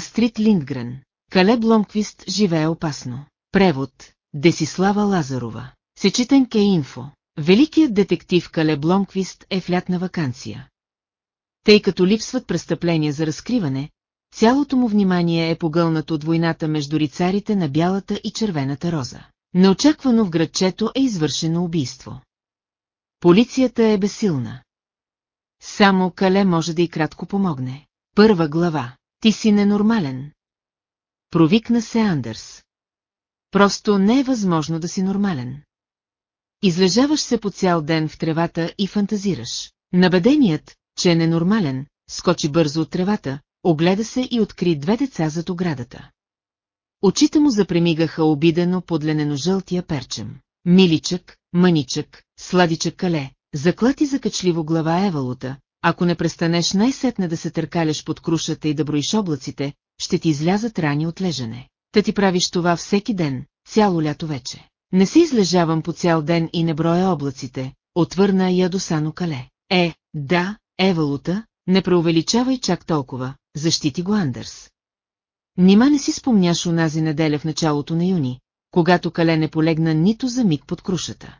Астрид Линдгрен. Кале Бломквист живее опасно. Превод. Десислава Лазарова. Сечетен Ке Инфо. Великият детектив Кале Бломквист е в лятна вакансия. Тъй като липсват престъпления за разкриване, цялото му внимание е погълнато от войната между рицарите на бялата и червената роза. Неочаквано в градчето е извършено убийство. Полицията е безсилна. Само Кале може да и кратко помогне. Първа глава. Ти си ненормален. Провикна се Андърс. Просто не е възможно да си нормален. Излежаваш се по цял ден в тревата и фантазираш. Набеденият, че е ненормален, скочи бързо от тревата, огледа се и откри две деца зад оградата. Очите му запремигаха обидено под ленено-жълтия перчем. Миличък, мъничък, сладичък кале, заклати закачливо глава Евалута, ако не престанеш най-сетне да се търкаляш под крушата и да броиш облаците, ще ти излязат рани от лежане. Та ти правиш това всеки ден, цяло лято вече. Не се излежавам по цял ден и не броя облаците, отвърна ядосано кале. Е, да, Евалута, не преувеличавай чак толкова, защити го Андърс. Нима не си спомняш онази неделя в началото на юни, когато Кале не полегна нито за миг под крушата.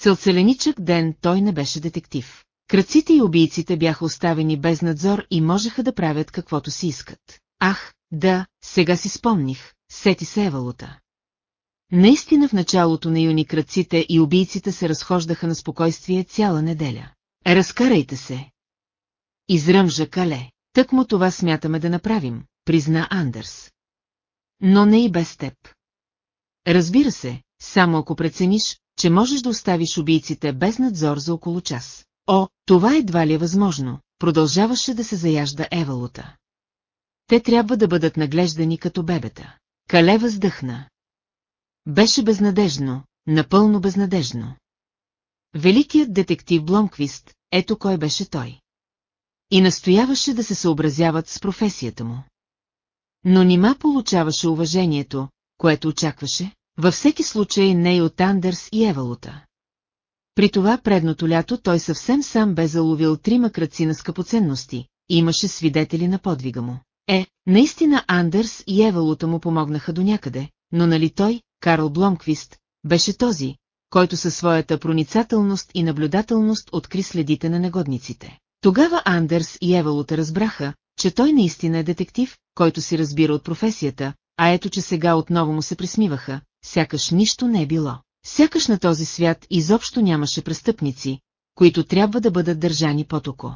Целцеленичък ден той не беше детектив. Кръците и убийците бяха оставени без надзор и можеха да правят каквото си искат. Ах, да, сега си спомних, сети се Евалута. Наистина в началото на юни кръците и убийците се разхождаха на спокойствие цяла неделя. Разкарайте се. Изръмжа Кале. Тък му това смятаме да направим, призна Андърс. Но не и без теб. Разбира се, само ако прецениш, че можеш да оставиш убийците без надзор за около час. О, това едва ли е възможно, продължаваше да се заяжда Евалута. Те трябва да бъдат наглеждани като бебета. Кале въздъхна. Беше безнадежно, напълно безнадежно. Великият детектив Бломквист, ето кой беше той. И настояваше да се съобразяват с професията му. Но нима получаваше уважението, което очакваше, във всеки случай не и от Андерс и Евалута. При това предното лято той съвсем сам бе заловил трима кръци на скъпоценности, имаше свидетели на подвига му. Е, наистина Андерс и Евалута му помогнаха до някъде, но нали той, Карл Бломквист, беше този, който със своята проницателност и наблюдателност откри следите на негодниците. Тогава Андерс и Евалута разбраха, че той наистина е детектив, който си разбира от професията, а ето че сега отново му се присмиваха, сякаш нищо не е било. Сякаш на този свят изобщо нямаше престъпници, които трябва да бъдат държани под око.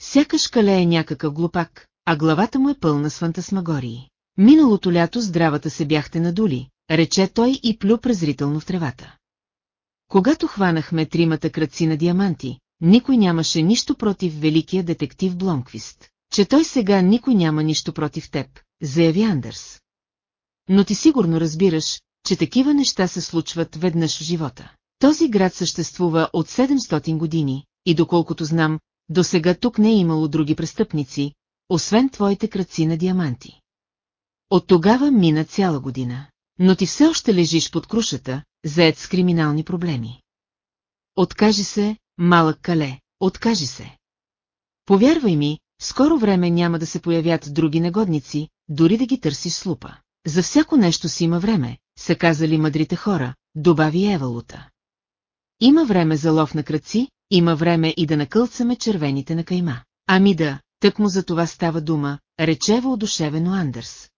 Сякаш Кале е някакъв глупак, а главата му е пълна с фантасмагории. Миналото лято здравата се бяхте надули, рече той и плю презрително в тревата. Когато хванахме тримата кръци на диаманти, никой нямаше нищо против великия детектив Бломквист. Че той сега никой няма нищо против теб, заяви Андърс. Но ти сигурно разбираш, че такива неща се случват веднъж в живота. Този град съществува от 700 години, и доколкото знам, до сега тук не е имало други престъпници, освен твоите кръци на диаманти. От тогава мина цяла година, но ти все още лежиш под крушата, заед с криминални проблеми. Откажи се, малък кале, откажи се. Повярвай ми, скоро време няма да се появят други негодници, дори да ги търсиш с лупа. За всяко нещо си има време, са казали мъдрите хора, добави Евалута. Има време за лов на кръци, има време и да накълцаме червените на кайма. Ами да, тък му за това става дума, рече воодушевено Андърс.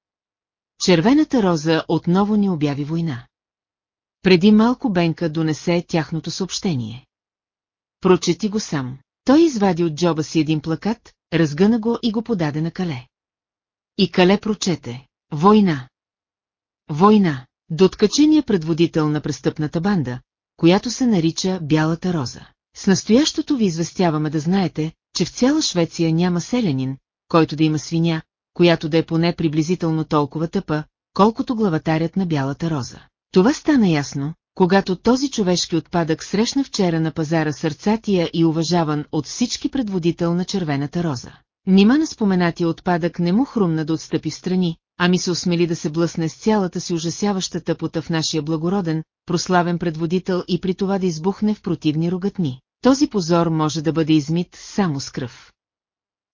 Червената роза отново ни обяви война. Преди малко Бенка донесе тяхното съобщение. Прочети го сам. Той извади от джоба си един плакат, разгъна го и го подаде на Кале. И Кале прочете. Война. Война. Доткачения предводител на престъпната банда, която се нарича Бялата роза. С настоящото ви известяваме да знаете, че в цяла Швеция няма селянин, който да има свиня, която да е поне приблизително толкова тъпа, колкото главатарят на Бялата роза. Това стана ясно, когато този човешки отпадък срещна вчера на пазара сърцатия и уважаван от всички предводител на червената роза. Нима на споменатия отпадък не му хрумна да отстъпи в страни, ами се осмели да се блъсне с цялата си ужасяваща тъпота в нашия благороден, прославен предводител и при това да избухне в противни рогатни. Този позор може да бъде измит само с кръв.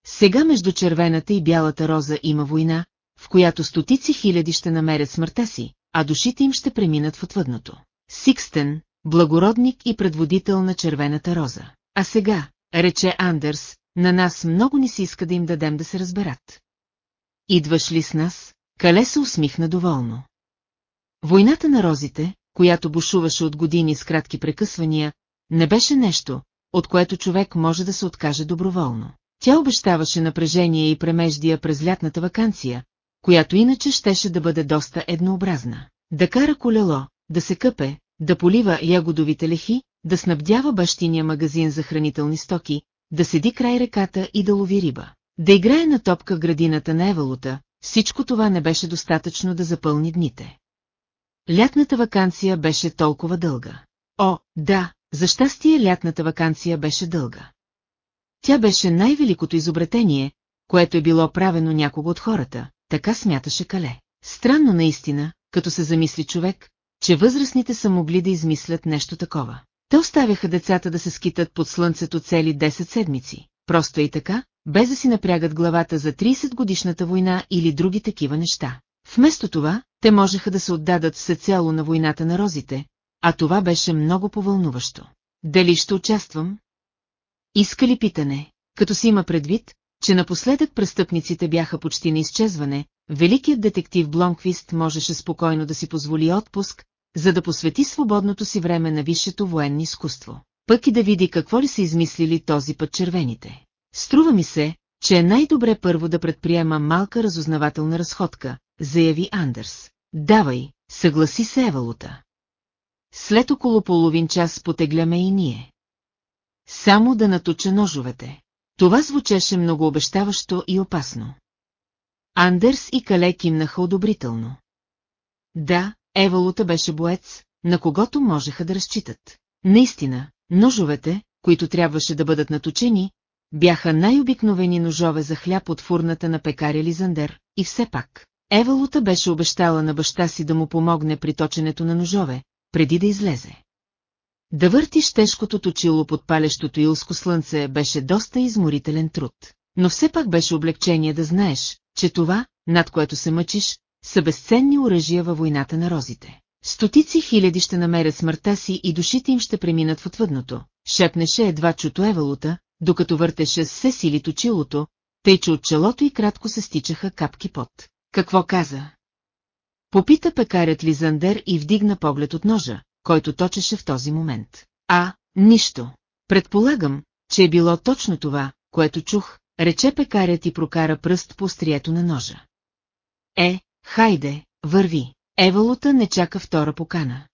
Сега между червената и бялата роза има война, в която стотици хиляди ще намерят смъртта си, а душите им ще преминат в отвъдното. Сикстен, благородник и предводител на червената роза. А сега, рече Андерс, на нас много ни се иска да им дадем да се разберат. Идваш ли с нас? Кале се усмихна доволно. Войната на розите, която бушуваше от години с кратки прекъсвания, не беше нещо, от което човек може да се откаже доброволно. Тя обещаваше напрежение и премеждия през лятната вакансия, която иначе щеше да бъде доста еднообразна. Да кара колело, да се къпе, да полива ягодовите лехи, да снабдява бащиния магазин за хранителни стоки, да седи край реката и да лови риба. Да играе на топка градината на Евалута, всичко това не беше достатъчно да запълни дните. Лятната вакансия беше толкова дълга. О, да, за щастие лятната вакансия беше дълга. Тя беше най-великото изобретение, което е било правено някого от хората, така смяташе Кале. Странно наистина, като се замисли човек, че възрастните са могли да измислят нещо такова. Те оставяха децата да се скитат под слънцето цели 10 седмици, просто и така, без да си напрягат главата за 30 годишната война или други такива неща. Вместо това, те можеха да се отдадат всецяло на войната на розите, а това беше много повълнуващо. Дали ще участвам? Иска ли питане, като си има предвид, че напоследък престъпниците бяха почти на изчезване, великият детектив Блонквист можеше спокойно да си позволи отпуск, за да посвети свободното си време на висшето военно изкуство. Пък и да види какво ли са измислили този път червените. Струва ми се, че е най-добре първо да предприема малка разузнавателна разходка, заяви Андерс. Давай, съгласи се Евалута. След около половин час потегляме и ние. Само да наточа ножовете. Това звучеше много обещаващо и опасно. Андерс и Кале кимнаха одобрително. Да, Евалута беше боец, на когото можеха да разчитат. Наистина, ножовете, които трябваше да бъдат наточени, бяха най-обикновени ножове за хляб от фурната на пекаря Лизандер, и все пак. Евалута беше обещала на баща си да му помогне при точенето на ножове, преди да излезе. Да въртиш тежкото точило под палещото илско слънце беше доста изморителен труд, но все пак беше облегчение да знаеш, че това, над което се мъчиш, са безценни оръжия във войната на розите. Стотици хиляди ще намерят смъртта си и душите им ще преминат в отвъдното, шепнеше едва чуто Евалута, докато въртеше с все сили точилото, тъй че от челото и кратко се стичаха капки пот. Какво каза? Попита пекарят Лизандер и вдигна поглед от ножа, който точеше в този момент. А, нищо. Предполагам, че е било точно това, което чух, рече пекарят и прокара пръст по острието на ножа. Е, хайде, върви. Евалута не чака втора покана.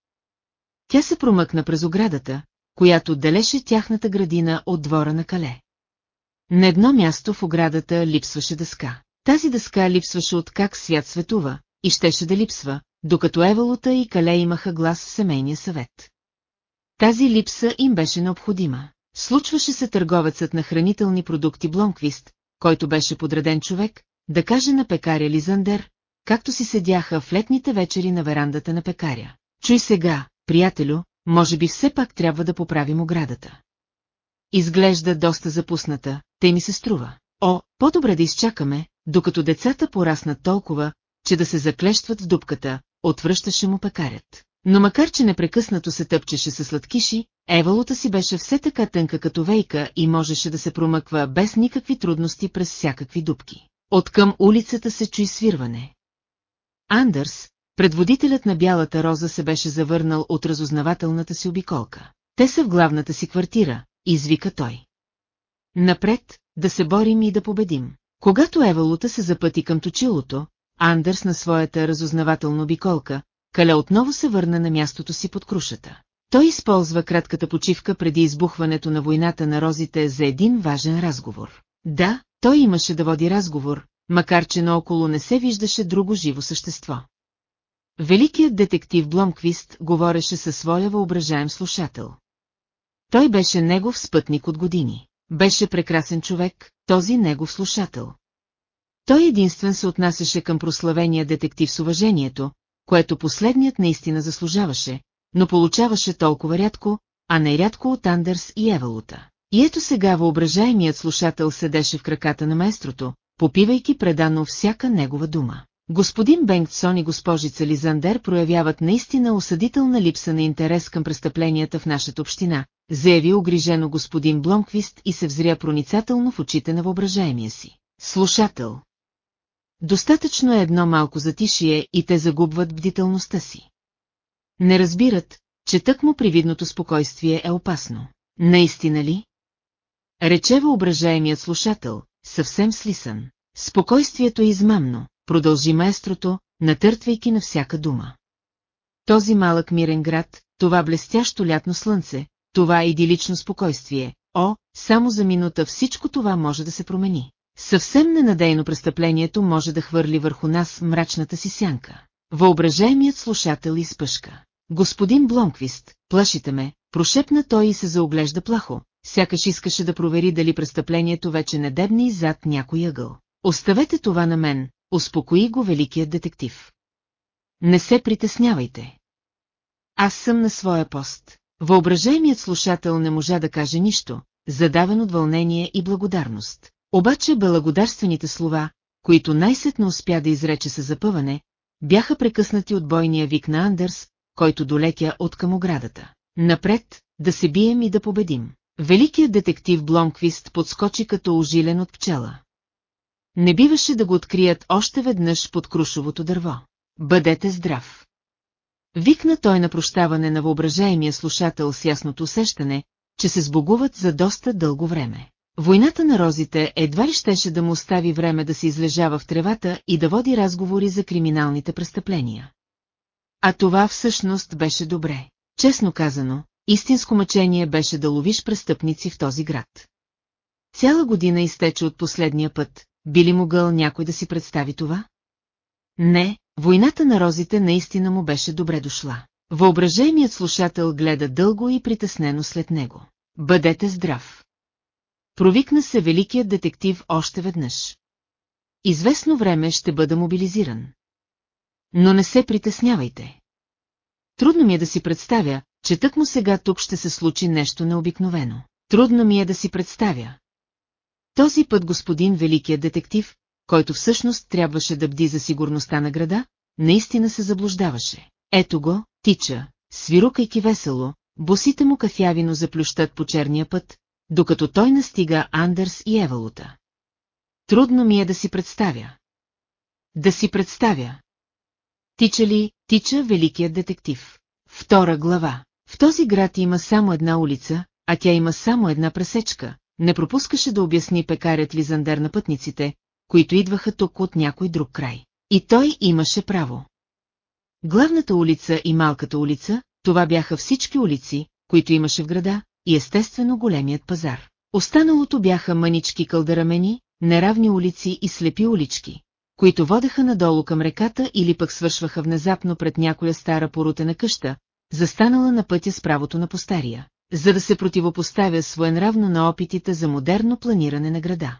Тя се промъкна през оградата, която отделеше тяхната градина от двора на Кале. На едно място в оградата липсваше дъска. Тази дъска липсваше от как свят светува, и щеше да липсва, докато Евалута и Кале имаха глас в семейния съвет. Тази липса им беше необходима. Случваше се търговецът на хранителни продукти Блонквист, който беше подреден човек, да каже на пекаря Лизандер, както си седяха в летните вечери на верандата на пекаря. Чуй сега, приятелю, може би все пак трябва да поправим оградата. Изглежда доста запусната, те ми се струва. О, по-добре да изчакаме, докато децата пораснат толкова, че да се заклещват в дупката, отвръщаше му пекарят. Но макар, че непрекъснато се тъпчеше със сладкиши, евалута си беше все така тънка като вейка и можеше да се промъква без никакви трудности през всякакви дупки. От към улицата се чуи свирване. Андърс, предводителят на Бялата роза се беше завърнал от разузнавателната си обиколка. Те са в главната си квартира, извика той. Напред, да се борим и да победим. Когато Евалута се запъти към точилото, Андърс на своята разузнавателна обиколка, Кале отново се върна на мястото си под крушата. Той използва кратката почивка преди избухването на войната на розите за един важен разговор. Да, той имаше да води разговор, макар че наоколо не се виждаше друго живо същество. Великият детектив Бломквист говореше със своя въображаем слушател. Той беше негов спътник от години. Беше прекрасен човек, този негов слушател. Той единствен се отнасяше към прославения детектив с уважението, което последният наистина заслужаваше, но получаваше толкова рядко, а най-рядко от Андерс и Евалута. И ето сега въображаемият слушател седеше в краката на маестрото, попивайки предано всяка негова дума. Господин Бенгтсон и госпожица Лизандер проявяват наистина осъдителна липса на интерес към престъпленията в нашата община, заяви огрижено господин Бломквист и се взря проницателно в очите на въображаемия си. Слушател. Достатъчно е едно малко затишие и те загубват бдителността си. Не разбират, че тъкмо привидното спокойствие е опасно. Наистина ли? Рече въображаемият слушател, съвсем слисан. Спокойствието е измамно, продължи маестрото, натъртвайки на всяка дума. Този малък мирен град, това блестящо лятно слънце, това идилично спокойствие, о, само за минута всичко това може да се промени. Съвсем ненадейно престъплението може да хвърли върху нас мрачната си сянка. Въображаемият слушател изпъшка. Господин Бломквист, плашите ме, прошепна той и се заоглежда плахо, сякаш искаше да провери дали престъплението вече не дебне зад някой ъгъл. Оставете това на мен, успокои го великият детектив. Не се притеснявайте. Аз съм на своя пост. Въображаемият слушател не можа да каже нищо, задавен от вълнение и благодарност. Обаче благодарствените слова, които най-сетно успя да изрече се запъване, бяха прекъснати от бойния вик на Андерс, който долетя от към оградата. Напред, да се бием и да победим. Великият детектив Бломквист подскочи като ожилен от пчела. Не биваше да го открият още веднъж под крушовото дърво. Бъдете здрав! Викна той на прощаване на въображаемия слушател с ясното усещане, че се сбогуват за доста дълго време. Войната на розите едва ли щеше да му остави време да се излежава в тревата и да води разговори за криминалните престъпления. А това всъщност беше добре. Честно казано, истинско мъчение беше да ловиш престъпници в този град. Цяла година изтече от последния път, би ли могъл някой да си представи това? Не, войната на розите наистина му беше добре дошла. Въображаемият слушател гледа дълго и притеснено след него. Бъдете здрав! Провикна се великият детектив още веднъж. Известно време ще бъда мобилизиран. Но не се притеснявайте. Трудно ми е да си представя, че тък му сега тук ще се случи нещо необикновено. Трудно ми е да си представя. Този път господин Великият детектив, който всъщност трябваше да бди за сигурността на града, наистина се заблуждаваше. Ето го, тича, свирукайки весело, босите му кафявино заплющат по черния път, докато той настига Андерс и Евалута. Трудно ми е да си представя. Да си представя. Тича ли, тича великият детектив. Втора глава. В този град има само една улица, а тя има само една пресечка. Не пропускаше да обясни пекарят Лизандер на пътниците, които идваха тук от някой друг край. И той имаше право. Главната улица и малката улица, това бяха всички улици, които имаше в града, и естествено големият пазар. Останалото бяха мънички кълдарамени, неравни улици и слепи улички, които водеха надолу към реката или пък свършваха внезапно пред някоя стара порутена къща, застанала на пътя с правото на постария, за да се противопоставя своенравно на опитите за модерно планиране на града.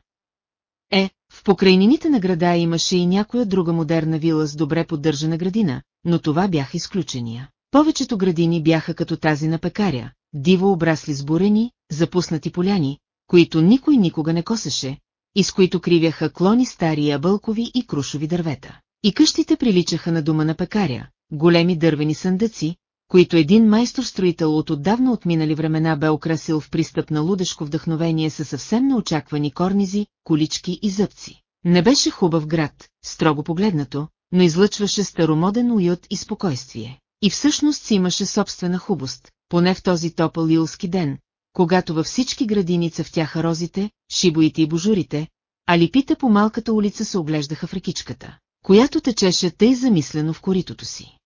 Е, в покрайнините на града имаше и някоя друга модерна вила с добре поддържана градина, но това бяха изключения. Повечето градини бяха като тази на пекаря, диво обрасли с бурени, запуснати поляни, които никой никога не косеше, и с които кривяха клони стари ябълкови и крушови дървета. И къщите приличаха на дома на пекаря, големи дървени съндъци, които един майстор-строител от отдавна отминали времена бе украсил в пристъп на лудешко вдъхновение със съвсем неочаквани корнизи, колички и зъбци. Не беше хубав град, строго погледнато, но излъчваше старомоден уют и спокойствие. И всъщност си имаше собствена хубост, поне в този топъл илски ден, когато във всички градини цъфтяха розите, шибоите и божурите, а липите по малката улица се оглеждаха в рекичката, която течеше тъй замислено в коритото си.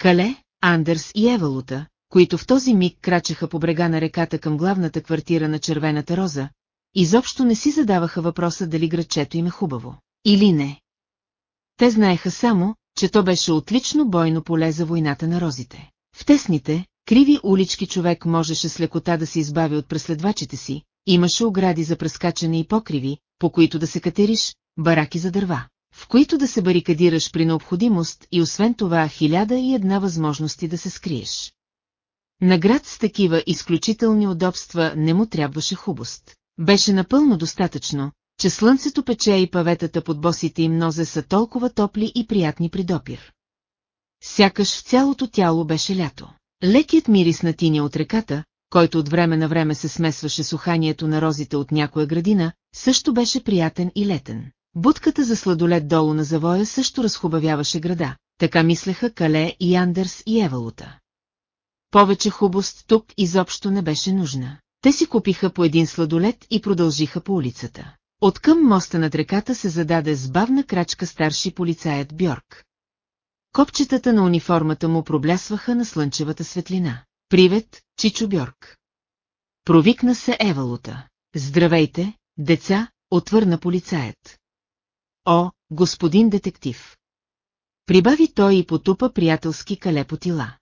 Кале, Андерс и Евалута, които в този миг крачеха по брега на реката към главната квартира на Червената роза, изобщо не си задаваха въпроса дали градчето им е хубаво. Или не. Те знаеха само, че то беше отлично бойно поле за войната на розите. В тесните, криви улички човек можеше с лекота да се избави от преследвачите си, имаше огради за прескачане и покриви, по които да се катериш, бараки за дърва, в които да се барикадираш при необходимост и освен това хиляда и една възможности да се скриеш. На град с такива изключителни удобства не му трябваше хубост. Беше напълно достатъчно, че слънцето пече и паветата под босите им нозе са толкова топли и приятни при допир. Сякаш в цялото тяло беше лято. Лекият мирис на тиня от реката, който от време на време се смесваше с уханието на розите от някоя градина, също беше приятен и летен. Будката за сладолет долу на завоя също разхубавяваше града, така мислеха Кале и Андерс и Евалута. Повече хубост тук изобщо не беше нужна. Те си купиха по един сладолет и продължиха по улицата. От към моста над реката се зададе с бавна крачка старши полицаят Бьорк. Копчетата на униформата му проблясваха на слънчевата светлина. Привет, Чичо Бьорк. Провикна се Евалута. Здравейте, деца, отвърна полицаят. О, господин детектив. Прибави той и потупа приятелски кале по тила.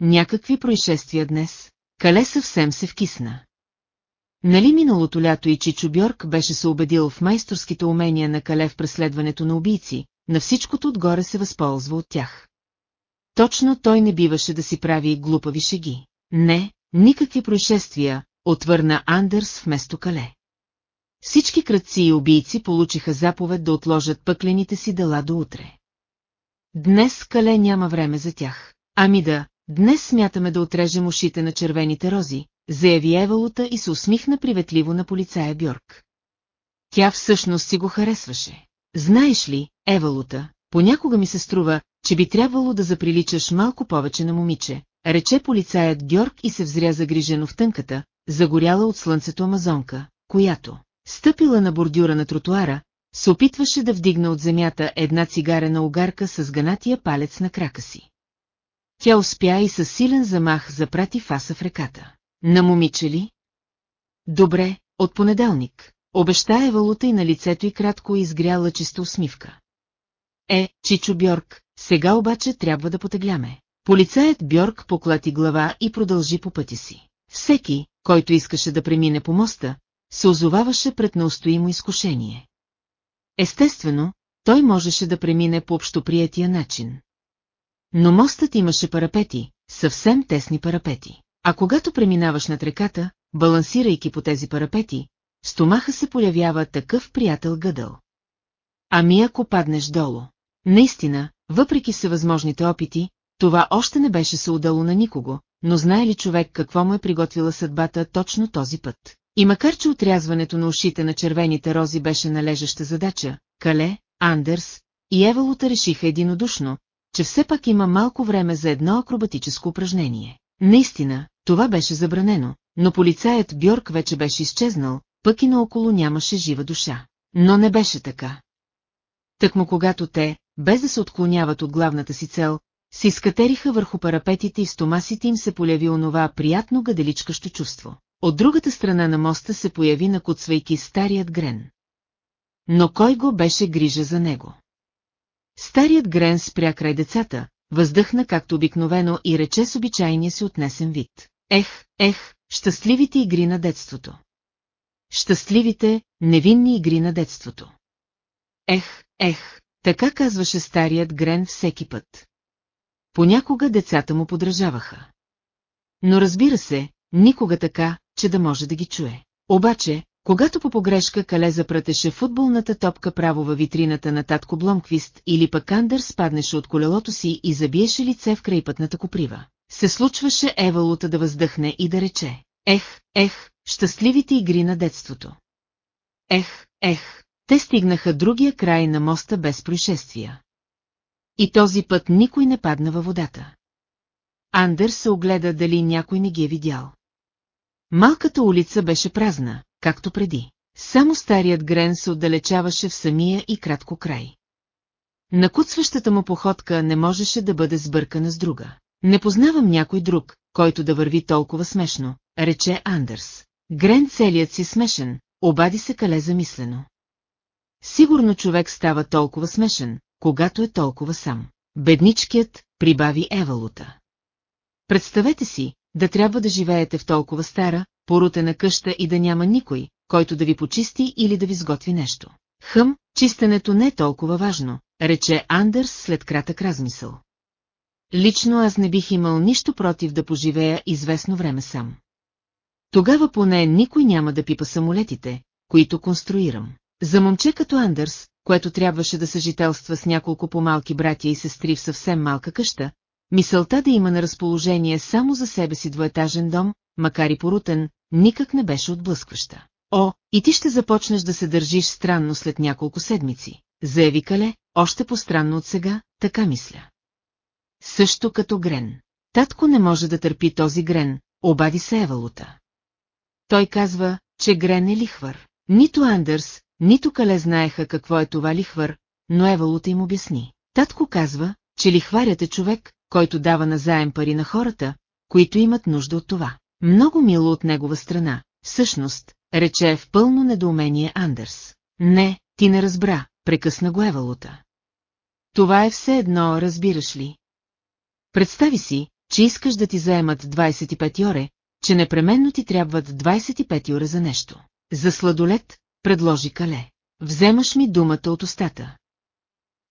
Някакви происшествия днес, кале съвсем се вкисна. Нали миналото лято и Чичо Бьорк беше се убедил в майсторските умения на Кале в преследването на убийци, на всичкото отгоре се възползва от тях. Точно той не биваше да си прави глупави шеги. Не, никакви происшествия, отвърна Андърс вместо Кале. Всички кръци и убийци получиха заповед да отложат пъклените си дела до утре. Днес Кале няма време за тях. Ами да, днес смятаме да отрежем ушите на червените рози, заяви Евалута и се усмихна приветливо на полицая Бьорк. Тя всъщност си го харесваше. Знаеш ли, Евалута, понякога ми се струва, че би трябвало да заприличаш малко повече на момиче, рече полицаят Георг и се взря загрижено в тънката, загоряла от слънцето амазонка, която, стъпила на бордюра на тротуара, се опитваше да вдигне от земята една цигарена огарка с ганатия палец на крака си. Тя успя и със силен замах запрати фаса в реката. На момиче ли? Добре, от понеделник. Обеща Евалута и на лицето й кратко изгря лъчиста усмивка. Е, Чичо Бьорк, сега обаче трябва да потегляме. Полицаят Бьорк поклати глава и продължи по пъти си. Всеки, който искаше да премине по моста, се озоваваше пред неустоимо изкушение. Естествено, той можеше да премине по общоприятия начин. Но мостът имаше парапети, съвсем тесни парапети. А когато преминаваш над реката, балансирайки по тези парапети, стомаха се появява такъв приятел гъдъл. Ами ако паднеш долу? Наистина, въпреки всевъзможните опити, това още не беше се удало на никого, но знае ли човек какво му е приготвила съдбата точно този път? И макар че отрязването на ушите на червените рози беше належаща задача, Кале, Андерс и Евалута решиха единодушно, че все пак има малко време за едно акробатическо упражнение. Наистина, това беше забранено, но полицаят Бьорк вече беше изчезнал, пък и наоколо нямаше жива душа. Но не беше така. Тъкмо когато те, без да се отклоняват от главната си цел, се изкатериха върху парапетите и стомасите им се поляви онова приятно гаделичкащо чувство. От другата страна на моста се появи накуцвайки старият грен. Но кой го беше грижа за него? Старият грен спря край децата, въздъхна както обикновено и рече с обичайния си отнесен вид. Ех, ех, щастливите игри на детството. Щастливите, невинни игри на детството. Ех, ех, така казваше старият Грен всеки път. Понякога децата му подражаваха. Но разбира се, никога така, че да може да ги чуе. Обаче, когато по погрешка Кале запратеше футболната топка право във витрината на татко Бломквист или пък Андър спаднеше от колелото си и забиеше лице в крайпътната коприва, се случваше Евалута да въздъхне и да рече. Ех, ех, щастливите игри на детството. Ех, ех, те стигнаха другия край на моста без происшествия. И този път никой не падна във водата. Андер се огледа дали някой не ги е видял. Малката улица беше празна, както преди. Само старият Грен се отдалечаваше в самия и кратко край. Накуцващата му походка не можеше да бъде сбъркана с друга. Не познавам някой друг, който да върви толкова смешно, рече Андърс. Грен целият си смешен, обади се кале замислено. Сигурно човек става толкова смешен, когато е толкова сам. Бедничкият, прибави Евалута. Представете си, да трябва да живеете в толкова стара, порутена къща и да няма никой, който да ви почисти или да ви сготви нещо. Хъм, чистенето не е толкова важно, рече Андърс след кратък размисъл. лично аз не бих имал нищо против да поживея известно време сам. Тогава поне никой няма да пипа самолетите, които конструирам. За момче като Андърс, което трябваше да съжителства с няколко по-малки братя и сестри в съвсем малка къща, мисълта да има на разположение само за себе си двоетажен дом, макар и порутен, никак не беше отблъскваща. О, и ти ще започнеш да се държиш странно след няколко седмици, заяви Кале, още по-странно от сега, така мисля. Също като Грен. Татко не може да търпи този Грен, обади се Евалута. Той казва, че Грен е лихвар. Нито Андърс, нито Кале знаеха какво е това лихвар, но Евалута им обясни. Татко казва, че лихварят е човек, който дава назаем пари на хората, които имат нужда от това. Много мило от негова страна, всъщност, рече в пълно недоумение Андърс. Не, ти не разбра, прекъсна го Евалута. Това е все едно, разбираш ли? Представи си, че искаш да ти заемат 25 йоре, че непременно ти трябват 25 йоре за нещо. За сладолет, предложи Кале. Вземаш ми думата от устата.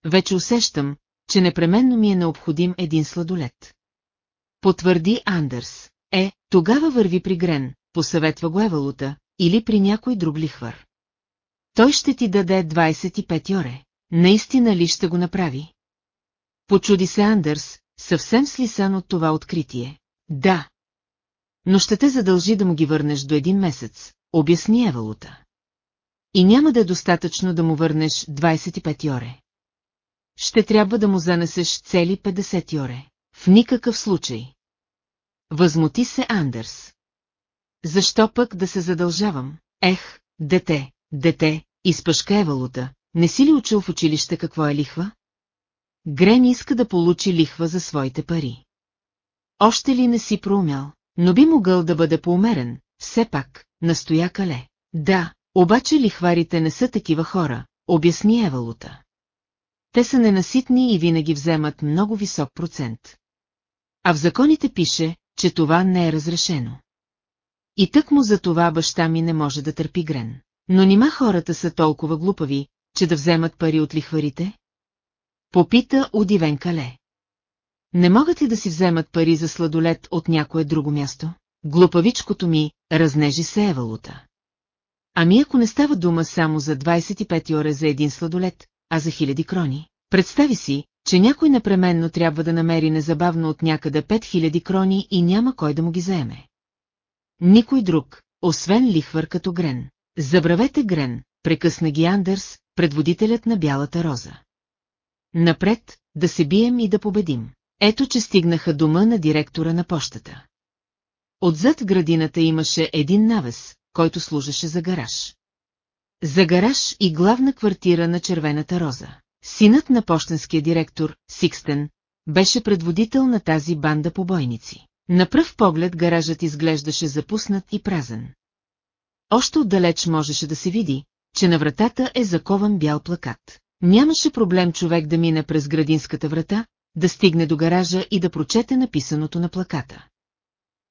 Вече усещам, че непременно ми е необходим един сладолет. Потвърди Андърс. Е, тогава върви при Грен, посъветва го Евалута, или при някой друг лихвар. Той ще ти даде 25 йоре. Наистина ли ще го направи? Почуди се Андърс, съвсем слисан от това откритие. Да. Но ще те задължи да му ги върнеш до един месец, обясни Евалута. И няма да е достатъчно да му върнеш 25 йоре. Ще трябва да му занесеш цели 50 йоре. В никакъв случай. Възмути се Андерс. Защо пък да се задължавам? Ех, дете, дете, изпъшка Евалута, не си ли учил в училище какво е лихва? Грен иска да получи лихва за своите пари. Още ли не си проумял, но би могъл да бъде поумерен, все пак, настоя Кале. Да, обаче лихварите не са такива хора, обясни Евалута. Те са ненаситни и винаги вземат много висок процент. А в законите пише, че това не е разрешено. И тък му за това баща ми не може да търпи Грен. Но нима хората са толкова глупави, че да вземат пари от лихварите? Попита удивен Кале. Не могат ли да си вземат пари за сладолет от някое друго място? Глупавичкото ми, разнежи се Евалута. Ами ако не става дума само за 25 йоре за един сладолет, а за хиляди крони, представи си, че някой непременно трябва да намери незабавно от някъде 5000 крони и няма кой да му ги заеме. Никой друг, освен лихвар като Грен. Забравете Грен, прекъсна ги Андерс, предводителят на Бялата роза. Напред, да се бием и да победим. Ето, че стигнаха дома на директора на пощата. Отзад градината имаше един навес, който служеше за гараж. За гараж и главна квартира на Червената роза. Синът на почтенския директор, Сикстен, беше предводител на тази банда побойници. На пръв поглед гаражът изглеждаше запуснат и празен. Още отдалеч можеше да се види, че на вратата е закован бял плакат. Нямаше проблем човек да мине през градинската врата, да стигне до гаража и да прочете написаното на плаката.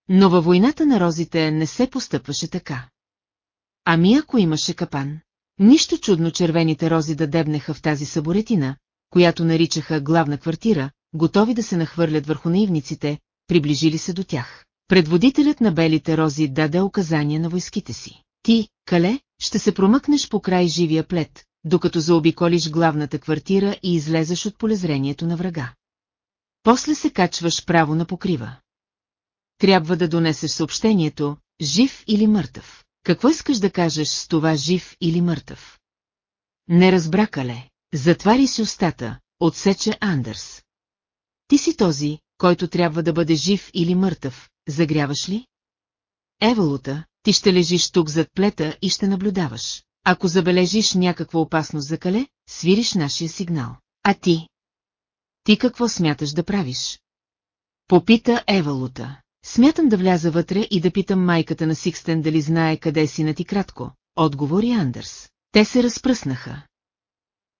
Но във войната на розите не се постъпваше така. Ами ако имаше капан? Нищо чудно червените рози да дебнеха в тази саборетина, която наричаха главна квартира, готови да се нахвърлят върху наивниците, приближили се до тях. Предводителят на белите рози даде указания на войските си. Ти, Кале, ще се промъкнеш по край живия плет, докато заобиколиш главната квартира и излезеш от полезрението на врага. После се качваш право на покрива. Трябва да донесеш съобщението, жив или мъртъв. Какво искаш да кажеш с това жив или мъртъв? Не разбра, Кале. Затвари си устата, отсече Андърс. Ти си този, който трябва да бъде жив или мъртъв, загряваш ли? Евалута, ти ще лежиш тук зад плета и ще наблюдаваш. Ако забележиш някаква опасност за кале, свириш нашия сигнал. А ти? Ти какво смяташ да правиш? Попита Евалута. Смятам да вляза вътре и да питам майката на Сикстен дали знае къде си на ти кратко. Отговори Андърс. Те се разпръснаха.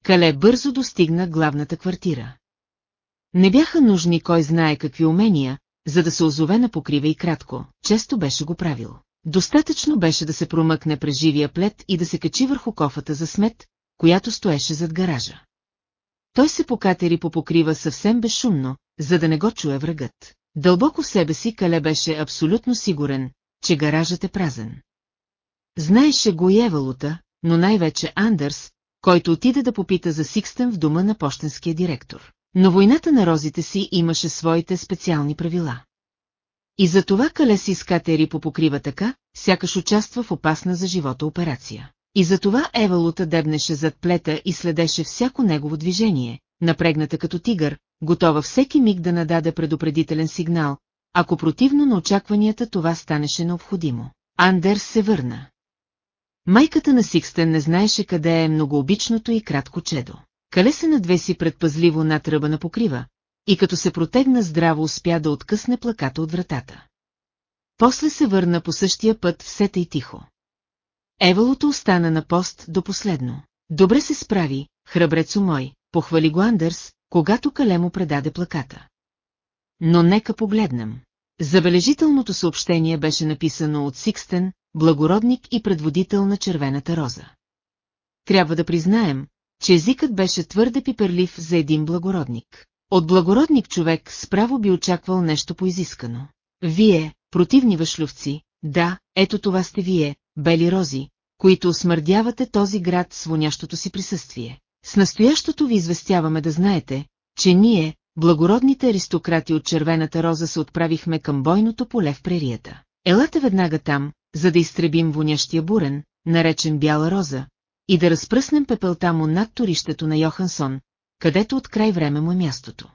Кале бързо достигна главната квартира. Не бяха нужни кой знае какви умения, за да се озове на покрива и кратко, често беше го правил. Достатъчно беше да се промъкне през живия плет и да се качи върху кофата за смет, която стоеше зад гаража. той се покатери по покрива съвсем безшумно, за да не го чуе врагът. Дълбоко в себе си Кале беше абсолютно сигурен, че гаражът е празен. Знаеше го и Евалута, но най-вече Андърс, който отида да попита за Сикстен в дома на почтенския директор. Но войната на розите си имаше своите специални правила. И за това Кале си изкатери по покрива така, сякаш участва в опасна за живота операция. И затова Евалута дебнеше зад плета и следеше всяко негово движение, напрегната като тигър, готова всеки миг да нададе предупредителен сигнал, ако противно на очакванията това станеше необходимо. Андерс се върна. Майката на Сикстен не знаеше къде е многообичното и кратко чедо. Кале се надвеси предпазливо над ръба на покрива, и като се протегна здраво успя да откъсне плаката от вратата. После се върна по същия път все и тихо. Евалото остана на пост до последно. Добре се справи, храбрецо мой, похвали го Андърс, когато Кале му предаде плаката. Но нека погледнем. Забележителното съобщение беше написано от Сикстен, благородник и предводител на червената роза. Трябва да признаем, че езикът беше твърде пиперлив за един благородник. От благородник човек справо би очаквал нещо поизискано. Вие, противни въшлювци, да, ето това сте вие, бели рози, които смърдявате този град с вонящото си присъствие. С настоящото ви известяваме да знаете, че ние, благородните аристократи от червената роза се отправихме към бойното поле в прерията. Елате веднага там, за да изтребим вонящия бурен, наречен бяла роза, и да разпръснем пепелта му над турището на Йохансон, където от край време му е мястото.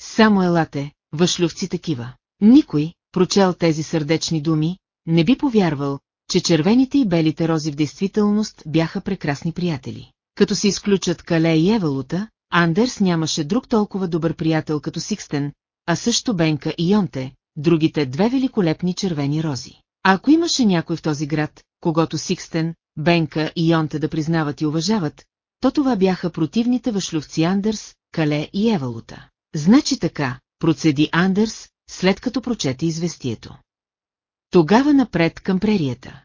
Само елате, въшлювци такива. Никой, прочел тези сърдечни думи, не би повярвал, че червените и белите рози в действителност бяха прекрасни приятели. Като се изключат Кале и Евалута, Андерс нямаше друг толкова добър приятел като Сикстен, а също Бенка и Йонте, другите две великолепни червени рози. Ако имаше някой в този град, когато Сикстен, Бенка и Йонте да признават и уважават, то това бяха противните въшлювци Андерс, Кале и Евалута. Значи така, процеди Андерс, след като прочете известието. Тогава напред към прерията.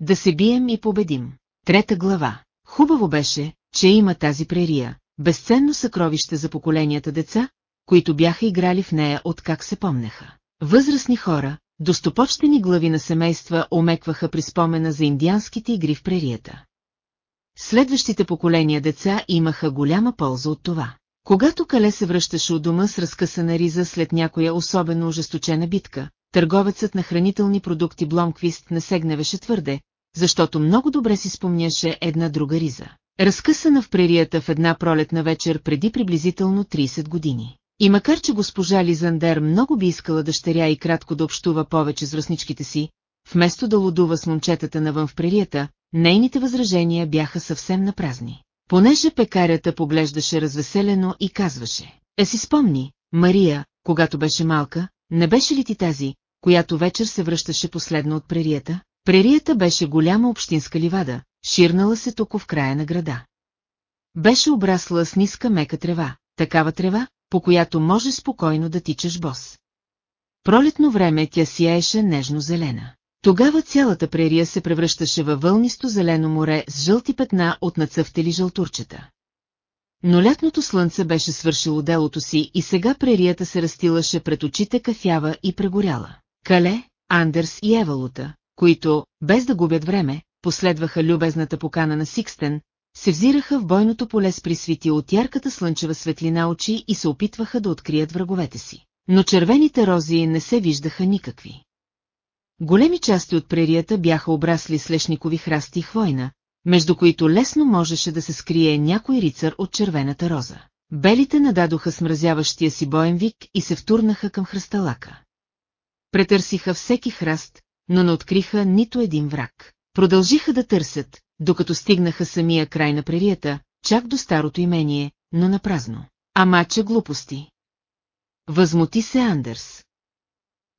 Да се бием и победим. Трета глава. Хубаво беше, че има тази прерия, безценно съкровище за поколенията деца, които бяха играли в нея от как се помнеха. Възрастни хора, достопочтени глави на семейства омекваха при спомена за индианските игри в прерията. Следващите поколения деца имаха голяма полза от това. Когато Кале се връщаше от дома с разкъсана риза след някоя особено ожесточена битка, търговецът на хранителни продукти Бломквист не се гневеше твърде, защото много добре си спомняше една друга риза. Разкъсана в прерията в една пролетна вечер преди приблизително 30 години. И макар че госпожа Лизандер много би искала дъщеря и кратко да общува повече с връзничките си, вместо да лудува с момчетата навън в прерията, нейните възражения бяха съвсем напразни. Понеже пекарята поглеждаше развеселено и казваше, е си спомни, Мария, когато беше малка, не беше ли ти тази, която вечер се връщаше последно от прерията? Прерията беше голяма общинска ливада, ширнала се токо в края на града. Беше обрасла с ниска мека трева, такава трева, по която може спокойно да тичаш бос. Пролетно време тя сияеше нежно-зелена. Тогава цялата прерия се превръщаше във вълнисто зелено море с жълти петна от нацъфтели жълтурчета. Но лятното слънце беше свършило делото си и сега прерията се растилаше пред очите кафява и прегоряла. Кале, Андерс и Евалута, които, без да губят време, последваха любезната покана на Сикстен, се взираха в бойното поле с присвити от ярката слънчева светлина очи и се опитваха да открият враговете си. Но червените рози не се виждаха никакви. Големи части от прерията бяха обрасли с лешникови храсти и хвойна, между които лесно можеше да се скрие някой рицар от червената роза. Белите нададоха смразяващия си боен вик и се втурнаха към хръсталака. Претърсиха всеки храст, но не откриха нито един враг. Продължиха да търсят, докато стигнаха самия край на прерията, чак до старото имение, но на празно. Ама че глупости. Възмути се Андерс.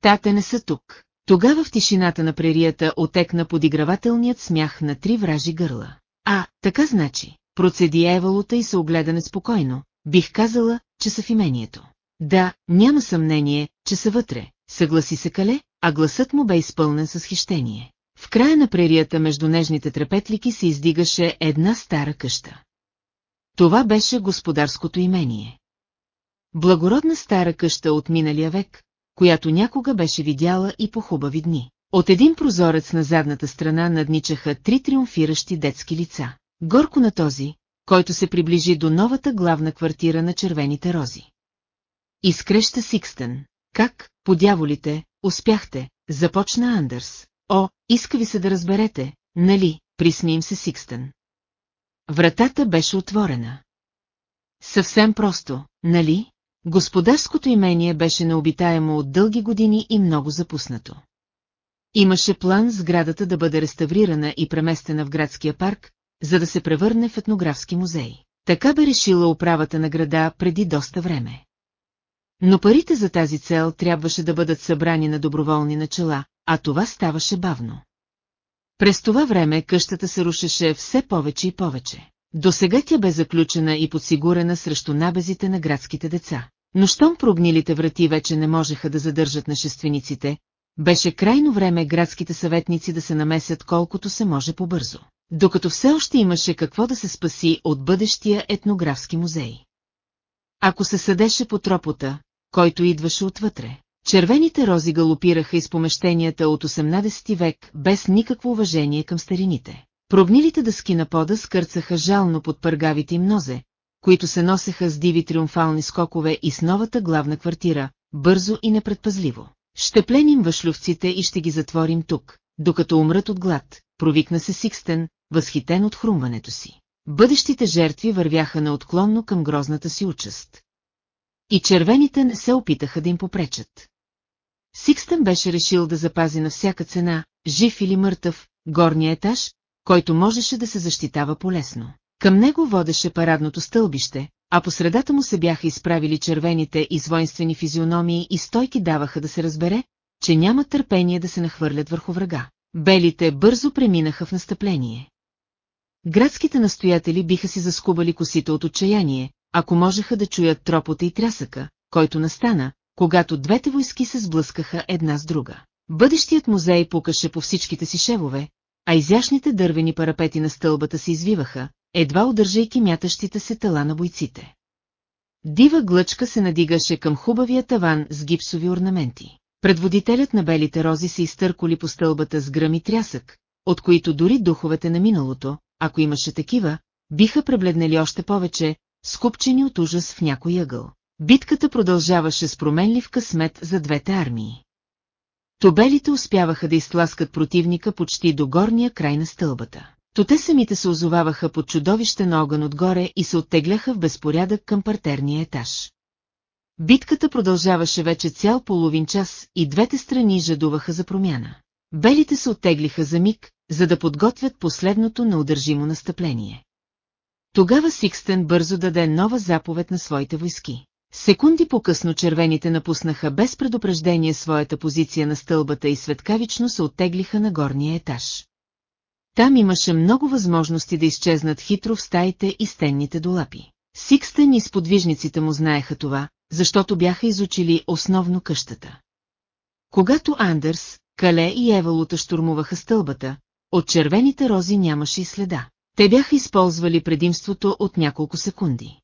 Тате не са тук. Тогава в тишината на прерията отекна подигравателният смях на три вражи гърла. А, така значи, процеди Евалута и се огледа неспокойно, бих казала, че са в имението. Да, няма съмнение, че са вътре, съгласи се Кале, а гласът му бе изпълнен с хищение. В края на прерията между нежните трепетлики се издигаше една стара къща. Това беше господарското имение. Благородна стара къща от миналия век, която някога беше видяла и по хубави дни. От един прозорец на задната страна надничаха три триумфиращи детски лица. Горко на този, който се приближи до новата главна квартира на червените рози. Изкреща Сикстън. Как, по дяволите, успяхте, започна Андърс. О, иска ви се да разберете, нали, присми им се Сикстън. Вратата беше отворена. Съвсем просто, нали? Господарското имение беше необитаемо от дълги години и много запуснато. Имаше план сградата да бъде реставрирана и преместена в градския парк, за да се превърне в етнографски музей. Така бе решила управата на града преди доста време. Но парите за тази цел трябваше да бъдат събрани на доброволни начала, а това ставаше бавно. През това време къщата се рушеше все повече и повече. До сега тя бе заключена и подсигурена срещу набезите на градските деца. Но щом прогнилите врати вече не можеха да задържат нашествениците, беше крайно време градските съветници да се намесят колкото се може по-бързо. Докато все още имаше какво да се спаси от бъдещия етнографски музей. Ако се съдеше по тропота, който идваше отвътре, червените рози галопираха из помещенията от 18 век без никакво уважение към старините. Прогнилите дъски на пода скърцаха жално под пъргавите им нозе, които се носеха с диви триумфални скокове и с новата главна квартира, бързо и непредпазливо. Ще пленим въшлювците и ще ги затворим тук, докато умрат от глад, провикна се Сикстен, възхитен от хрумването си. Бъдещите жертви вървяха неотклонно към грозната си участ. И червените не се опитаха да им попречат. Сикстен беше решил да запази на всяка цена, жив или мъртъв, горния етаж, който можеше да се защитава полесно. Към него водеше парадното стълбище, а по средата му се бяха изправили червените и воинствени физиономии и стойки даваха да се разбере, че няма търпение да се нахвърлят върху врага. Белите бързо преминаха в настъпление. Градските настоятели биха си заскубали косите от отчаяние, ако можеха да чуят тропота и трясъка, който настана, когато двете войски се сблъскаха една с друга. Бъдещият музей пукаше по всичките си шевове, а изящните дървени парапети на стълбата се извиваха, едва удържайки мятащите се тела на бойците. Дива глъчка се надигаше към хубавия таван с гипсови орнаменти. Предводителят на белите рози се изтърколи по стълбата с гръм и трясък, от които дори духовете на миналото, ако имаше такива, биха пребледнели още повече, скупчени от ужас в някой ъгъл. Битката продължаваше с променлив късмет за двете армии. Тобелите успяваха да изтласкат противника почти до горния край на стълбата. То те самите се озоваваха под чудовищен огън отгоре и се оттегляха в безпорядък към партерния етаж. Битката продължаваше вече цял половин час и двете страни жадуваха за промяна. Белите се оттеглиха за миг, за да подготвят последното неудържимо настъпление. Тогава Сикстен бързо даде нова заповед на своите войски. Секунди по-късно червените напуснаха без предупреждение своята позиция на стълбата и светкавично се оттеглиха на горния етаж. Там имаше много възможности да изчезнат хитро в стаите и стенните долапи. Сикстен и сподвижниците му знаеха това, защото бяха изучили основно къщата. Когато Андерс, Кале и Евалута штурмуваха стълбата, от червените рози нямаше и следа. Те бяха използвали предимството от няколко секунди.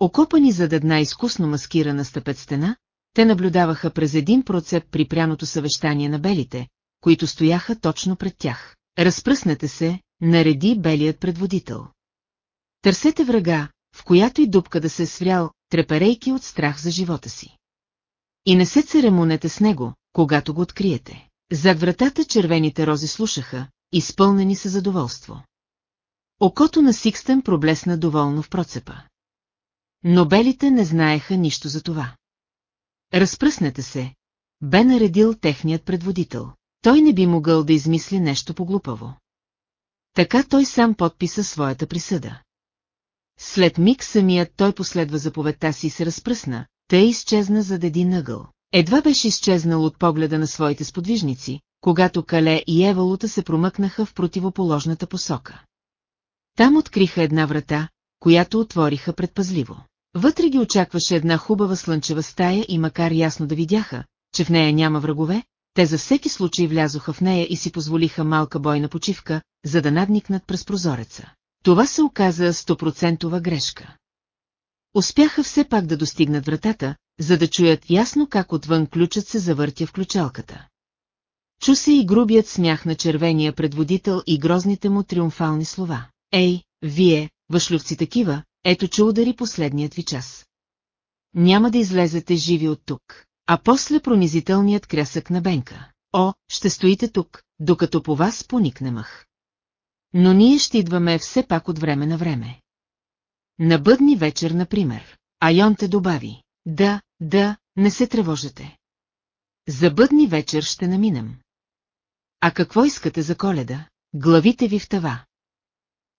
Окопани зад една изкусно маскирана стъпет стена, те наблюдаваха през един процеп при пряното съвещание на белите, които стояха точно пред тях. Разпръснете се, нареди белият предводител. Търсете врага, в която и дупка да се е сврял, треперейки от страх за живота си. И не се церемонете с него, когато го откриете. Зад вратата червените рози слушаха, изпълнени са задоволство. Окото на Сикстен проблесна доволно в процепа. Но белите не знаеха нищо за това. Разпръснете се, бе наредил техният предводител. Той не би могъл да измисли нещо поглупаво. Така той сам подписа своята присъда. След миг самият той последва заповедта си и се разпръсна, тъй изчезна зад един ъгъл. Едва беше изчезнал от погледа на своите сподвижници, когато Кале и Евалута се промъкнаха в противоположната посока. Там откриха една врата, която отвориха предпазливо. Вътре ги очакваше една хубава слънчева стая и макар ясно да видяха, че в нея няма врагове, те за всеки случай влязоха в нея и си позволиха малка бойна почивка, за да надникнат през прозореца. това се оказа стопроцентова грешка. Успяха все пак да достигнат вратата, за да чуят ясно как отвън ключът се завъртя в ключалката. Чу се и грубият смях на червения предводител и грозните му триумфални слова. Ей, вие, въшлювци такива, ето че удари последният ви час. Няма да излезете живи от тук. А после пронизителният крясък на Бенка. О, ще стоите тук, докато по вас поникне мъх. Но ние ще идваме все пак от време на време. На бъдни вечер, например. Айон те добави. Да, да, не се тревожете. За бъдни вечер ще наминем. А какво искате за коледа? Главите ви в тава.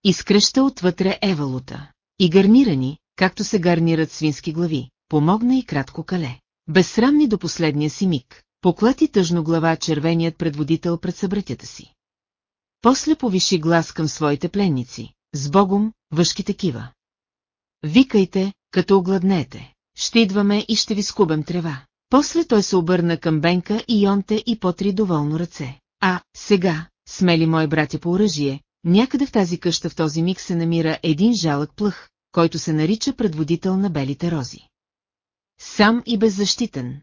Изкръща отвътре евалута. И гарнирани, както се гарнират свински глави, помогна и кратко кале. Безсрамни до последния си миг, поклати тъжно глава червеният предводител пред събратята си. После повиши глас към своите пленници. С Богом, въшки такива. Викайте, като огладнете. Ще идваме и ще ви скубем трева. После той се обърна към Бенка и Йонте и потри доволно ръце. А, сега, смели мои братя по оръжие, някъде в тази къща в този миг се намира един жалък плъх, който се нарича предводител на белите рози. Сам и беззащитен.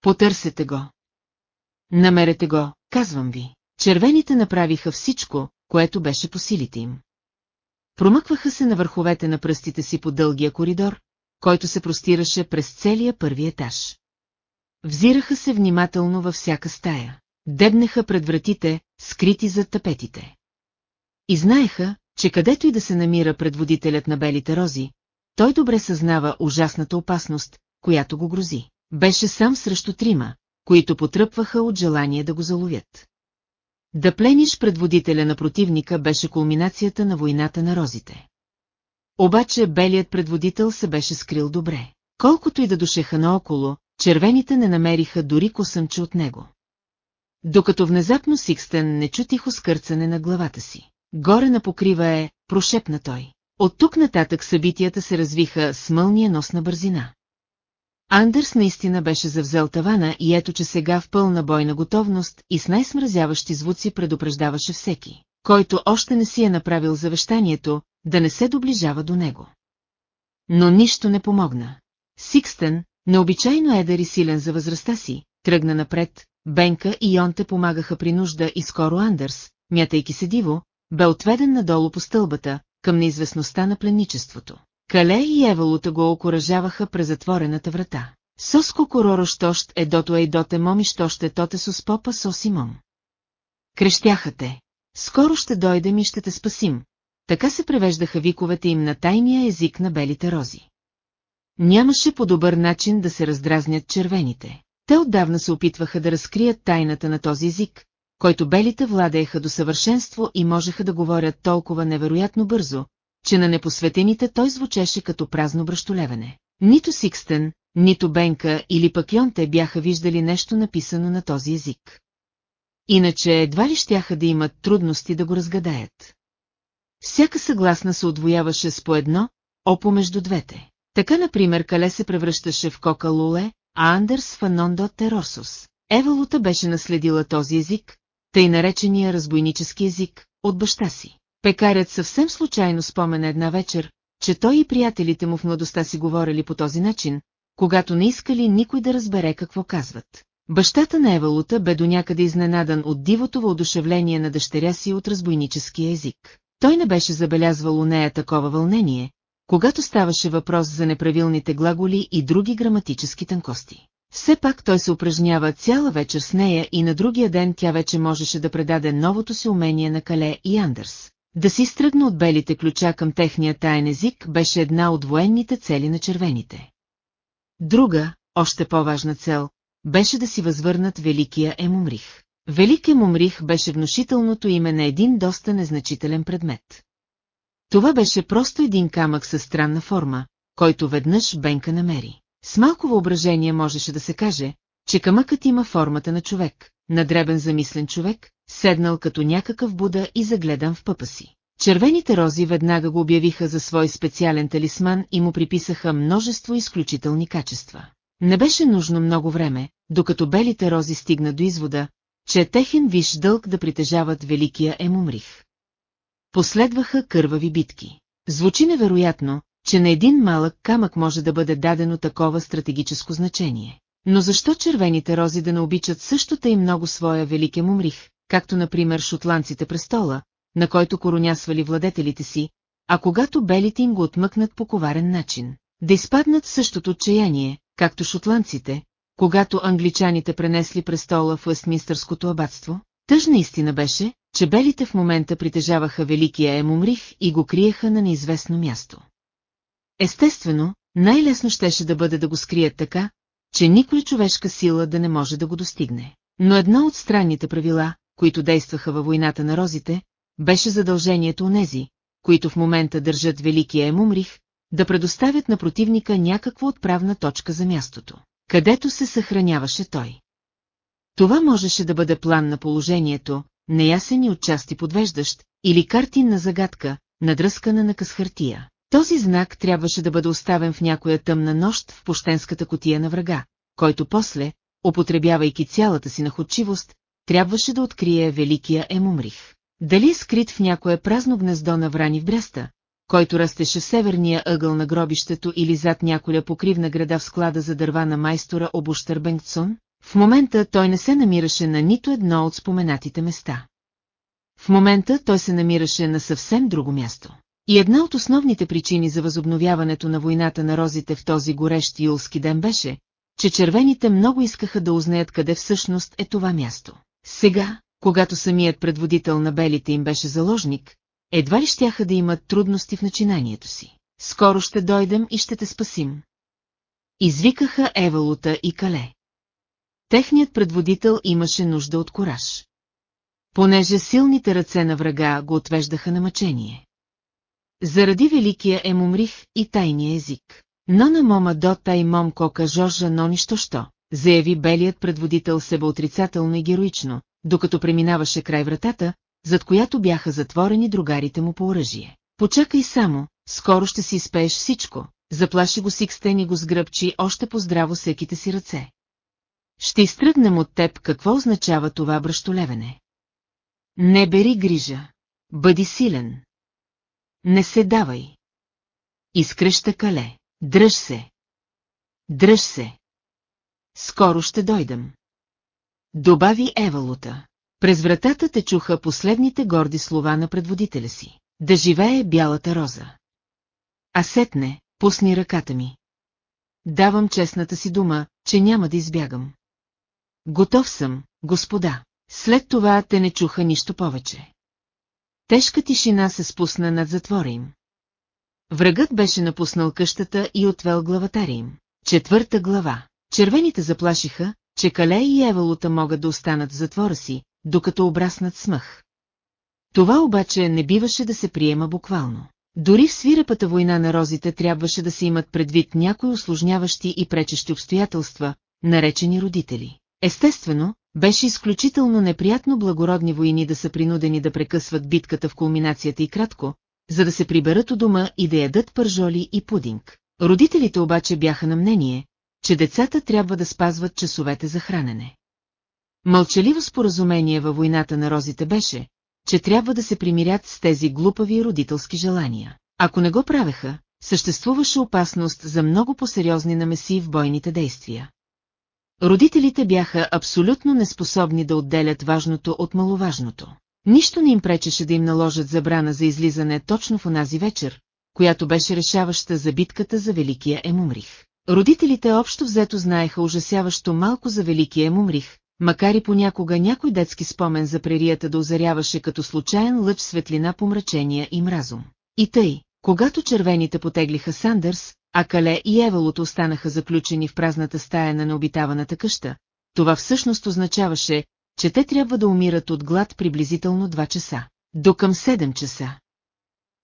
Потърсете го. Намерете го, казвам ви. Червените направиха всичко, което беше по силите им. Промъкваха се на върховете на пръстите си по дългия коридор, който се простираше през целия първи етаж. Взираха се внимателно във всяка стая. Дебнеха пред вратите, скрити зад тапетите. И знаеха, че където и да се намира предводителят на белите рози, той добре съзнава ужасната опасност, която го грози. Беше сам срещу трима, които потръпваха от желание да го заловят. Да плениш предводителя на противника беше кулминацията на войната на розите. Обаче белият предводител се беше скрил добре. Колкото и да душеха наоколо, червените не намериха дори косъмче от него. Докато внезапно Сикстен не чу тихо скърцане на главата си. Горе на покрива е, прошепна той. От тук нататък събитията се развиха с мълния носна бързина. Андерс наистина беше завзел тавана и ето че сега в пълна бойна готовност и с най-смразяващи звуци предупреждаваше всеки, който още не си е направил завещанието, да не се доближава до него. Но нищо не помогна. Сикстен, необичайно едър и силен за възрастта си, тръгна напред, Бенка и Йонте помагаха при нужда и скоро Андърс, мятайки се диво, бе отведен надолу по стълбата, към неизвестността на пленничеството. Кале и Евалута го окоръжаваха през затворената врата. Соско короро щощ е дото е доте моми щощ е тоте сос попа сос и мом. Крещяха те. Скоро ще дойдем и ще те спасим. Така се превеждаха виковете им на тайния език на белите рози. Нямаше по-добър начин да се раздразнят червените. Те отдавна се опитваха да разкрият тайната на този език, който белите владееха до съвършенство и можеха да говорят толкова невероятно бързо, че на непосветените той звучеше като празно бръщолевене. Нито Сикстен, нито Бенка или пък Йонте бяха виждали нещо написано на този език. Иначе едва ли щяха да имат трудности да го разгадаят. Всяка съгласна се отвояваше с по едно, опо между двете. Така, например, Кале се превръщаше в Кока Луле, а Андерс в Анондо Терорсус. Евалута беше наследила този език, тъй наречения разбойнически език, от баща си. Пекарят съвсем случайно спомена една вечер, че той и приятелите му в младостта си говорили по този начин, когато не искали никой да разбере какво казват. Бащата на Евалута бе до някъде изненадан от дивото въодушевление на дъщеря си от разбойническия език. Той не беше забелязвал у нея такова вълнение, когато ставаше въпрос за неправилните глаголи и други граматически тънкости. Все пак той се упражнява цяла вечер с нея и на другия ден тя вече можеше да предаде новото си умение на Кале и Андърс. Да си стръгна от белите ключа към техния таен език беше една от военните цели на червените. Друга, още по-важна цел, беше да си възвърнат Великия Емумрих. Велик Емумрих беше внушителното име на един доста незначителен предмет. Това беше просто един камък със странна форма, който веднъж Бенка намери. С малко въображение можеше да се каже, че камъкът има формата на човек, надребен замислен човек, седнал като някакъв буда и загледан в пъпа си. Червените рози веднага го обявиха за свой специален талисман и му приписаха множество изключителни качества. Не беше нужно много време, докато белите рози стигна до извода, че е техен виш дълг да притежават великия Емумрих. Последваха кървави битки. Звучи невероятно, че на един малък камък може да бъде дадено такова стратегическо значение. Но защо червените рози да не обичат същото и много своя великия мумрих, както например шотландците престола, на който коронясвали владетелите си, а когато белите им го отмъкнат по коварен начин, да изпаднат същото отчаяние, както шотландците, когато англичаните пренесли престола в Уестминстърското абатство? Тъжна истина беше, че белите в момента притежаваха великия Емумрих и го криеха на неизвестно място. Естествено, най-лесно щеше да бъде да го скрият така, че никой човешка сила да не може да го достигне. Но едно от странните правила, които действаха във войната на розите, беше задължението онези, които в момента държат Великия Емумрих, да предоставят на противника някаква отправна точка за мястото, където се съхраняваше той. Това можеше да бъде план на положението, неясен и отчасти подвеждащ, или картинна загадка, надръскана на къс хартия. Този знак трябваше да бъде оставен в някоя тъмна нощ в пощенската котия на врага, който после, употребявайки цялата си находчивост, трябваше да открие великия Емумрих. Дали е скрит в някое празно гнездо на врани в Бреста, който растеше северния ъгъл на гробището или зад няколя покривна града в склада за дърва на майстора Обущър Бенгтсон, в момента той не се намираше на нито едно от споменатите места. В момента той се намираше на съвсем друго място. И една от основните причини за възобновяването на войната на розите в този горещ юлски ден беше, че червените много искаха да узнаят къде всъщност е това място. Сега, когато самият предводител на белите им беше заложник, едва ли щяха да имат трудности в начинанието си. Скоро ще дойдем и ще те спасим. Извикаха Евалута и Кале. Техният предводител имаше нужда от кораж. Понеже силните ръце на врага го отвеждаха на мъчение. Заради великия емумрих и тайния език. Но на мома до тай мом кока Жоржа но нищо що, заяви белият предводител себе отрицателно и героично, докато преминаваше край вратата, зад която бяха затворени другарите му по оръжие. Почакай само, скоро ще си изпееш всичко, заплаши го Сикстен и го сгръбчи още по-здраво всеките си ръце. Ще изтръгнем от теб какво означава това бръщолевене. Не бери грижа. Бъди силен. Не се давай. Изкръща кале. Дръж се. Дръж се. Скоро ще дойдем. Добави Евалута. През вратата те чуха последните горди слова на предводителя си. Да живее бялата роза. А сетне, пусни ръката ми. Давам честната си дума, че няма да избягам. Готов съм, господа. След това те не чуха нищо повече. Тежка тишина се спусна над затвора им. Врагът беше напуснал къщата и отвел главатаря им. Четвърта глава. Червените заплашиха, че Кале и Евалута могат да останат в затвора си, докато обраснат смъх. Това обаче не биваше да се приема буквално. Дори в свирепата война на розите трябваше да се имат предвид някои осложняващи и пречещи обстоятелства, наречени родители. Естествено, беше изключително неприятно благородни войни да са принудени да прекъсват битката в кулминацията и кратко, за да се приберат у дома и да ядат пържоли и пудинг. Родителите обаче бяха на мнение, че децата трябва да спазват часовете за хранене. Мълчаливо споразумение във войната на розите беше, че трябва да се примирят с тези глупави родителски желания. Ако не го правеха, съществуваше опасност за много по-сериозни намеси в бойните действия. Родителите бяха абсолютно неспособни да отделят важното от маловажното. Нищо не им пречеше да им наложат забрана за излизане точно в онази вечер, която беше решаваща за битката за Великия Емумрих. Родителите общо взето знаеха ужасяващо малко за Великия Емумрих, макар и понякога някой детски спомен за прерията да озаряваше като случайен лъч светлина по мрачения им разум. И тъй, когато червените потеглиха Сандърс, а Кале и Евалото останаха заключени в празната стая на необитаваната къща, това всъщност означаваше, че те трябва да умират от глад приблизително 2 часа. До към 7 часа.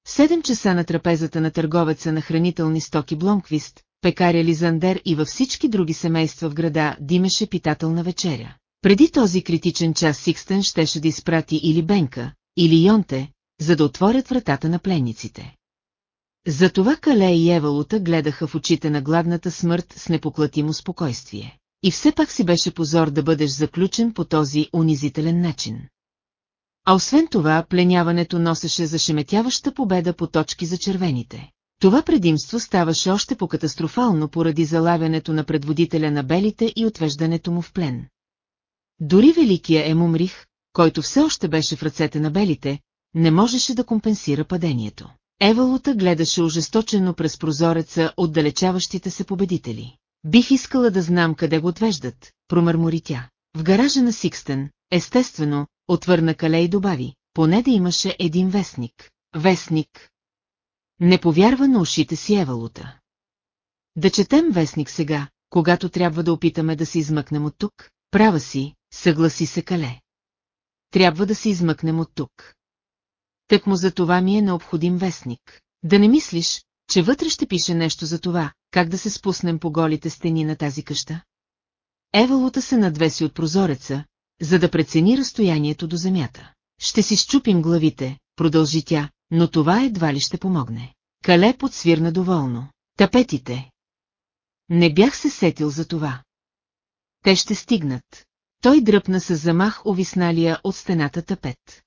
В 7 часа на трапезата на търговеца на хранителни стоки Бломквист, пекаря Лизандер и във всички други семейства в града димеше питателна вечеря. Преди този критичен час Сикстен щеше да изпрати или Бенка, или Йонте, за да отворят вратата на пленниците. Затова Кале и Евалута гледаха в очите на гладната смърт с непоклатимо спокойствие. И все пак си беше позор да бъдеш заключен по този унизителен начин. А освен това, пленяването носеше зашеметяваща победа по точки за червените. Това предимство ставаше още по-катастрофално поради залавянето на предводителя на белите и отвеждането му в плен. Дори великия Емумрих, който все още беше в ръцете на белите, не можеше да компенсира падението. Евалута гледаше ожесточено през прозореца отдалечаващите се победители. Бих искала да знам къде го отвеждат, промърмори тя. В гаража на Сикстен, естествено, отвърна Кале и добави, поне да имаше един вестник. Вестник. Не повярва на ушите си Евалута. Да четем вестник сега, когато трябва да опитаме да се измъкнем от тук? Права си, съгласи се Кале. Трябва да се измъкнем от тук. Тък му за това ми е необходим вестник. Да не мислиш, че вътре ще пише нещо за това, как да се спуснем по голите стени на тази къща? Евалута се надвеси от прозореца, за да прецени разстоянието до земята. Ще си щупим главите, продължи тя, но това едва ли ще помогне. Кале подсвирна доволно. Тапетите. Не бях се сетил за това. Те ще стигнат. Той дръпна с замах увисналия от стената тапет.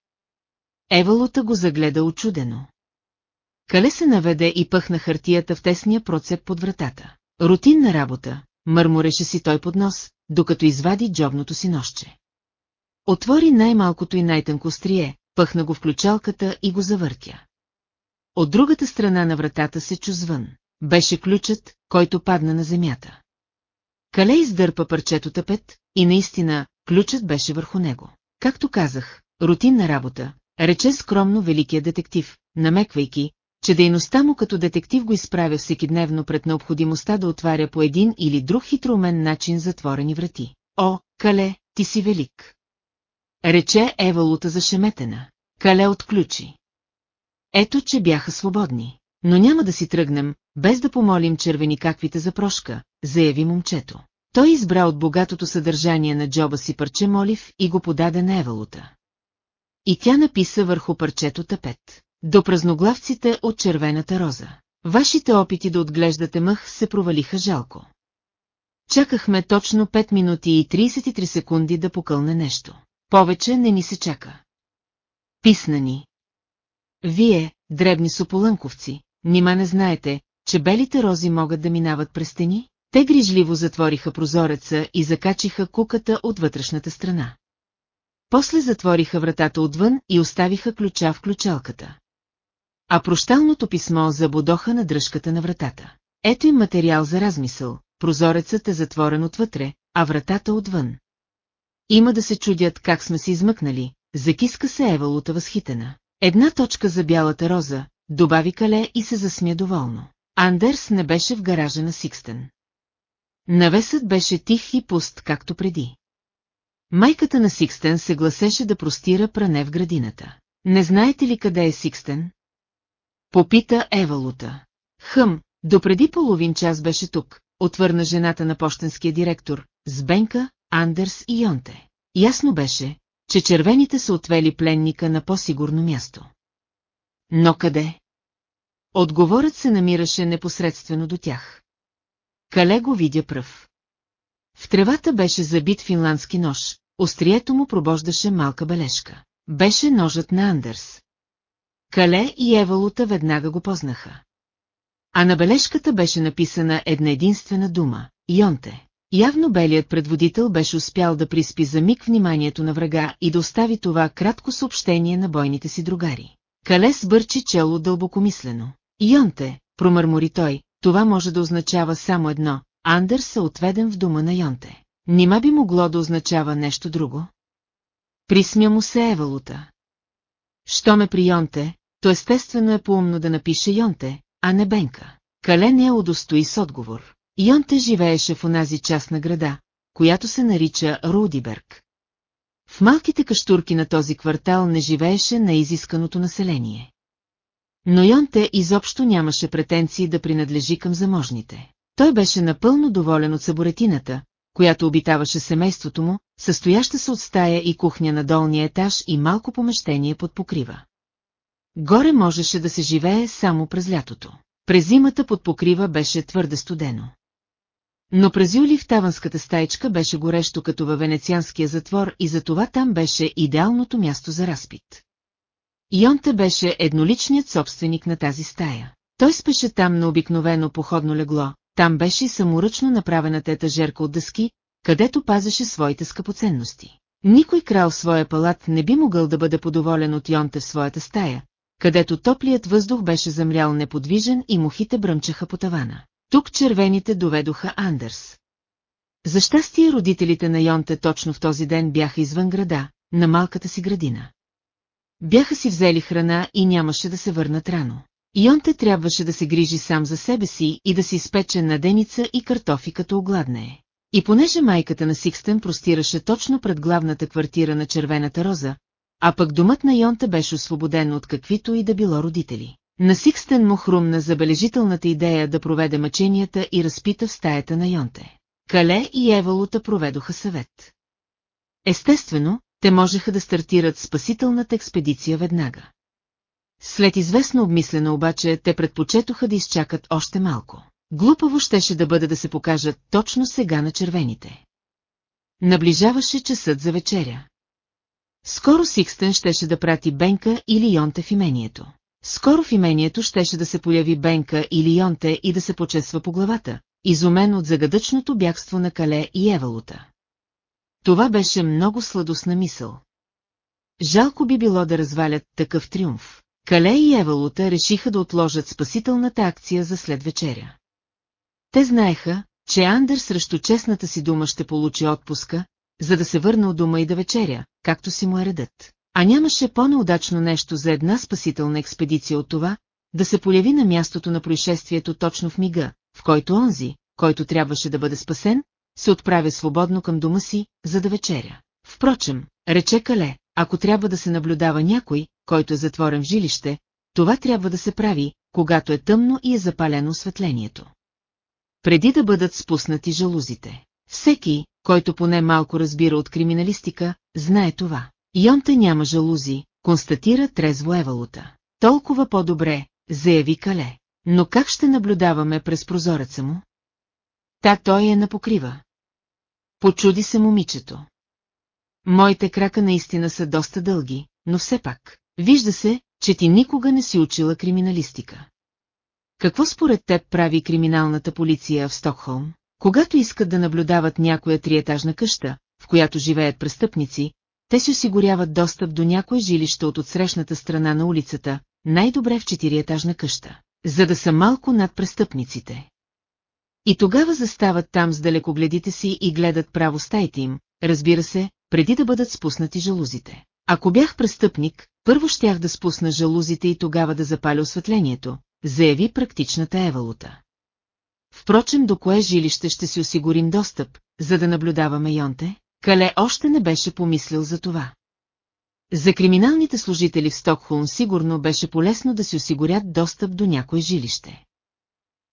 Евалута го загледа очудено. Кале се наведе и пъхна хартията в тесния процеп под вратата. Рутинна работа, мърмореше си той под нос, докато извади джобното си нощче. Отвори най-малкото и най-тънко острие, пъхна го в ключалката и го завъртя. От другата страна на вратата се чу звън. Беше ключът, който падна на земята. Кале издърпа парчето тъпет и наистина ключът беше върху него. Както казах, рутинна работа, рече скромно великият детектив, намеквайки, че дейността му като детектив го изправя всекидневно пред необходимостта да отваря по един или друг хитроумен начин затворени врати. О, Кале, ти си велик! Рече Евалута зашеметена. Кале отключи. Ето, че бяха свободни. Но няма да си тръгнем, без да помолим червени каквите за прошка, заяви момчето. Той избра от богатото съдържание на джоба си парче молив и го подаде на Евалута. И тя написа върху парчето тапет. До празноглавците от червената роза. Вашите опити да отглеждате мъх се провалиха жалко. Чакахме точно 5 минути и 33 секунди да покълне нещо. Повече не ни се чака. Писна ни. Вие, дребни сополънковци, нима не знаете, че белите рози могат да минават през стени? Те грижливо затвориха прозореца и закачиха куката от вътрешната страна. После затвориха вратата отвън и оставиха ключа в ключалката. А прощалното писмо забодоха на дръжката на вратата. Ето им материал за размисъл, прозорецът е затворен отвътре, а вратата отвън. Има да се чудят как сме се измъкнали, закиска се Евалута възхитена. Една точка за бялата роза, добави Кале и се засмя доволно. Андерс не беше в гаража на Сикстен. Навесът беше тих и пуст, както преди. Майката на Сикстен се гласеше да простира пране в градината. Не знаете ли къде е Сикстен? Попита Евалута. Хъм, допреди половин час беше тук, отвърна жената на почтенския директор, с Бенка, Андерс и Йонте. Ясно беше, че червените са отвели пленника на по-сигурно място. Но къде? Отговорът се намираше непосредствено до тях. Кале го видя пръв. В тревата беше забит финландски нож, острието му пробождаше малка бележка. Беше ножът на Андерс. Кале и Евалута веднага го познаха. А на бележката беше написана една единствена дума – Йонте. Явно белият предводител беше успял да приспи за миг вниманието на врага и да остави това кратко съобщение на бойните си другари. Калес бърчи чело дълбокомислено. Йонте, промърмори той, това може да означава само едно. Андърс е отведен в дома на Йонте. Нима би могло да означава нещо друго? Присмя му се Евалута. Що ме при Йонте, то естествено е поумно да напише Йонте, а не Бенка. Кале не е удостои с отговор. Йонте живееше в онази част на града, която се нарича Рудиберг. В малките каштурки на този квартал не живееше на изисканото население. Но Йонте изобщо нямаше претенции да принадлежи към заможните. Той беше напълно доволен от съборетината, която обитаваше семейството му, състояща се от стая и кухня на долния етаж и малко помещение под покрива. Горе можеше да се живее само през лятото. През зимата под покрива беше твърде студено. Но през юли в таванската стаечка беше горещо като във венецианския затвор и затова там беше идеалното място за разпит. Йонте беше едноличният собственик на тази стая. Той спеше там на обикновено походно легло, там беше саморъчно направената етажерка от дъски, където пазеше своите скъпоценности. Никой крал в своя палат не би могъл да бъде подоволен от Йонте в своята стая, където топлият въздух беше замрял неподвижен и мухите бръмчаха по тавана. Тук червените доведоха Андерс. За щастие родителите на Йонте точно в този ден бяха извън града, на малката си градина. Бяха си взели храна и нямаше да се върнат рано. Йонте трябваше да се грижи сам за себе си и да си изпече наденица и картофи като огладнее. И понеже майката на Сикстен простираше точно пред главната квартира на Червената роза, а пък домът на Йонта беше освободен от каквито и да било родители. На Сикстен му хрумна забележителната идея да проведе мъченията и разпита в стаята на Йонте. Кале и Евалута проведоха съвет. Естествено, те можеха да стартират спасителната експедиция веднага. След известно обмислено обаче, те предпочетоха да изчакат още малко. Глупаво щеше да бъде да се покажат точно сега на червените. Наближаваше часът за вечеря. Скоро Сикстен щеше да прати Бенка или Йонте в имението. Скоро в имението щеше да се появи Бенка или Йонте и да се почесва по главата, изумен от загадъчното бягство на Кале и Евалута. Това беше много сладостна мисъл. Жалко би било да развалят такъв триумф. Кале и Евалута решиха да отложат спасителната акция за след вечеря. Те знаеха, че Андер срещу честната си дума ще получи отпуска, за да се върне от дома и да вечеря, както си му е редът. А нямаше по-неудачно нещо за една спасителна експедиция от това, да се появи на мястото на происшествието точно в мига, в който онзи, който трябваше да бъде спасен, се отправя свободно към дома си, за да вечеря. Впрочем, рече Кале, ако трябва да се наблюдава някой, който е затворен в жилище, това трябва да се прави, когато е тъмно и е запалено осветлението. Преди да бъдат спуснати жалузите. Всеки, който поне малко разбира от криминалистика, знае това. Йонте няма жалузи, констатира трезво Евалута. Толкова по-добре, заяви Кале. Но как ще наблюдаваме през прозореца му? Та той е на покрива. Почуди се момичето. Моите крака наистина са доста дълги, но все пак, вижда се, че ти никога не си учила криминалистика. Какво според теб прави криминалната полиция в Стокхолм? Когато искат да наблюдават някоя триетажна къща, в която живеят престъпници, те си осигуряват достъп до някое жилище от отсрещната страна на улицата, най-добре в четириетажна къща, за да са малко над престъпниците. И тогава застават там с далекогледите си и гледат право стаите им, разбира се, преди да бъдат спуснати жалузите. Ако бях престъпник, първо щях да спусна жалузите и тогава да запаля осветлението, заяви практичната Евалута. Впрочем, до кое жилище ще си осигурим достъп, за да наблюдаваме Йонте? Кале още не беше помислил за това. За криминалните служители в Стокхолм сигурно беше полезно да си осигурят достъп до някое жилище.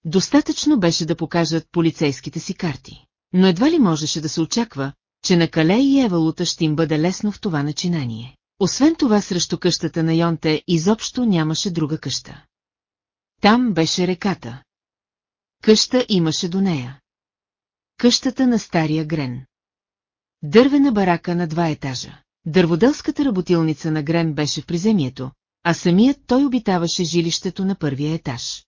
Достатъчно беше да покажат полицейските си карти. Но едва ли можеше да се очаква, че на Кале и Евалута ще им бъде лесно в това начинание. Освен това срещу къщата на Йонте изобщо нямаше друга къща. Там беше реката. Къща имаше до нея. Къщата на стария Грен. Дървена барака на два етажа. Дърводелската работилница на Грен беше в приземието, а самият той обитаваше жилището на първия етаж.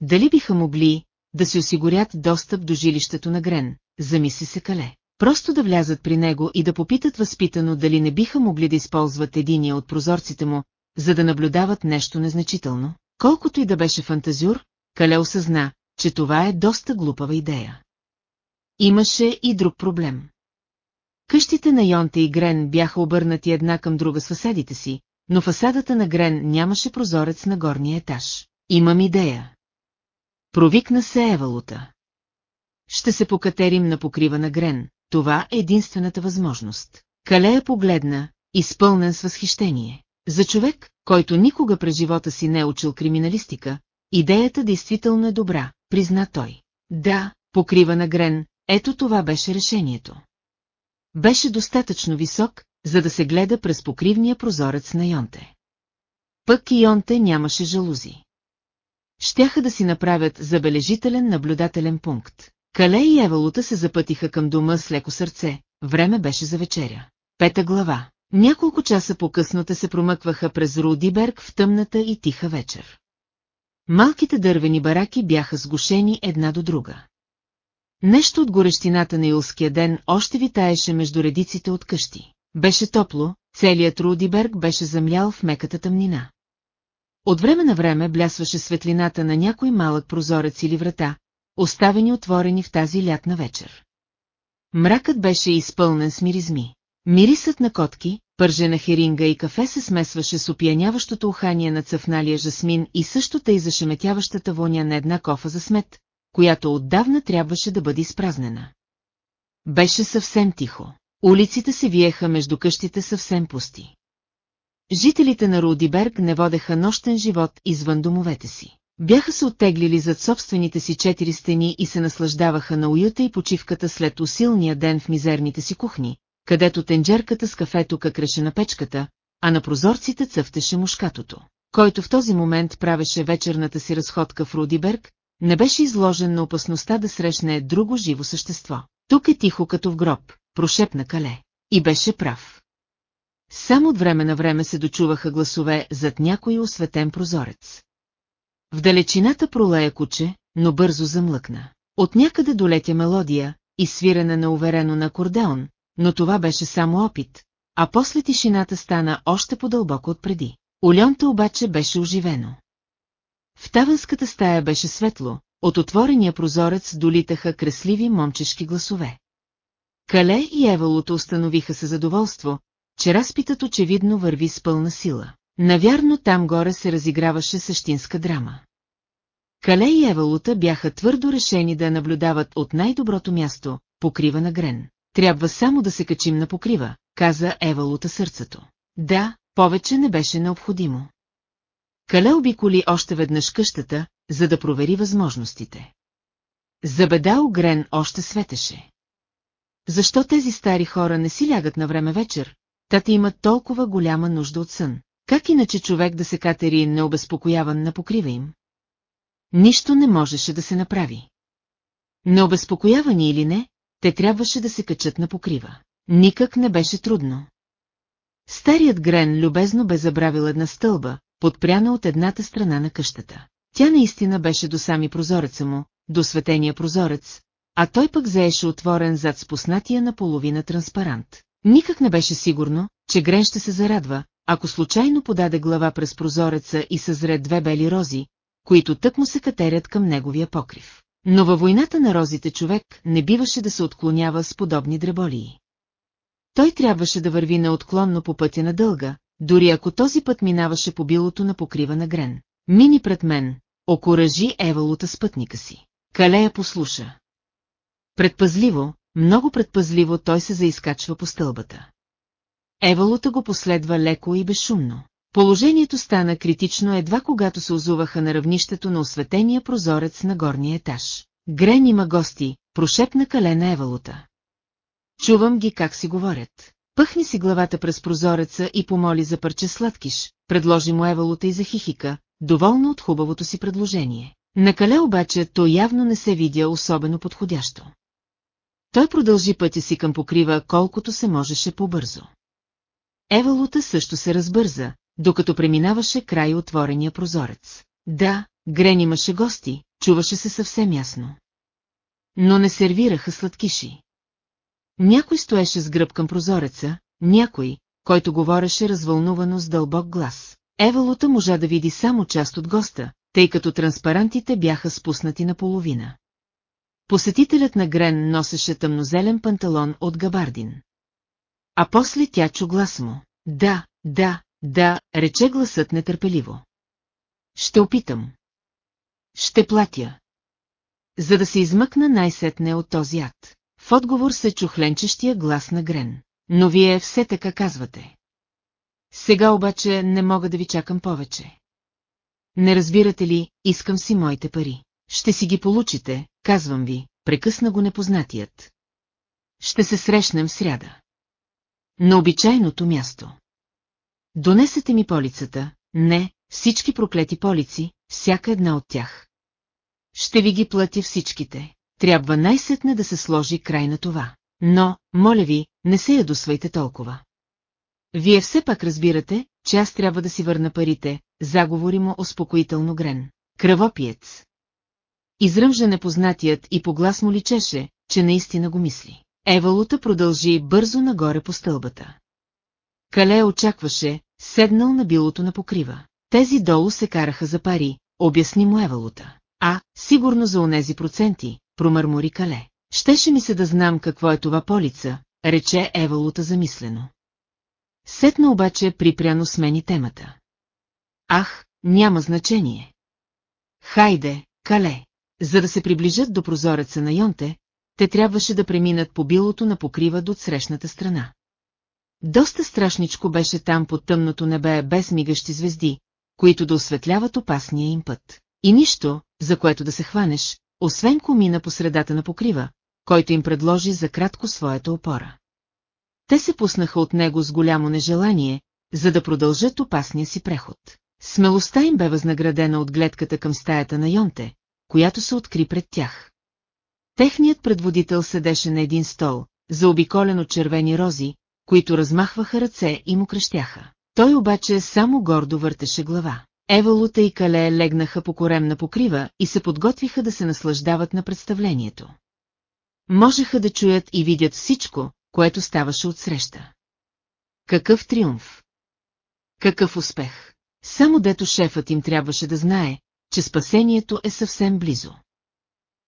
Дали биха могли да си осигурят достъп до жилището на Грен, замисли се Кале. Просто да влязат при него и да попитат възпитано дали не биха могли да използват единия от прозорците му, за да наблюдават нещо незначително. Колкото и да беше фантазюр, Кале осъзна, че това е доста глупава идея. Имаше и друг проблем. Къщите на Йонте и Грен бяха обърнати една към друга с фасадите си, но фасадата на Грен нямаше прозорец на горния етаж. Имам идея. Провикна се Евалута. Ще се покатерим на покрива на Грен, това е единствената възможност. Калея погледна, изпълнен с възхищение. За човек, който никога през живота си не е учил криминалистика, идеята действително е добра, призна той. Да, покрива на Грен, ето това беше решението. Беше достатъчно висок, за да се гледа през покривния прозорец на Йонте. Пък и Йонте нямаше жалузи. Щяха да си направят забележителен наблюдателен пункт. Кале и Евалута се запътиха към дома с леко сърце, време беше за вечеря. Пета глава. Няколко часа по-късно се промъкваха през Рудиберг в тъмната и тиха вечер. Малките дървени бараки бяха сгушени една до друга. Нещо от горещината на юлския ден още витаеше между редиците от къщи. Беше топло, целият Рудиберг беше замлял в меката тъмнина. От време на време блясваше светлината на някой малък прозорец или врата, оставени отворени в тази лятна вечер. Мракът беше изпълнен с миризми. Мирисът на котки, пържена херинга и кафе се смесваше с опияняващото ухание на цъфналия жасмин и също тъй зашеметяващата воня на една кофа за смет, която отдавна трябваше да бъде изпразнена. Беше съвсем тихо. Улиците се виеха между къщите съвсем пусти. Жителите на Рудиберг не водеха нощен живот извън домовете си. Бяха се оттеглили зад собствените си четири стени и се наслаждаваха на уюта и почивката след усилния ден в мизерните си кухни, където тенджерката с кафето къкреше на печката, а на прозорците цъфтеше мушкатото, който в този момент правеше вечерната си разходка в Рудиберг, не беше изложен на опасността да срещне друго живо същество. Тук е тихо като в гроб, прошепна Кале. И беше прав. Само от време на време се дочуваха гласове зад някой осветен прозорец. В далечината пролея куче, но бързо замлъкна. От някъде долетя мелодия, изсвирена на уверено на акордеон, но това беше само опит, а после тишината стана още по-дълбоко от преди. Олионта обаче беше оживено. В таванската стая беше светло, от отворения прозорец долитаха кресливи момчешки гласове. Кале и Евалото установиха се задоволство, че разпитът очевидно върви с пълна сила. Навярно там горе се разиграваше същинска драма. Кале и Евалута бяха твърдо решени да наблюдават от най-доброто място, покрива на Грен. Трябва само да се качим на покрива, каза Евалута сърцето. Да, повече не беше необходимо. Кале обиколи още веднъж къщата, за да провери възможностите. За Огрен още светеше. Защо тези стари хора не си лягат на време вечер, тата имат толкова голяма нужда от сън? Как иначе човек да се катери необезпокояван на покрива им? Нищо не можеше да се направи. Необезпокоявани или не, те трябваше да се качат на покрива. Никак не беше трудно. Старият Грен любезно бе забравил една стълба, подпряна от едната страна на къщата. Тя наистина беше до сами прозореца му, до светения прозорец, а той пък заеше отворен зад спуснатия на половина транспарант. Никак не беше сигурно, че Грен ще се зарадва, ако случайно подаде глава през прозореца и съзре две бели рози, които тък му се катерят към неговия покрив. Но във войната на розите човек не биваше да се отклонява с подобни дреболии. Той трябваше да върви неотклонно по пътя на дълга, дори ако този път минаваше по билото на покрива на Грен. Мини пред мен, окоръжи Евалута с пътника си. Калея послуша. Предпазливо, много предпазливо той се заискачва по стълбата. Евалута го последва леко и безшумно. Положението стана критично едва когато се озуваха на равнището на осветения прозорец на горния етаж. Грен има гости, прошепна калена Евалута. Чувам ги как си говорят. Пъхни си главата през прозореца и помоли за парче сладкиш, предложи му Евалута и за хихика, доволно от хубавото си предложение. На Кале обаче то явно не се видя особено подходящо. Той продължи пътя си към покрива колкото се можеше по-бързо. Евалута също се разбърза, докато преминаваше край отворения прозорец. Да, Грен имаше гости, чуваше се съвсем ясно. Но не сервираха сладкиши. Някой стоеше с гръб към прозореца, някой, който говореше развълнувано с дълбок глас. Евалута можа да види само част от госта, тъй като транспарантите бяха спуснати наполовина. Посетителят на Грен носеше тъмнозелен панталон от габардин. А после тя чу глас му. Да, да, да, рече гласът нетърпеливо. Ще опитам. Ще платя. За да се измъкна най-сетне от този ад. В отговор се чухленчещия глас на Грен. Но вие все така казвате. Сега обаче не мога да ви чакам повече. Не разбирате ли, искам си моите пари. Ще си ги получите, казвам ви, прекъсна го непознатият. Ще се срещнем в сряда. На обичайното място. Донесете ми полицата, не, всички проклети полици, всяка една от тях. Ще ви ги платя всичките. трябва най-сетне да се сложи край на това. Но, моля ви, не се ядосвайте толкова. Вие все пак разбирате, че аз трябва да си върна парите, заговори му успокоително Грен. Кръвопиец. Изръмжа непознатият и по глас му личеше, че наистина го мисли. Евалута продължи бързо нагоре по стълбата. Кале очакваше, седнал на билото на покрива. Тези долу се караха за пари, обясни му Евалута. А, сигурно за онези проценти, промърмори Кале. Щеше ми се да знам какво е това полица, рече Евалута замислено. Сетна обаче припряно смени темата. Ах, няма значение. Хайде, Кале. За да се приближат до прозореца на Йонте, те трябваше да преминат по билото на покрива до срещната страна. Доста страшничко беше там под тъмното небе без мигащи звезди, които да осветляват опасния им път. И нищо, за което да се хванеш, освен комина по средата на покрива, който им предложи за кратко своята опора. Те се пуснаха от него с голямо нежелание, за да продължат опасния си преход. Смелостта им бе възнаградена от гледката към стаята на Йонте, която се откри пред тях. Техният предводител седеше на един стол, заобиколен от червени рози, които размахваха ръце и му кръщяха. Той обаче само гордо въртеше глава. Евалута и Кале легнаха по коремна покрива и се подготвиха да се наслаждават на представлението. Можеха да чуят и видят всичко, което ставаше от среща. Какъв триумф! Какъв успех! Само дето шефът им трябваше да знае, че спасението е съвсем близо.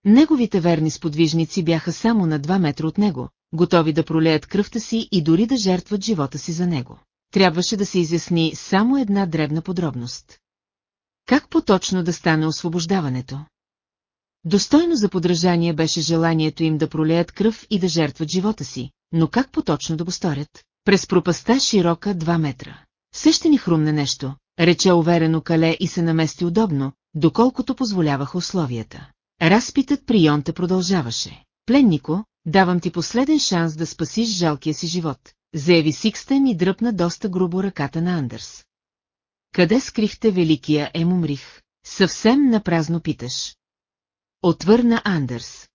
Неговите верни сподвижници бяха само на два метра от него, готови да пролеят кръвта си и дори да жертват живота си за него. Трябваше да се изясни само една дребна подробност. Как по-точно да стане освобождаването? Достойно за подражание беше желанието им да пролеят кръв и да жертват живота си, но как по-точно да го сторят? През пропаста широка 2 метра. Все ще ни хрумне нещо, рече уверено Кале и се намести удобно, доколкото позволяваха условията. Разпитът при Йонте продължаваше. Пленнико, давам ти последен шанс да спасиш жалкия си живот, заяви Сикстен и дръпна доста грубо ръката на Андърс. Къде скрихте великия Емумрих? Съвсем напразно питаш. Отвърна Андърс.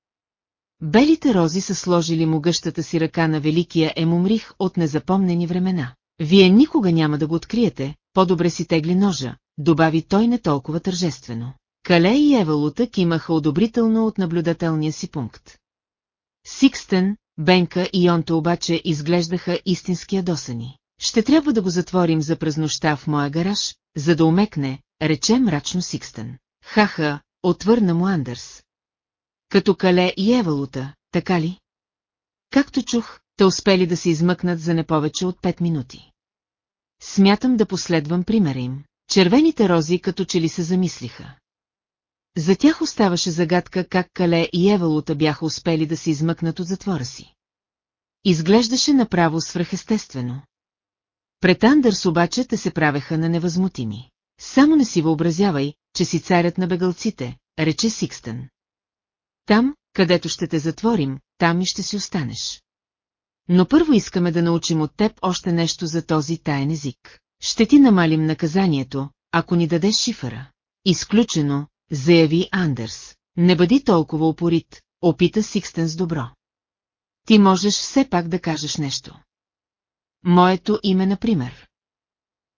Белите рози са сложили могъщата си ръка на великия Емумрих от незапомнени времена. Вие никога няма да го откриете, по-добре си тегли ножа, добави той не толкова тържествено. Кале и Евалута кимаха одобрително от наблюдателния си пункт. Сикстен, Бенка и Йонта обаче изглеждаха истински ядосани. Ще трябва да го затворим за през нощта в моя гараж, за да умекне, рече мрачно Сикстен. Хаха, отвърна му Андърс. Като Кале и Евалута, така ли? Както чух, те успели да се измъкнат за не повече от пет минути. Смятам да последвам примера им. Червените рози като че ли се замислиха. За тях оставаше загадка как Кале и Евалута бяха успели да се измъкнат от затвора си. Изглеждаше направо свръхестествено. Пред Андърс обаче те се правеха на невъзмутими. Само не си въобразявай, че си царят на бегалците, рече Сикстън. Там, където ще те затворим, там и ще си останеш. Но първо искаме да научим от теб още нещо за този таен език. Ще ти намалим наказанието, ако ни дадеш шифъра. Изключено, заяви Андерс. Не бъди толкова упорит, опита Сикстен с добро. Ти можеш все пак да кажеш нещо. Моето име, например.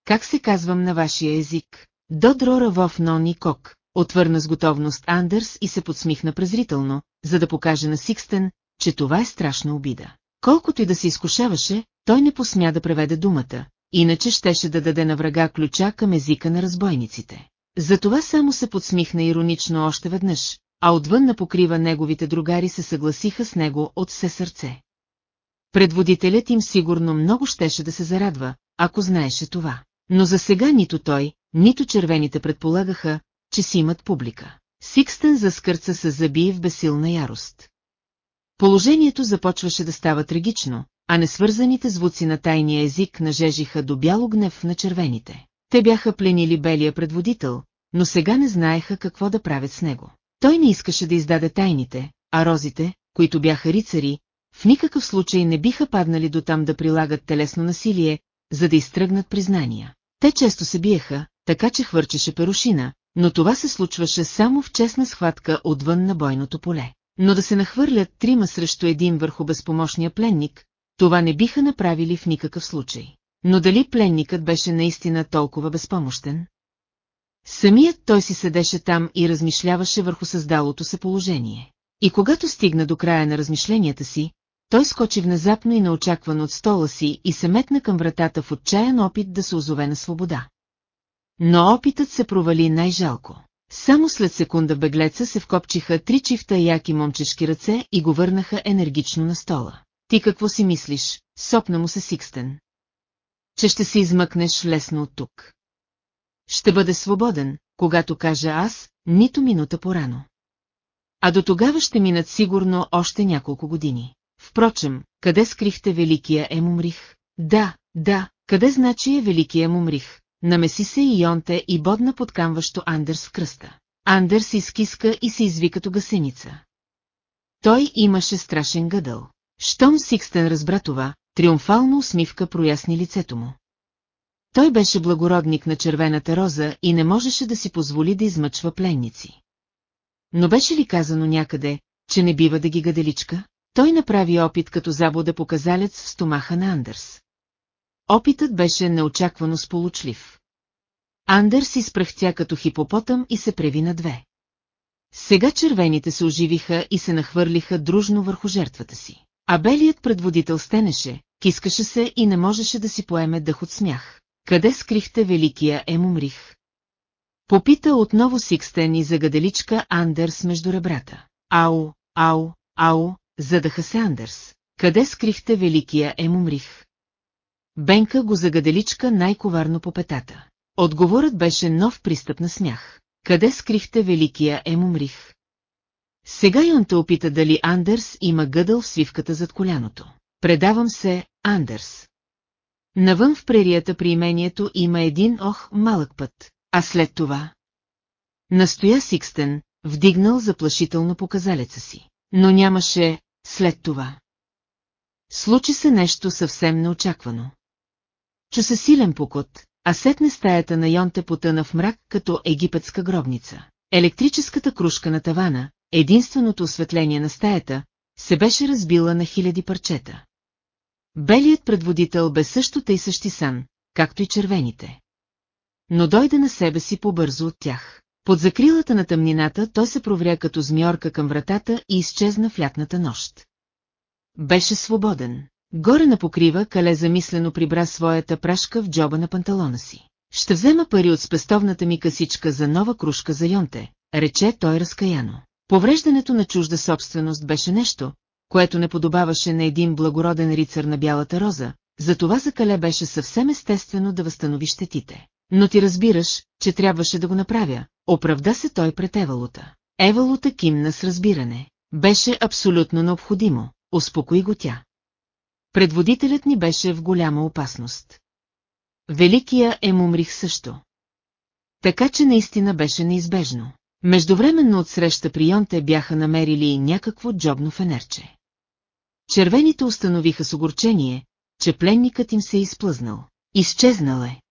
Как се казвам на вашия език? Додро Равов Нони Кок, отвърна с готовност Андерс и се подсмихна презрително, за да покаже на Сикстен, че това е страшна обида. Колкото и да се изкушаваше, той не посмя да преведе думата, иначе щеше да даде на врага ключа към езика на разбойниците. Затова само се подсмихна иронично още веднъж, а отвън на покрива неговите другари се съгласиха с него от все сърце. Предводителят им сигурно много щеше да се зарадва, ако знаеше това. Но за сега нито той, нито червените предполагаха, че си имат публика. Сикстън заскърца с зъби в бесилна ярост. Положението започваше да става трагично, а несвързаните звуци на тайния език нажежиха до бяло гнев на червените. Те бяха пленили белия предводител, но сега не знаеха какво да правят с него. Той не искаше да издаде тайните, а розите, които бяха рицари, в никакъв случай не биха паднали до там да прилагат телесно насилие, за да изтръгнат признания. Те често се биеха, така че хвърчеше перушина, но това се случваше само в честна схватка отвън на бойното поле. но да се нахвърлят трима срещу един върху безпомощния пленник, това не биха направили в никакъв случай. Но дали пленникът беше наистина толкова безпомощен? Самият той си седеше там и размишляваше върху създалото се положение. И когато стигна до края на размишленията си, той скочи внезапно и неочаквано от стола си и се метна към вратата в отчаян опит да се озове на свобода. Но опитът се провали най-жалко. Само след секунда беглеца се вкопчиха три чифта яки момчешки ръце и го върнаха енергично на стола. Ти какво си мислиш, сопна му се Сикстен? Че ще се измъкнеш лесно от тук. Ще бъде свободен, когато кажа аз, нито минута порано. А до тогава ще минат сигурно още няколко години. Впрочем, къде скрихте Великия Емумрих? Да, да, къде значи е Великия Емумрих? Намеси се и Йонте и бодна подкамващо Андерс в кръста. Андерс изкиска и се изви като гасеница. Той имаше страшен гъдъл. Щом Сикстен разбра това, триумфална усмивка проясни лицето му. Той беше благородник на червената роза и не можеше да си позволи да измъчва пленници. Но беше ли казано някъде, че не бива да ги гаделичка? Той направи опит като забуда показалец в стомаха на Андърс. Опитът беше неочаквано сполучлив. Андърс изпрахтя като хипопотъм и се преви на две. Сега червените се оживиха и се нахвърлиха дружно върху жертвата си. А белият предводител стенеше, кискаше се и не можеше да си поеме дъх от смях. Къде скрихте великия Емумрих? Попита отново Сикстен и загаделичка Андерс между ребрата. Ау, ау, ау, задаха се Андерс. Къде скрихте великия Емумрих? Бенка го загаделичка най-коварно по петата. Отговорът беше нов пристъп на смях. Къде скрихте великия Емумрих? Сега Йонта опита дали Андерс има гъдъл в свивката зад коляното. Предавам се, Андерс. Навън в прерията при имението има един ох малък път, а след това... Настоя Сикстен, вдигнал заплашително показалеца си. Но нямаше след това. Случи се нещо съвсем неочаквано. Чу се силен покот, а сетне стаята на Йонте потъна в мрак като египетска гробница. Електрическата кружка на тавана, единственото осветление на стаята, се беше разбила на хиляди парчета. Белият предводител бе също тъй същисан, както и червените. Но дойде на себе си побързо от тях. Под закрилата на тъмнината той се провря като змиорка към вратата и изчезна в лятната нощ. Беше свободен. Горе на покрива Кале замислено прибра своята прашка в джоба на панталона си. Ще взема пари от спестовната ми касичка за нова кружка за Йонте, рече той разкаяно. Повреждането на чужда собственост беше нещо, което не подобаваше на един благороден рицар на бялата роза, затова за Кале беше съвсем естествено да възстанови щетите. Но ти разбираш, че трябваше да го направя, оправда се той пред Евалута. Евалута кимна с разбиране. Беше абсолютно необходимо, успокои го тя. Предводителят ни беше в голяма опасност. Великия Емумрих също. Така че наистина беше неизбежно. Междувременно от среща при Йонте бяха намерили някакво джобно фенерче. Червените установиха с огорчение, че пленникът им се е изплъзнал. Изчезнал е.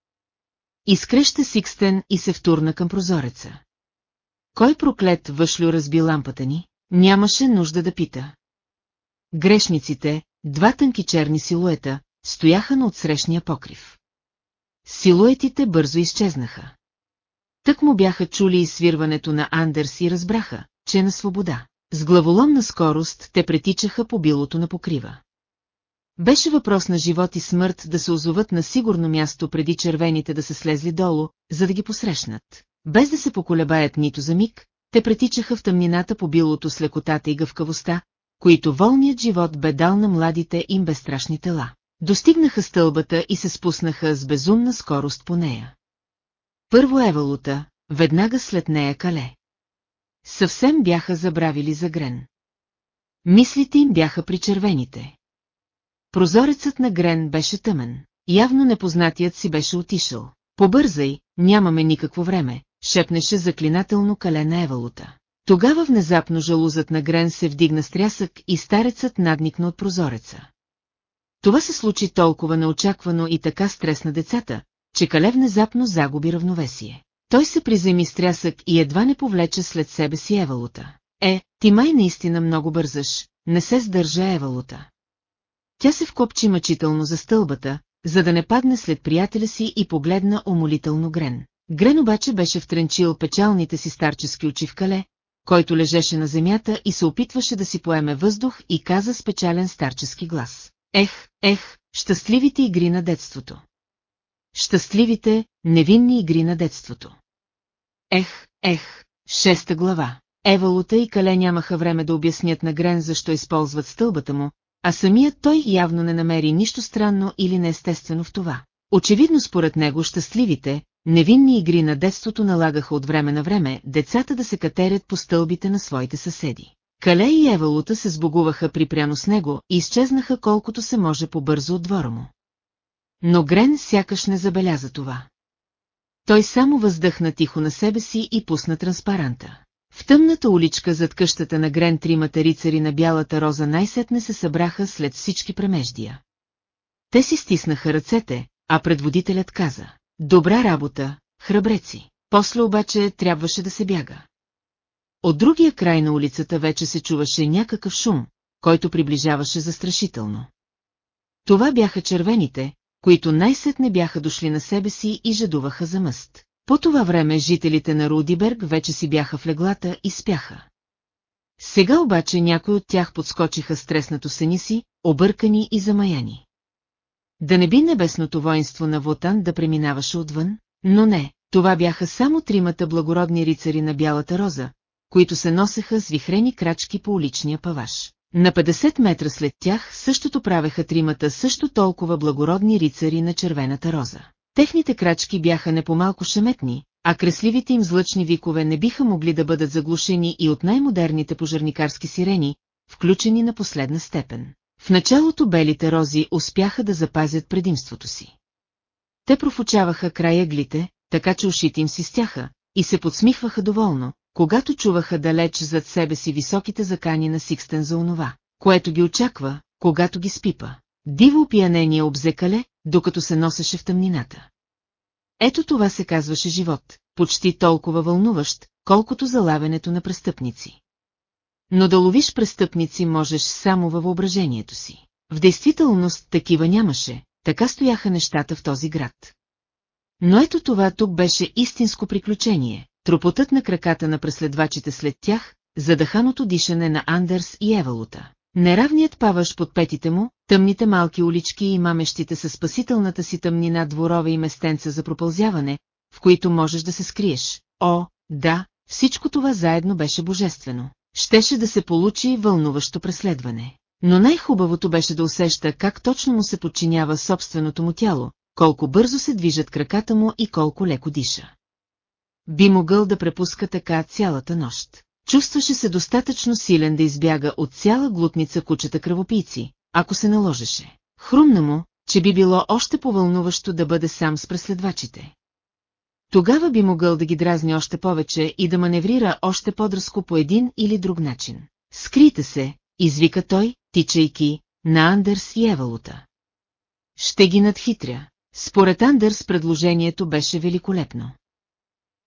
Изкреща Сикстен и се втурна към прозореца. Кой проклет въшлю разби лампата ни? Нямаше нужда да пита. Грешниците, два тънки черни силуета, стояха на отсрещния покрив. Силуетите бързо изчезнаха. Тък му бяха чули изсвирването на Андерс и разбраха, че е на свобода. С главоломна скорост те претичаха по билото на покрива. Беше въпрос на живот и смърт да се озоват на сигурно място преди червените да се слезли долу, за да ги посрещнат. Без да се поколебаят нито за миг, те претичаха в тъмнината по билото с лекотата и гъвкавостта, които волният живот бе дал на младите им безстрашни тела. Достигнаха стълбата и се спуснаха с безумна скорост по нея. Първо Евалута, веднага след нея Кале. Съвсем бяха забравили за Грен. Мислите им бяха при червените. Прозорецът на Грен беше тъмен. Явно непознатият си беше отишъл. Побързай, нямаме никакво време, шепнеше заклинателно Кале на Евалута. Тогава внезапно жалузът на Грен се вдигна с трясък и старецът надникна от прозореца. Това се случи толкова неочаквано и така стресна децата, че Кале внезапно загуби равновесие. Той се приземи с трясък и едва не повлече след себе си Евалута. Е, Ти май наистина много бързаш, не се сдържа Евалута. Тя се вкопчи мъчително за стълбата, за да не падне след приятеля си и погледна умолително Грен. Грен обаче беше втренчил печалните си старчески очи в кале, който лежеше на земята и се опитваше да си поеме въздух и каза с печален старчески глас. Ех, ех, щастливите игри на детството. Щастливите, невинни игри на детството. Ех, ех, шеста глава. Евалута и Кале нямаха време да обяснят на Грен защо използват стълбата му, а самият той явно не намери нищо странно или неестествено в това. Очевидно според него щастливите, невинни игри на детството налагаха от време на време децата да се катерят по стълбите на своите съседи. Кале и Евалута се сбогуваха припряно с него и изчезнаха колкото се може по-бързо от двора му. Но Грен сякаш не забеляза това. Той само въздъхна тихо на себе си и пусна транспаранта. В тъмната уличка зад къщата на Грен тримата рицари на бялата роза най-сетне се събраха след всички премеждия. Те си стиснаха ръцете, а предводителят каза, добра работа, храбреци. После обаче трябваше да се бяга. От другия край на улицата вече се чуваше някакъв шум, който приближаваше застрашително. Това бяха червените, които най-сетне бяха дошли на себе си и жадуваха за мъст. По това време жителите на Рудиберг вече си бяха в леглата и спяха. Сега обаче някои от тях подскочиха стреснато сени си, объркани и замаяни. Да не би небесното воинство на Вотан да преминаваше отвън, но не, това бяха само тримата благородни рицари на Бялата роза, които се носеха с вихрени крачки по уличния паваш. На 50 метра след тях същото правеха тримата също толкова благородни рицари на червената роза. Техните крачки бяха не по-малко шеметни, а кресливите им злъчни викове не биха могли да бъдат заглушени и от най-модерните пожарникарски сирени, включени на последна степен. В началото белите рози успяха да запазят предимството си. Те профучаваха край ъглите, така че ушите им си стяха, и се подсмихваха доволно, когато чуваха далеч зад себе си високите закани на Сикстен за онова, което ги очаква, когато ги спипа. Диво опиянение обзекале, докато се носеше в тъмнината. Ето това се казваше живот, почти толкова вълнуващ, колкото залавянето на престъпници. Но да ловиш престъпници можеш само във въображението си. В действителност такива нямаше, така стояха нещата в този град. Но ето това тук беше истинско приключение, тропотът на краката на преследвачите след тях, задъханото дишане на Андерс и Евалута. Неравният паваш под петите му, тъмните малки улички и мамещите със спасителната си тъмнина дворове и местенца за пропълзяване, в които можеш да се скриеш. О, да, всичко това заедно беше божествено. Щеше да се получи вълнуващо преследване. Но най-хубавото беше да усеща как точно му се подчинява собственото му тяло, колко бързо се движат краката му и колко леко диша. Би могъл да препуска така цялата нощ. Чувстваше се достатъчно силен да избяга от цяла глутница кучета кръвопийци, ако се наложеше. Хрумна му, че би било още повълнуващо да бъде сам с преследвачите. Тогава би могъл да ги дразни още повече и да маневрира още по-дръско по един или друг начин. Скрийте се, извика той, тичайки, на Андърс и Евалута. Ще ги надхитря. Според Андърс предложението беше великолепно.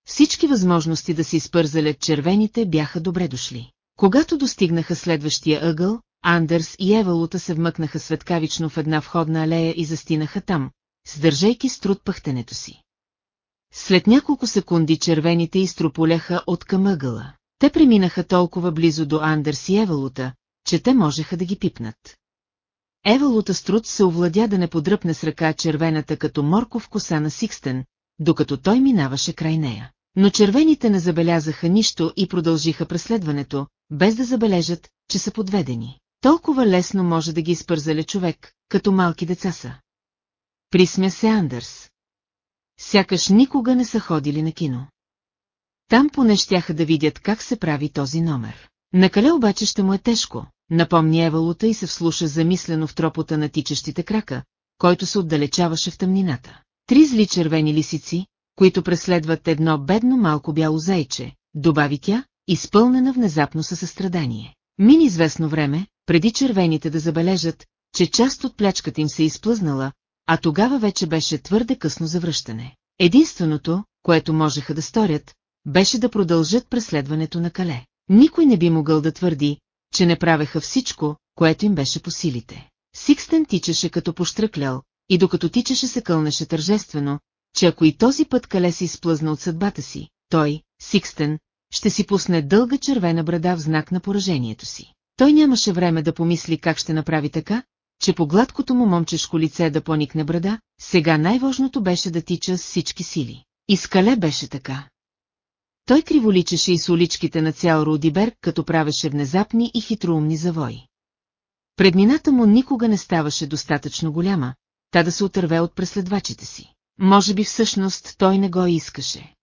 Всички възможности да се изпързалят червените бяха добре дошли. Когато достигнаха следващия ъгъл, Андърс и Евалута се вмъкнаха светкавично в една входна алея и застинаха там, сдържайки с труд пъхтенето си. След няколко секунди червените изтрополяха от към ъгъла. Те преминаха толкова близо до Андърс и Евалута, че те можеха да ги пипнат. Евалута с труд се овладя да не подръпне с ръка червената като морков коса на Сикстен, докато той минаваше край нея. Но червените не забелязаха нищо и продължиха преследването, без да забележат, че са подведени. Толкова лесно може да ги изпързале човек, като малки деца са. Присмя се Андърс. Сякаш никога не са ходили на кино. Там поне щяха да видят как се прави този номер. Накале обаче ще му е тежко, напомни Евалута и се вслуша замислено в тропота на тичащите крака, който се отдалечаваше в тъмнината. Три зли червени лисици, които преследват едно бедно малко бяло зайче, добави тя, изпълнена внезапно със състрадание. Мини известно време, преди червените да забележат, че част от плячката им се изплъзнала, а тогава вече беше твърде късно за връщане. Единственото, което можеха да сторят, беше да продължат преследването на Кале. Никой не би могъл да твърди, че не правеха всичко, което им беше по силите. Сикстен тичаше като поштръклял, и докато тичаше се кълнеше тържествено, че ако и този път Кале се изплъзна от съдбата си, той, Сикстен, ще си пусне дълга червена брада в знак на поражението си. Той нямаше време да помисли как ще направи така, че по гладкото му момчешко лице да поникне брада, сега най-важното беше да тича с всички сили. И скале беше така. Той криволичеше и с уличките на цял Рудиберг, като правеше внезапни и хитроумни завои. Преднината му никога не ставаше достатъчно голяма, та да се отърве от преследвачите си. Може би всъщност той не го искаше.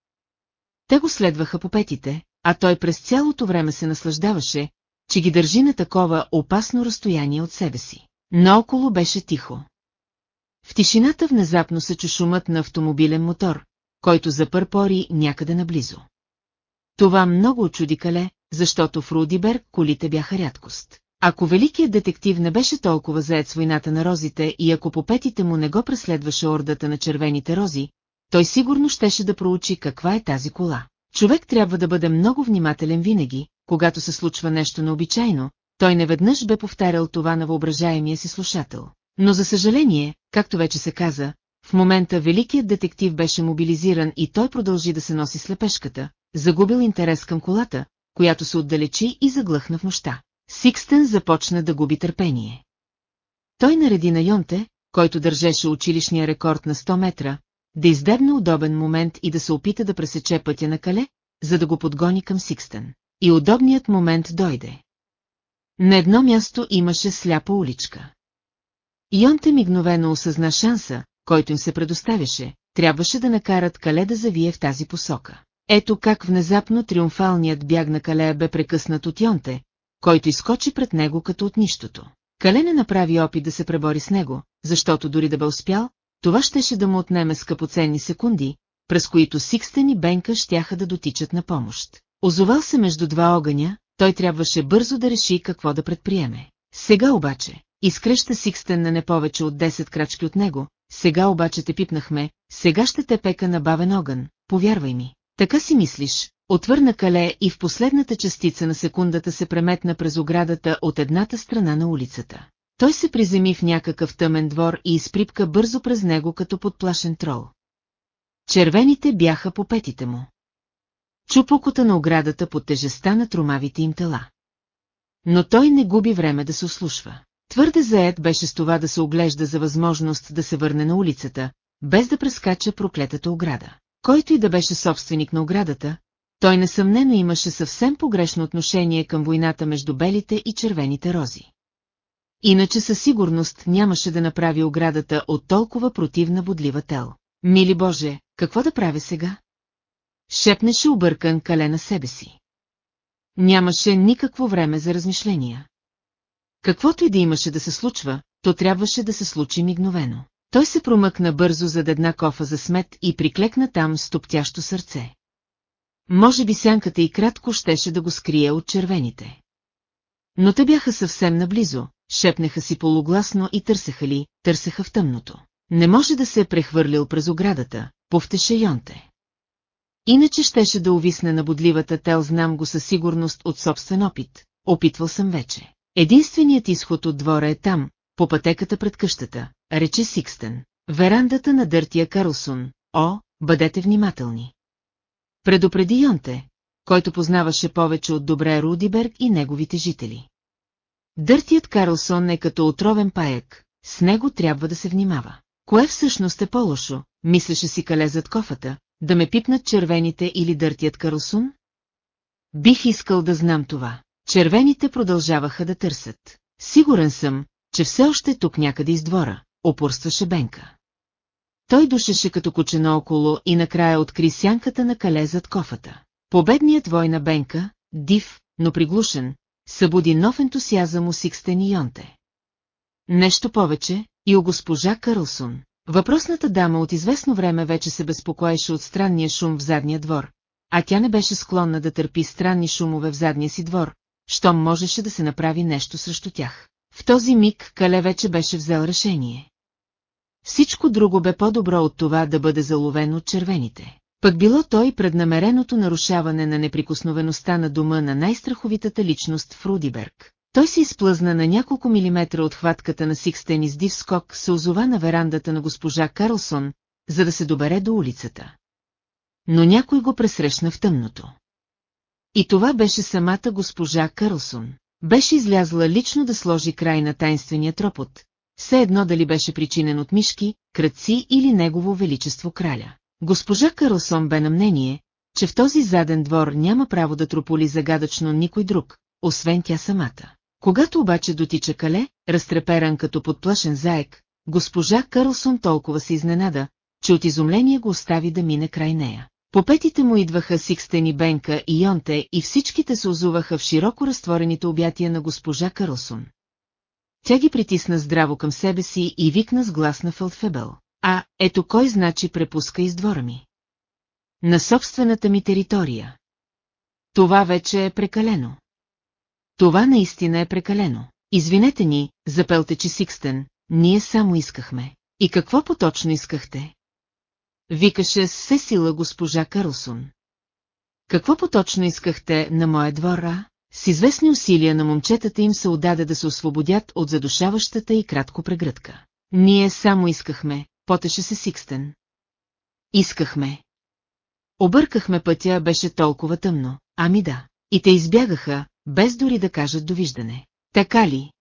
Те го следваха по петите, а той през цялото време се наслаждаваше, че ги държи на такова опасно разстояние от себе си. Наоколо беше тихо. В тишината внезапно се чу шумът на автомобилен мотор, който запърпори някъде наблизо. Това много очуди Кале, защото в Рудиберг колите бяха рядкост. Ако великият детектив не беше толкова заед с войната на розите и ако по петите му не го преследваше ордата на червените рози, той сигурно щеше да проучи каква е тази кола. Човек трябва да бъде много внимателен винаги, когато се случва нещо необичайно, той неведнъж бе повтарял това на въображаемия си слушател. Но за съжаление, както вече се каза, в момента великият детектив беше мобилизиран и той продължи да се носи слепешката, загубил интерес към колата, която се отдалечи и заглъхна в нощта. Сикстен започна да губи търпение. Той нареди на Йонте, който държеше училищния рекорд на 100 метра, да издебне удобен момент и да се опита да пресече пътя на Кале, за да го подгони към Сикстен. И удобният момент дойде. На едно място имаше сляпа уличка. Йонте мигновено осъзна шанса, който им се предоставяше, трябваше да накарат Кале да завие в тази посока. Ето как внезапно триумфалният бяг на Кале бе прекъснат от Йонте, който изкочи пред него като от нищото. Кале не направи опит да се пребори с него, защото дори да бе успял, това щеше да му отнеме скъпоценни секунди, през които Сикстен и Бенка щяха да дотичат на помощ. Озовал се между два огъня, той трябваше бързо да реши какво да предприеме. Сега обаче, изкръща Сикстен на не повече от 10 крачки от него, сега обаче те пипнахме, сега ще те пека на бавен огън, повярвай ми. Така си мислиш, отвърна Кале и в последната частица на секундата се преметна през оградата от едната страна на улицата. Той се приземи в някакъв тъмен двор и изприпка бързо през него като подплашен трол. Червените бяха по петите му. Чупокота на оградата под тежеста на тромавите им тела. Но той не губи време да се ослушва. Твърде заед беше с това да се оглежда за възможност да се върне на улицата, без да прескача проклетата ограда. Който и да беше собственик на оградата, той несъмнено имаше съвсем погрешно отношение към войната между белите и червените рози. Иначе със сигурност нямаше да направи оградата от толкова противна бодлива тел. Мили Боже, какво да правя сега? Шепнеше объркан кале на себе си. Нямаше никакво време за размишления. Каквото и да имаше да се случва, то трябваше да се случи мигновено. Той се промъкна бързо зад една кофа за смет и приклекна там с топтящо сърце. Може би сянката и кратко щеше да го скрие от червените. Но те бяха съвсем наблизо, шепнеха си полугласно и търсеха ли, търсеха в тъмното. Не може да се е прехвърлил през оградата, повтеше Йонте. Иначе щеше да увисне на бодливата тел, знам го със сигурност от собствен опит, опитвал съм вече. Единственият изход от двора е там, по пътеката пред къщата, рече Сикстен. Верандата на Дъртия Карлсон. О, бъдете внимателни. Предупреди Йонте, който познаваше повече от добре Рудиберг и неговите жители. Дъртият Карлсон е като отровен паяк, с него трябва да се внимава. Кое всъщност е по-лошо, мислеше си кале кофата, да ме пипнат червените или дъртият Карлсон? Бих искал да знам това. Червените продължаваха да търсят. Сигурен съм, че все още тук някъде из двора, опорстваше Бенка. Той душеше като куче около и накрая откри сянката на кале зад кофата. Победният вой на Бенка, див, но приглушен, събуди нов ентусиазъм у Сикстен Йонте. Нещо повече, и у госпожа Карлсон. Въпросната дама от известно време вече се безпокоеше от странния шум в задния двор, а тя не беше склонна да търпи странни шумове в задния си двор, щом можеше да се направи нещо срещу тях. В този миг Кале вече беше взел решение. Всичко друго бе по-добро от това да бъде заловен от червените. Пък било той преднамереното нарушаване на неприкосновеността на дома на най-страховитата личност в Рудиберг. Той се изплъзна на няколко милиметра от хватката на Сикстен и с див скок се озова на верандата на госпожа Карлсон, за да се добере до улицата. Но някой го пресрещна в тъмното. И това беше самата госпожа Карлсон. Беше излязла лично да сложи край на тайнствения тропот, все едно дали беше причинен от мишки, кръци или негово величество краля. Госпожа Карлсон бе на мнение, че в този заден двор няма право да трополи загадъчно никой друг, освен тя самата. Когато обаче дотича кале, разтреперан като подплашен заек, госпожа Карлсон толкова се изненада, че от изумление го остави да мине край нея. По петите му идваха Сикстени Бенка и Йонте и всичките се озуваха в широко разтворените обятия на госпожа Карлсон. Тя ги притисна здраво към себе си и викна с глас на Фелдфебел. А, ето кой значи препуска из двора ми. На собствената ми територия. Това вече е прекалено. Това наистина е прекалено. Извинете ни, запелтечи Сикстен, ние само искахме. И какво поточно искахте? Викаше с сила госпожа Карлсон. Какво поточно искахте на моя двора? С известни усилия на момчетата им се отдаде да се освободят от задушаващата и кратко прегръдка. Ние само искахме, потеше се Сикстен. Искахме. Объркахме пътя, беше толкова тъмно, ами да. И те избягаха, без дори да кажат довиждане. Така ли?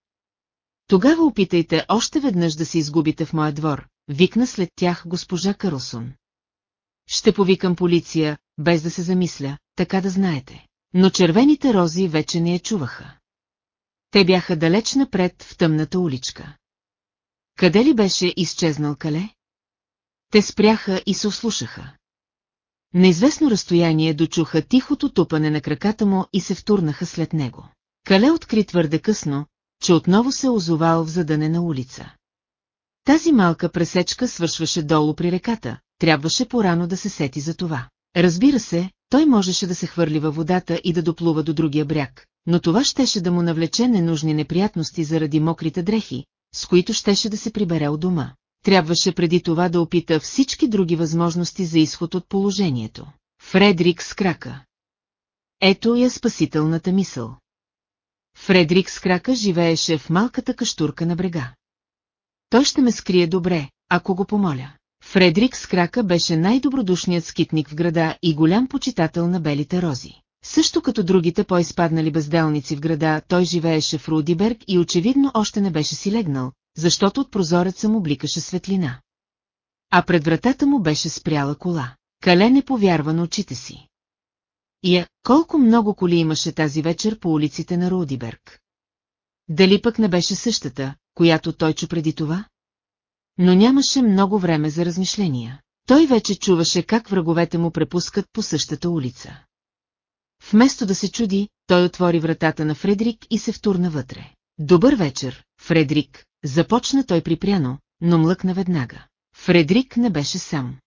Тогава опитайте още веднъж да се изгубите в моя двор, викна след тях госпожа Карлсон. Ще повикам полиция, без да се замисля, така да знаете. Но червените рози вече не я чуваха. Те бяха далеч напред в тъмната уличка. Къде ли беше изчезнал Кале? Те спряха и се ослушаха. На известно разстояние дочуха тихото тупане на краката му и се втурнаха след него. Кале откри твърде късно, че отново се озовал в задънена улица. Тази малка пресечка свършваше долу при реката, трябваше порано да се сети за това. Разбира се, той можеше да се хвърли във водата и да доплува до другия бряг, но това щеше да му навлече ненужни неприятности заради мокрите дрехи, с които щеше да се прибере от дома. Трябваше преди това да опита всички други възможности за изход от положението. Фредрик с крака. Ето я спасителната мисъл. Фредрик с крака живееше в малката каштурка на брега. Той ще ме скрие добре, ако го помоля. Фредрик с крака беше най-добродушният скитник в града и голям почитател на белите рози. Също като другите по-изпаднали безделници в града, той живееше в Рудиберг и очевидно още не беше си легнал, защото от прозореца му бликаше светлина. А пред вратата му беше спряла кола. Кале не повярва на очите си. Я, колко много коли имаше тази вечер по улиците на Рудиберг. Дали пък не беше същата, която той чу преди това? Но нямаше много време за размишления. Той вече чуваше как враговете му препускат по същата улица. Вместо да се чуди, той отвори вратата на Фредрик и се втурна вътре. Добър вечер, Фредрик, започна той припряно, но млъкна веднага. Фредрик не беше сам.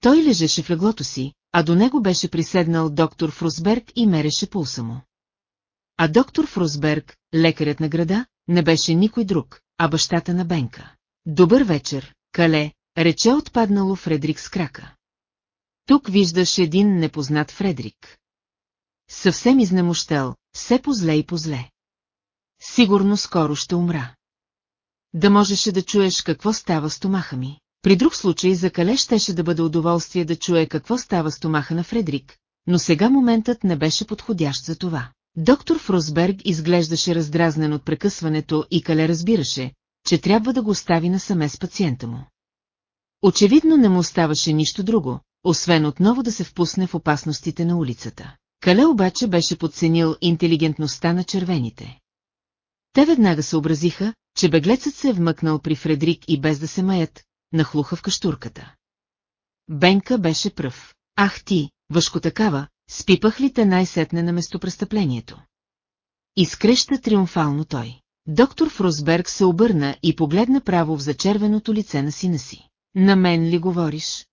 Той лежеше в леглото си, а до него беше приседнал доктор Фрусберг и мереше пулса му. А доктор Фрусберг, лекарят на града, не беше никой друг, а бащата на Бенка. Добър вечер, Кале, рече отпаднало Фредрик с крака. Тук виждаш един непознат Фредрик. Съвсем изнемощел, все позле и позле. Сигурно скоро ще умра. Да можеше да чуеш какво става с томаха ми. При друг случай за Кале щеше да бъде удоволствие да чуе какво става с томаха на Фредрик, но сега моментът не беше подходящ за това. Доктор Фросберг изглеждаше раздразнен от прекъсването и Кале разбираше, че трябва да го остави насаме с пациента му. Очевидно не му оставаше нищо друго, освен отново да се впусне в опасностите на улицата. Кале обаче беше подценил интелигентността на червените. Те веднага съобразиха, че беглецът се е вмъкнал при Фредрик и без да се маят, нахлуха в каштурката. Бенка беше пръв. Ах ти, въшко такава, спипах ли те най-сетне на местопрестъплението? Изкреща триумфално той. Доктор Фросберг се обърна и погледна право в зачервеното лице на сина си. На мен ли говориш?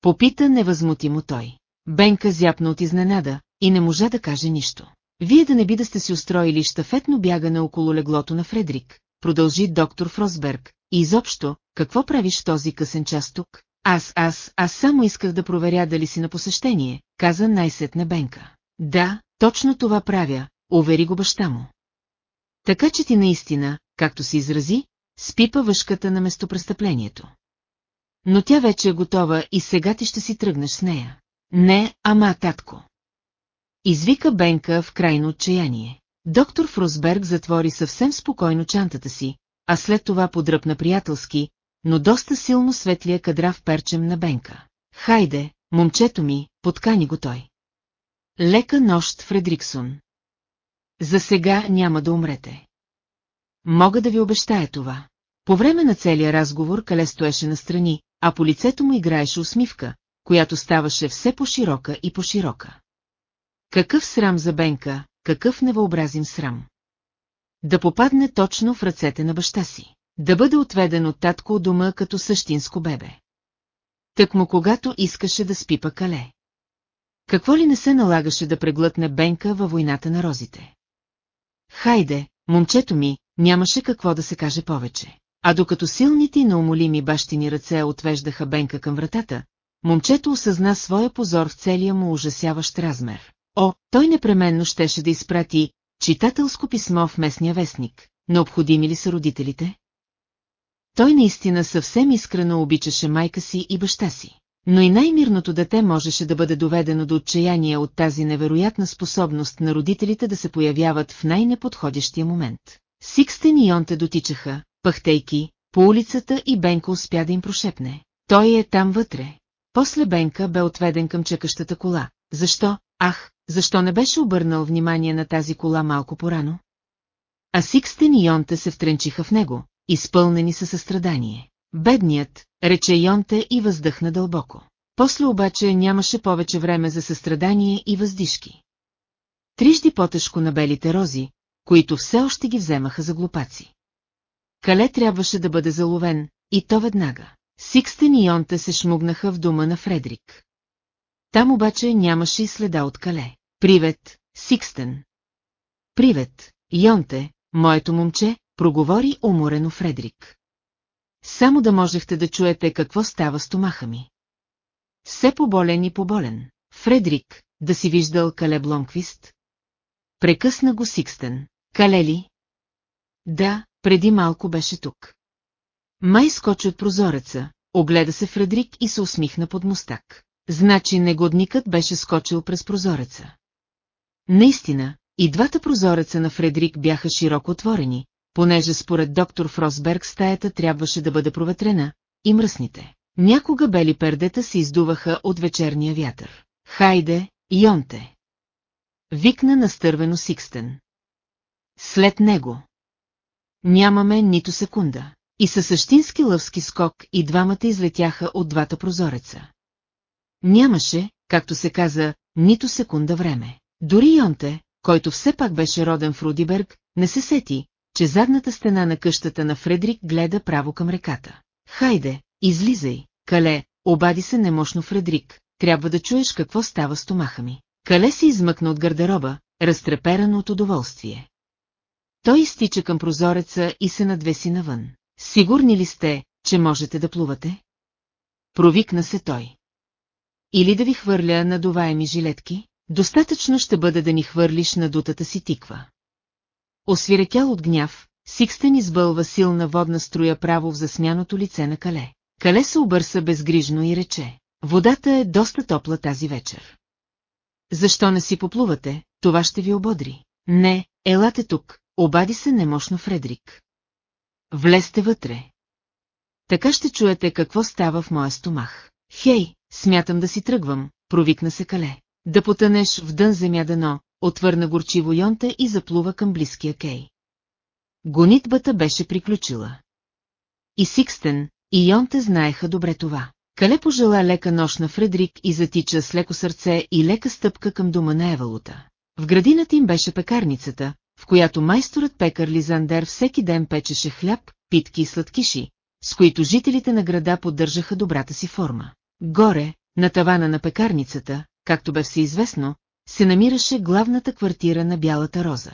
Попита невъзмутимо той. Бенка зяпна от изненада и не можа да каже нищо. Вие да не би да сте си устроили щафетно бягане около леглото на Фредрик, продължи доктор Фросберг, и изобщо, какво правиш този късен час тук? Аз, аз, аз само исках да проверя дали си на посещение, каза най-сетне Бенка. Да, точно това правя, увери го баща му. Така че ти наистина, както се изрази, спипа въшката на местопрестъплението. Но тя вече е готова и сега ти ще си тръгнеш с нея. Не, ама, татко. Извика Бенка в крайно отчаяние. Доктор Фросберг затвори съвсем спокойно чантата си, а след това подръпна приятелски, но доста силно светлия кадрав перчем на Бенка. Хайде, момчето ми, подкани го той. Лека нощ, Фредриксон. За сега няма да умрете. Мога да ви обещая това. По време на целия разговор Кале стоеше настрани, а по лицето му играеше усмивка, която ставаше все по-широка и по-широка. Какъв срам за Бенка, какъв невъобразим срам. Да попадне точно в ръцете на баща си. Да бъде отведен от татко от дома като същинско бебе. Так му когато искаше да спипа кале. Какво ли не се налагаше да преглътне Бенка във войната на розите? Хайде, момчето ми, нямаше какво да се каже повече. А докато силните и неумолими бащини ръце отвеждаха Бенка към вратата, момчето осъзна своя позор в целия му ужасяващ размер. О, той непременно щеше да изпрати читателско писмо в местния вестник. Необходими ли са родителите? Той наистина съвсем искрено обичаше майка си и баща си. Но и най-мирното дете можеше да бъде доведено до отчаяние от тази невероятна способност на родителите да се появяват в най-неподходящия момент. Сикстен и Йонте дотичаха, пъхтейки, по улицата и Бенка успя да им прошепне. Той е там вътре. После Бенка бе отведен към чекащата кола. Защо, ах, защо не беше обърнал внимание на тази кола малко порано? А Сикстен и Йонте се втренчиха в него, изпълнени със състрадание. Бедният, рече Йонте и въздъхна дълбоко. После обаче нямаше повече време за състрадание и въздишки. Трижди по-тежко на белите рози, които все още ги вземаха за глупаци. Кале трябваше да бъде заловен, и то веднага. Сикстен и Йонте се шмугнаха в дома на Фредрик. Там обаче нямаше и следа от Кале. Привет, Сикстен. Привет, Йонте, моето момче, проговори уморено Фредрик. Само да можехте да чуете какво става с томаха ми. Все поболен и поболен. Фредрик, да си виждал Кале Блонквист? Прекъсна го Сикстен. Кале ли? Да, преди малко беше тук. Май скочи от прозореца, огледа се Фредрик и се усмихна под мустак. Значи негодникът беше скочил през прозореца. Наистина, и двата прозореца на Фредрик бяха широко отворени, понеже според доктор Фросберг стаята трябваше да бъде проветрена, и мръсните. Някога бели пердета се издуваха от вечерния вятър. Хайде, Йонте! Викна настървено Сикстен. След него. Нямаме нито секунда. И със същински лъвски скок и двамата излетяха от двата прозореца. Нямаше, както се каза, нито секунда време. Дори Йонте, който все пак беше роден в Рудиберг, не се сети, че задната стена на къщата на Фредрик гледа право към реката. Хайде, излизай, Кале, обади се немощно Фредрик, трябва да чуеш какво става с томаха ми. Кале се измъкна от гардероба, разтреперан от удоволствие. Той изтича към прозореца и се надвеси навън. Сигурни ли сте, че можете да плувате? Провикна се той. Или да ви хвърля надуваеми жилетки? Достатъчно ще бъде да ни хвърлиш на дутата си тиква. Освирекял от гняв, Сикстен избълва силна водна струя право в засмяното лице на Кале. Кале се обърса безгрижно и рече. Водата е доста топла тази вечер. Защо не си поплувате, това ще ви ободри. Не, елате тук, обади се немощно Фредрик. Влезте вътре. Така ще чуете какво става в моя стомах. Хей, смятам да си тръгвам, провикна се Кале. Да потънеш в дън земя дано, отвърна горчиво Йонте и заплува към близкия кей. Гонитбата беше приключила. И Сикстен, и Йонте знаеха добре това. Кале пожела лека нощ на Фредрик и затича с леко сърце и лека стъпка към дома на Евалута. В градината им беше пекарницата, в която майсторът пекар Лизандер всеки ден печеше хляб, питки и сладкиши, с които жителите на града поддържаха добрата си форма. Горе, на тавана на пекарницата, както бе всеизвестно, се намираше главната квартира на Бялата роза.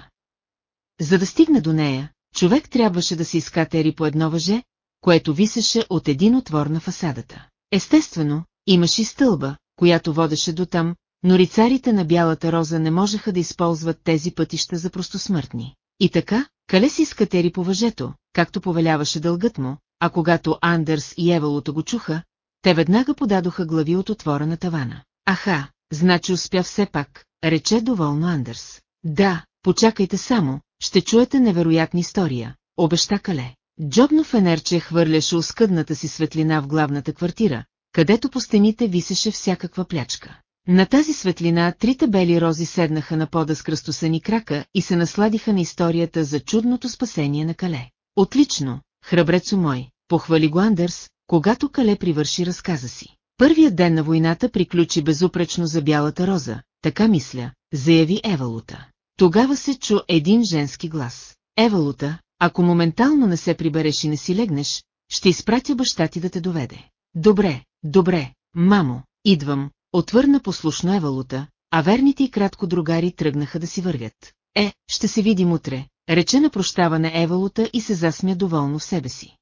За да стигне до нея, човек трябваше да се изкатери по едно въже, което висеше от един отвор на фасадата. Естествено, имаше стълба, която водеше до там, но рицарите на Бялата роза не можеха да използват тези пътища за простосмъртни. И така, Кале си скатери по въжето, както повеляваше дългът му, а когато Андерс и Евалото го чуха, те веднага подадоха глави от отвора на тавана. Аха, значи успя все пак, рече доволно Андерс. Да, почакайте само, ще чуете невероятна история, обеща Кале. Джобно фенерче хвърляше оскъдната си светлина в главната квартира, където по стените висеше всякаква плячка. На тази светлина трите бели рози седнаха на пода с кръстосани крака и се насладиха на историята за чудното спасение на Кале. Отлично, храбрецо мой, похвали го Андерс, когато Кале привърши разказа си. Първият ден на войната приключи безупречно за бялата роза, така мисля, заяви Евалута. Тогава се чу един женски глас. Евалута, ако моментално не се прибереш и не си легнеш, ще изпратя баща ти да те доведе. Добре, добре, мамо, идвам, отвърна послушно Евалута, а верните и кратко другари тръгнаха да си вървят. Е, ще се видим утре, рече на прощаване Евалута и се засмя доволно в себе си.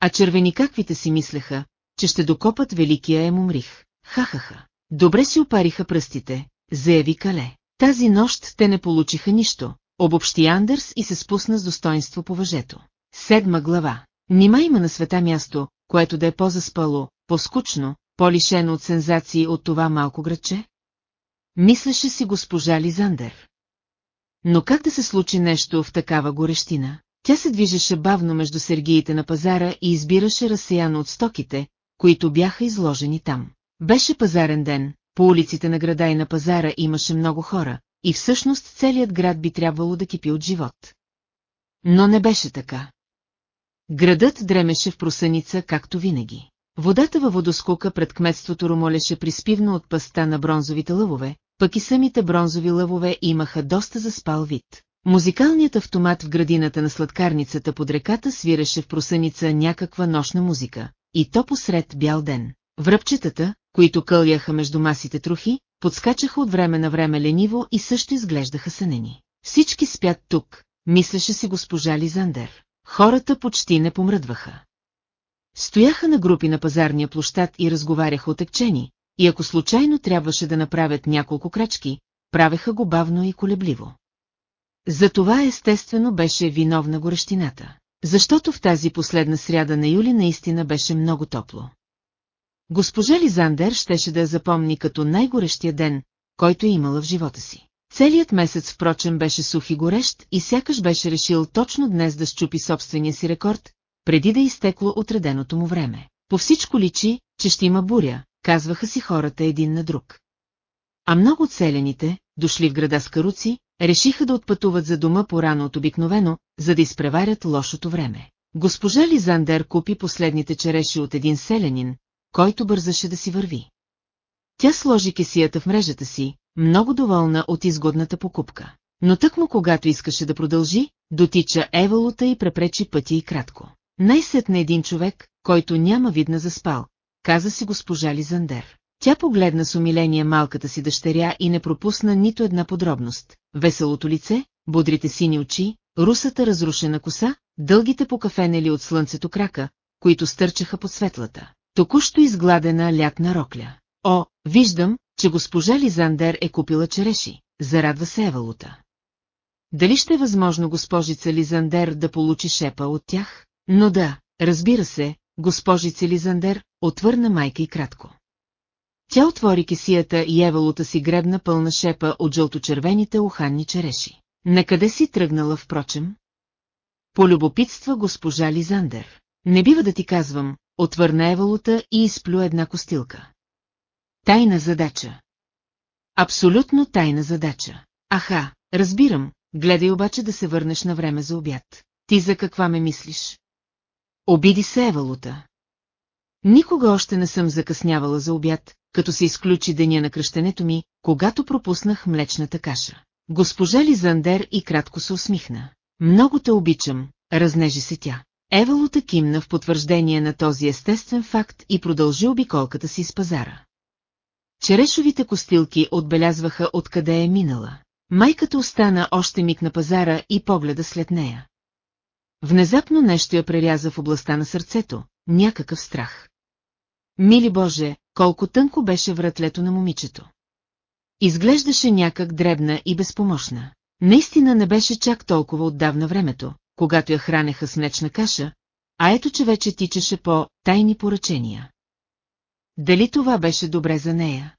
А червени каквите си мислеха, че ще докопат великия Емумрих. Ха-ха-ха. Добре си опариха пръстите, заяви Кале. Тази нощ те не получиха нищо, обобщи Андърс и се спусна с достоинство по въжето. Седма глава. Нима има на света място, което да е по-заспало, по-скучно, по-лишено от сензации от това малко градче? Мислеше си госпожа Лизандер. Но как да се случи нещо в такава горещина? Тя се движеше бавно между сергиите на пазара и избираше разсеяно от стоките, които бяха изложени там. Беше пазарен ден, по улиците на града и на пазара имаше много хора, и всъщност целият град би трябвало да кипи от живот. Но не беше така. Градът дремеше в просъница, както винаги. Водата във водоскока пред кметството ромолеше приспивно от паста на бронзовите лъвове, пък и самите бронзови лъвове имаха доста заспал вид. Музикалният автомат в градината на сладкарницата под реката свиреше в просъница някаква нощна музика, и то посред бял ден. Връбчетата, които къляха между масите трохи, подскачаха от време на време лениво и също изглеждаха сънени. Всички спят тук, мислеше си госпожа Лизандер. Хората почти не помръдваха. Стояха на групи на пазарния площад и разговаряха отекчени, и ако случайно трябваше да направят няколко крачки, правеха го бавно и колебливо. За това естествено беше виновна горещината, защото в тази последна сряда на юли наистина беше много топло. Госпожа Лизандер щеше да я запомни като най-горещия ден, който е имала в живота си. Целият месец, впрочем, беше сух и горещ и сякаш беше решил точно днес да щупи собствения си рекорд, преди да изтекло отреденото му време. По всичко личи, че ще има буря, казваха си хората един на друг. А много от селените, дошли в града с каруци, решиха да отпътуват за дома по-рано от обикновено, за да изпреварят лошото време. Госпожа Лизандер купи последните череши от един селянин, който бързаше да си върви. Тя сложи кесията в мрежата си, много доволна от изгодната покупка. Но тъкмо когато искаше да продължи, дотича Евалута и препречи пътя и кратко. Най-сетне един човек, който няма видна заспал, каза си госпожа Лизандер. Тя погледна с умиление малката си дъщеря и не пропусна нито една подробност. Веселото лице, бодрите сини очи, русата разрушена коса, дългите покафенели от слънцето крака, които стърчаха под светлата. Току-що изгладена лятна рокля. О, виждам, че госпожа Лизандер е купила череши, зарадва се Евалута. Дали ще е възможно госпожица Лизандер да получи шепа от тях? Но да, разбира се, госпожица Лизандер, отвърна майка и кратко. Тя отвори кесията и Евалута си гребна пълна шепа от жълточервените уханни череши. Накъде си тръгнала, впрочем? Полюбопитства госпожа Лизандер. Не бива да ти казвам, отвърна Евалута и изплю една костилка. Тайна задача. Абсолютно тайна задача. Аха, разбирам, гледай обаче да се върнеш на време за обяд. Ти за каква ме мислиш? Обиди се Евалута. Никога още не съм закъснявала за обяд, като се изключи деня на кръщенето ми, когато пропуснах млечната каша. Госпожа Лизандер и кратко се усмихна. Много те обичам, разнежи се тя. Евалута кимна в потвърждение на този естествен факт и продължи обиколката си с пазара. Черешовите костилки отбелязваха откъде е минала. Майката остана още миг на пазара и погледа след нея. Внезапно нещо я преряза в областта на сърцето, някакъв страх. Мили Боже, колко тънко беше вратлето на момичето. Изглеждаше някак дребна и безпомощна. Наистина не беше чак толкова отдавна времето, когато я хранеха с млечна каша, а ето че вече тичаше по тайни поръчения. Дали това беше добре за нея?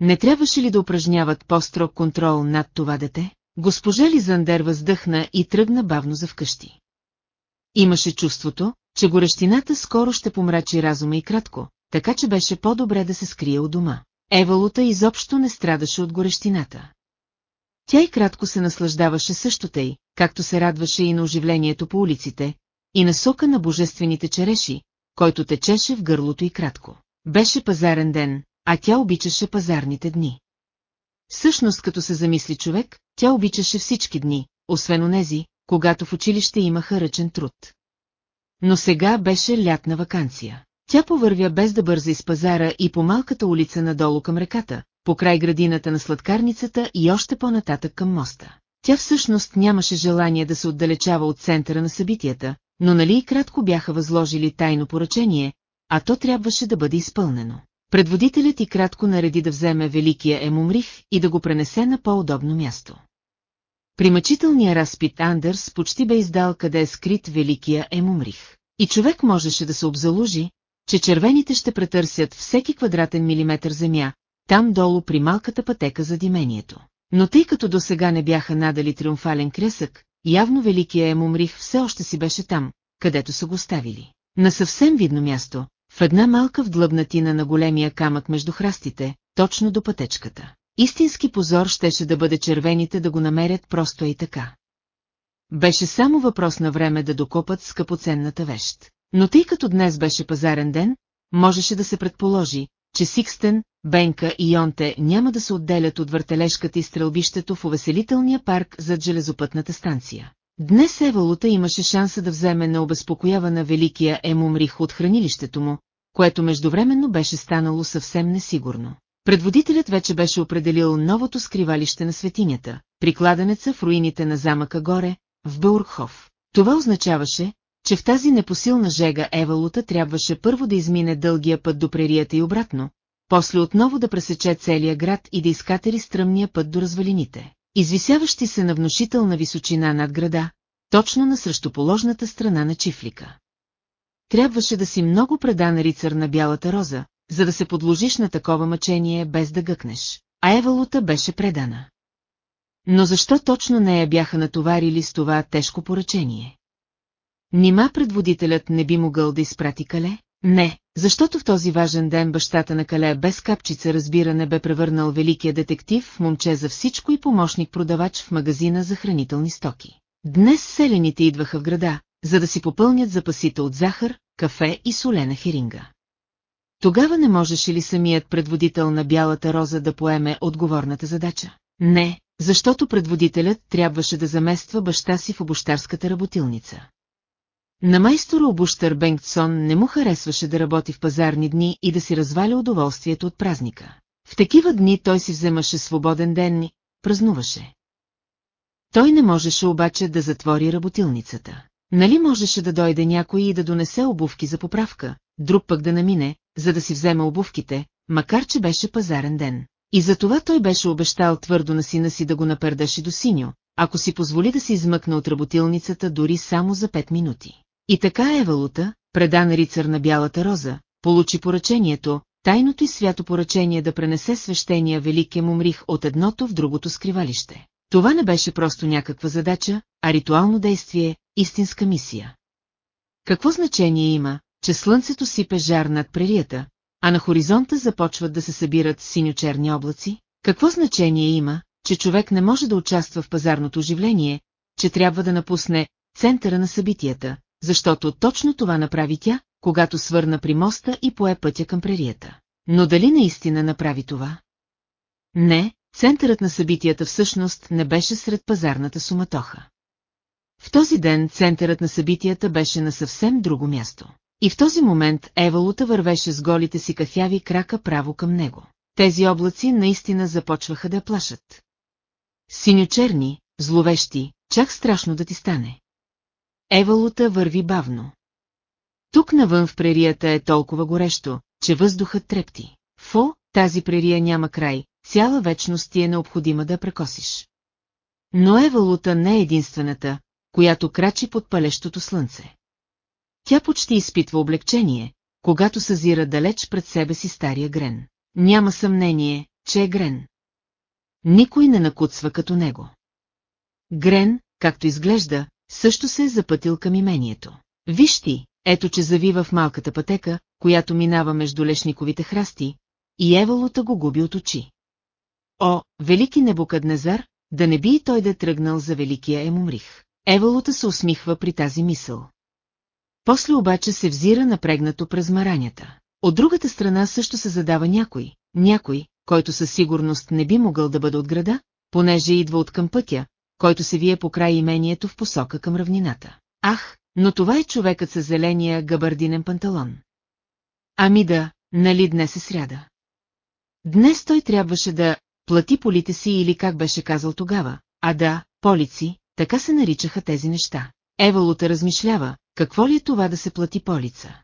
Не трябваше ли да упражняват по-строг контрол над това дете? Госпожа Лизандер въздъхна и тръгна бавно за вкъщи. Имаше чувството, че горещината скоро ще помрачи разума и кратко, така че беше по-добре да се скрие от дома. Евалута изобщо не страдаше от горещината. Тя и кратко се наслаждаваше също тъй, както се радваше и на оживлението по улиците, и на сока на божествените череши, който течеше в гърлото и кратко. Беше пазарен ден, а тя обичаше пазарните дни. Всъщност, като се замисли човек, тя обичаше всички дни, освен онези, когато в училище имаха ръчен труд. Но сега беше лятна вакансия. Тя повървя без да бърза из пазара и по малката улица надолу към реката, по край градината на сладкарницата и още по-нататък към моста. Тя всъщност нямаше желание да се отдалечава от центъра на събитията, но нали и кратко бяха възложили тайно поръчение, а то трябваше да бъде изпълнено. Предводителят и кратко нареди да вземе великия Емумрих и да го пренесе на по-удобно място. При мъчителния разпит Андърс почти бе издал къде е скрит великия Емумрих. И човек можеше да се обзалужи, че червените ще претърсят всеки квадратен милиметър земя, там долу при малката пътека за димението. Но тъй като до сега не бяха надали триумфален кресък, явно великия Емумрих все още си беше там, където са го ставили. На съвсем видно място, в една малка вдлъбнатина на големия камък между храстите, точно до пътечката. Истински позор щеше да бъде червените да го намерят просто и така. Беше само въпрос на време да докопат скъпоценната вещ. Но тъй като днес беше пазарен ден, можеше да се предположи, че Сикстен, Бенка и Йонте няма да се отделят от въртележката и стрелбището в увеселителния парк зад железопътната станция. Днес Евалута имаше шанса да вземе на обезпокоявана великия Емумрих от хранилището му, което междувременно беше станало съвсем несигурно. Предводителят вече беше определил новото скривалище на светинята, прикладенеца в руините на замъка горе, в Беурхов. Това означаваше, че в тази непосилна жега Евалута трябваше първо да измине дългия път до прерията и обратно, после отново да пресече целия град и да изкатери стръмния път до развалините, извисяващи се на внушителна височина над града, точно на срещуположната страна на чифлика. Трябваше да си много предан рицар на бялата роза, за да се подложиш на такова мъчение без да гъкнеш. А Евалута беше предана. Но защо точно нея бяха натоварили с това тежко поръчение? Нима предводителят не би могъл да изпрати Кале? Не, защото в този важен ден бащата на Кале без капчица разбиране бе превърнал великия детектив в момче за всичко и помощник-продавач в магазина за хранителни стоки. Днес селените идваха в града, за да си попълнят запасите от захар, кафе и солена херинга. Тогава не можеше ли самият предводител на Бялата роза да поеме отговорната задача? Не, защото предводителят трябваше да замества баща си в обощарската работилница. На майстор обущър Бенгтсон не му харесваше да работи в пазарни дни и да си разваля удоволствието от празника. В такива дни той си вземаше свободен ден и празнуваше. Той не можеше обаче да затвори работилницата. Нали можеше да дойде някой и да донесе обувки за поправка, друг пък да намине, за да си вземе обувките, макар че беше пазарен ден. И затова той беше обещал твърдо на сина си да го напердаши до синьо, ако си позволи да се измъкне от работилницата дори само за пет минути. И така Евалута, предан рицар на Бялата роза, получи поръчението, тайното и свято поръчение да пренесе свещения Великия Мумрих от едното в другото скривалище. Това не беше просто някаква задача, а ритуално действие, истинска мисия. Какво значение има, че слънцето сипе жар над прерията, а на хоризонта започват да се събират синьо-черни облаци? Какво значение има, че човек не може да участва в пазарното оживление, че трябва да напусне центъра на събитията, защото точно това направи тя, когато свърна при моста и пое пътя към прерията. Но дали наистина направи това? Не, центърът на събитията всъщност не беше сред пазарната суматоха. В този ден центърът на събитията беше на съвсем друго място. И в този момент Евалута вървеше с голите си кафяви крака право към него. Тези облаци наистина започваха да плашат. Синьочерни, зловещи, чак страшно да ти стане. Евалута върви бавно. Тук навън в прерията е толкова горещо, че въздухът трепти. Фо, тази прерия няма край, цяла вечност ти е необходима да прекосиш. Но Евалута не е единствената, която крачи под палещото слънце. Тя почти изпитва облегчение, когато съзира далеч пред себе си стария Грен. Няма съмнение, че е Грен. Никой не накуцва като него. Грен, както изглежда, също се е запътил към имението. Виж ти, ето че завива в малката пътека, която минава между лешниковите храсти, и Евалута го губи от очи. О, велики Небукаднезар, да не би и той да е тръгнал за великия Емумрих. Евалута се усмихва при тази мисъл. После обаче се взира напрегнато през маранята. От другата страна също се задава някой, някой, който със сигурност не би могъл да бъде от града, понеже идва от към пътя, който се вие по край имението в посока към равнината. Ах, но това е човекът с зеления габардинен панталон. Ами да, нали днес е сряда? Днес той трябваше да плати полите си или как беше казал тогава, а да, полици, така се наричаха тези неща. Евалута размишлява, какво ли е това да се плати полица?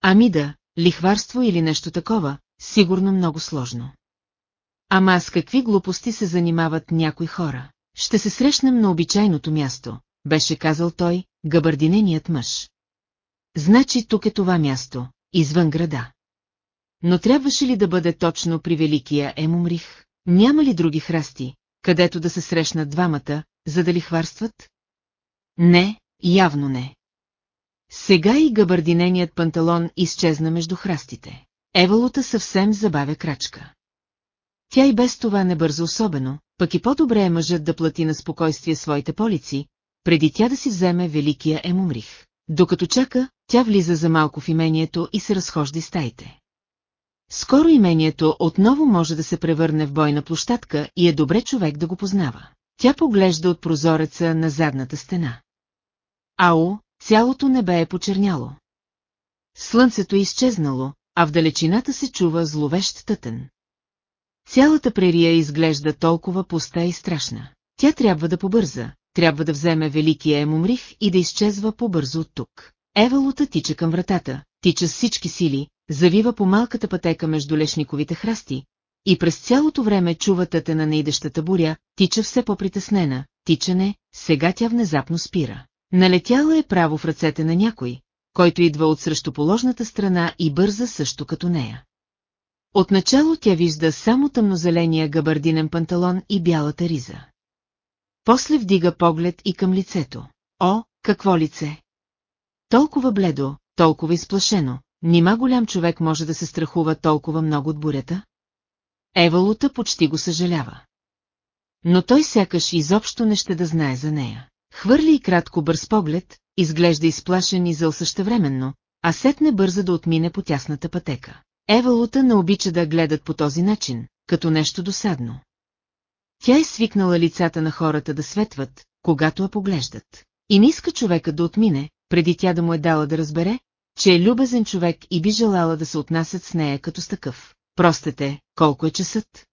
Ами да, лихварство или нещо такова, сигурно много сложно. Ама с какви глупости се занимават някои хора? Ще се срещнем на обичайното място, беше казал той, габардиненият мъж. Значи тук е това място, извън града. Но трябваше ли да бъде точно при Великия Емумрих? Няма ли други храсти, където да се срещнат двамата, за да ли хварстват? Не, явно не. Сега и габардиненият панталон изчезна между храстите. Евалута съвсем забавя крачка. Тя и без това не бърза особено, пък и по-добре е мъжът да плати на спокойствие своите полици, преди тя да си вземе великия Емумрих. Докато чака, тя влиза за малко в имението и се разхожда из стаите. Скоро имението отново може да се превърне в бойна площадка и е добре човек да го познава. Тя поглежда от прозореца на задната стена. Ао, цялото небе е почерняло. Слънцето е изчезнало, а в далечината се чува зловещ тътен. Цялата прерия изглежда толкова пуста и страшна. Тя трябва да побърза, трябва да вземе великия Емумрих и да изчезва по-бързо от тук. Евалута тича към вратата, тича с всички сили, завива по малката пътека между лешниковите храсти, и през цялото време чува тътена на идещата буря, тича все по-притеснена, тичане, сега тя внезапно спира. Налетяла е право в ръцете на някой, който идва от срещуположната страна и бърза също като нея. Отначало тя вижда само тъмнозеления габардинен панталон и бялата риза. После вдига поглед и към лицето. О, какво лице! Толкова бледо, толкова изплашено, нима голям човек може да се страхува толкова много от бурята? Евалута почти го съжалява. Но той сякаш изобщо не ще да знае за нея. Хвърли и кратко бърз поглед, изглежда изплашен и зъл същевременно, а сетне бърза да отмине по тясната пътека. Евалута не обича да гледат по този начин, като нещо досадно. Тя е свикнала лицата на хората да светват, когато я поглеждат. И не иска човека да отмине, преди тя да му е дала да разбере, че е любезен човек и би желала да се отнасят с нея като с такъв. Простете, колко е часът?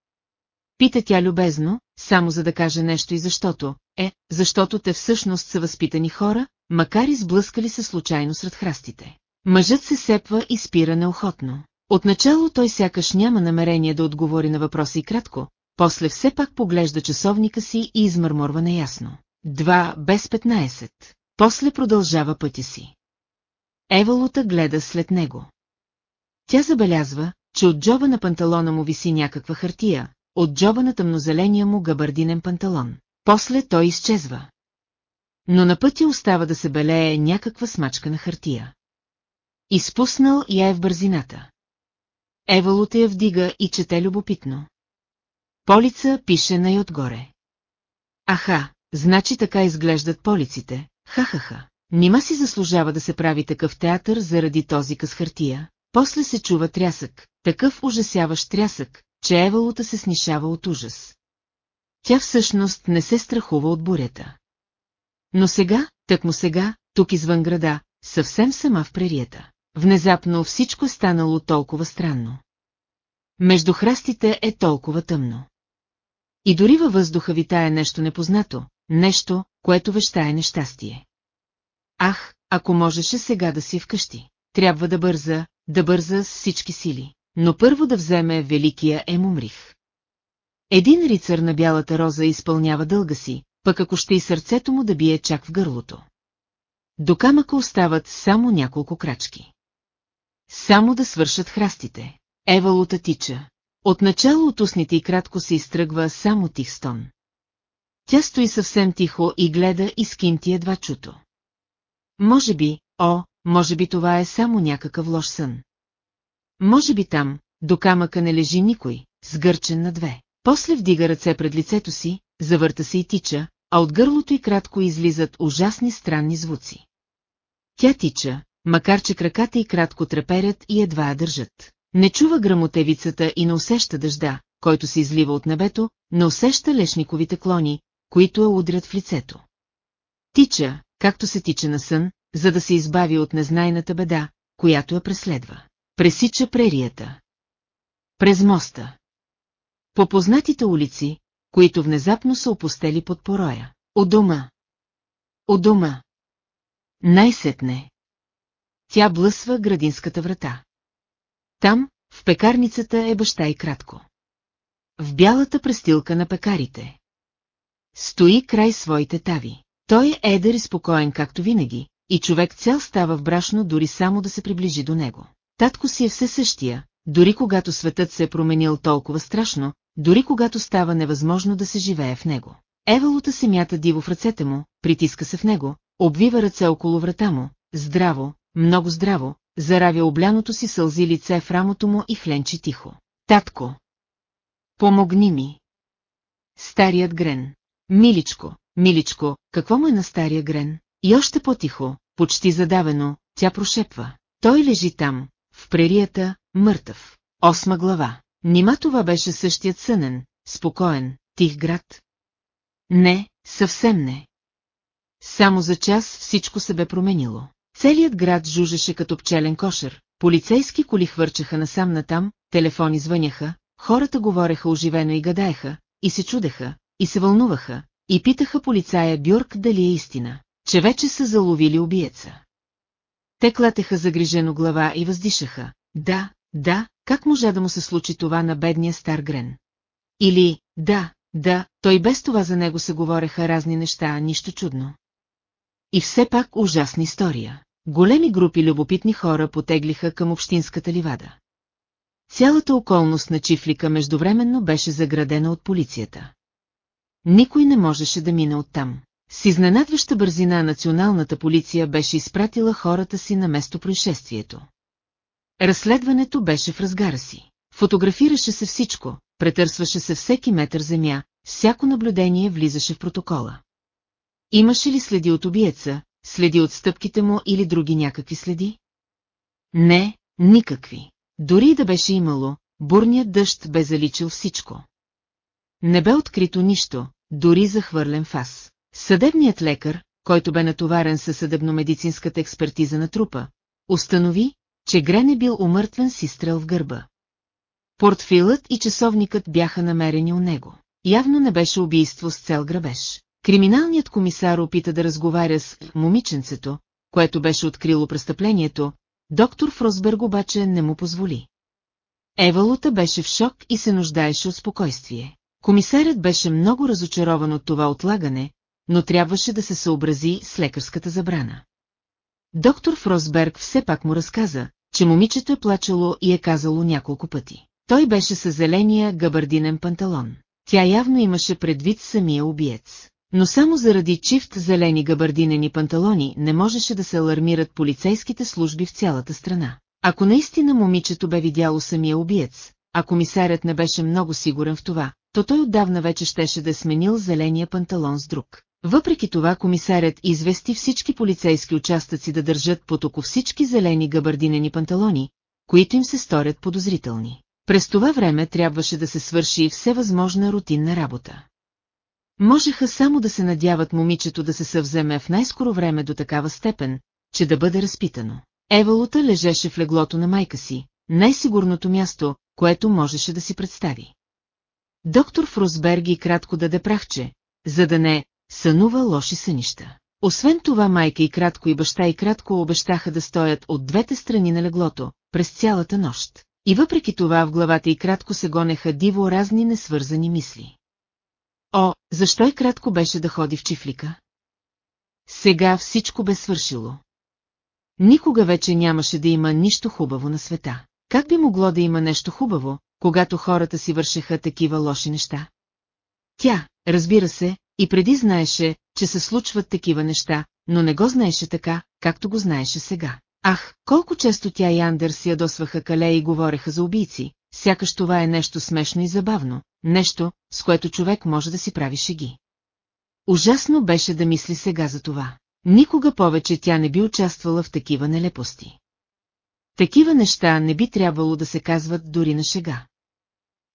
Пита тя любезно, само за да каже нещо и защото, е, защото те всъщност са възпитани хора, макар и сблъскали се случайно сред храстите. Мъжът се сепва и спира неохотно. Отначало той сякаш няма намерение да отговори на въпроса и кратко, после все пак поглежда часовника си и измърморва неясно. Два без 15. После продължава пътя си. Евалута гледа след него. Тя забелязва, че от джоба на панталона му виси някаква хартия, от джоба на тъмнозеления му габардинен панталон. После той изчезва. Но на пътя остава да се белее някаква смачка на хартия. Изпуснал я е в бързината. Евалута я вдига и чете любопитно. Полица пише най-отгоре. Аха, значи така изглеждат полиците, ха-ха-ха. Нима си заслужава да се прави такъв театър заради този къс хартия. После се чува трясък, такъв ужасяващ трясък, че Евалута се снишава от ужас. Тя всъщност не се страхува от бурята. Но сега, так му сега, тук извън града, съвсем сама в прерията. Внезапно всичко е станало толкова странно. Между храстите е толкова тъмно. И дори във въздуха витае нещо непознато, нещо, което вещае нещастие. Ах, ако можеше сега да си вкъщи. Трябва да бърза, да бърза с всички сили, но първо да вземе великия Емумрих. Един рицар на бялата роза изпълнява дълга си, пък ако ще и сърцето му да бие чак в гърлото. До камъка остават само няколко крачки. Само да свършат храстите. Евалута тича. Отначало от устните и кратко се изтръгва само тих стон. Тя стои съвсем тихо и гледа и скинти едва чуто. Може би, о, може би това е само някакъв лош сън. Може би там, до камъка не лежи никой, сгърчен на две. После вдига ръце пред лицето си, завърта се и тича, а от гърлото й кратко излизат ужасни странни звуци. Тя тича, макар че краката й кратко треперят и едва я държат. Не чува грамотевицата и не усеща дъжда, който се излива от небето, не усеща лешниковите клони, които я удрят в лицето. Тича, както се тича на сън, за да се избави от незнайната беда, която я преследва. Пресича прерията. През моста. По познатите улици, които внезапно са опустели под пороя. У дома. У дома. Най-сетне. Тя блъсва градинската врата. Там, в пекарницата е баща и кратко. В бялата престилка на пекарите. Стои край своите тави. Той е едър и спокоен както винаги, и човек цял става в брашно дори само да се приближи до него. Татко си е все същия, дори когато светът се е променил толкова страшно, дори когато става невъзможно да се живее в него. Евалута се мята диво в ръцете му, притиска се в него, обвива ръце около врата му, здраво, много здраво, заравя обляното си сълзи лице в рамото му и хленчи тихо. Татко! Помогни ми! Старият Грен. Миличко, миличко, какво му е на стария Грен? И още по-тихо, почти задавено, тя прошепва. Той лежи там, в прерията, мъртъв. Осма глава. Нима това беше същият сънен, спокоен, тих град? Не, съвсем не. Само за час всичко се бе променило. Целият град жужеше като пчелен кошер, полицейски коли хвърчаха насам натам, телефони звъняха, хората говореха оживено и гадаеха, и се чудеха, и се вълнуваха, и питаха полицая Бюрк дали е истина, че вече са заловили убиеца. Те клатеха загрижено глава и въздишаха. Да, да, как можа да му се случи това на бедния стар Грен? Или, да, да, той без това за него се говореха разни неща, нищо чудно. И все пак ужасна история. Големи групи любопитни хора потеглиха към общинската ливада. Цялата околност на чифлика междувременно беше заградена от полицията. Никой не можеше да мине оттам. С изненадваща бързина националната полиция беше изпратила хората си на место происшествието. Разследването беше в разгара си. Фотографираше се всичко, претърсваше се всеки метър земя, всяко наблюдение влизаше в протокола. Имаше ли следи от убиеца, следи от стъпките му или други някакви следи? Не, никакви. Дори да беше имало, бурният дъжд бе заличил всичко. Не бе открито нищо, дори захвърлен фас. Съдебният лекар, който бе натоварен със съдебномедицинската експертиза на трупа, установи, че Грен е бил умъртвен с изстрел в гърба. Портфилът и часовникът бяха намерени у него. Явно не беше убийство с цел грабеж. Криминалният комисар опита да разговаря с момиченцето, което беше открило престъплението, доктор Фросберг обаче не му позволи. Евалута беше в шок и се нуждаеше от спокойствие. Комисарят беше много разочарован от това отлагане, но трябваше да се съобрази с лекарската забрана. Доктор Фросберг все пак му разказа, че момичето е плачало и е казало няколко пъти. Той беше със зеления габардинен панталон. Тя явно имаше предвид самия убиец. Но само заради чифт зелени габардинени панталони не можеше да се алармират полицейските служби в цялата страна. Ако наистина момичето бе видяло самия убиец, а комисарят не беше много сигурен в това, то той отдавна вече щеше да е сменил зеления панталон с друг. Въпреки това комисарят извести всички полицейски участъци да държат под око всички зелени габардинени панталони, които им се сторят подозрителни. През това време трябваше да се свърши всевъзможна рутинна работа. Можеха само да се надяват момичето да се съвземе в най-скоро време до такава степен, че да бъде разпитано. Евалута лежеше в леглото на майка си, най-сигурното място, което можеше да си представи. Доктор Фросберги кратко даде прахче, за да не сънува лоши сънища. Освен това майка и кратко и баща и кратко обещаха да стоят от двете страни на леглото, през цялата нощ. И въпреки това в главата и кратко се гонеха диво разни несвързани мисли. О, защо и кратко беше да ходи в чифлика? Сега всичко бе свършило. Никога вече нямаше да има нищо хубаво на света. Как би могло да има нещо хубаво, когато хората си вършеха такива лоши неща? Тя, разбира се, и преди знаеше, че се случват такива неща, но не го знаеше така, както го знаеше сега. Ах, колко често тя и Андер си ядосваха кале и говореха за убийци, сякаш това е нещо смешно и забавно, нещо, с което човек може да си прави шеги. Ужасно беше да мисли сега за това. Никога повече тя не би участвала в такива нелепости. Такива неща не би трябвало да се казват дори на шега.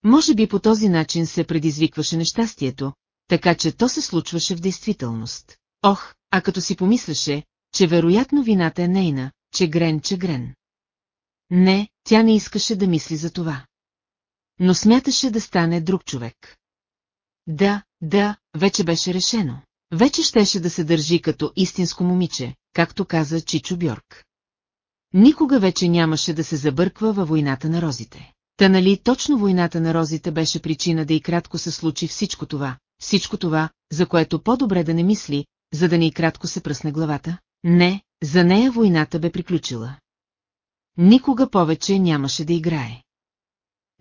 Може би по този начин се предизвикваше нещастието, така че то се случваше в действителност. Ох, а като си помисляше, че вероятно вината е нейна, че грен, че грен. Не, тя не искаше да мисли за това. Но смяташе да стане друг човек. Да, да, вече беше решено. Вече щеше да се държи като истинско момиче, както каза Чичо Бьорк. Никога вече нямаше да се забърква във войната на розите. Та нали точно войната на розите беше причина да и кратко се случи всичко това, всичко това, за което по-добре да не мисли, за да не и кратко се пръсне главата? Не, за нея войната бе приключила. Никога повече нямаше да играе.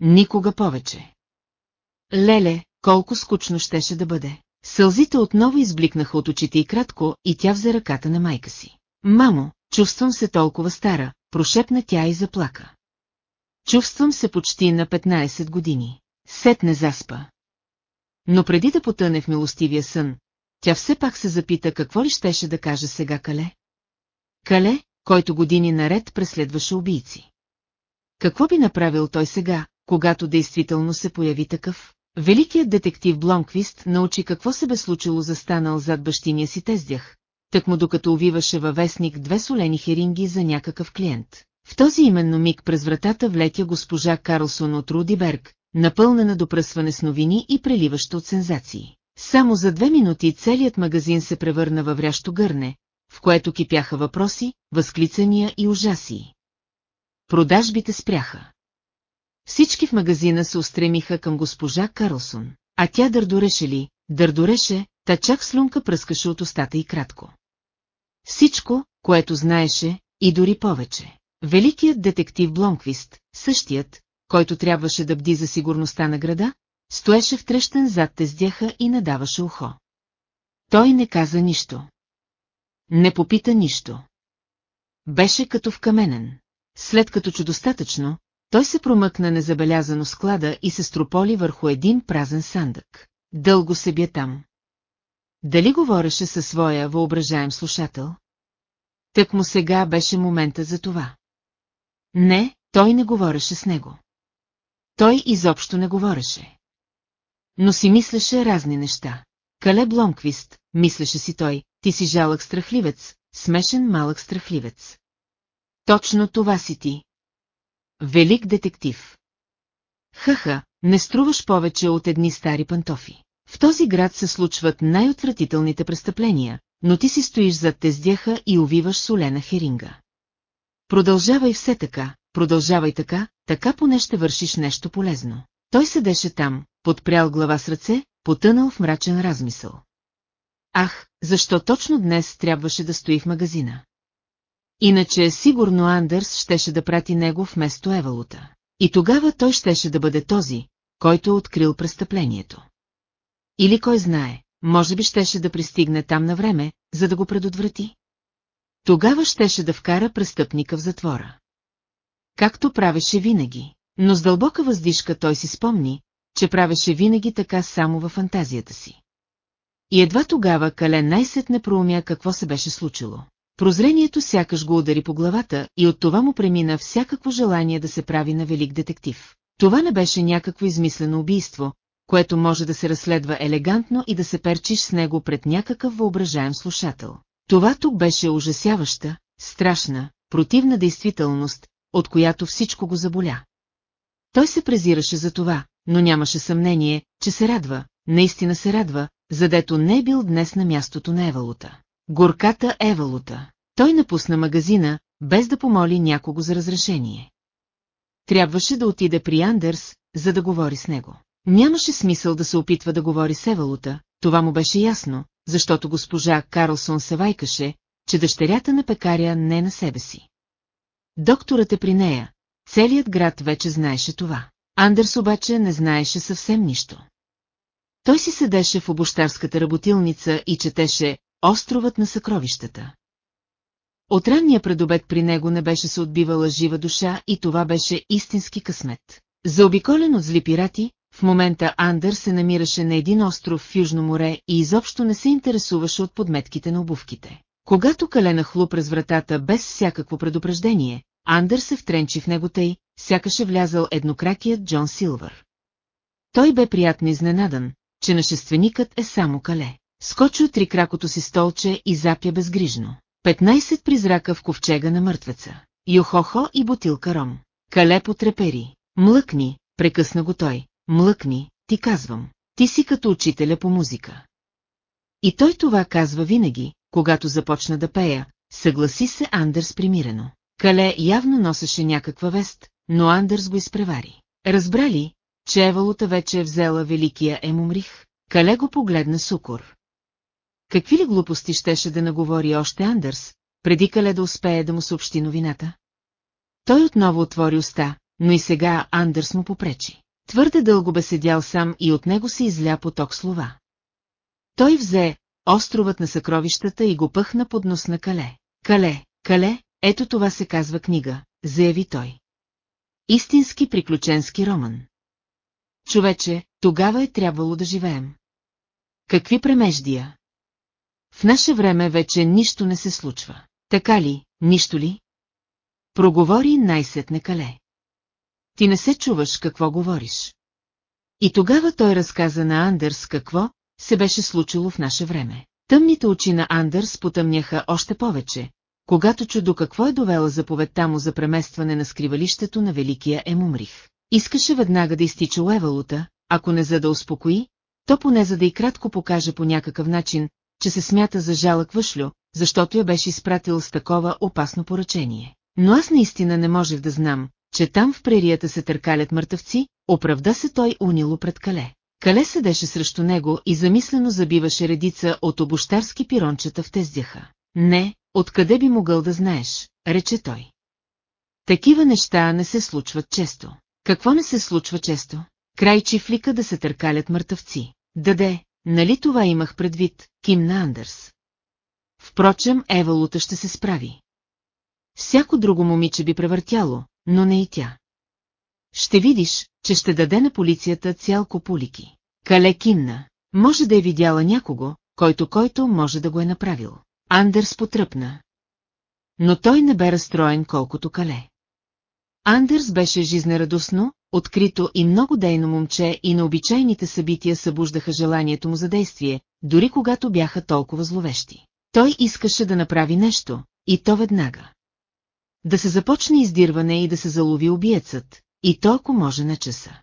Никога повече. Леле, колко скучно щеше да бъде. Сълзите отново избликнаха от очите и кратко, и тя взе ръката на майка си. Мамо, чувствам се толкова стара, прошепна тя и заплака. Чувствам се почти на 15 години. Сетне заспа. Но преди да потъне в милостивия сън, тя все пак се запита какво ли щеше да каже сега Кале. Кале, който години наред преследваше убийци. Какво би направил той сега, когато действително се появи такъв? Великият детектив Блонквист научи какво се бе случило застанал зад бащиния си тездях, так му докато увиваше във вестник две солени херинги за някакъв клиент. В този именно миг през вратата влетя госпожа Карлсон от Рудиберг, напълнена до пръсване с новини и преливаща от сензации. Само за две минути целият магазин се превърна във врящо гърне, в което кипяха въпроси, възклицания и ужаси. Продажбите спряха. Всички в магазина се устремиха към госпожа Карлсон, а тя дърдореше ли, дърдореше, та чак слюнка пръскаше от устата и кратко. Всичко, което знаеше, и дори повече. Великият детектив Блонквист, същият, който трябваше да бди за сигурността на града, стоеше втрещен зад тездяха и не даваше ухо. Той не каза нищо. Не попита нищо. Беше като вкаменен. След като чу достатъчно, той се промъкна незабелязано склада и се строполи върху един празен сандък. Дълго се бе там. Дали говореше със своя въображаем слушател? Так му сега беше момента за това. Не, той не говореше с него. Той изобщо не говореше. Но си мислеше разни неща. Кале Блонквист, мислеше си той, ти си жалък страхливец, смешен малък страхливец. Точно това си ти. Велик детектив. Хаха, не струваш повече от едни стари пантофи. В този град се случват най-отвратителните престъпления, но ти си стоиш зад тездяха и увиваш солена херинга. Продължавай все така, продължавай така, така поне ще вършиш нещо полезно. Той седеше там, подпрял глава с ръце, потънал в мрачен размисъл. Ах, защо точно днес трябваше да стои в магазина? Иначе сигурно Андърс щеше да прати него вместо Евалута. И тогава той щеше да бъде този, който е открил престъплението. Или кой знае, може би щеше да пристигне там на време, за да го предотврати. Тогава щеше да вкара престъпника в затвора. Както правеше винаги, но с дълбока въздишка той си спомни, че правеше винаги така само във фантазията си. И едва тогава Кален най-сетне проумя какво се беше случило. Прозрението сякаш го удари по главата и от това му премина всякакво желание да се прави на велик детектив. Това не беше някакво измислено убийство, което може да се разследва елегантно и да се перчиш с него пред някакъв въображаем слушател. Това тук беше ужасяваща, страшна, противна действителност, от която всичко го заболя. Той се презираше за това, но нямаше съмнение, че се радва, наистина се радва, задето не е бил днес на мястото на Евалута. Горката Евалута. Той напусна магазина, без да помоли някого за разрешение. Трябваше да отиде при Андерс, за да говори с него. Нямаше смисъл да се опитва да говори с Евалута, това му беше ясно, защото госпожа Карлсон се вайкаше, че дъщерята на пекаря не е на себе си. Докторът е при нея, целият град вече знаеше това. Андерс обаче не знаеше съвсем нищо. Той си седеше в обощарската работилница и четеше «Островът на съкровищата». От ранния предобед при него не беше се отбивала жива душа и това беше истински късмет. Заобиколен от зли пирати, в момента Андър се намираше на един остров в Южно море и изобщо не се интересуваше от подметките на обувките. Когато калена хлу през вратата без всякакво предупреждение, Андър се втренчи в него тъй, сякаш е влязал еднокракият Джон Силвър. Той бе приятно изненадан, че нашественикът е само кале. Скочи от трикракото си столче и запя безгрижно. 15 призрака в ковчега на мъртвеца. Йохохо и бутилка ром. Кале потрепери. Млъкни, прекъсна го той. Млъкни, ти казвам. Ти си като учителя по музика. И той това казва винаги, когато започна да пея, съгласи се Андърс примирено. Кале явно носеше някаква вест, но Андърс го изпревари. Разбрали, че Евалута вече е взела великия Емумрих? Кале го погледна сукор. Какви ли глупости щеше да наговори още Андърс, преди Кале да успее да му съобщи новината? Той отново отвори уста, но и сега Андърс му попречи. Твърде дълго бе седял сам и от него се изля поток слова. Той взе островът на съкровищата и го пъхна под нос на Кале. Кале, Кале, ето това се казва книга, заяви той. Истински приключенски роман. Човече, тогава е трябвало да живеем. Какви премеждия? В наше време вече нищо не се случва. Така ли, нищо ли? Проговори най-сетне Кале. Ти не се чуваш какво говориш. И тогава той разказа на Андърс какво се беше случило в наше време. Тъмните очи на Андърс потъмняха още повече, когато чу до какво е довела заповедта му за преместване на скривалището на Великия Емумрих. Искаше веднага да изтича Уевалута, ако не за да успокои, то поне за да и кратко покаже по някакъв начин, че се смята за жалък въшлю, защото я беше изпратил с такова опасно поръчение. Но аз наистина не можех да знам, че там в прерията се търкалят мъртъвци, оправда се той унило пред Кале. Кале седеше срещу него и замислено забиваше редица от обощарски пирончета в тездяха. Не, откъде би могъл да знаеш, рече той. Такива неща не се случват често. Какво не се случва често? Край чифлика да се търкалят мъртъвци. Даде, нали това имах предвид, кимна Андърс. Впрочем, Евалута ще се справи. Всяко друго момиче би превъртяло, но не и тя. Ще видиш, че ще даде на полицията цял копулики. Кале кимна. Може да е видяла някого, който който може да го е направил. Андерс потръпна. Но той не бе разстроен колкото Кале. Андерс беше жизнерадостно, открито и много дейно момче и на обичайните събития събуждаха желанието му за действие, дори когато бяха толкова зловещи. Той искаше да направи нещо, и то веднага. Да се започне издирване и да се залови убиецът, и то ако може на часа.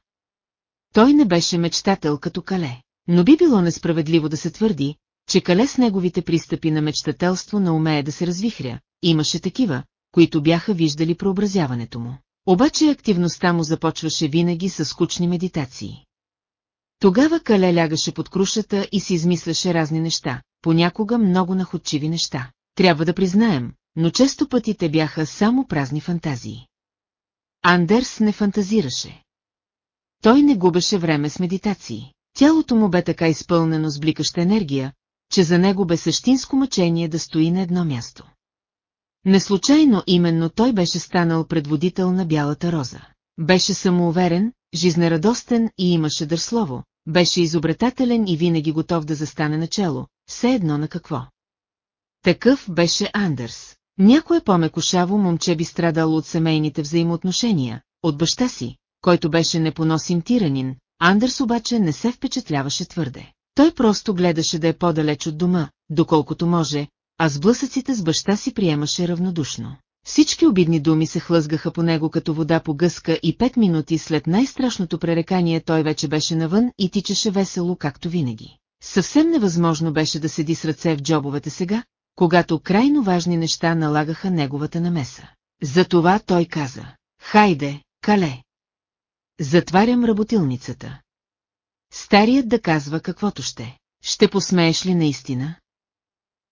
Той не беше мечтател като Кале, но би било несправедливо да се твърди, че Кале с неговите пристъпи на мечтателство не умее да се развихря, имаше такива, които бяха виждали преобразяването му. Обаче активността му започваше винаги с скучни медитации. Тогава Кале лягаше под крушата и си измисляше разни неща, понякога много находчиви неща. Трябва да признаем, но често пъти те бяха само празни фантазии. Андерс не фантазираше. Той не губеше време с медитации. Тялото му бе така изпълнено с бликаща енергия, че за него бе същинско мъчение да стои на едно място. Неслучайно именно той беше станал предводител на Бялата роза. Беше самоуверен, жизнерадостен и имаше дърслово, беше изобретателен и винаги готов да застане начало, все едно на какво. Такъв беше Андерс. Някое по-мекошаво момче би страдало от семейните взаимоотношения, от баща си, който беше непоносим тиранин, Андерс обаче не се впечатляваше твърде. Той просто гледаше да е по-далеч от дома, доколкото може, а с блъсъците с баща си приемаше равнодушно. Всички обидни думи се хлъзгаха по него като вода по гъска и пет минути след най-страшното пререкание той вече беше навън и тичаше весело както винаги. Съвсем невъзможно беше да седи с ръце в джобовете сега, когато крайно важни неща налагаха неговата намеса. Затова той каза, хайде, кале. Затварям работилницата. Старият да казва каквото ще. Ще посмееш ли наистина?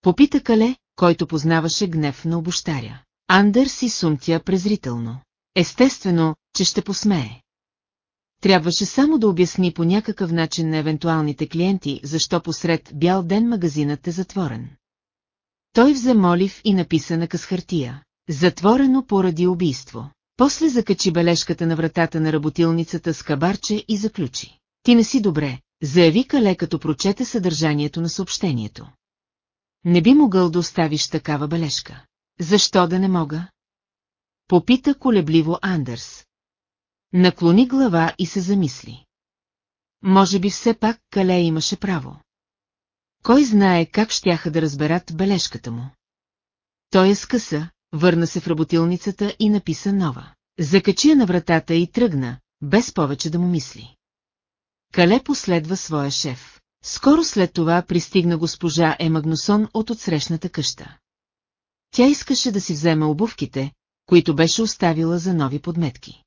Попита Кале, който познаваше гнев на обощаря. Андерс и сумтя презрително. Естествено, че ще посмее. Трябваше само да обясни по някакъв начин на евентуалните клиенти, защо посред бял ден магазинът е затворен. Той взе молив и написа на хартия. Затворено поради убийство. После закачи бележката на вратата на работилницата с кабарче и заключи. Ти не си добре, заяви Кале като прочете съдържанието на съобщението. Не би могъл да оставиш такава бележка. Защо да не мога? Попита колебливо Андерс. Наклони глава и се замисли. Може би все пак Кале имаше право. Кой знае как щяха да разберат бележката му. Той е скъса, върна се в работилницата и написа нова. Закачи я на вратата и тръгна, без повече да му мисли. Кале последва своя шеф. Скоро след това пристигна госпожа Емагнусон от отсрещната къща. Тя искаше да си вземе обувките, които беше оставила за нови подметки.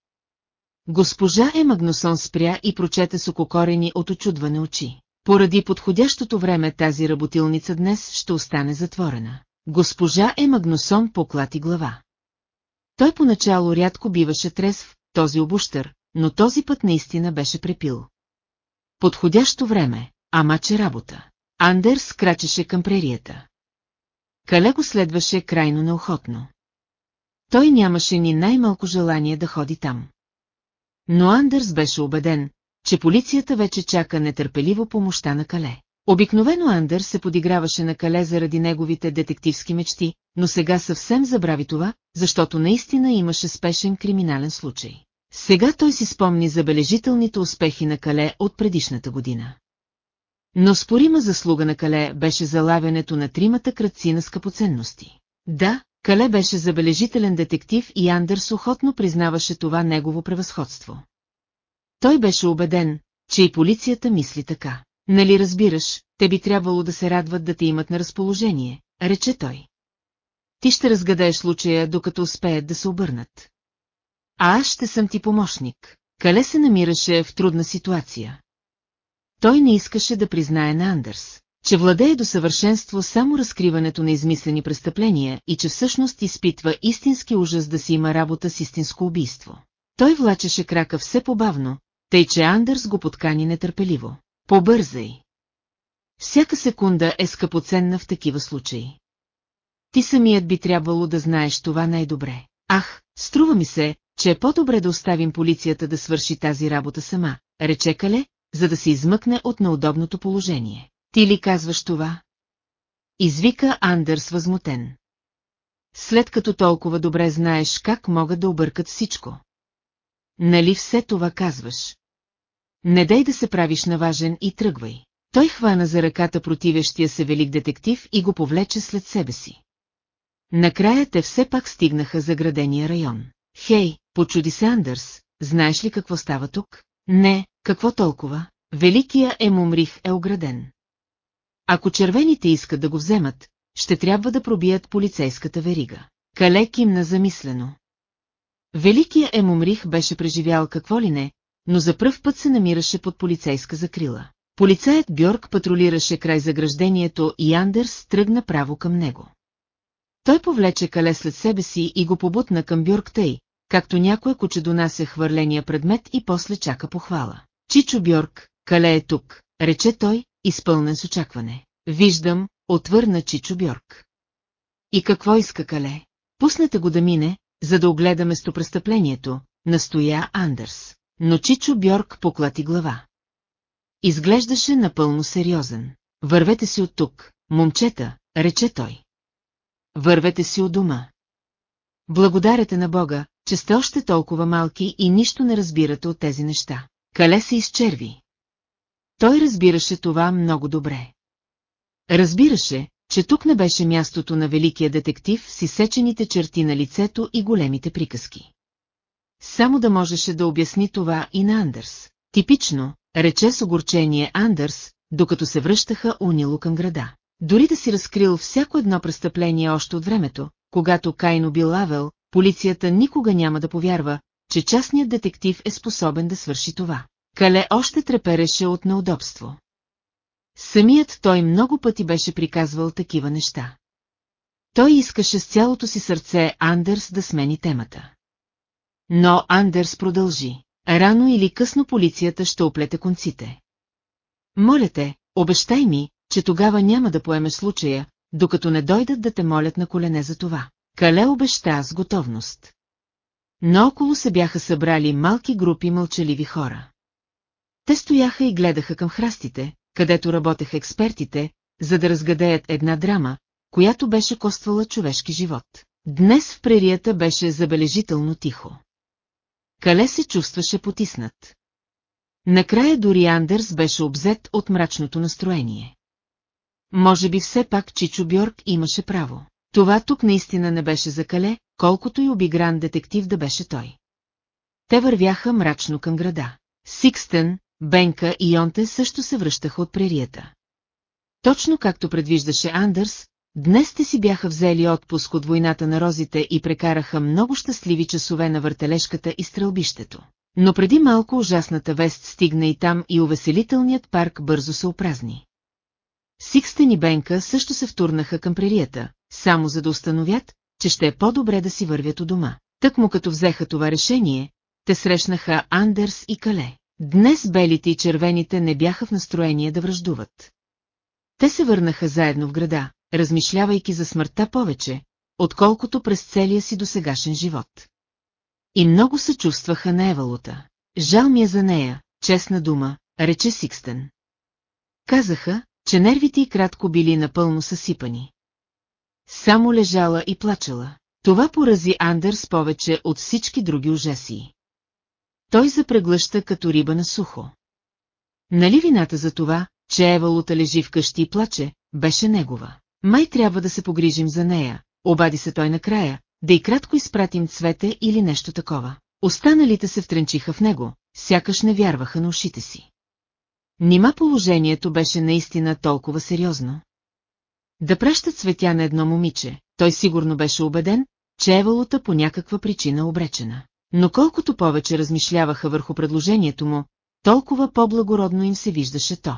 Госпожа Емагнусон спря и прочете с ококорени от очудване очи. Поради подходящото време тази работилница днес ще остане затворена. Госпожа Емагнусон поклати глава. Той поначало рядко биваше трезв, този обущър, но този път наистина беше препил. Подходящо време, ама че работа. Андерс крачеше към прерията. Кале го следваше крайно неохотно. Той нямаше ни най-малко желание да ходи там. Но Андерс беше убеден, че полицията вече чака нетърпеливо помощта на Кале. Обикновено Андерс се подиграваше на Кале заради неговите детективски мечти, но сега съвсем забрави това, защото наистина имаше спешен криминален случай. Сега той си спомни забележителните успехи на Кале от предишната година. Но спорима заслуга на Кале беше залавянето на тримата кръци на скъпоценности. Да, Кале беше забележителен детектив и Андерс охотно признаваше това негово превъзходство. Той беше убеден, че и полицията мисли така. Нали разбираш, те би трябвало да се радват да те имат на разположение, рече той. Ти ще разгадаеш случая, докато успеят да се обърнат. А аз ще съм ти помощник. Кале се намираше в трудна ситуация. Той не искаше да признае на Андърс, че владее до съвършенство само разкриването на измислени престъпления и че всъщност изпитва истински ужас да си има работа с истинско убийство. Той влачеше крака все побавно, тъй че Андърс го подкани нетърпеливо. Побързай! Всяка секунда е скъпоценна в такива случаи. Ти самият би трябвало да знаеш това най-добре. Ах, струва ми се, че е по-добре да оставим полицията да свърши тази работа сама, рече Кале, за да се измъкне от неудобното положение. Ти ли казваш това? Извика Андърс възмутен. След като толкова добре знаеш как могат да объркат всичко. Нали все това казваш? Не дай да се правиш наважен и тръгвай. Той хвана за ръката противещия се велик детектив и го повлече след себе си. Накрая те все пак стигнаха за градения район. Хей, почуди се Андърс, знаеш ли какво става тук? Не, какво толкова? Великия Емумрих е ограден. Ако червените искат да го вземат, ще трябва да пробият полицейската верига. Кале кимна замислено. Великия Емумрих беше преживял какво ли не, но за пръв път се намираше под полицейска закрила. Полицаят Бьорк патрулираше край заграждението и Андерс тръгна право към него. Той повлече кале след себе си и го побутна към Бьорк тъй, както някой куче донася хвърления предмет и после чака похвала. Чичо Бьорк, кале е тук, рече той, изпълнен с очакване. Виждам, отвърна Чичо Бьорк. И какво иска кале? Пуснете го да мине, за да огледа местопрестъплението, настоя Андерс. Но Чичо Бьорк поклати глава. Изглеждаше напълно сериозен. Вървете си от тук, момчета, рече той. Вървете си от дома. Благодарете на Бога, че сте още толкова малки и нищо не разбирате от тези неща. Кале се изчерви. Той разбираше това много добре. Разбираше, че тук не беше мястото на великия детектив с изсечените черти на лицето и големите приказки. Само да можеше да обясни това и на Андърс. Типично, рече с огорчение Андърс, докато се връщаха унило към града. Дори да си разкрил всяко едно престъпление още от времето, когато Кайно бил лавел, полицията никога няма да повярва, че частният детектив е способен да свърши това. Кале още трепереше от неудобство. Самият той много пъти беше приказвал такива неща. Той искаше с цялото си сърце Андерс да смени темата. Но Андерс продължи. Рано или късно полицията ще оплете конците. Моля те, обещай ми, че тогава няма да поемеш случая, докато не дойдат да те молят на колене за това. Кале обеща с готовност. Но около се бяха събрали малки групи мълчаливи хора. Те стояха и гледаха към храстите, където работеха експертите, за да разгадеят една драма, която беше коствала човешки живот. Днес в прерията беше забележително тихо. Кале се чувстваше потиснат. Накрая дори Андерс беше обзет от мрачното настроение. Може би все пак Чичо Бьорк имаше право. Това тук наистина не беше за Кале, колкото и обигран детектив да беше той. Те вървяха мрачно към града. Сикстен, Бенка и Йонте също се връщаха от прерията. Точно както предвиждаше Андърс, днес те си бяха взели отпуск от войната на розите и прекараха много щастливи часове на въртележката и стрелбището. Но преди малко ужасната вест стигна и там и увеселителният парк бързо се опразни. Сикстен и Бенка също се втурнаха към прерията, само за да установят, че ще е по-добре да си вървят у дома. Тък му като взеха това решение, те срещнаха Андерс и Кале. Днес белите и червените не бяха в настроение да връждуват. Те се върнаха заедно в града, размишлявайки за смъртта повече, отколкото през целия си досегашен живот. И много се чувстваха на Евалута. Жал ми е за нея, честна дума, рече Сикстен. Казаха, че нервите й кратко били напълно съсипани. Само лежала и плачела. Това порази Андерс повече от всички други ужаси. Той запреглъща като риба на сухо. Нали вината за това, че Евалута лежи вкъщи и плаче, беше негова. Май трябва да се погрижим за нея, обади се той накрая, да и кратко изпратим цвете или нещо такова. Останалите се втренчиха в него, сякаш не вярваха на ушите си. Нима положението беше наистина толкова сериозно. Да пращат цветя на едно момиче, той сигурно беше убеден, че Евалута по някаква причина обречена. Но колкото повече размишляваха върху предложението му, толкова по-благородно им се виждаше то.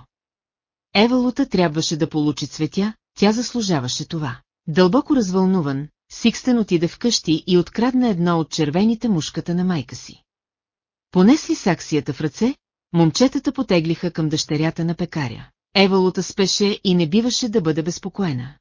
Евалута трябваше да получи цветя, тя заслужаваше това. Дълбоко развълнуван, Сикстен отиде вкъщи и открадна едно от червените мушката на майка си. Понесли саксията в ръце, момчетата потеглиха към дъщерята на пекаря. Евалута спеше и не биваше да бъде безпокоена.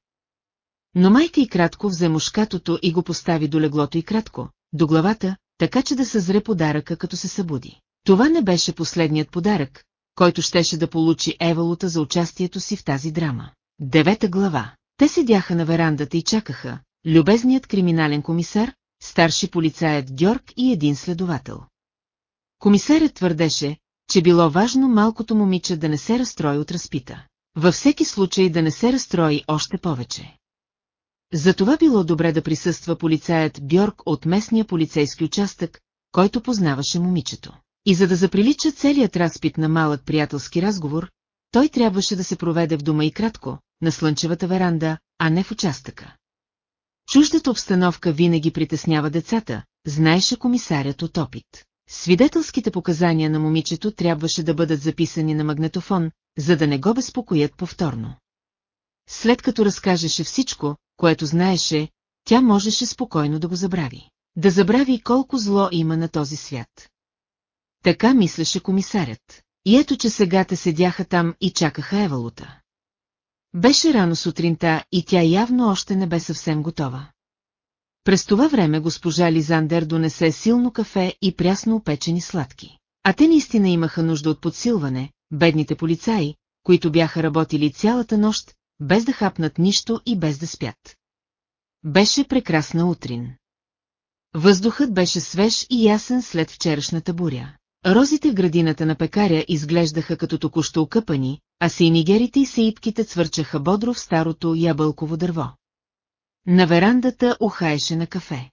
Но майка и кратко взе мушкатото и го постави до леглото и кратко, до главата, така че да съзре подаръка като се събуди. Това не беше последният подарък, който щеше да получи Евалута за участието си в тази драма. Девета глава. Те седяха на верандата и чакаха, любезният криминален комисар, старши полицаят Георг и един следовател. Комисарят твърдеше, че било важно малкото момиче да не се разстрои от разпита. Във всеки случай да не се разстрои още повече. Затова било добре да присъства полицаят Бьорк от местния полицейски участък, който познаваше момичето. И за да заприлича целият разпит на малък приятелски разговор, той трябваше да се проведе в дома и кратко, на слънчевата веранда, а не в участъка. Чуждата обстановка винаги притеснява децата, знаеше комисарят от опит. Свидетелските показания на момичето трябваше да бъдат записани на магнетофон, за да не го безпокоят повторно. След като разкажеше всичко, което знаеше, тя можеше спокойно да го забрави. Да забрави колко зло има на този свят. Така мислеше комисарят. И ето, че сега те седяха там и чакаха Евалута. Беше рано сутринта и тя явно още не бе съвсем готова. През това време госпожа Лизандер донесе силно кафе и прясно опечени сладки. А те наистина имаха нужда от подсилване, бедните полицаи, които бяха работили цялата нощ, без да хапнат нищо и без да спят. Беше прекрасна утрин. Въздухът беше свеж и ясен след вчерашната буря. Розите в градината на пекаря изглеждаха като току-що окъпани, а сейнигерите и сеипките цвърчаха бодро в старото ябълково дърво. На верандата ухаеше на кафе.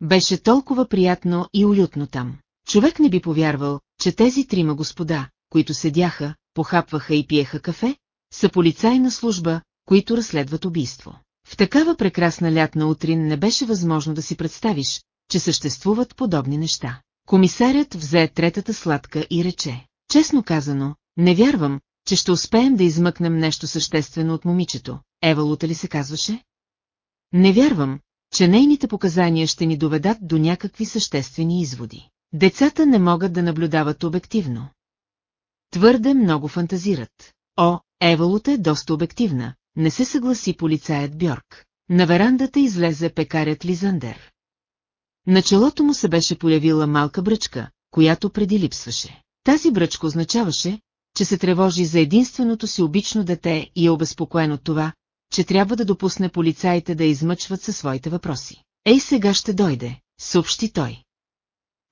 Беше толкова приятно и уютно там. Човек не би повярвал, че тези трима господа, които седяха, похапваха и пиеха кафе, са полицайна служба, които разследват убийство. В такава прекрасна лятна утрин не беше възможно да си представиш, че съществуват подобни неща. Комисарят взе третата сладка и рече. Честно казано, не вярвам, че ще успеем да измъкнем нещо съществено от момичето. Евалута ли се казваше? Не вярвам, че нейните показания ще ни доведат до някакви съществени изводи. Децата не могат да наблюдават обективно. Твърде много фантазират. О, Евалута е доста обективна, не се съгласи полицаят Бьорк. На верандата излезе пекарят Лизандер. На челото му се беше появила малка бръчка, която преди липсваше. Тази бръчка означаваше, че се тревожи за единственото си обично дете и е обезпокоен от това, че трябва да допусне полицаите да измъчват със своите въпроси. Ей сега ще дойде, съобщи той.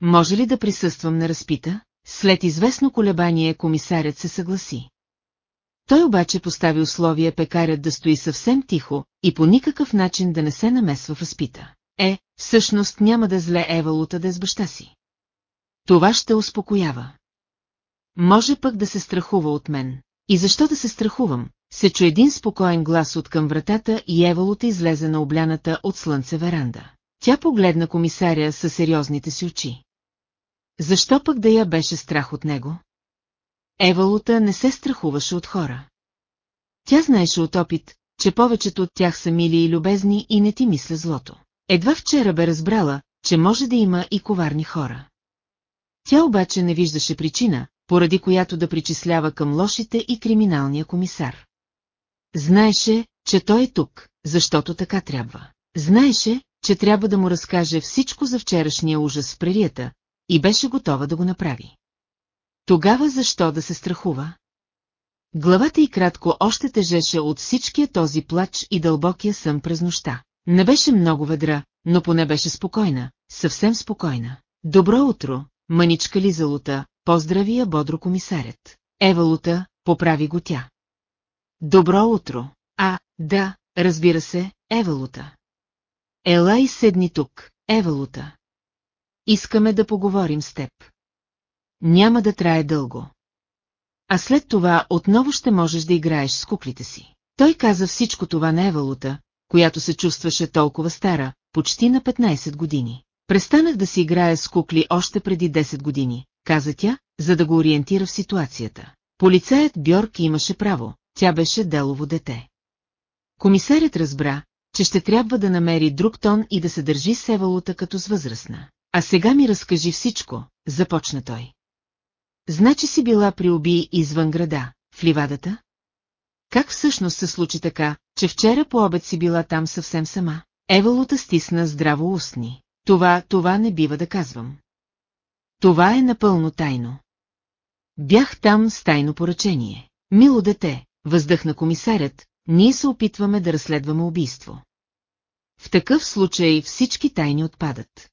Може ли да присъствам на разпита? След известно колебание комисарят се съгласи. Той обаче постави условие пекарят да стои съвсем тихо и по никакъв начин да не се намесва в разпита. Е, всъщност няма да зле Евалута да е с баща си. Това ще успокоява. Може пък да се страхува от мен. И защо да се страхувам? Се чу един спокоен глас от към вратата и Евалута излезе на обляната от слънце веранда. Тя погледна комисаря със сериозните си очи. Защо пък да я беше страх от него? Евалута не се страхуваше от хора. Тя знаеше от опит, че повечето от тях са мили и любезни и не ти мисля злото. Едва вчера бе разбрала, че може да има и коварни хора. Тя обаче не виждаше причина, поради която да причислява към лошите и криминалния комисар. Знаеше, че той е тук, защото така трябва. Знаеше, че трябва да му разкаже всичко за вчерашния ужас в прерията, и беше готова да го направи. Тогава защо да се страхува? Главата й кратко още тежеше от всичкия този плач и дълбокия сън през нощта. Не беше много ведра, но поне беше спокойна, съвсем спокойна. Добро утро, мъничка Лизалута, поздрави я бодро комисарят. Евалута, поправи го тя. Добро утро. А, да, разбира се, Евалута. Ела и седни тук, Евалута. Искаме да поговорим с теб. Няма да трае дълго. А след това отново ще можеш да играеш с куклите си. Той каза всичко това на Евалута, която се чувстваше толкова стара, почти на 15 години. Престанах да си играя с кукли още преди 10 години, каза тя, за да го ориентира в ситуацията. Полицаят Бьорк имаше право, тя беше делово дете. Комисарят разбра, че ще трябва да намери друг тон и да се държи с Евалута като с възрастна. А сега ми разкажи всичко, започна той. Значи си била при уби извън града, в ливадата? Как всъщност се случи така, че вчера по обед си била там съвсем сама? Евалута стисна здраво устни. Това, това не бива да казвам. Това е напълно тайно. Бях там с тайно поръчение. Мило дете, въздъхна комисарят, ние се опитваме да разследваме убийство. В такъв случай всички тайни отпадат.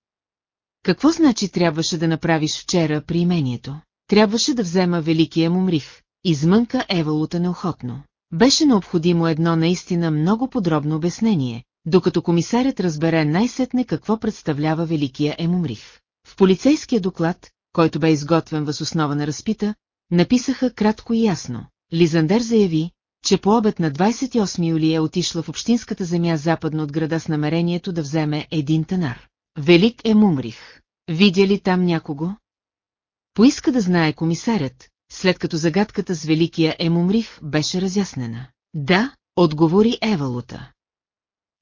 Какво значи трябваше да направиш вчера при имението? Трябваше да взема великия мумрих, измънка Евалута неохотно. Беше необходимо едно наистина много подробно обяснение, докато комисарят разбере най-сетне какво представлява великия Емумрих. В полицейския доклад, който бе изготвен въз основа на разпита, написаха кратко и ясно. Лизандер заяви, че по обед на 28 юли е отишла в общинската земя западно от града с намерението да вземе един танар. Велик е Мумрих. Видя ли там някого? Поиска да знае комисарят, след като загадката с Великия Емумрих беше разяснена. Да, отговори Евалута.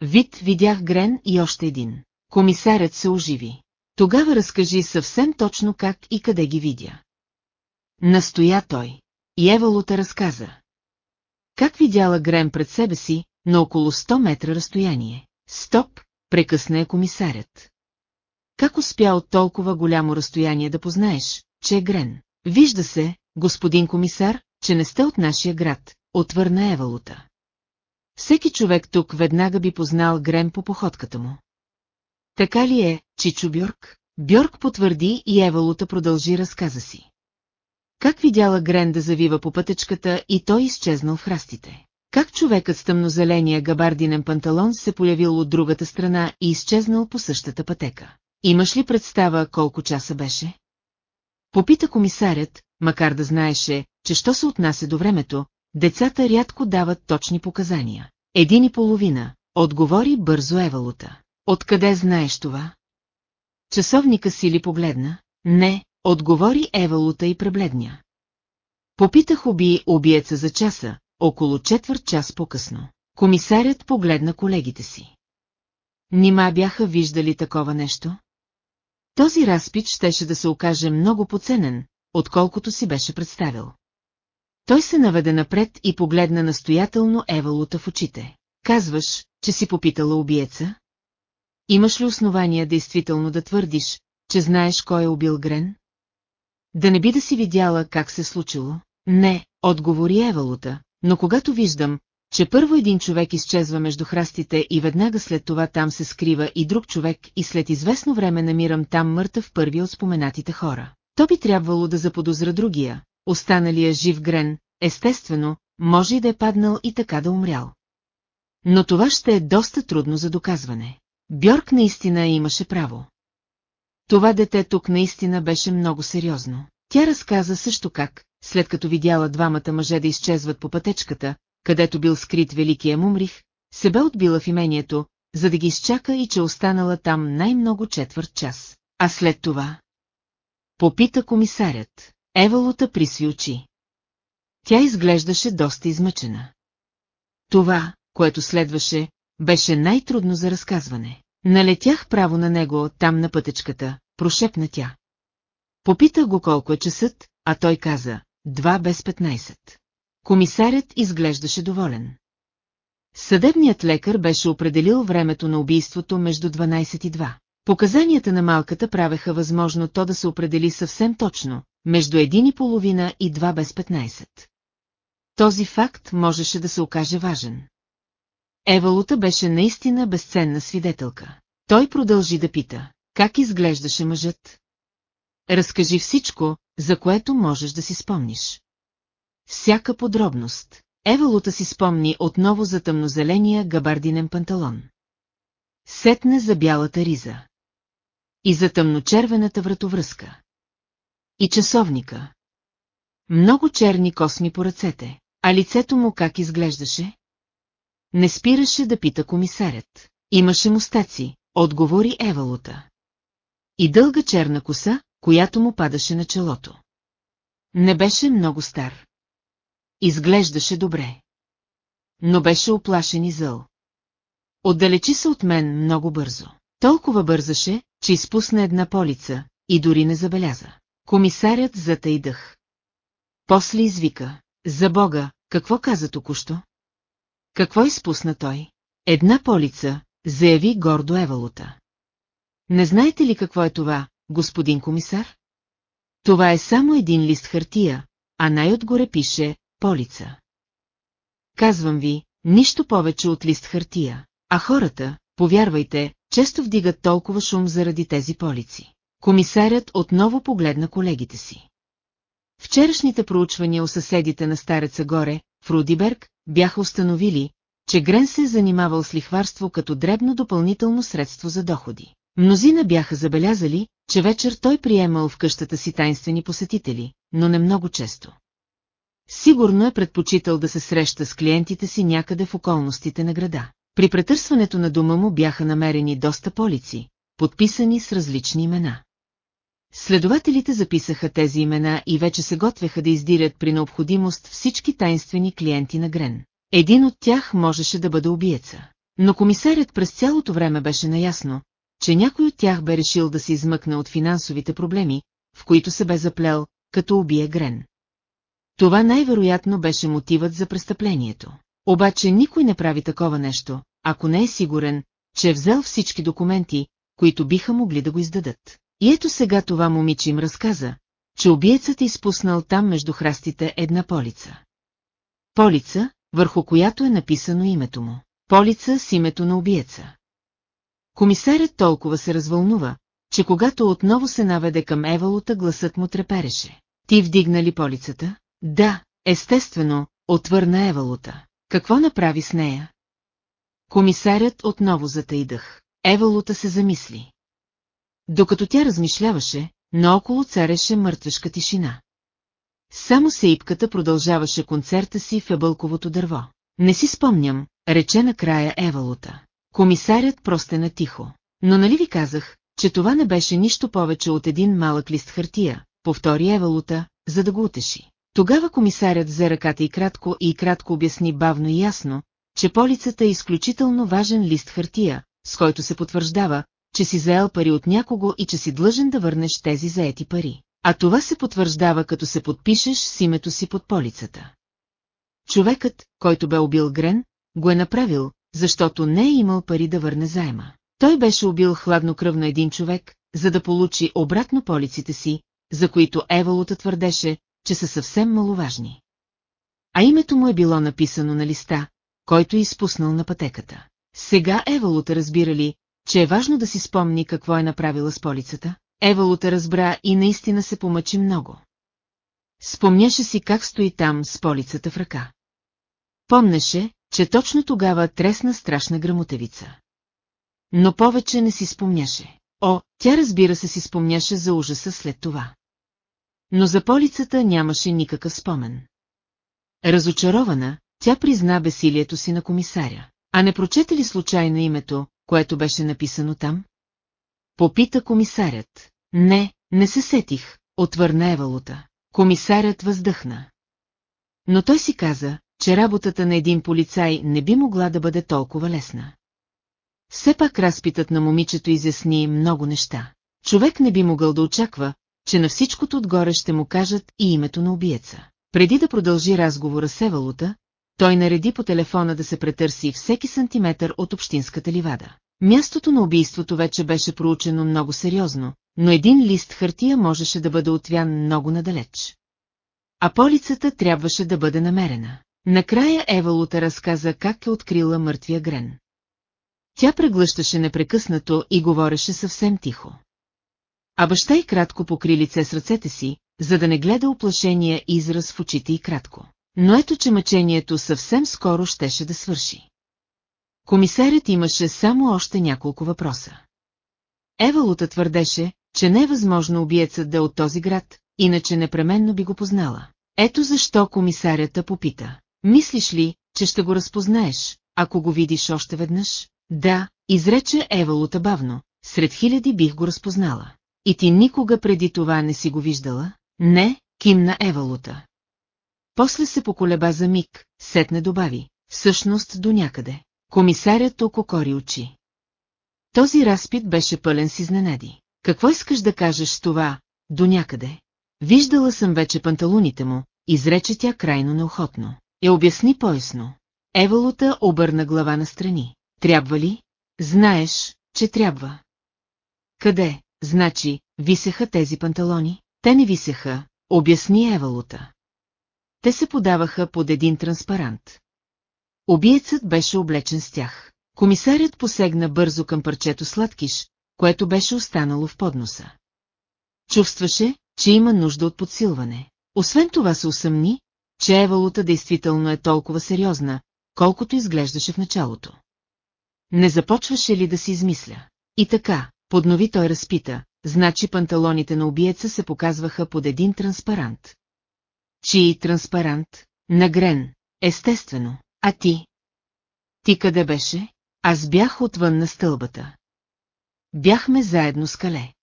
Вид видях Грен и още един. Комисарят се оживи. Тогава разкажи съвсем точно как и къде ги видя. Настоя той. И Евалута разказа. Как видяла Грен пред себе си, на около 100 метра разстояние. Стоп, прекъсна е комисарят. Как успя от толкова голямо разстояние да познаеш, че е Грен? Вижда се, господин комисар, че не сте от нашия град, отвърна Евалута. Всеки човек тук веднага би познал Грен по походката му. Така ли е, Чичо Бьорк? Бьорк потвърди и Евалута продължи разказа си. Как видяла Грен да завива по пътечката и той изчезнал в храстите. Как човекът с тъмнозеления габардинен панталон се появил от другата страна и изчезнал по същата пътека. Имаш ли представа колко часа беше? Попита комисарят, макар да знаеше, че що се отнася до времето, децата рядко дават точни показания. Един и половина, отговори бързо Евалута. Откъде знаеш това? Часовника си ли погледна? Не, отговори Евалута и пребледня. Попитах уби убиеца за часа, около четвърт час по-късно. Комисарят погледна колегите си. Нима бяха виждали такова нещо? Този разпит щеше да се окаже много поценен, отколкото си беше представил. Той се наведе напред и погледна настоятелно Евалута в очите. Казваш, че си попитала убиеца? Имаш ли основания действително да твърдиш, че знаеш кой е убил Грен? Да не би да си видяла как се случило? Не, отговори Евалута, но когато виждам, че първо един човек изчезва между храстите и веднага след това там се скрива и друг човек и след известно време намирам там мъртъв първи от споменатите хора. То би трябвало да заподозра другия, останалия жив Грен, естествено, може и да е паднал и така да умрял. Но това ще е доста трудно за доказване. Бьорк наистина имаше право. Това дете тук наистина беше много сериозно. Тя разказа също как, след като видяла двамата мъже да изчезват по пътечката, където бил скрит великия мумрих, се бе отбила в имението, за да ги изчака и че останала там най-много четвърт час. А след това... Попита комисарят. Евалута присви очи. Тя изглеждаше доста измъчена. Това, което следваше, беше най-трудно за разказване. Налетях право на него, там на пътечката, прошепна тя. Попитах го колко е часът, а той каза, два без 15. Комисарят изглеждаше доволен. Съдебният лекар беше определил времето на убийството между 12 и 2. Показанията на малката правеха възможно то да се определи съвсем точно, между един и половина и 2 без 15. Този факт можеше да се окаже важен. Евалута беше наистина безценна свидетелка. Той продължи да пита, как изглеждаше мъжът? Разкажи всичко, за което можеш да си спомниш. Всяка подробност. Евалута си спомни отново за тъмнозеления габардинен панталон. Сетне за бялата риза. И за тъмночервената вратовръзка. И часовника. Много черни косми по ръцете, а лицето му как изглеждаше? Не спираше да пита комисарят. Имаше мустаци, отговори Евалута. И дълга черна коса, която му падаше на челото. Не беше много стар. Изглеждаше добре. Но беше оплашен и зъл. Отдалечи се от мен много бързо. Толкова бързаше, че изпусна една полица и дори не забеляза. Комисарят затъй дъх. После извика. За Бога, какво каза току-що? Какво изпусна той? Една полица, заяви гордо Евалута. Не знаете ли какво е това, господин комисар? Това е само един лист хартия, а най-отгоре пише «Полица». Казвам ви, нищо повече от лист хартия, а хората, повярвайте, често вдигат толкова шум заради тези полици. Комисарят отново погледна колегите си. Вчерашните проучвания у съседите на Стареца горе, в Рудиберг, бяха установили, че Грен се е занимавал с лихварство като дребно допълнително средство за доходи. Мнозина бяха забелязали, че вечер той приемал в къщата си тайнствени посетители, но не много често. Сигурно е предпочитал да се среща с клиентите си някъде в околностите на града. При претърсването на дома му бяха намерени доста полици, подписани с различни имена. Следователите записаха тези имена и вече се готвеха да издирят при необходимост всички тайнствени клиенти на Грен. Един от тях можеше да бъде убиеца. Но комисарят през цялото време беше наясно, че някой от тях бе решил да се измъкне от финансовите проблеми, в които се бе заплел, като убие Грен. Това най-вероятно беше мотивът за престъплението. Обаче никой не прави такова нещо, ако не е сигурен, че е взел всички документи, които биха могли да го издадат. И ето сега това момиче им разказа, че убиецът е изпуснал там между храстите една полица. Полица, върху която е написано името му. Полица с името на убиеца. Комисарят толкова се развълнува, че когато отново се наведе към Евалута, гласът му трепереше. Ти вдигна ли полицата? Да, естествено, отвърна Евалута. Какво направи с нея? Комисарят отново затайдах. Евалута се замисли. Докато тя размишляваше, наоколо цареше мъртвешка тишина. Само сейпката продължаваше концерта си в ебълковото дърво. Не си спомням, рече накрая Евалута. Комисарят простена тихо. Но нали ви казах, че това не беше нищо повече от един малък лист хартия, повтори Евалута, за да го утеши. Тогава комисарят взе ръката и кратко и кратко обясни бавно и ясно, че полицата е изключително важен лист хартия, с който се потвърждава, че си заел пари от някого и че си длъжен да върнеш тези заети пари. А това се потвърждава като се подпишеш с името си под полицата. Човекът, който бе убил Грен, го е направил, защото не е имал пари да върне заема. Той беше убил хладнокръвно един човек, за да получи обратно полиците си, за които Евалута твърдеше, че са съвсем маловажни. А името му е било написано на листа, който е изпуснал на пътеката. Сега Евалута разбира ли, че е важно да си спомни какво е направила с полицата? Евалута разбра и наистина се помъчи много. Спомняше си как стои там с полицата в ръка. Помнеше, че точно тогава тресна страшна грамотевица. Но повече не си спомняше. О, тя разбира се си спомняше за ужаса след това. Но за полицата нямаше никакъв спомен. Разочарована, тя призна бесилието си на комисаря. А не прочете ли случайно името, което беше написано там? Попита комисарят. Не, не се сетих, отвърна Евалута. Комисарят въздъхна. Но той си каза, че работата на един полицай не би могла да бъде толкова лесна. Все пак разпитът на момичето изясни много неща. Човек не би могъл да очаква, че на всичкото отгоре ще му кажат и името на убиеца. Преди да продължи разговора с Евалута, той нареди по телефона да се претърси всеки сантиметър от общинската ливада. Мястото на убийството вече беше проучено много сериозно, но един лист хартия можеше да бъде отвян много надалеч. А полицата трябваше да бъде намерена. Накрая Евалута разказа как е открила мъртвия Грен. Тя преглъщаше непрекъснато и говореше съвсем тихо. А баща и кратко покри лице с ръцете си, за да не гледа оплашения израз в очите и кратко. Но ето, че мъчението съвсем скоро щеше да свърши. Комисарят имаше само още няколко въпроса. Евалута твърдеше, че не е възможно убиецът да е от този град, иначе непременно би го познала. Ето защо комисарята попита. Мислиш ли, че ще го разпознаеш, ако го видиш още веднъж? Да, изрече Евалута бавно, сред хиляди бих го разпознала. И ти никога преди това не си го виждала? Не, кимна Евалута. После се поколеба за миг, сетне добави, всъщност до някъде. Комисарят ококори очи. Този разпит беше пълен с изненади. Какво искаш да кажеш това, до някъде? Виждала съм вече панталоните му, изрече тя крайно неохотно. Я обясни поясно. Евалута обърна глава на страни. Трябва ли? Знаеш, че трябва. Къде, значи, висеха тези панталони? Те не висеха, обясни Евалута. Те се подаваха под един транспарант. Обиецът беше облечен с тях. Комисарят посегна бързо към парчето сладкиш, което беше останало в подноса. Чувстваше, че има нужда от подсилване. Освен това се усъмни, че Евалута действително е толкова сериозна, колкото изглеждаше в началото. Не започваше ли да си измисля? И така, поднови той разпита, значи панталоните на убиеца се показваха под един транспарант. Чий транспарант? Нагрен, естествено. А ти? Ти къде беше? Аз бях отвън на стълбата. Бяхме заедно с Кале.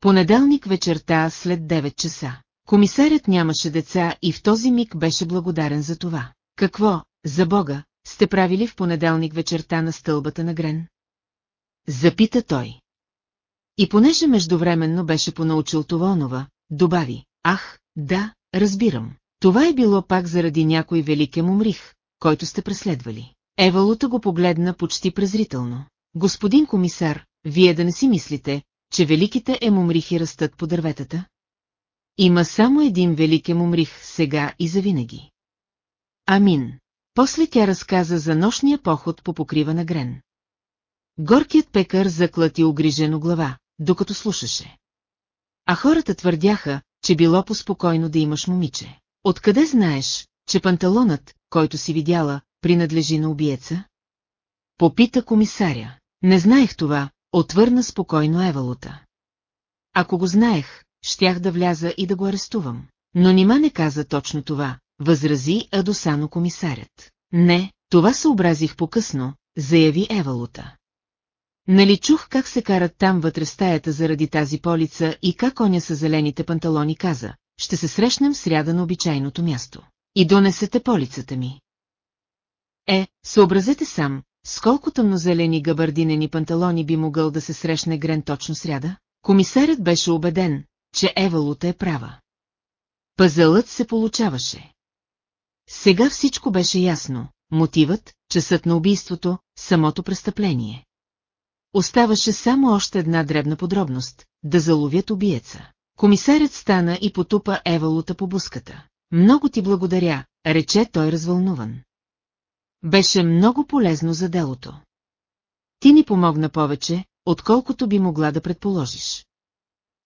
Понеделник вечерта след 9 часа. Комисарят нямаше деца и в този миг беше благодарен за това. Какво, за Бога, сте правили в понеделник вечерта на стълбата на Грен? Запита той. И понеже междувременно беше понаучил това онова, добави, ах, да, разбирам. Това е било пак заради някой великем умрих, който сте преследвали. Евалута го погледна почти презрително. Господин комисар, вие да не си мислите, че великите емумрихи растат по дърветата? Има само един велик емумрих сега и завинаги. Амин. После тя разказа за нощния поход по покрива на Грен. Горкият пекар заклати огрижено глава, докато слушаше. А хората твърдяха, че било поспокойно да имаш момиче. Откъде знаеш, че панталонът, който си видяла, принадлежи на убиеца? Попита комисаря. Не знаех това, отвърна спокойно Евалута. Ако го знаех, щях да вляза и да го арестувам. но нима не каза точно това, възрази Адосано комисарят. Не, това съобразих по-късно, заяви Евалута. Нали чух как се карат там вътре стаята заради тази полица и как коня с зелените панталони каза, ще се срещнем сряда на обичайното място. И донесете полицата ми. Е, съобразете сам, с колко тъмнозелени габардинени панталони би могъл да се срещне Грен точно сряда? Комисарят беше убеден, че Евалута е права. Пазълът се получаваше. Сега всичко беше ясно. Мотивът, часът на убийството, самото престъпление. Оставаше само още една дребна подробност – да заловят убиеца. Комисарят стана и потупа Евалута по буската. Много ти благодаря, рече той развълнуван. Беше много полезно за делото. Ти ни помогна повече, отколкото би могла да предположиш.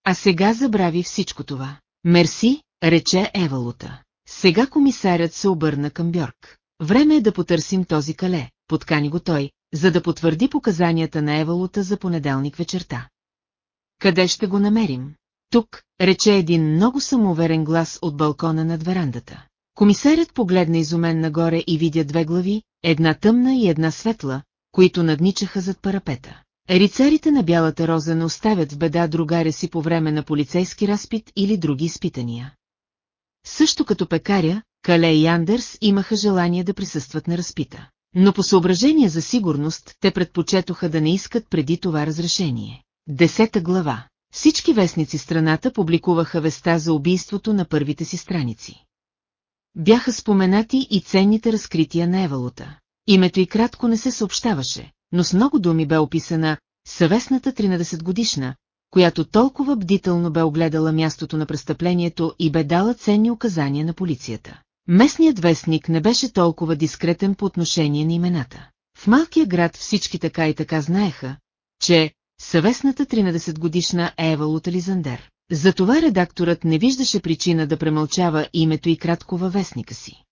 А сега забрави всичко това. Мерси, рече Евалута. Сега комисарят се обърна към Бьорк. Време е да потърсим този кале, подкани го той, за да потвърди показанията на Евалута за понеделник вечерта. Къде ще го намерим? Тук, рече един много самоуверен глас от балкона над верандата. Комисарят погледна изумен нагоре и видя две глави, една тъмна и една светла, които надничаха зад парапета. Рицарите на Бялата роза не оставят в беда другаря си по време на полицейски разпит или други изпитания. Също като пекаря, Кале и Андерс имаха желание да присъстват на разпита. Но по съображение за сигурност, те предпочетоха да не искат преди това разрешение. Десета глава. Всички вестници страната публикуваха веста за убийството на първите си страници. Бяха споменати и ценните разкрития на Евалута. Името и кратко не се съобщаваше, но с много думи бе описана съвестната 13 годишна, която толкова бдително бе огледала мястото на престъплението и бе дала ценни указания на полицията. Местният вестник не беше толкова дискретен по отношение на имената. В малкия град всички така и така знаеха, че съвестната 13-годишна Ева Лутализандер. Затова редакторът не виждаше причина да премълчава името и кратко във вестника си.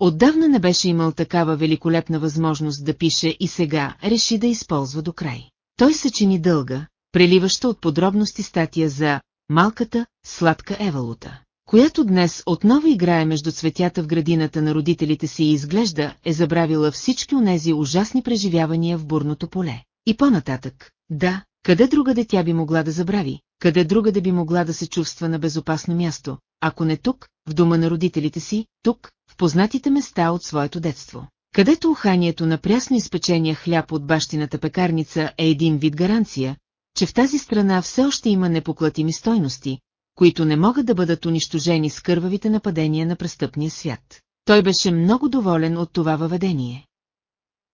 Отдавна не беше имал такава великолепна възможност да пише и сега реши да използва до край. Той се чини дълга, преливаща от подробности статия за «Малката, сладка Евалута», която днес отново играе между цветята в градината на родителите си и изглежда е забравила всички онези ужасни преживявания в бурното поле. И по-нататък, да, къде другаде тя би могла да забрави, къде другаде би могла да се чувства на безопасно място, ако не тук, в дома на родителите си, тук, в познатите места от своето детство. Където уханието на прясно изпечения хляб от бащината пекарница е един вид гаранция, че в тази страна все още има непоклатими стойности, които не могат да бъдат унищожени с кървавите нападения на престъпния свят. Той беше много доволен от това въведение.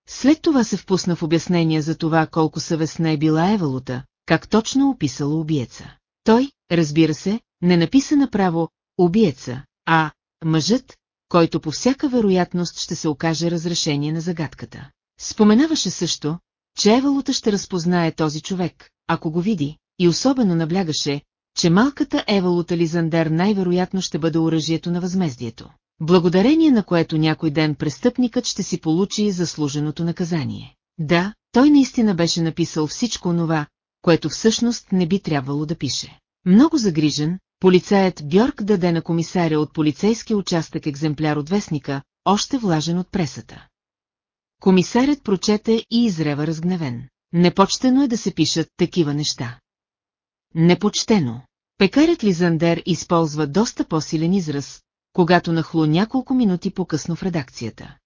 След това се впусна в обяснение за това колко съвестна е била Евалута, как точно описала убиеца. Той, разбира се, не написа направо «убиеца», а «мъжът», който по всяка вероятност ще се окаже разрешение на загадката. Споменаваше също, че Евалута ще разпознае този човек, ако го види, и особено наблягаше, че малката Евалута Лизандер най-вероятно ще бъде оръжието на възмездието, благодарение на което някой ден престъпникът ще си получи заслуженото наказание. Да, той наистина беше написал всичко онова, което всъщност не би трябвало да пише. Много загрижен, полицаят Бьорк даде на комисаря от полицейски участък екземпляр от вестника, още влажен от пресата. Комисарят прочете и изрева разгневен. Непочтено е да се пишат такива неща. Непочтено. Пекарят Лизандер използва доста по-силен израз, когато нахлу няколко минути по-късно в редакцията.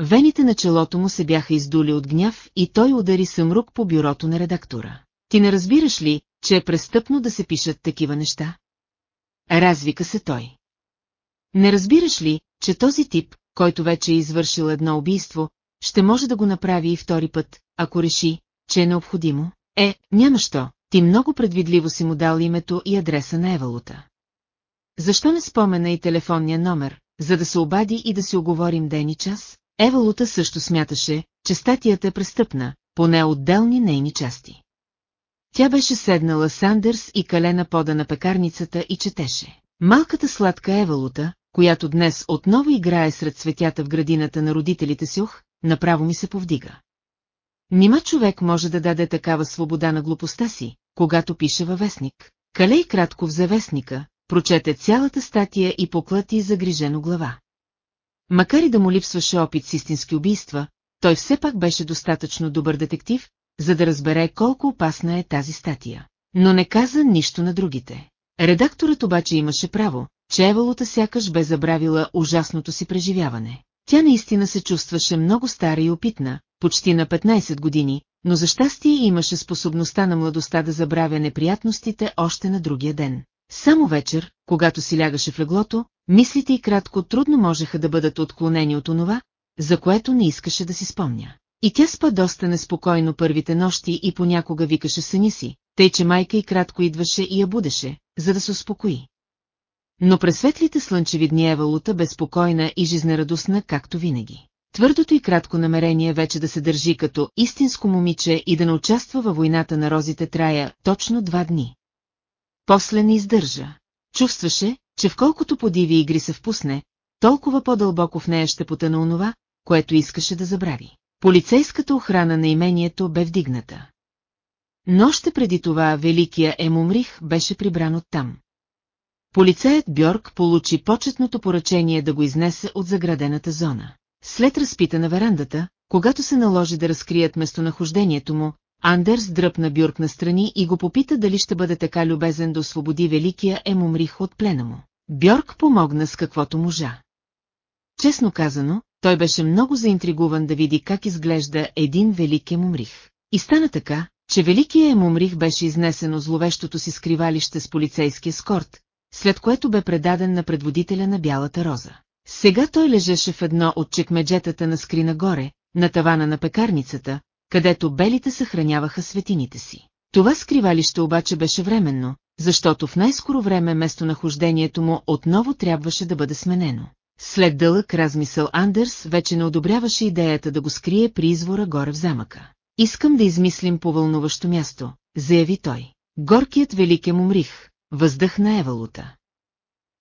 Вените на челото му се бяха издули от гняв и той удари съмрук по бюрото на редактора. Ти не разбираш ли, че е престъпно да се пишат такива неща? Развика се той. Не разбираш ли, че този тип, който вече е извършил едно убийство, ще може да го направи и втори път, ако реши, че е необходимо? Е, няма що, ти много предвидливо си му дал името и адреса на Евалута. Защо не спомена и телефонния номер, за да се обади и да си оговорим ден и час? Евалута също смяташе, че статията е престъпна, поне отделни нейни части. Тя беше седнала Сандърс и калена пода на пекарницата и четеше. Малката сладка Евалута, която днес отново играе сред цветята в градината на родителите си ух, направо ми се повдига. Нима човек може да даде такава свобода на глупостта си, когато пише във вестник. Калей кратко взе вестника, прочете цялата статия и поклати загрижено глава. Макар и да му липсваше опит с истински убийства, той все пак беше достатъчно добър детектив, за да разбере колко опасна е тази статия. Но не каза нищо на другите. Редакторът обаче имаше право, че Евалута сякаш бе забравила ужасното си преживяване. Тя наистина се чувстваше много стара и опитна, почти на 15 години, но за щастие имаше способността на младостта да забравя неприятностите още на другия ден. Само вечер, когато си лягаше в леглото, мислите и кратко трудно можеха да бъдат отклонени от онова, за което не искаше да си спомня. И тя спа доста неспокойно първите нощи и понякога викаше съни си, тъй че майка и кратко идваше и я будеше, за да се успокои. Но през светлите слънчеви дни Евалута безпокойна и жизнерадостна, както винаги. Твърдото и кратко намерение вече да се държи като истинско момиче и да не участва във войната на розите трая точно два дни. После не издържа. Чувстваше, че в колкото подиви игри се впусне, толкова по-дълбоко в нея ще потъна онова, което искаше да забрави. Полицейската охрана на имението бе вдигната. Но преди това великия Емумрих беше прибран оттам. Полицаят Бьорк получи почетното поръчение да го изнесе от заградената зона. След разпита на верандата, когато се наложи да разкрият местонахождението му, Андерс дръпна Бюрк на страни и го попита дали ще бъде така любезен да освободи великия Емумрих от плена му. Бьорк помогна с каквото можа. Честно казано, той беше много заинтригуван да види как изглежда един велик Емумрих. И стана така, че великият Емумрих беше изнесен от зловещото си скривалище с полицейския скорт, след което бе предаден на предводителя на Бялата роза. Сега той лежеше в едно от чекмеджетата на скрина горе, на тавана на пекарницата, където белите съхраняваха светините си. Това скривалище обаче беше временно, защото в най-скоро време местонахождението му отново трябваше да бъде сменено. След дълъг размисъл Андерс вече не одобряваше идеята да го скрие при извора горе в замъка. Искам да измислим повълнуващо място, заяви той. Горкият велик е мумрих, въздъхна Евалута.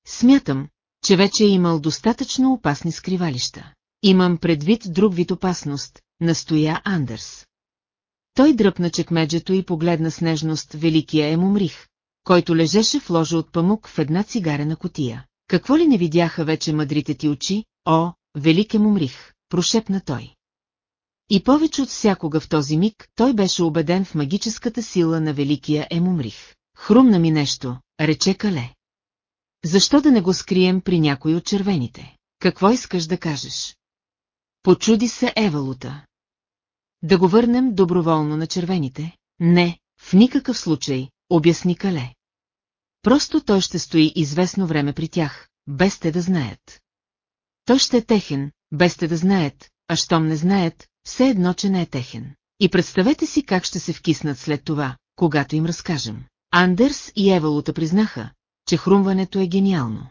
Смятам, че вече е имал достатъчно опасни скривалища. Имам предвид друг вид опасност, настоя Андерс. Той дръпна чекмеджето и погледна с нежност великия Емумрих, който лежеше в ложа от памук в една цигарена котия. Какво ли не видяха вече мъдрите ти очи, о, велик Емумрих, прошепна той. И повече от всякога в този миг той беше убеден в магическата сила на великия Емумрих. Хрумна ми нещо, рече Кале. Защо да не го скрием при някой от червените? Какво искаш да кажеш? Почуди се Евалута. Да го върнем доброволно на червените? Не, в никакъв случай, обясни Кале. Просто той ще стои известно време при тях, без те да знаят. Той ще е техен, без те да знаят, а щом не знаят, все едно, че не е техен. И представете си как ще се вкиснат след това, когато им разкажем. Андерс и Евалута признаха, че хрумването е гениално.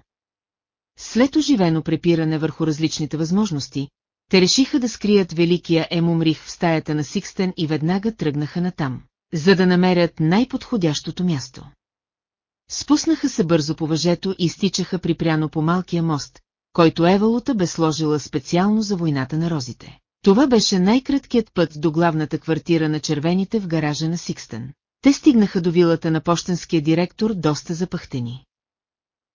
След оживено препиране върху различните възможности, те решиха да скрият великия Емумрих в стаята на Сикстен и веднага тръгнаха натам, за да намерят най-подходящото място. Спуснаха се бързо по въжето и стичаха припряно по малкия мост, който Евалута бе сложила специално за войната на розите. Това беше най-краткият път до главната квартира на червените в гаража на Сикстен. Те стигнаха до вилата на почтенския директор доста запъхтени.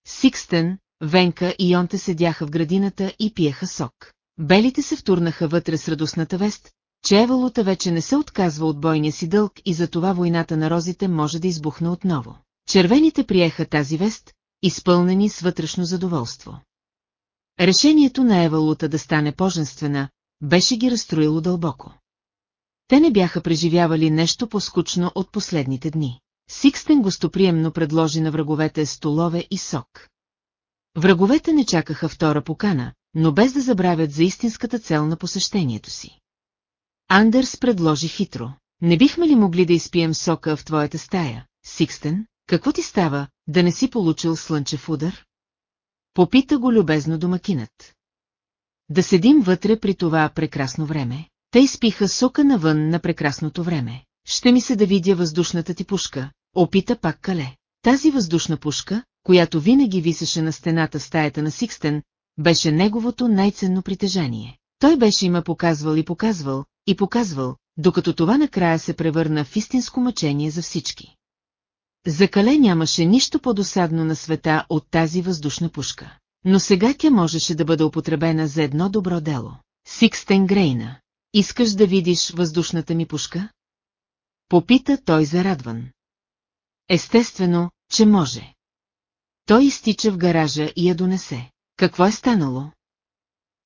Сикстен, Венка и Йонте седяха в градината и пиеха сок. Белите се втурнаха вътре с радостната вест, че Евалута вече не се отказва от бойния си дълг и за това войната на розите може да избухне отново. Червените приеха тази вест, изпълнени с вътрешно задоволство. Решението на Евалута да стане поженствена, беше ги разстроило дълбоко. Те не бяха преживявали нещо по-скучно от последните дни. Сикстен гостоприемно предложи на враговете столове и сок. Враговете не чакаха втора покана, но без да забравят за истинската цел на посещението си. Андерс предложи хитро. Не бихме ли могли да изпием сока в твоята стая, Сикстен? Какво ти става, да не си получил слънчев удар? Попита го любезно домакинът. Да седим вътре при това прекрасно време. Те изпиха сока навън на прекрасното време. Ще ми се да видя въздушната ти пушка, опита пак Кале. Тази въздушна пушка, която винаги висеше на стената в стаята на Сикстен, беше неговото най-ценно притежание. Той беше има показвал и показвал, и показвал, докато това накрая се превърна в истинско мъчение за всички. За Кале нямаше нищо по-досадно на света от тази въздушна пушка. Но сега тя можеше да бъде употребена за едно добро дело. Сикстен Грейна. Искаш да видиш въздушната ми пушка? Попита той зарадван. Естествено, че може. Той изтича в гаража и я донесе. Какво е станало?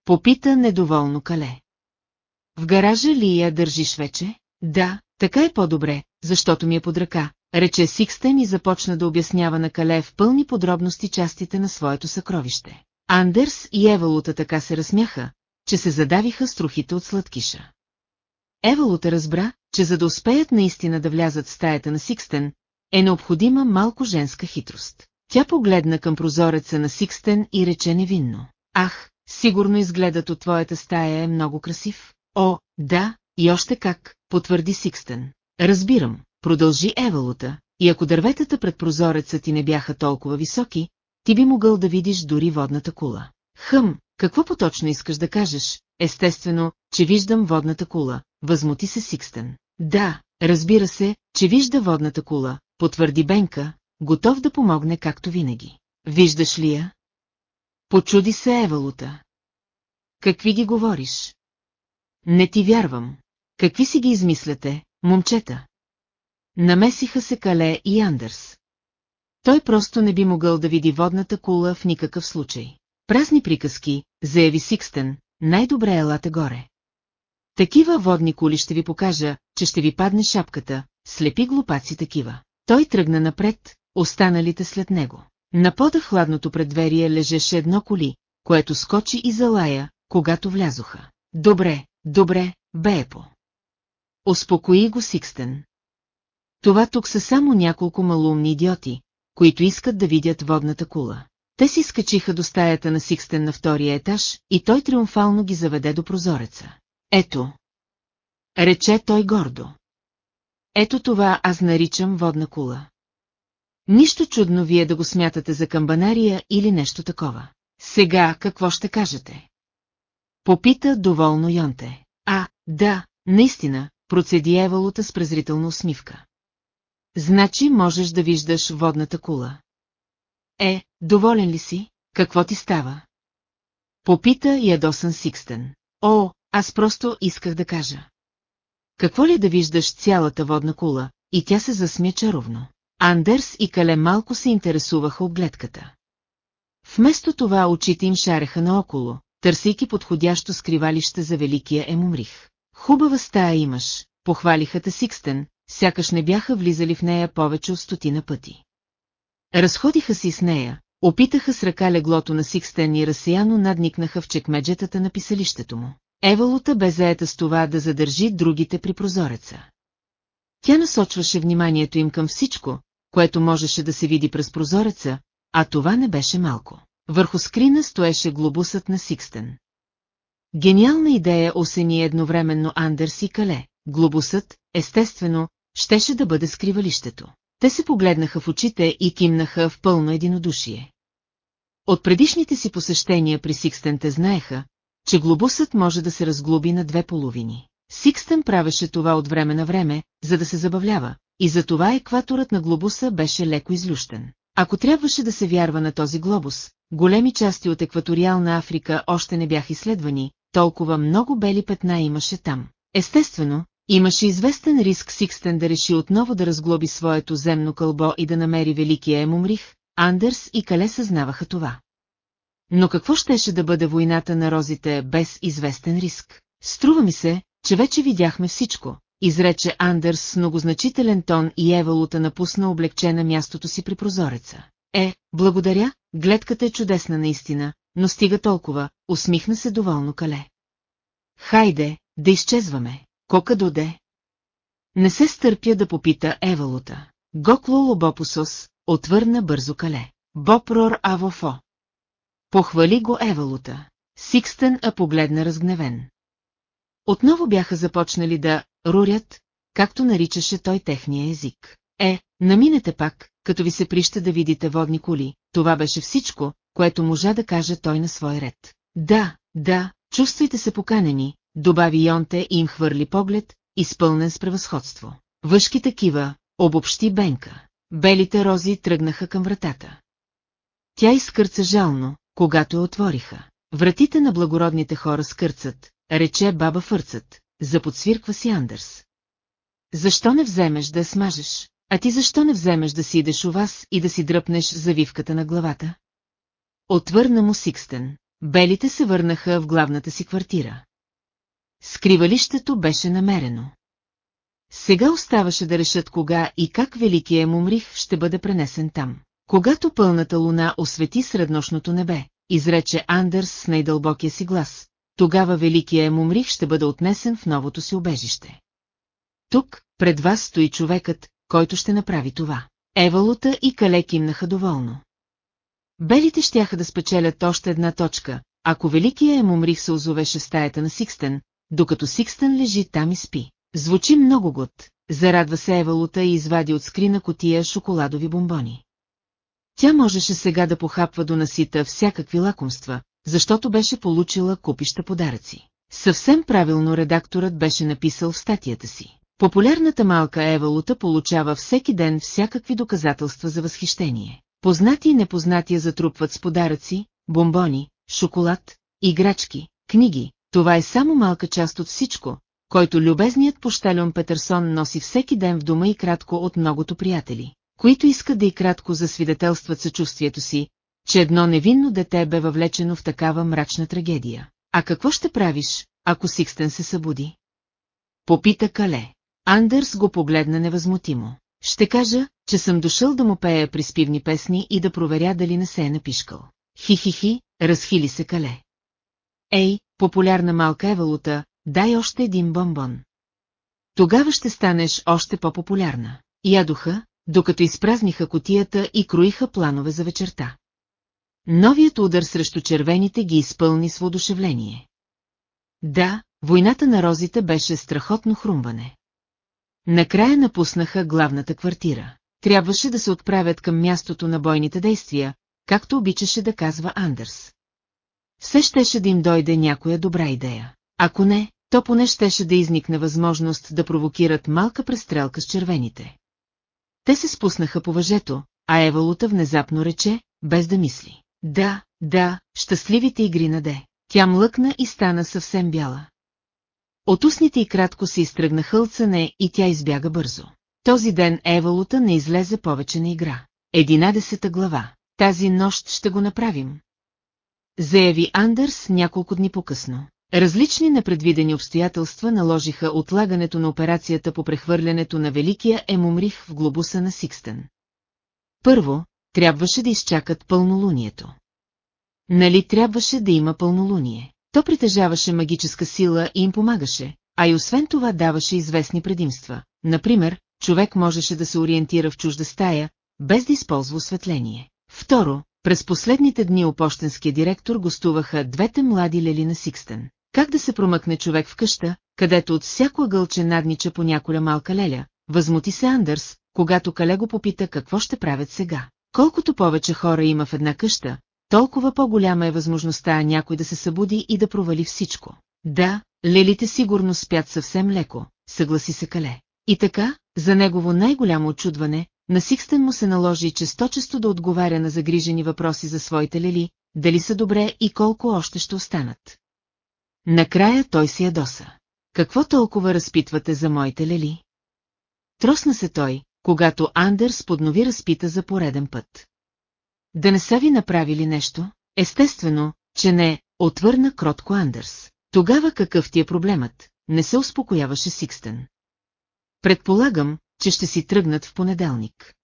Попита недоволно Кале. В гаража ли я държиш вече? Да, така е по-добре, защото ми е под ръка, рече Сикстен и започна да обяснява на Кале в пълни подробности частите на своето съкровище. Андерс и Евалута така се разсмяха, че се задавиха струхите от сладкиша. Евалута разбра, че за да успеят наистина да влязат в стаята на Сикстен, е необходима малко женска хитрост. Тя погледна към прозореца на Сикстен и рече невинно. Ах, сигурно изгледът от твоята стая е много красив. О, да, и още как, потвърди Сикстен. Разбирам, продължи Евалута, и ако дърветата пред прозореца ти не бяха толкова високи, ти би могъл да видиш дори водната кула. Хъм, какво поточно искаш да кажеш? Естествено, че виждам водната кула, възмути се Сикстен. Да, разбира се, че вижда водната кула, потвърди Бенка, готов да помогне както винаги. Виждаш ли я? Почуди се Евалута. Какви ги говориш? Не ти вярвам. Какви си ги измисляте, момчета? Намесиха се Кале и Андърс. Той просто не би могъл да види водната кула в никакъв случай. Празни приказки, заяви Сикстен, най-добре елате горе. Такива водни кули ще ви покажа, че ще ви падне шапката, слепи глупаци такива. Той тръгна напред, останалите след него. На пода хладното предверие лежеше едно коли, което скочи и залая, когато влязоха. Добре, добре, Беепо. Успокои го Сикстен. Това тук са само няколко малумни идиоти, които искат да видят водната кула. Те си скачиха до стаята на Сикстен на втория етаж и той триумфално ги заведе до прозореца. Ето. Рече той гордо. Ето това аз наричам водна кула. Нищо чудно вие да го смятате за камбанария или нещо такова. Сега какво ще кажете? Попита доволно Йонте. А, да, наистина, процеди Евалута с презрителна усмивка. Значи можеш да виждаш водната кула. Е, доволен ли си? Какво ти става? Попита ядосан Сикстен. О, аз просто исках да кажа. Какво ли да виждаш цялата водна кула, и тя се засмя чаровно. Андерс и Кале малко се интересуваха от гледката. Вместо това очите им шареха наоколо, търсейки подходящо скривалище за великия Емумрих. Хубава стая имаш, похвалиха те Сикстен, сякаш не бяха влизали в нея повече от стотина пъти. Разходиха си с нея, опитаха с ръка леглото на Сикстен и разсеяно надникнаха в чекмеджетата на писалището му. Евалута бе заета с това да задържи другите при прозореца. Тя насочваше вниманието им към всичко, което можеше да се види през прозореца, а това не беше малко. Върху скрина стоеше глобусът на Сикстен. Гениална идея осени едновременно Андерс и Кале. Глобусът, естествено, щеше да бъде скривалището. Те се погледнаха в очите и кимнаха в пълно единодушие. От предишните си посещения при Сикстен те знаеха, че глобусът може да се разглоби на две половини. Сикстен правеше това от време на време, за да се забавлява, и за това екваторът на глобуса беше леко излющен. Ако трябваше да се вярва на този глобус, големи части от екваториална Африка още не бяха изследвани, толкова много бели петна имаше там. Естествено, имаше известен риск Сикстен да реши отново да разглоби своето земно кълбо и да намери великия Емумрих, Андерс и Кале съзнаваха това. Но какво щеше да бъде войната на розите без известен риск? Струва ми се, че вече видяхме всичко, изрече Андерс с многозначителен тон и Евалута напусна облегчена мястото си при прозореца. Е, благодаря, гледката е чудесна наистина, но стига толкова, усмихна се доволно Кале. Хайде, да изчезваме, кока доде. Не се стърпя да попита Евалута. Гокло лобопосос, отвърна бързо Кале. Бопрор авофо. Похвали го Евалута. Сикстен а погледна разгневен. Отново бяха започнали да рурят, както наричаше той техния език. Е, наминете пак, като ви се прища да видите водни коли, това беше всичко, което можа да каже той на свой ред. Да, да, чувствайте се поканени, добави Йонте и им хвърли поглед, изпълнен с превъзходство. Въшки такива, обобщи Бенка. белите рози тръгнаха към вратата. Тя изкърца жално, когато я отвориха. Вратите на благородните хора скърцат, рече баба Фърцът, заподсвирква си Андърс. Защо не вземеш да я смажеш? А ти защо не вземеш да си идеш у вас и да си дръпнеш завивката на главата? Отвърна му Сикстен. Белите се върнаха в главната си квартира. Скривалището беше намерено. Сега оставаше да решат кога и как великия Мумрих ще бъде пренесен там. Когато пълната луна освети среднощното небе, изрече Андърс с най-дълбокия си глас, тогава великия Емумрих ще бъде отнесен в новото си обежище. Тук, пред вас стои човекът, който ще направи това. Евалута и Кале кимнаха доволно. Белите щяха да спечелят още една точка, ако великия Емумрих се озовеше стаята на Сикстен, докато Сикстен лежи там и спи. Звучи много год, зарадва се Евалута и извади от скрина котия шоколадови бомбони. Тя можеше сега да похапва до насита всякакви лакомства, защото беше получила купища подаръци. Съвсем правилно редакторът беше написал в статията си. Популярната малка Евалута получава всеки ден всякакви доказателства за възхищение. Познати и непознати я затрупват с подаръци, бомбони, шоколад, играчки, книги. Това е само малка част от всичко, който любезният пощален Петърсон носи всеки ден в дома и кратко от многото приятели, които искат да и кратко засвидетелстват съчувствието си, че едно невинно дете бе въвлечено в такава мрачна трагедия. А какво ще правиш, ако Сикстен се събуди? Попита Кале. Андърс го погледна невъзмутимо. Ще кажа, че съм дошъл да му пея приспивни песни и да проверя дали не се е напишкал. Хи-хи-хи, разхили се Кале. Ей, популярна малка Евалута, дай още един бомбон. Тогава ще станеш още по-популярна. Ядоха, докато изпразниха котията и кроиха планове за вечерта. Новият удар срещу червените ги изпълни с воодушевление. Да, войната на розите беше страхотно хрумване. Накрая напуснаха главната квартира. Трябваше да се отправят към мястото на бойните действия, както обичаше да казва Андърс. Все щеше да им дойде някоя добра идея. Ако не, то поне щеше да изникне възможност да провокират малка престрелка с червените. Те се спуснаха по въжето, а Евалута внезапно рече, без да мисли. Да, да, щастливите игри на Де. Тя млъкна и стана съвсем бяла. От устните и кратко се изтръгна хълцане и тя избяга бързо. Този ден Евалута не излезе повече на игра. Единадесета глава. Тази нощ ще го направим. Заяви Андърс няколко дни по-късно. Различни непредвидени обстоятелства наложиха отлагането на операцията по прехвърлянето на Великия Емумрих в глобуса на Сикстен. Първо, трябваше да изчакат пълнолунието. Нали трябваше да има пълнолуние? То притежаваше магическа сила и им помагаше, а и освен това даваше известни предимства. Например, човек можеше да се ориентира в чужда стая, без да използва осветление. Второ, през последните дни опощенския директор гостуваха двете млади лели на Сикстен. Как да се промъкне човек в къща, където от всяко ъгълче наднича по няколя малка леля? Възмути се Андърс, когато Кале го попита какво ще правят сега. Колкото повече хора има в една къща, толкова по-голяма е възможността някой да се събуди и да провали всичко. Да, лелите сигурно спят съвсем леко, съгласи се Кале. И така, за негово най-голямо очудване, на Сикстен му се наложи често-често да отговаря на загрижени въпроси за своите лели, дали са добре и колко още ще останат. Накрая той си ядоса. Какво толкова разпитвате за моите лели? Тросна се той, когато Андерс поднови разпита за пореден път. Да не са ви направили нещо? Естествено, че не, отвърна кротко Андерс. Тогава какъв ти е проблемът? Не се успокояваше Сикстен. Предполагам, че ще си тръгнат в понеделник.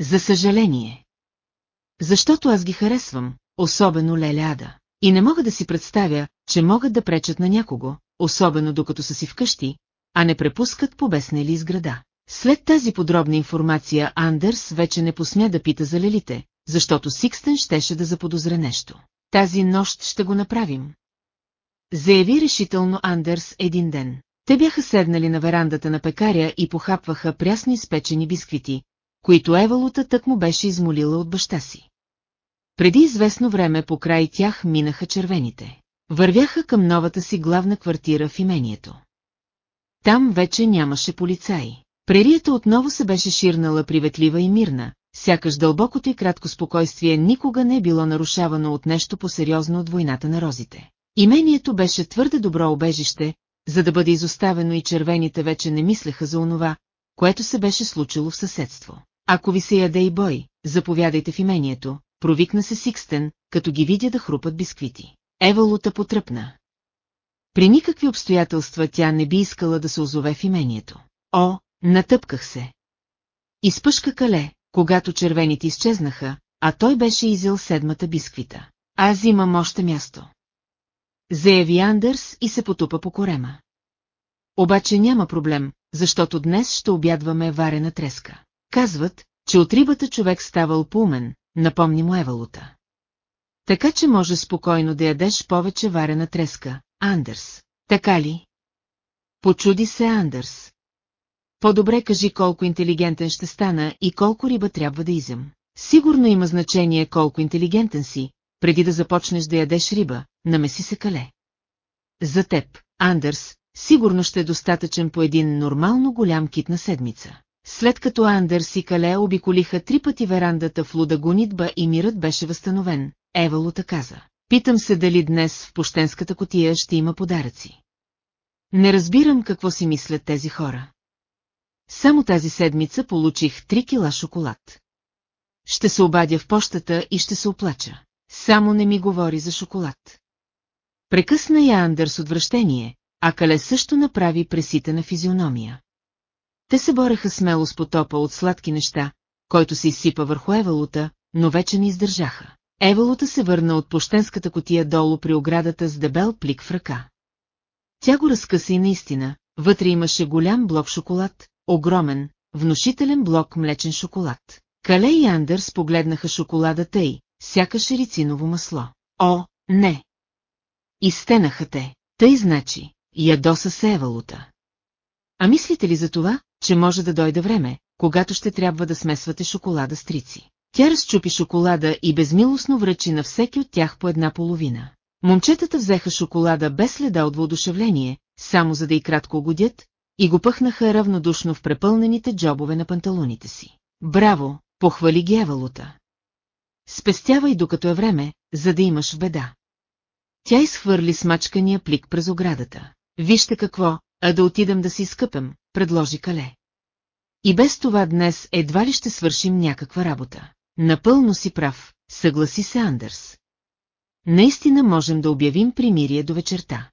За съжаление. Защото аз ги харесвам, особено Леля Ада. И не мога да си представя, че могат да пречат на някого, особено докато са си вкъщи, а не препускат побеснели из града. След тази подробна информация Андерс вече не посмя да пита за лелите, защото Сикстен щеше да заподозре нещо. Тази нощ ще го направим. Заяви решително Андерс един ден. Те бяха седнали на верандата на пекаря и похапваха прясни спечени бисквити, които Евалута тък му беше измолила от баща си. Преди известно време по край тях минаха червените. Вървяха към новата си главна квартира в имението. Там вече нямаше полицаи. Прерията отново се беше ширнала приветлива и мирна, сякаш дълбокото и кратко спокойствие никога не е било нарушавано от нещо по-сериозно от войната на розите. Имението беше твърде добро обежище, за да бъде изоставено и червените вече не мислеха за онова, което се беше случило в съседство. Ако ви се яде и бой, заповядайте в имението, провикна се Сикстен, като ги видя да хрупат бисквити. Евалута потръпна. При никакви обстоятелства тя не би искала да се озове в имението. О, натъпках се. Изпъшка кале, когато червените изчезнаха, а той беше изял седмата бисквита. Аз имам още място. Заяви Андърс и се потупа по корема. Обаче няма проблем, защото днес ще обядваме варена треска. Казват, че от рибата човек ставал пумен, напомни му Евалута. Така че може спокойно да ядеш повече варена треска, Андърс. Така ли? Почуди се Андърс. По-добре кажи колко интелигентен ще стана и колко риба трябва да изям. Сигурно има значение колко интелигентен си, преди да започнеш да ядеш риба, намеси се кале. За теб, Андърс, сигурно ще е достатъчен по един нормално голям кит на седмица. След като Андърс и Кале обиколиха три пъти верандата в луда гонитба и мирът беше възстановен, Евалута каза. Питам се дали днес в пощенската котия ще има подаръци. Не разбирам какво си мислят тези хора. Само тази седмица получих 3 кила шоколад. Ще се обадя в пощата и ще се оплача. Само не ми говори за шоколад. Прекъсна я Андърс отвращение, а Кале също направи преситена физиономия. Те се бореха смело с потопа от сладки неща, който се изсипа върху Евалута, но вече не издържаха. Евалута се върна от пощенската котия долу при оградата с дебел плик в ръка. Тя го разкъса и наистина, вътре имаше голям блок шоколад, огромен, внушителен блок млечен шоколад. Кале и Андърс погледнаха шоколада тъй, сякаш рициново масло. О, не! Изтенаха те, тъй значи, ядоса се Евалута. А мислите ли за това, че може да дойде време, когато ще трябва да смесвате шоколада с трици? Тя разчупи шоколада и безмилостно връчи на всеки от тях по една половина. Момчетата взеха шоколада без следа от воодушевление, само за да и кратко угодят, и го пъхнаха равнодушно в препълнените джобове на панталоните си. Браво, похвали ги Евалута. Спестявай докато е време, за да имаш беда. Тя изхвърли смачкания плик през оградата. Вижте какво, а да отидем да си скъпем, предложи Кале. И без това днес едва ли ще свършим някаква работа. Напълно си прав, съгласи се Андърс. Наистина можем да обявим примирие до вечерта.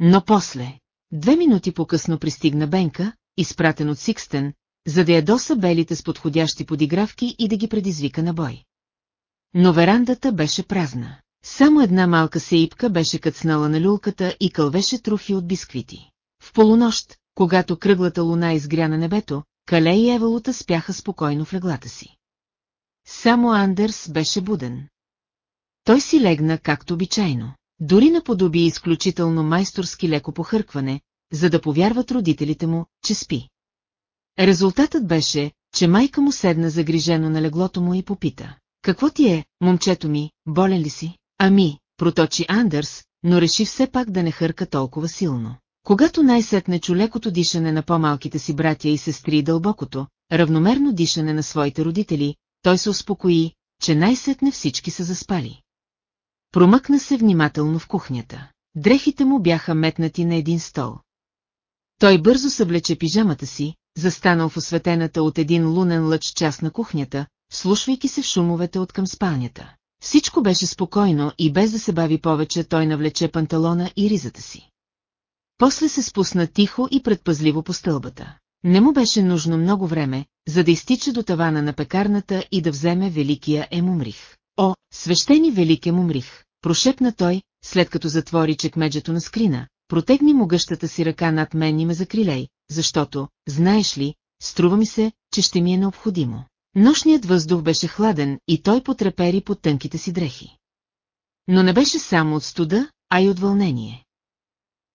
Но после, две минути по-късно пристигна Бенка, изпратен от Сикстен, за да ядоса белите с подходящи подигравки и да ги предизвика на бой. Но верандата беше празна. Само една малка сеипка беше кацнала на люлката и кълвеше труфи от бисквити. В полунощ, когато кръглата луна изгря на небето, Кале и Евалута спяха спокойно в леглата си. Само Андерс беше буден. Той си легна както обичайно. Дори наподоби изключително майсторски леко похъркване, за да повярват родителите му, че спи. Резултатът беше, че майка му седна загрижено на леглото му и попита. Какво ти е, момчето ми, болен ли си? Ами, проточи Андърс, но реши все пак да не хърка толкова силно. Когато най-сетне чу лекото дишане на по-малките си братя и сестри и дълбокото, равномерно дишане на своите родители, той се успокои, че най-сетне всички са заспали. Промъкна се внимателно в кухнята. Дрехите му бяха метнати на един стол. Той бързо съблече пижамата си, застанал в осветената от един лунен лъч част на кухнята, слушвайки се в шумовете от към спалнята. Всичко беше спокойно и без да се бави повече той навлече панталона и ризата си. После се спусна тихо и предпазливо по стълбата. Не му беше нужно много време, за да изтича до тавана на пекарната и да вземе великия Емумрих. О, свещени велик Емумрих, прошепна той, след като затвори чекмеджето на скрина, протегни му гъщата си ръка над мен и ме закрилей, защото, знаеш ли, струва ми се, че ще ми е необходимо. Нощният въздух беше хладен и той потрепери под тънките си дрехи. Но не беше само от студа, а и от вълнение.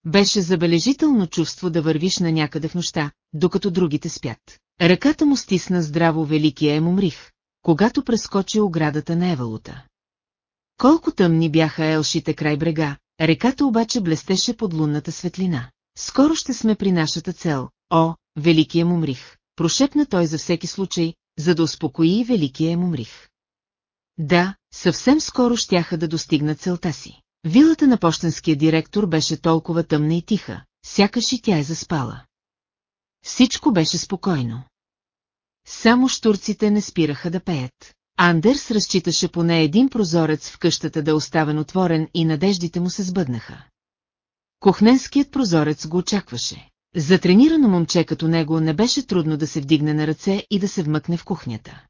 Беше забележително чувство да вървиш на някъде в нощта, докато другите спят. Ръката му стисна здраво великия Емумрих, когато прескочи оградата на Евалута. Колко тъмни бяха елшите край брега, реката обаче блестеше под лунната светлина. Скоро ще сме при нашата цел, о, Великия Мумрих, прошепна той за всеки случай, за да успокои Великия Мумрих. Да, съвсем скоро щяха да достигнат целта си. Вилата на почтенския директор беше толкова тъмна и тиха, сякаш и тя е заспала. Всичко беше спокойно. Само штурците не спираха да пеят. Андерс разчиташе поне един прозорец в къщата да е оставен отворен и надеждите му се сбъднаха. Кухненският прозорец го очакваше. За тренирано момче като него не беше трудно да се вдигне на ръце и да се вмъкне в кухнята.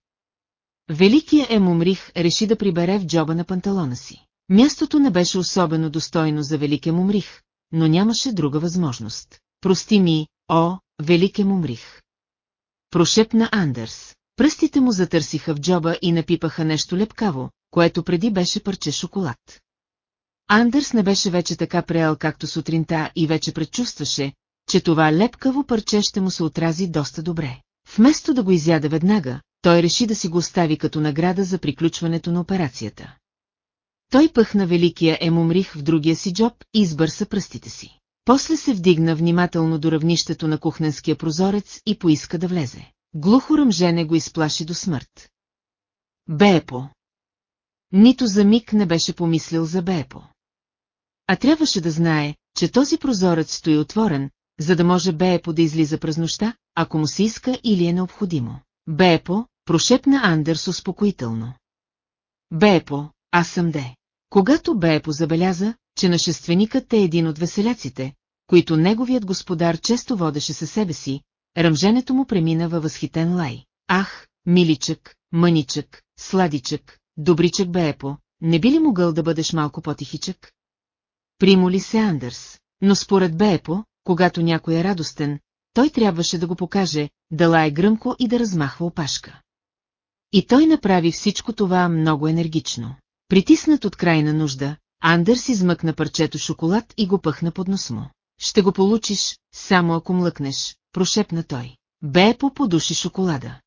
Великия Емумрих реши да прибере в джоба на панталона си. Мястото не беше особено достойно за Великия Мумрих, но нямаше друга възможност. Прости ми, о, Великия Мумрих. Прошепна Андерс. Пръстите му затърсиха в джоба и напипаха нещо лепкаво, което преди беше парче шоколад. Андерс не беше вече така преел както сутринта и вече предчувстваше, че това лепкаво парче ще му се отрази доста добре. Вместо да го изяда веднага, той реши да си го остави като награда за приключването на операцията. Той пъхна великия емумрих в другия си джоб и избърса пръстите си. После се вдигна внимателно до равнището на кухненския прозорец и поиска да влезе. Глухо ръмжене го изплаши до смърт. Бепо. Нито за миг не беше помислил за Бепо. А трябваше да знае, че този прозорец стои отворен, за да може Бепо да излиза през нощта, ако му се иска или е необходимо. Бепо, прошепна Андерс успокоително. Бепо, аз съм де. Когато Бепо забеляза, че нашественикът е един от веселяците, които неговият господар често водеше със себе си, ръмженето му премина във възхитен лай. Ах, миличък, мъничък, сладичък, добричък Бепо, не би ли могъл да бъдеш малко по-тихичък? Примоли се Андърс, но според Бепо, когато някой е радостен, той трябваше да го покаже, да лае гръмко и да размахва опашка. И той направи всичко това много енергично. Притиснат от крайна нужда, Андърс измъкна парчето шоколад и го пъхна под нос му. Ще го получиш, само ако млъкнеш, прошепна той. Бепо подуши шоколада.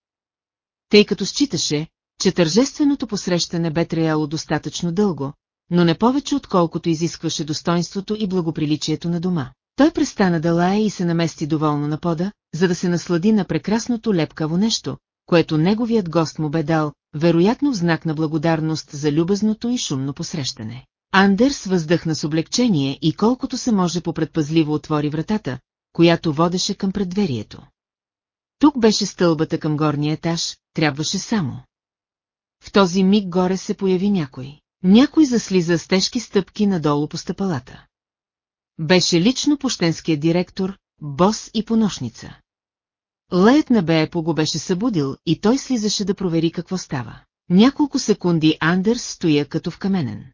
Тъй като считаше, че тържественото посрещане бе траяло достатъчно дълго, но не повече отколкото изискваше достоинството и благоприличието на дома. Той престана да лае и се намести доволно на пода, за да се наслади на прекрасното лепкаво нещо, което неговият гост му бе дал, вероятно в знак на благодарност за любезното и шумно посрещане. Андерс въздъхна с облегчение и колкото се може попредпазливо отвори вратата, която водеше към предверието. Тук беше стълбата към горния етаж, трябваше само. В този миг горе се появи някой. Някой заслиза с тежки стъпки надолу по стъпалата. Беше лично пощенският директор, бос и поношница. Леят на Беепо го беше събудил и той слизаше да провери какво става. Няколко секунди Андерс стоя като вкаменен.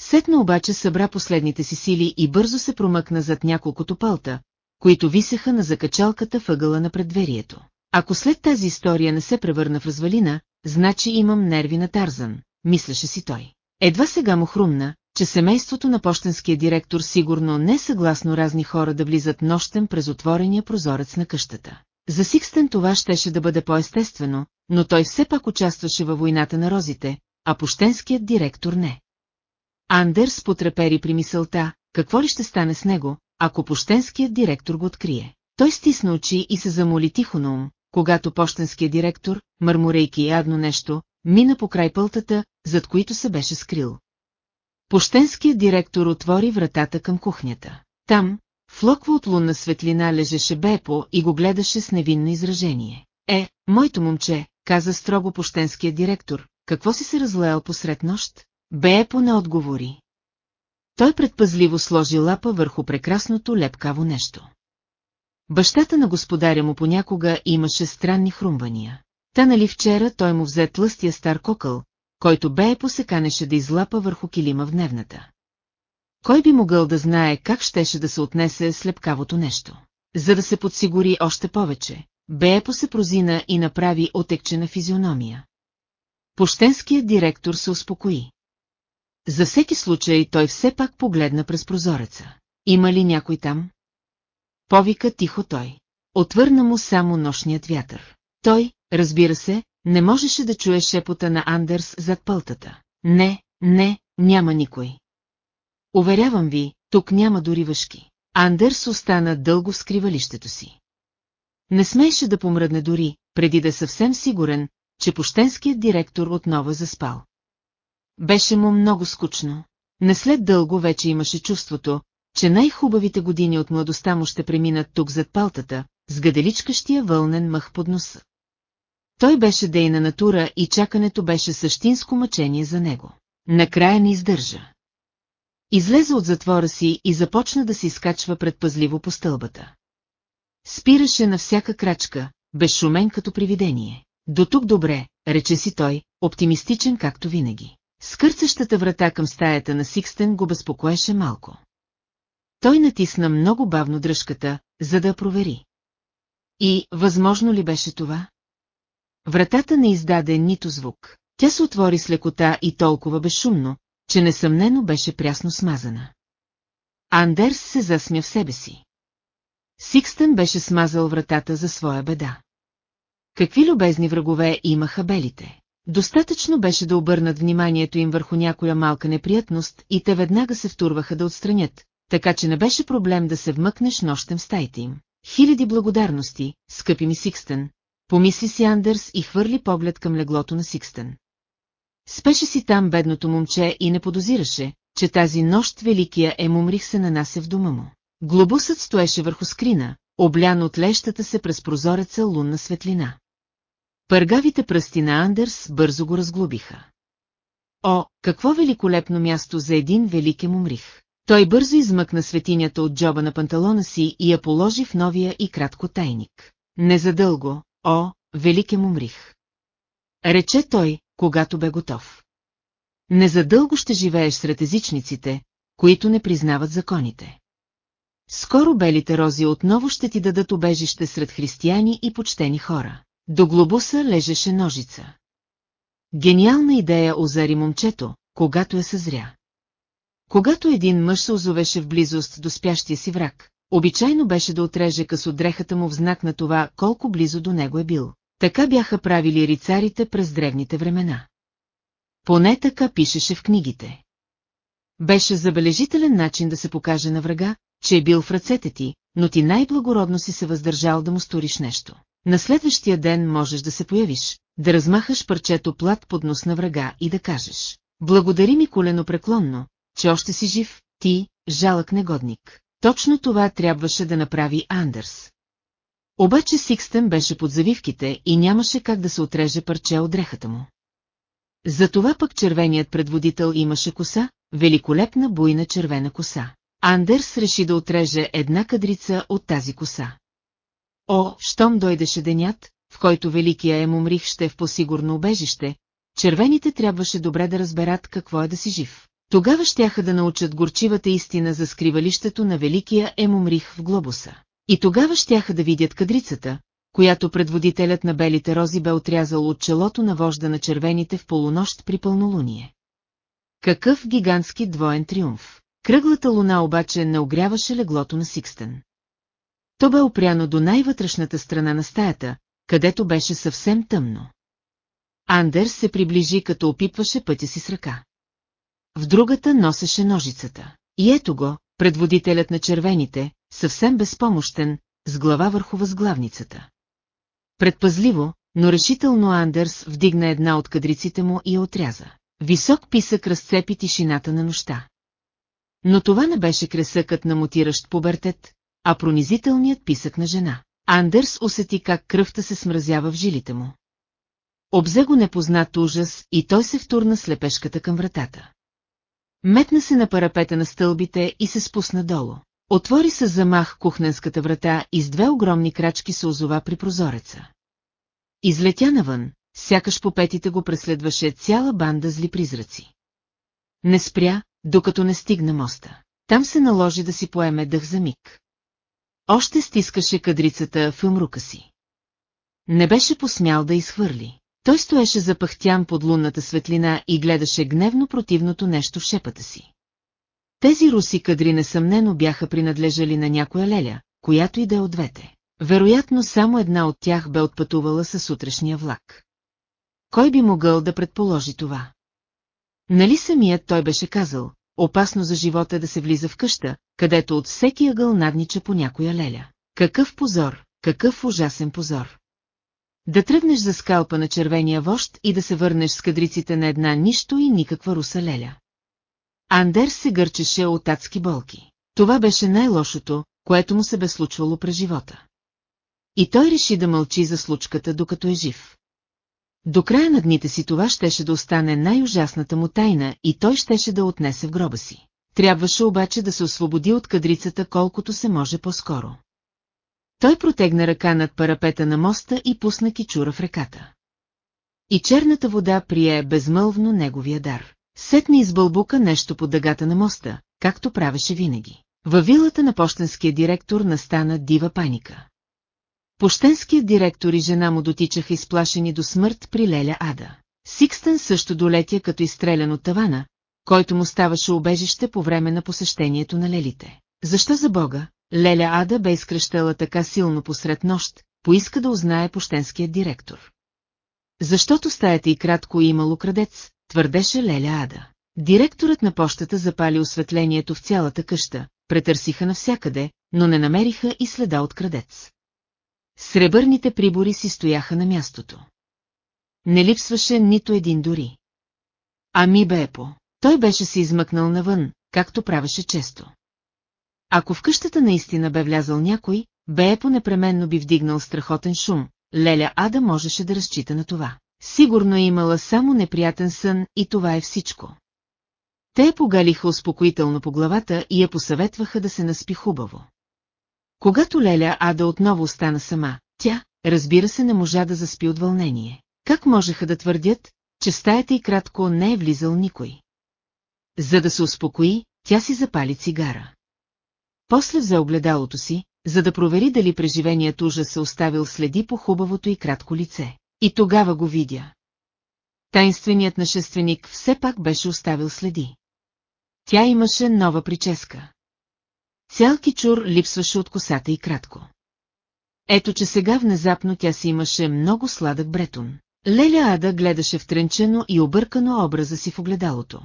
Сетна обаче събра последните си сили и бързо се промъкна зад няколкото пълта, които висеха на закачалката въгъла на предверието. Ако след тази история не се превърна в развалина, значи имам нерви на Тарзан, мислеше си той. Едва сега му хрумна, че семейството на почтенския директор сигурно не е съгласно разни хора да влизат нощем през отворения прозорец на къщата. За Сикстен това щеше да бъде по-естествено, но той все пак участваше във войната на розите, а пощенският директор не. Андерс потрепери при мисълта, какво ли ще стане с него, ако пощенският директор го открие. Той стисна очи и се замоли тихо на ум, когато почтенският директор, мърморейки ядно нещо, мина по край пълтата, зад които се беше скрил. Пощенският директор отвори вратата към кухнята. Там, в локва от лунна светлина лежеше Бепо и го гледаше с невинно изражение. Е, моето момче, каза строго пощенският директор, какво си се разлеял посред нощ? Бепо не отговори. Той предпазливо сложи лапа върху прекрасното лепкаво нещо. Бащата на господаря му понякога имаше странни хрумвания. Та нали вчера той му взе тлъстия стар кокъл, който бе посеканеше да излапа върху килима в дневната. Кой би могъл да знае как щеше да се отнесе с лепкавото нещо? За да се подсигури още повече, Беепо се прозина и направи отекчена физиономия. Пощенският директор се успокои. За всеки случай той все пак погледна през прозореца. Има ли някой там? Повика тихо той. Отвърна му само нощният вятър. Той, разбира се, не можеше да чуе шепота на Андерс зад пълтата. Не, не, няма никой. Уверявам ви, тук няма дори въшки. Андерс остана дълго в скривалището си. Не смееше да помръдне дори, преди да е съвсем сигурен, че пощенският директор отново заспал. Беше му много скучно. Не след дълго вече имаше чувството, че най-хубавите години от младостта му ще преминат тук зад палтата, с гаделичкащия вълнен мъх под носа. Той беше дейна натура и чакането беше същинско мъчение за него. Накрая не издържа. Излезе от затвора си и започна да се изкачва предпазливо по стълбата. Спираше на всяка крачка, безшумен като привидение. До тук добре, рече си той, оптимистичен както винаги. Скърцащата врата към стаята на Сикстен го безпокоеше малко. Той натисна много бавно дръжката, за да провери. И, възможно ли беше това? Вратата не издаде нито звук. Тя се отвори с лекота и толкова безшумно, че несъмнено беше прясно смазана. Андерс се засмя в себе си. Сикстън беше смазал вратата за своя беда. Какви любезни врагове имаха белите. Достатъчно беше да обърнат вниманието им върху някоя малка неприятност и те веднага се втурваха да отстранят, така че не беше проблем да се вмъкнеш нощем в стаите им. Хиляди благодарности, скъпи ми Сикстън, помисли си Андерс и хвърли поглед към леглото на Сикстън. Спеше си там бедното момче и не подозираше, че тази нощ великия Емумрих се нанася в дома му. Глобусът стоеше върху скрина, облян от лещата се през прозореца лунна светлина. Пъргавите пръсти на Андерс бързо го разглобиха. О, какво великолепно място за един велик Емумрих! Той бързо измъкна светинята от джоба на панталона си и я положи в новия и кратко тайник. Незадълго, о, велик Емумрих! Рече той, когато бе готов. Незадълго ще живееш сред езичниците, които не признават законите. Скоро белите рози отново ще ти дадат обежище сред християни и почтени хора. До глобуса лежеше ножица. Гениална идея озари момчето, когато я съзря. Когато един мъж се озовеше в близост до спящия си враг, обичайно беше да отреже късо дрехата му в знак на това, колко близо до него е бил. Така бяха правили рицарите през древните времена. Поне така пишеше в книгите. Беше забележителен начин да се покаже на врага, че е бил в ръцете ти, но ти най-благородно си се въздържал да му сториш нещо. На следващия ден можеш да се появиш, да размахаш парчето плат под нос на врага и да кажеш. Благодари ми колено преклонно, че още си жив, ти, жалък негодник. Точно това трябваше да направи Андерс. Обаче Сикстен беше под завивките и нямаше как да се отреже парче от дрехата му. Затова пък червеният предводител имаше коса, великолепна буйна червена коса. Андерс реши да отреже една кадрица от тази коса. О, щом дойдеше денят, в който великия Емумрих ще е в посигурно убежище, червените трябваше добре да разберат какво е да си жив. Тогава щяха да научат горчивата истина за скривалището на великия Емумрих в глобуса. И тогава щяха да видят кадрицата, която предводителят на белите рози бе отрязал от челото на вожда на червените в полунощ при пълнолуние. Какъв гигантски двоен триумф! Кръглата луна обаче не огряваше леглото на Сикстен. То бе опряно до най-вътрешната страна на стаята, където беше съвсем тъмно. Андерс се приближи, като опипваше пътя си с ръка. В другата носеше ножицата. И ето го, предводителят на червените, съвсем безпомощен, с глава върху възглавницата. Предпазливо, но решително Андерс вдигна една от кадриците му и я отряза. Висок писък разцепи тишината на нощта. Но това не беше кресъкът на мутиращ пубертет, а пронизителният писък на жена. Андерс усети как кръвта се смразява в жилите му. Обзе го непознат ужас и той се втурна слепешката към вратата. Метна се на парапета на стълбите и се спусна долу. Отвори с замах кухненската врата и с две огромни крачки се озова при прозореца. Излетя навън, сякаш по петите го преследваше цяла банда зли призраци. Не спря, докато не стигна моста. Там се наложи да си поеме дъх за миг. Още стискаше кадрицата в умрука си. Не беше посмял да изхвърли. Той стоеше запахтян под лунната светлина и гледаше гневно противното нещо в шепата си. Тези руси кадри несъмнено бяха принадлежали на някоя леля, която и да е от двете. Вероятно само една от тях бе отпътувала със сутрешния влак. Кой би могъл да предположи това? Нали самият той беше казал, опасно за живота да се влиза в къща, където от всеки ъгъл наднича по някоя леля. Какъв позор, какъв ужасен позор. Да тръгнеш за скалпа на червения вожд и да се върнеш с кадриците на една нищо и никаква руса леля. Андер се гърчеше от адски болки. Това беше най-лошото, което му се бе случвало през живота. И той реши да мълчи за случката, докато е жив. До края на дните си това щеше да остане най-ужасната му тайна и той щеше да отнесе в гроба си. Трябваше обаче да се освободи от кадрицата колкото се може по-скоро. Той протегна ръка над парапета на моста и пусна кичура в реката. И черната вода прие безмълвно неговия дар. Сетне избълбука нещо под дъгата на моста, както правеше винаги. Във вилата на почтенския директор настана дива паника. Пощенският директор и жена му дотичаха изплашени до смърт при Леля Ада. Сикстън също долетя като изстрелян от тавана, който му ставаше убежище по време на посещението на лелите. Защо за Бога, Леля Ада бе изкръщала така силно посред нощ, поиска да узнае пощенският директор. Защото стаята и кратко имало крадец, твърдеше Леля Ада. Директорът на пощата запали осветлението в цялата къща, претърсиха навсякъде, но не намериха и следа от крадец. Сребърните прибори си стояха на мястото. Не липсваше нито един дори. Ами Бепо, той беше се измъкнал навън, както правеше често. Ако в къщата наистина бе влязал някой, Бепо непременно би вдигнал страхотен шум, Леля Ада можеше да разчита на това. Сигурно е имала само неприятен сън и това е всичко. Те я погалиха успокоително по главата и я посъветваха да се наспи хубаво. Когато Леля Ада отново остана сама, тя, разбира се, не можа да заспи от вълнение. Как можеха да твърдят, че стаята и кратко не е влизал никой? За да се успокои, тя си запали цигара. После взе огледалото си, за да провери дали преживеният ужас се оставил следи по хубавото и кратко лице. И тогава го видя. Тайнственият нашественик все пак беше оставил следи. Тя имаше нова прическа. Цял кичур липсваше от косата и кратко. Ето, че сега внезапно тя си имаше много сладък бретон. Леля Ада гледаше втренчено и объркано образа си в огледалото.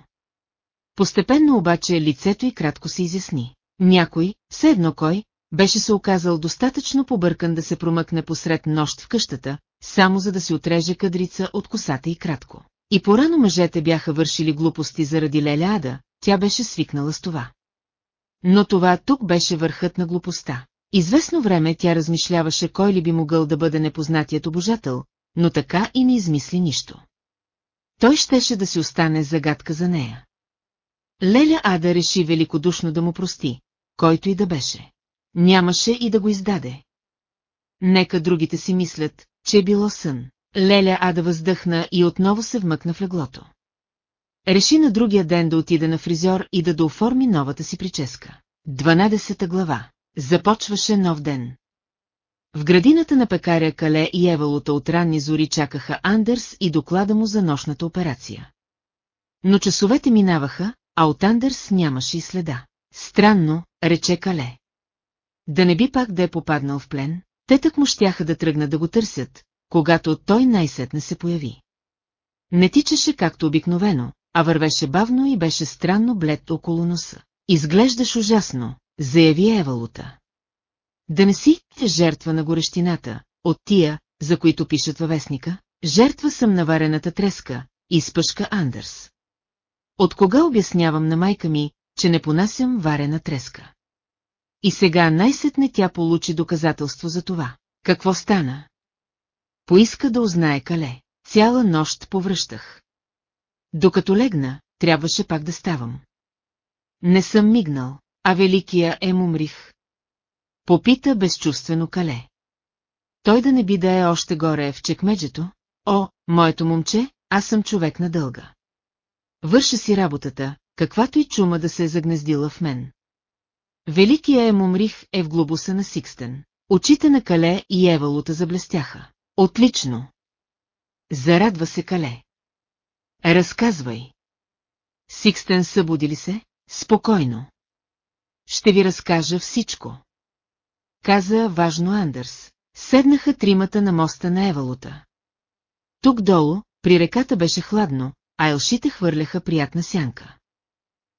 Постепенно обаче лицето й кратко се изясни. Някой, все едно кой, беше се оказал достатъчно побъркан да се промъкне посред нощ в къщата, само за да си отреже кадрица от косата и кратко. И порано мъжете бяха вършили глупости заради Леля Ада, тя беше свикнала с това. Но това тук беше върхът на глупостта. Известно време тя размишляваше кой ли би могъл да бъде непознатият обожател, но така и не измисли нищо. Той щеше да си остане загадка за нея. Леля Ада реши великодушно да му прости, който и да беше. Нямаше и да го издаде. Нека другите си мислят, че е било сън. Леля Ада въздъхна и отново се вмъкна в леглото. Реши на другия ден да отида на фризьор и да дооформи новата си прическа. 12 глава. Започваше нов ден. В градината на пекаря Кале и Евалота от ранни зори чакаха Андерс и доклада му за нощната операция. Но часовете минаваха, а от Андерс нямаше и следа. Странно, рече Кале. Да не би пак да е попаднал в плен, те так му щяха да тръгнат да го търсят, когато той най-сетне се появи. Не тичаше както обикновено, а вървеше бавно и беше странно блед около носа. Изглеждаш ужасно, заяви Евалута. Да не си жертва на горещината, от тия, за които пишат във вестника, жертва съм на варената треска, изпъшка Андърс. От кога обяснявам на майка ми, че не понасям варена треска? И сега най-сетне тя получи доказателство за това. Какво стана? Поиска да узнае Кале. Цяла нощ повръщах. Докато легна, трябваше пак да ставам. Не съм мигнал, а великия ем умрих. Попита безчувствено Кале. Той да не би да е още горе в чекмеджето? О, моето момче, аз съм човек на дълга. Върша си работата, каквато и чума да се е загнездила в мен. Великия Емумрих е в глобуса на Сикстен. Очите на Кале и Евалута заблестяха. Отлично! Зарадва се Кале. Разказвай. Сикстен събуди ли се? Спокойно. Ще ви разкажа всичко. Каза важно Андърс. Седнаха тримата на моста на Евалута. Тук долу, при реката беше хладно, а елшите хвърляха приятна сянка.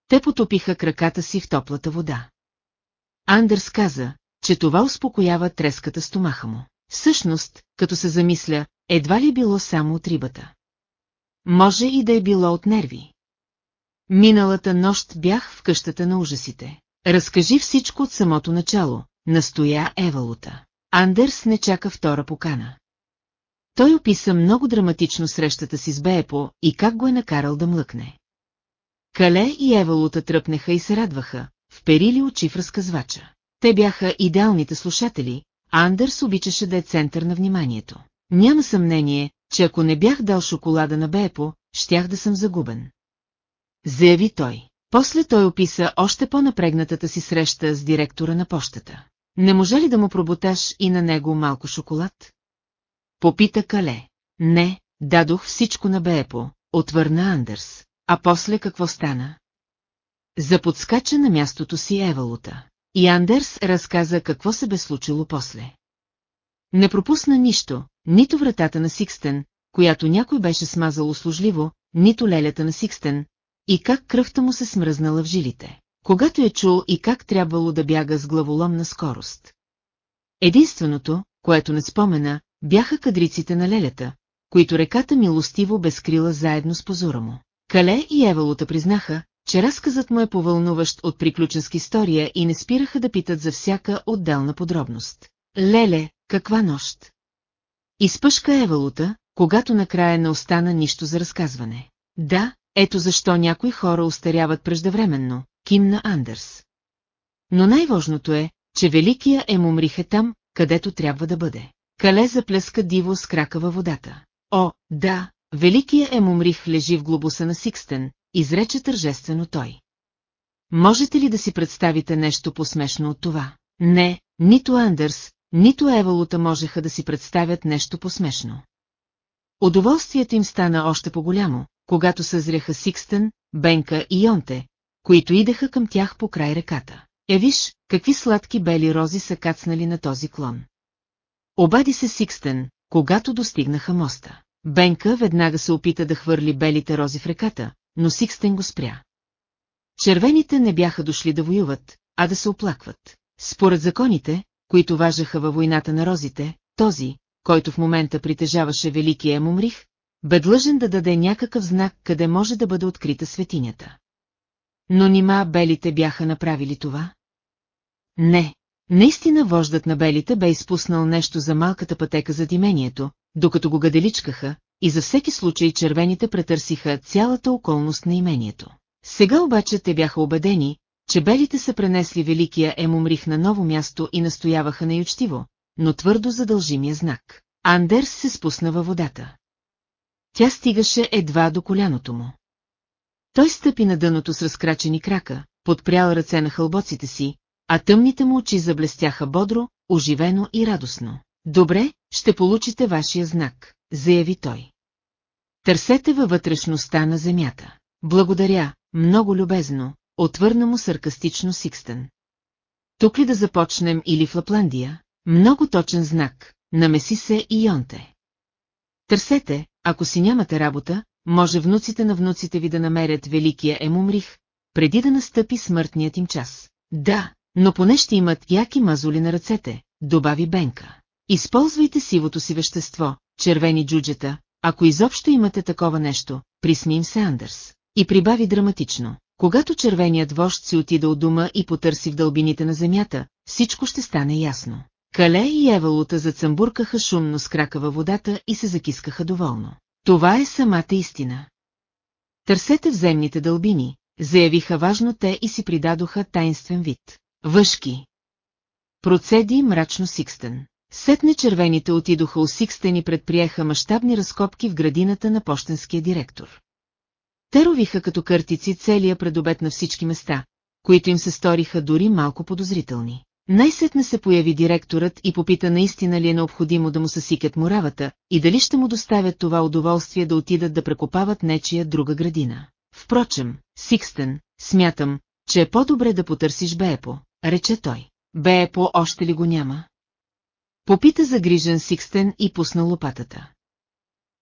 Те потопиха краката си в топлата вода. Андърс каза, че това успокоява треската стомаха му. Всъщност, като се замисля, едва ли било само от рибата. Може и да е било от нерви. Миналата нощ бях в къщата на ужасите. Разкажи всичко от самото начало, настоя Евалута. Андерс не чака втора покана. Той описа много драматично срещата си с Беепо и как го е накарал да млъкне. Кале и Евалута тръпнеха и се радваха, вперили очи в разказвача. Те бяха идеалните слушатели, а Андерс обичаше да е център на вниманието. Няма съмнение, че ако не бях дал шоколада на Бепо, щях да съм загубен. Заяви той. После той описа още по-напрегнатата си среща с директора на пощата. Не може ли да му проботаш и на него малко шоколад? Попита Кале. Не, дадох всичко на Бепо, отвърна Андерс. А после какво стана? Заподскача на мястото си Евалута. И Андерс разказа какво се бе случило после. Не пропусна нищо, нито вратата на Сикстен, която някой беше смазал услужливо, нито лелята на Сикстен, и как кръвта му се смръзнала в жилите, когато е чул и как трябвало да бяга с главоломна скорост. Единственото, което не спомена, бяха кадриците на лелята, които реката милостиво безкрила заедно с позора му. Кале и Евалута признаха, че разказът му е повълнуващ от приключенска история и не спираха да питат за всяка отделна подробност. Леле, каква нощ! Изпъшка Евалута, когато накрая не остана нищо за разказване. Да, ето защо някои хора устаряват преждевременно, кимна Андерс. Но най-важното е, че Великия Емумрих е там, където трябва да бъде. Кале заплеска диво с крака във водата. О, да, Великия Емумрих лежи в глобуса на Сикстен, изрече тържествено той. Можете ли да си представите нещо посмешно от това? Не, нито Андерс, нито Евалута можеха да си представят нещо посмешно. Удоволствието им стана още по-голямо, когато съзряха Сикстен, Бенка и Йонте, които идеха към тях по край реката. Е какви сладки бели рози са кацнали на този клон. Обади се Сикстен, когато достигнаха моста. Бенка веднага се опита да хвърли белите рози в реката, но Сикстен го спря. Червените не бяха дошли да воюват, а да се оплакват. Според законите, които важаха във войната на розите, този, който в момента притежаваше Великия Емумрих, бе длъжен да даде някакъв знак, къде може да бъде открита светинята. Но нима белите бяха направили това? Не. Наистина вождат на белите бе изпуснал нещо за малката пътека за димението, докато го гаделичкаха, и за всеки случай червените претърсиха цялата околност на имението. Сега обаче те бяха убедени, че белите са пренесли великия Емумрих на ново място и настояваха неючтиво, но твърдо задължимия знак. Андерс се спусна във водата. Тя стигаше едва до коляното му. Той стъпи на дъното с разкрачени крака, подпрял ръце на хълбоците си, а тъмните му очи заблестяха бодро, оживено и радостно. Добре, ще получите вашия знак, заяви той. Търсете във вътрешността на земята. Благодаря, много любезно, отвърна му саркастично Сикстън. Тук ли да започнем или в Лапландия? Много точен знак, намеси се и Йонте. Търсете, ако си нямате работа, може внуците на внуците ви да намерят великия Емумрих, преди да настъпи смъртният им час. Да, но поне ще имат яки мазоли на ръцете, добави Бенка. Използвайте сивото си вещество, червени джуджета, ако изобщо имате такова нещо, присмим се Андърс. И прибави драматично. Когато червеният вожд си отида от дома и потърси в дълбините на земята, всичко ще стане ясно. Кале и Евалута зацъмбуркаха шумно с крака във водата и се закискаха доволно. Това е самата истина. Търсете в земните дълбини, заявиха важно те и си придадоха тайнствен вид. Въшки. Процеди мрачно Сикстен. Сетне червените отидоха у Сикстен и предприеха мащабни разкопки в градината на почтенския директор. Те ровиха като къртици целия предобед на всички места, които им се сториха дори малко подозрителни. Най-сетне се появи директорът и попита наистина ли е необходимо да му съсикат муравата и дали ще му доставят това удоволствие да отидат да прекопават нечия друга градина. Впрочем, Сикстен, смятам, че е по-добре да потърсиш Беепо, рече той. Беепо още ли го няма? Попита загрижен Сикстен и пусна лопатата.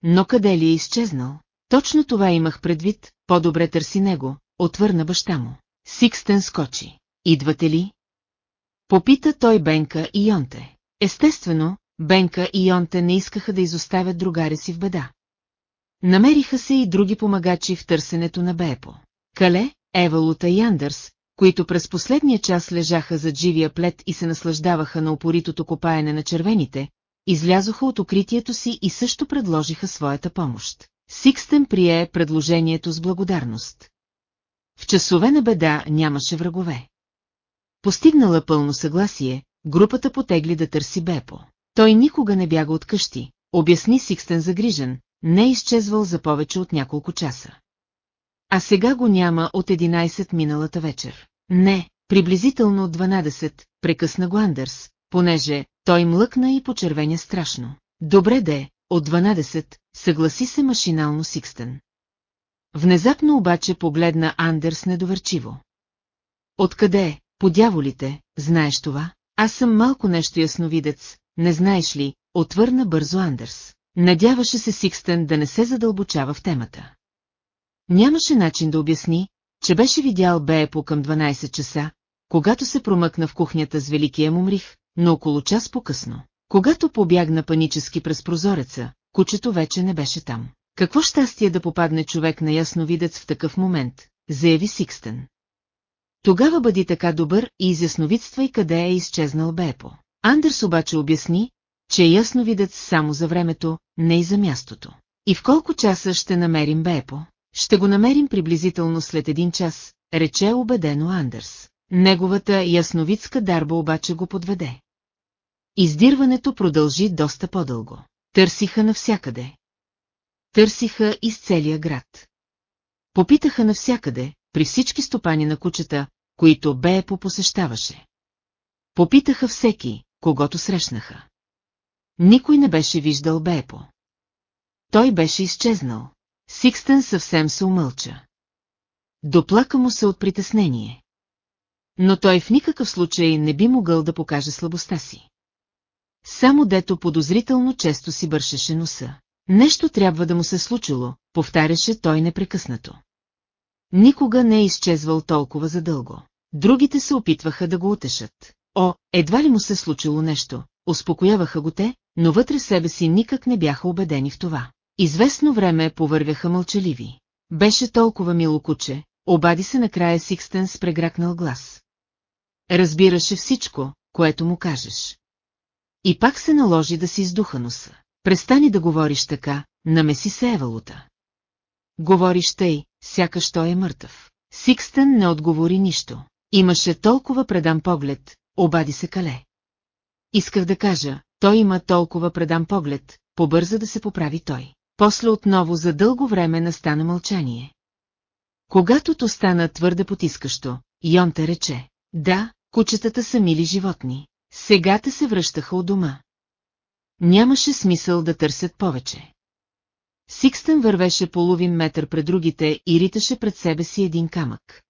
Но къде ли е изчезнал? Точно това имах предвид, по-добре търси него, отвърна баща му. Сикстен скочи. Идвате ли? Попита той Бенка и Йонте. Естествено, Бенка и Йонте не искаха да изоставят другаря си в беда. Намериха се и други помагачи в търсенето на Бепо. Кале, Евалута и Андърс, които през последния час лежаха зад живия плед и се наслаждаваха на опоритото копаене на червените, излязоха от укритието си и също предложиха своята помощ. Сикстен прие предложението с благодарност. В часове на беда нямаше врагове. Постигнала пълно съгласие, групата потегли да търси Бепо. Той никога не бяга от къщи, обясни Сикстен загрижен, не е изчезвал за повече от няколко часа. А сега го няма от 11 миналата вечер. Не, приблизително от 12, прекъсна го Андърс, понеже той млъкна и почервеня страшно. Добре де, от 12, съгласи се машинално Сикстен. Внезапно обаче погледна Андерс недоверчиво. Откъде е, по дяволите, знаеш това? Аз съм малко нещо ясновидец, не знаеш ли, отвърна бързо Андерс. Надяваше се Сикстен да не се задълбочава в темата. Нямаше начин да обясни, че беше видял Беепо към 12 часа, когато се промъкна в кухнята с великия мумрих, но около час по-късно. Когато побягна панически през прозореца, кучето вече не беше там. Какво щастие да попадне човек на ясновидец в такъв момент, заяви Сикстен. Тогава бъди така добър и изясновидствай къде е изчезнал Бепо. Андерс обаче обясни, че е ясновидец само за времето, не и за мястото. И в колко часа ще намерим Бепо? Ще го намерим приблизително след един час, рече убедено Андерс. Неговата ясновидска дарба обаче го подведе. Издирването продължи доста по-дълго. Търсиха навсякъде. Търсиха из целия град. Попитаха навсякъде, при всички стопани на кучета, които Беепо посещаваше. Попитаха всеки, когато срещнаха. Никой не беше виждал Беепо. Той беше изчезнал. Сикстън съвсем се умълча. Доплака му се от притеснение. Но той в никакъв случай не би могъл да покаже слабостта си. Само дето подозрително често си бършеше носа. Нещо трябва да му се случило, повтаряше той непрекъснато. Никога не е изчезвал толкова задълго. Другите се опитваха да го утешат. О, едва ли му се случило нещо, успокояваха го те, но вътре себе си никак не бяха убедени в това. Известно време повървяха мълчаливи. Беше толкова мило куче, обади се накрая Сикстен с прегракнал глас. Разбираше всичко, което му кажеш. И пак се наложи да си издуха носа. Престани да говориш така, намеси се Евалута. Говориш тъй, сякаш той е мъртъв. Сикстън не отговори нищо. Имаше толкова предан поглед, обади се Кале. Исках да кажа, той има толкова предан поглед, побърза да се поправи той. После отново за дълго време настана мълчание. Когато то стана твърде потискащо, Йонта рече, да, кучетата са мили животни. Сега те се връщаха от дома. Нямаше смисъл да търсят повече. Сикстън вървеше половин метър пред другите и риташе пред себе си един камък.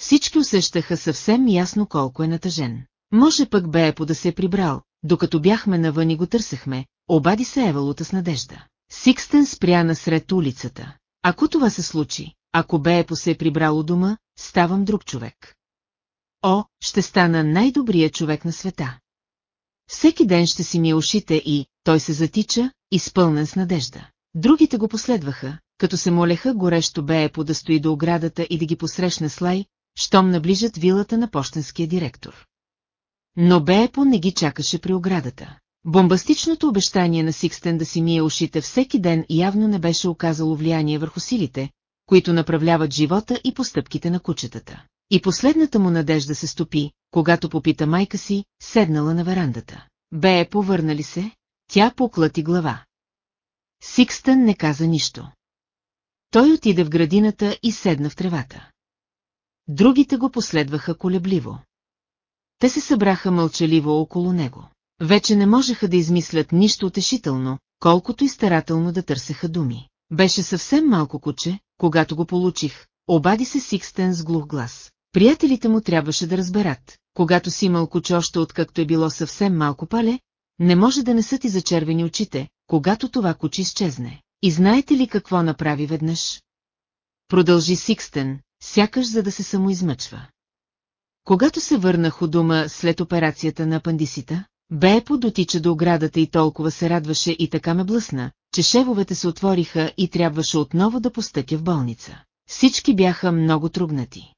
Всички усещаха съвсем ясно колко е натъжен. Може пък Беепо да се е прибрал, докато бяхме навън и го търсехме, обади се Евалута с надежда. Сикстън спря насред улицата. Ако това се случи, ако Беепо се е прибрал у дома, ставам друг човек. О, ще стана най-добрият човек на света. Всеки ден ще си ми ушите и, той се затича, изпълнен с надежда. Другите го последваха, като се молеха горещо Беепо да стои до оградата и да ги посрещне слай, щом наближат вилата на почтенския директор. Но Беепо не ги чакаше при оградата. Бомбастичното обещание на Сикстен да си мие ушите всеки ден явно не беше оказало влияние върху силите, които направляват живота и постъпките на кучетата. И последната му надежда се стопи, когато попита майка си, седнала на верандата. Бе, повърна ли се? Тя поклати глава. Сикстън не каза нищо. Той отиде в градината и седна в тревата. Другите го последваха колебливо. Те се събраха мълчаливо около него. Вече не можеха да измислят нищо утешително, колкото и старателно да търсеха думи. Беше съвсем малко куче, когато го получих, обади се Сикстен с глух глас. Приятелите му трябваше да разберат, когато си имал куче още откакто е било съвсем малко пале, не може да не са ти зачервени очите, когато това куче изчезне. И знаете ли какво направи веднъж? Продължи Сикстен, сякаш за да се самоизмъчва. Когато се върнах у дома след операцията на апандисита, Бепо дотича до оградата и толкова се радваше и така ме блъсна, че шевовете се отвориха и трябваше отново да постъпя в болница. Всички бяха много труднати.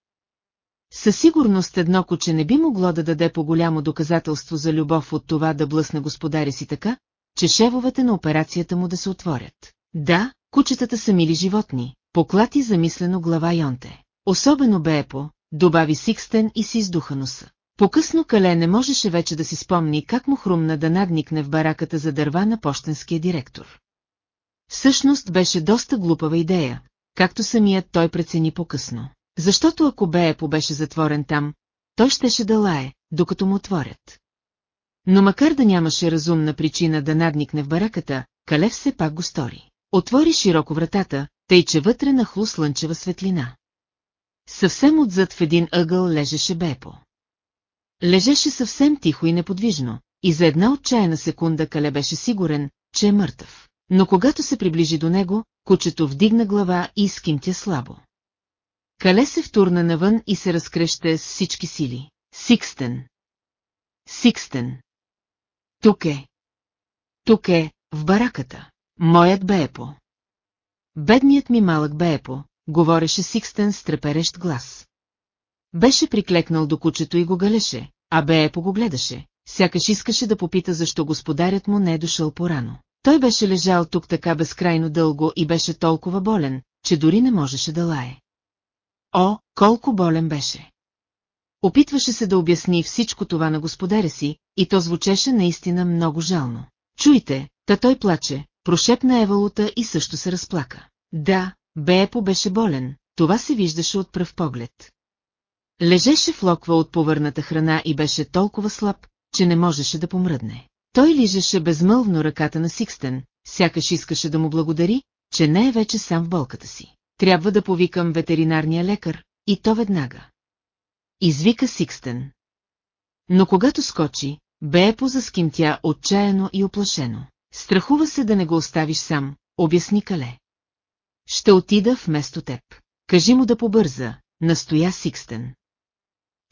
Със сигурност едно куче не би могло да даде по-голямо доказателство за любов от това да блъсне господаря си така, че шевовете на операцията му да се отворят. Да, кучетата са мили животни, поклати замислено глава Йонте. Особено Бепо, добави Сикстен и си издуха носа. По-късно Кале не можеше вече да си спомни как му хрумна да надникне в бараката за дърва на почтенския директор. Всъщност беше доста глупава идея, както самият той прецени по-късно. Защото ако Беепо беше затворен там, той щеше да лае, докато му отворят. Но макар да нямаше разумна причина да надникне в бараката, Калев все пак го стори. Отвори широко вратата, тъй че вътре нахлу слънчева светлина. Съвсем отзад в един ъгъл лежеше Бепо. Лежеше съвсем тихо и неподвижно, и за една отчаяна секунда Кале беше сигурен, че е мъртъв. Но когато се приближи до него, кучето вдигна глава и изкимтя слабо. Кале се втурна навън и се разкреща с всички сили. Сикстен! Сикстен! Тук е! Тук е, в бараката. Моят Беепо. Бедният ми малък Беепо, говореше Сикстен с треперещ глас. Беше приклекнал до кучето и го галеше, а Беепо го гледаше, сякаш искаше да попита защо господарят му не е дошъл порано. Той беше лежал тук така безкрайно дълго и беше толкова болен, че дори не можеше да лае. О, колко болен беше! Опитваше се да обясни всичко това на господаря си, и то звучеше наистина много жално. Чуйте, та той плаче, прошепна Евалута и също се разплака. Да, Беепо беше болен, това се виждаше от пръв поглед. Лежеше в локва от повърната храна и беше толкова слаб, че не можеше да помръдне. Той лижеше безмълвно ръката на Сикстен, сякаш искаше да му благодари, че не е вече сам в болката си. Трябва да повикам ветеринарния лекар, и то веднага. Извика Сикстен. Но когато скочи, бе позаскимтя отчаяно и оплашено. Страхува се да не го оставиш сам, обясни Кале. Ще отида вместо теб. Кажи му да побърза, настоя Сикстен.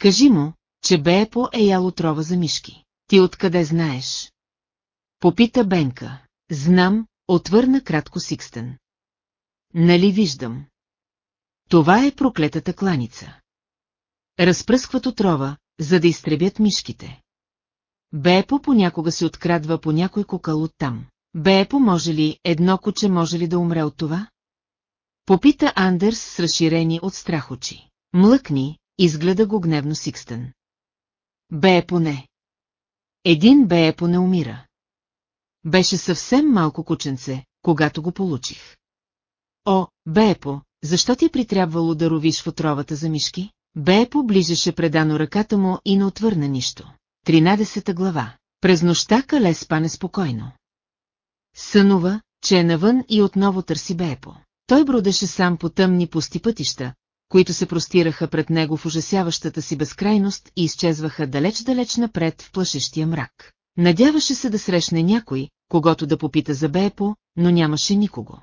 Кажи му, че Беепо е ял отрова за мишки. Ти откъде знаеш? Попита Бенка. Знам, отвърна кратко Сикстен. Нали виждам? Това е проклетата кланица. Разпръскват отрова, за да изтребят мишките. Бепо понякога се открадва по някой кукъл оттам. Бепо може ли, едно куче може ли да умре от това? Попита Андерс с разширени от страх очи. Млъкни, изгледа го гневно Сикстън. Бепо не. Един Бепо не умира. Беше съвсем малко кученце, когато го получих. О, Бепо, защо ти е притрябвало да ровиш в отровата за мишки? Бепо ближеше предано ръката му и не отвърна нищо. Тринадесета глава. През нощта Кале спане спокойно. Сънува, че е навън и отново търси Бепо. Той бродеше сам по тъмни пусти пътища, които се простираха пред него в ужасяващата си безкрайност и изчезваха далеч-далеч напред в плашещия мрак. Надяваше се да срещне някой, когато да попита за Бепо, но нямаше никого.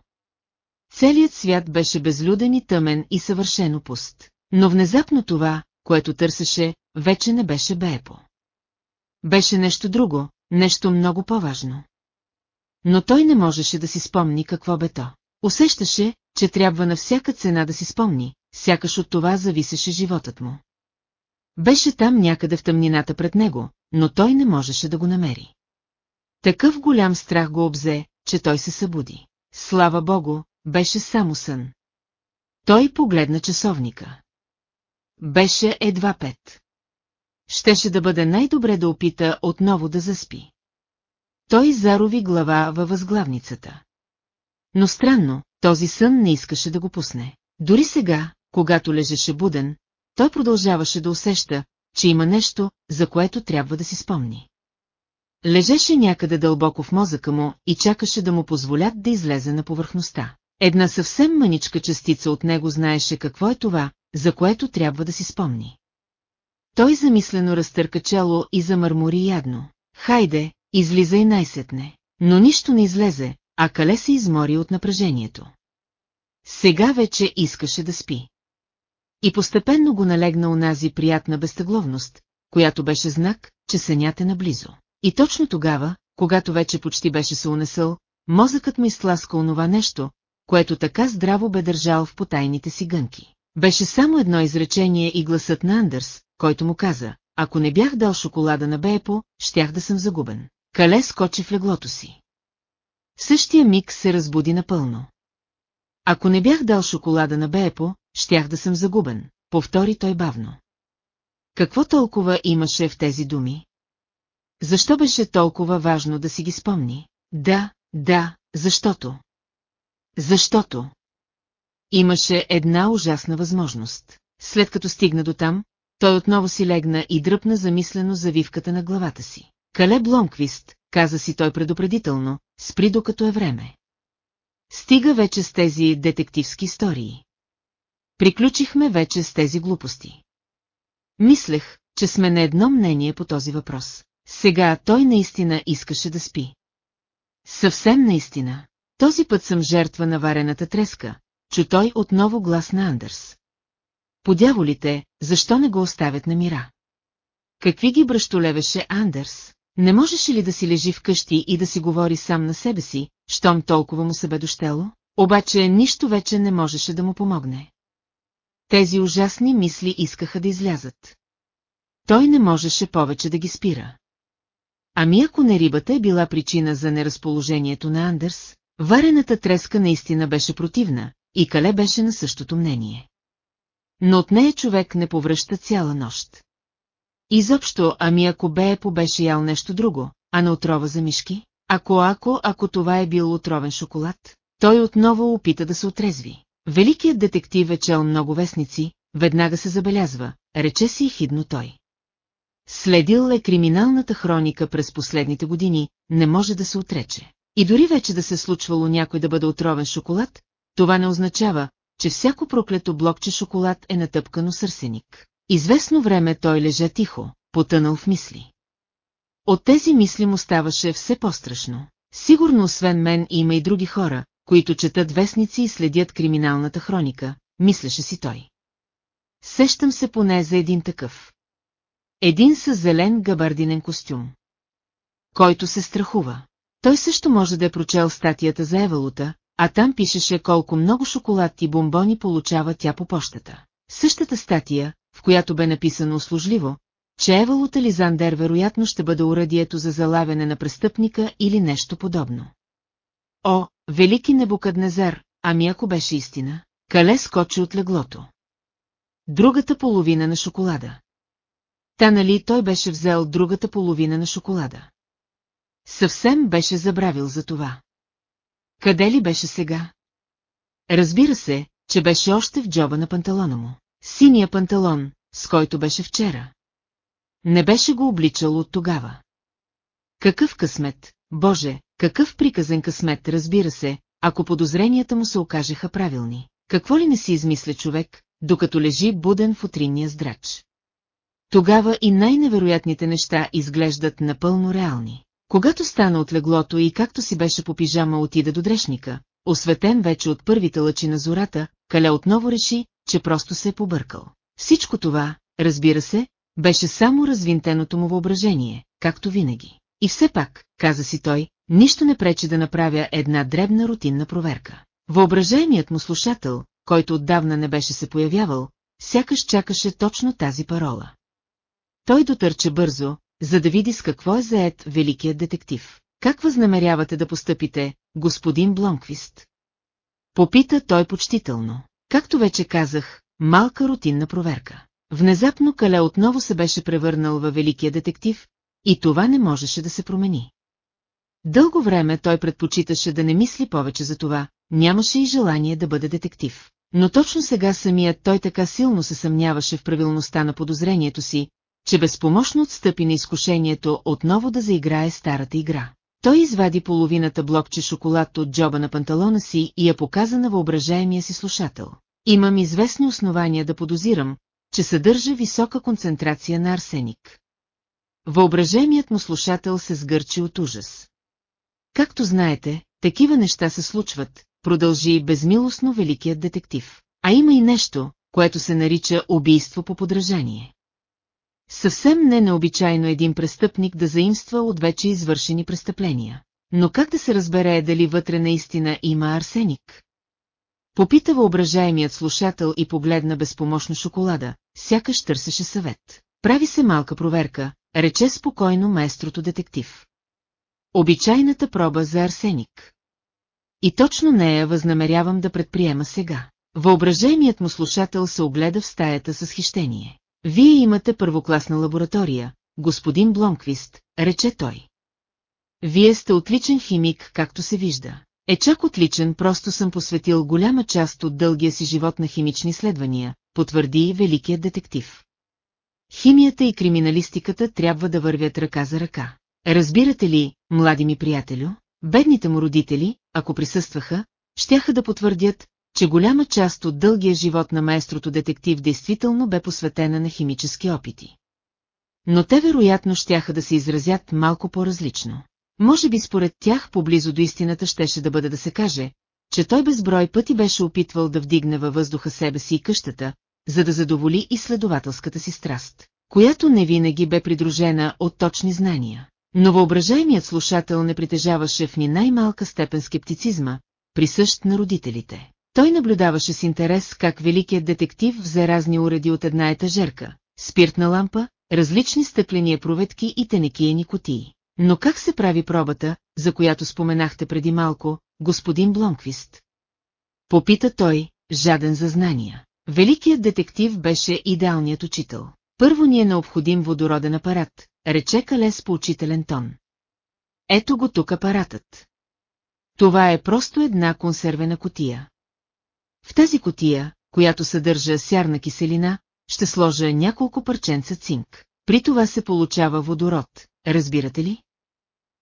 Целият свят беше безлюден и тъмен и съвършено пуст. Но внезапно това, което търсеше, вече не беше Бепо. Беше нещо друго, нещо много по-важно. Но той не можеше да си спомни какво бе то. Усещаше, че трябва на всяка цена да си спомни, сякаш от това зависеше животът му. Беше там някъде в тъмнината пред него, но той не можеше да го намери. Такъв голям страх го обзе, че той се събуди. Слава богу, беше само сън. Той погледна часовника. Беше едва пет. Щеше да бъде най-добре да опита отново да заспи. Той зарови глава във възглавницата. Но странно, този сън не искаше да го пусне. Дори сега, когато лежеше буден, той продължаваше да усеща, че има нещо, за което трябва да си спомни. Лежеше някъде дълбоко в мозъка му и чакаше да му позволят да излезе на повърхността. Една съвсем мъничка частица от него знаеше какво е това, за което трябва да си спомни. Той замислено разтърка чело и замърмори ядно. Хайде, излизай най-сетне. Но нищо не излезе, а Кале се измори от напрежението. Сега вече искаше да спи. И постепенно го налегна унази приятна безтегловност, която беше знак, че сънят е наблизо. И точно тогава, когато вече почти беше се унесъл, мозъкът ми изтласка онова нещо, което така здраво бе държал в потайните си гънки. Беше само едно изречение и гласът на Андърс, който му каза, ако не бях дал шоколада на Бейпо, щях да съм загубен. Кале скочи в леглото си. Същия миг се разбуди напълно. Ако не бях дал шоколада на Бепо, щях да съм загубен, повтори той бавно. Какво толкова имаше в тези думи? Защо беше толкова важно да си ги спомни? Да, да, защото. Защото. Имаше една ужасна възможност. След като стигна до там, той отново си легна и дръпна замислено завивката на главата си. Кале Бломквист, каза си той предупредително, спри докато е време. Стига вече с тези детективски истории. Приключихме вече с тези глупости. Мислех, че сме на едно мнение по този въпрос. Сега той наистина искаше да спи. Съвсем наистина. Този път съм жертва на варената треска, чу той отново глас на Андърс. Подяволите, защо не го оставят на мира? Какви ги бръщолевеше Андърс? Не можеше ли да си лежи вкъщи и да си говори сам на себе си, щом толкова му се бе дощело? Обаче нищо вече не можеше да му помогне. Тези ужасни мисли искаха да излязат. Той не можеше повече да ги спира. Ами ако не рибата е била причина за неразположението на Андерс, варената треска наистина беше противна, и Кале беше на същото мнение. Но от нея човек не повръща цяла нощ. Изобщо, ами ако Беепо беше ял нещо друго, а на отрова за мишки? Ако, ако, ако това е бил отровен шоколад, той отново опита да се отрезви. Великият детектив е чел много вестници, веднага се забелязва, рече си хидно той. Следил е криминалната хроника през последните години, не може да се отрече. И дори вече да се случвало някой да бъде отровен шоколад, това не означава, че всяко проклето блокче шоколад е натъпкано сърсеник. Известно време той лежа тихо, потънал в мисли. От тези мисли му ставаше все по-страшно. Сигурно освен мен има и други хора, които четат вестници и следят криминалната хроника, мислеше си той. Сещам се поне за един такъв. Един с зелен габардинен костюм. Който се страхува. Той също може да е прочел статията за Евалута, а там пишеше колко много шоколад и бомбони получава тя по почтата. Същата статия, в която бе написано услужливо, че Евалут Елизандер вероятно ще бъде уръдието за залавяне на престъпника или нещо подобно. О, велики Небукаднезар, ами ако беше истина, Кале скочи от леглото. Другата половина на шоколада. Та нали той беше взел другата половина на шоколада. Съвсем беше забравил за това. Къде ли беше сега? Разбира се, че беше още в джоба на панталона му. Синия панталон, с който беше вчера. Не беше го обличал от тогава. Какъв късмет, Боже, какъв приказен късмет, разбира се, ако подозренията му се окажеха правилни. Какво ли не си измисля човек, докато лежи буден в утринния здрач? Тогава и най-невероятните неща изглеждат напълно реални. Когато стана от леглото и както си беше по пижама отида до дрешника, осветен вече от първите лъчи на зората, Каля отново реши, че просто се е побъркал. Всичко това, разбира се, беше само развинтеното му въображение, както винаги. И все пак, каза си той, нищо не пречи да направя една дребна рутинна проверка. Въображаемият му слушател, който отдавна не беше се появявал, сякаш чакаше точно тази парола. Той дотърче бързо, за да види с какво е заед великият детектив. Как възнамерявате да постъпите, господин Блонквист? Попита той почтително. Както вече казах, малка рутинна проверка. Внезапно Кале отново се беше превърнал във великия детектив, и това не можеше да се промени. Дълго време той предпочиташе да не мисли повече за това, нямаше и желание да бъде детектив. Но точно сега самият той така силно се съмняваше в правилността на подозрението си, че безпомощно отстъпи на изкушението отново да заиграе старата игра. Той извади половината блокче шоколад от джоба на панталона си и я показа на въображаемия си слушател. Имам известни основания да подозирам, че съдържа висока концентрация на арсеник. Въображаемият му слушател се сгърчи от ужас. Както знаете, такива неща се случват, продължи безмилостно великият детектив. А има и нещо, което се нарича убийство по подражание. Съвсем не необичайно един престъпник да заимства от вече извършени престъпления. Но как да се разбере дали вътре наистина има арсеник? Попита въображаемият слушател и погледна безпомощно шоколада, сякаш търсеше съвет. Прави се малка проверка, рече спокойно маестрото детектив. Обичайната проба за арсеник. И точно нея възнамерявам да предприема сега. Въображаемият му слушател се огледа в стаята с хищение. Вие имате първокласна лаборатория, господин Блонквист, рече той. Вие сте отличен химик, както се вижда. Е чак отличен, просто съм посветил голяма част от дългия си живот на химични изследвания, потвърди великият детектив. Химията и криминалистиката трябва да вървят ръка за ръка. Разбирате ли, млади ми приятелю, бедните му родители, ако присъстваха, щяха да потвърдят, че голяма част от дългия живот на маестрото детектив действително бе посветена на химически опити. Но те вероятно щяха да се изразят малко по-различно. Може би според тях поблизо до истината щеше да бъде да се каже, че той безброй пъти беше опитвал да вдигне във въздуха себе си и къщата, за да задоволи изследователската си страст, която не винаги бе придружена от точни знания. Но въображаемият слушател не притежаваше в ни най-малка степен скептицизма, присъщ на родителите. Той наблюдаваше с интерес как великият детектив взе разни уреди от една етажерка, спиртна лампа, различни стъклени проветки и тенекиени котии. Но как се прави пробата, за която споменахте преди малко, господин Блонквист? Попита той, жаден за знания. Великият детектив беше идеалният учител. Първо ни е необходим водороден апарат, рече Кале с поучителен тон. Ето го тук апаратът. Това е просто една консервена котия. В тази котия, която съдържа сярна киселина, ще сложа няколко парченца цинк. При това се получава водород, разбирате ли?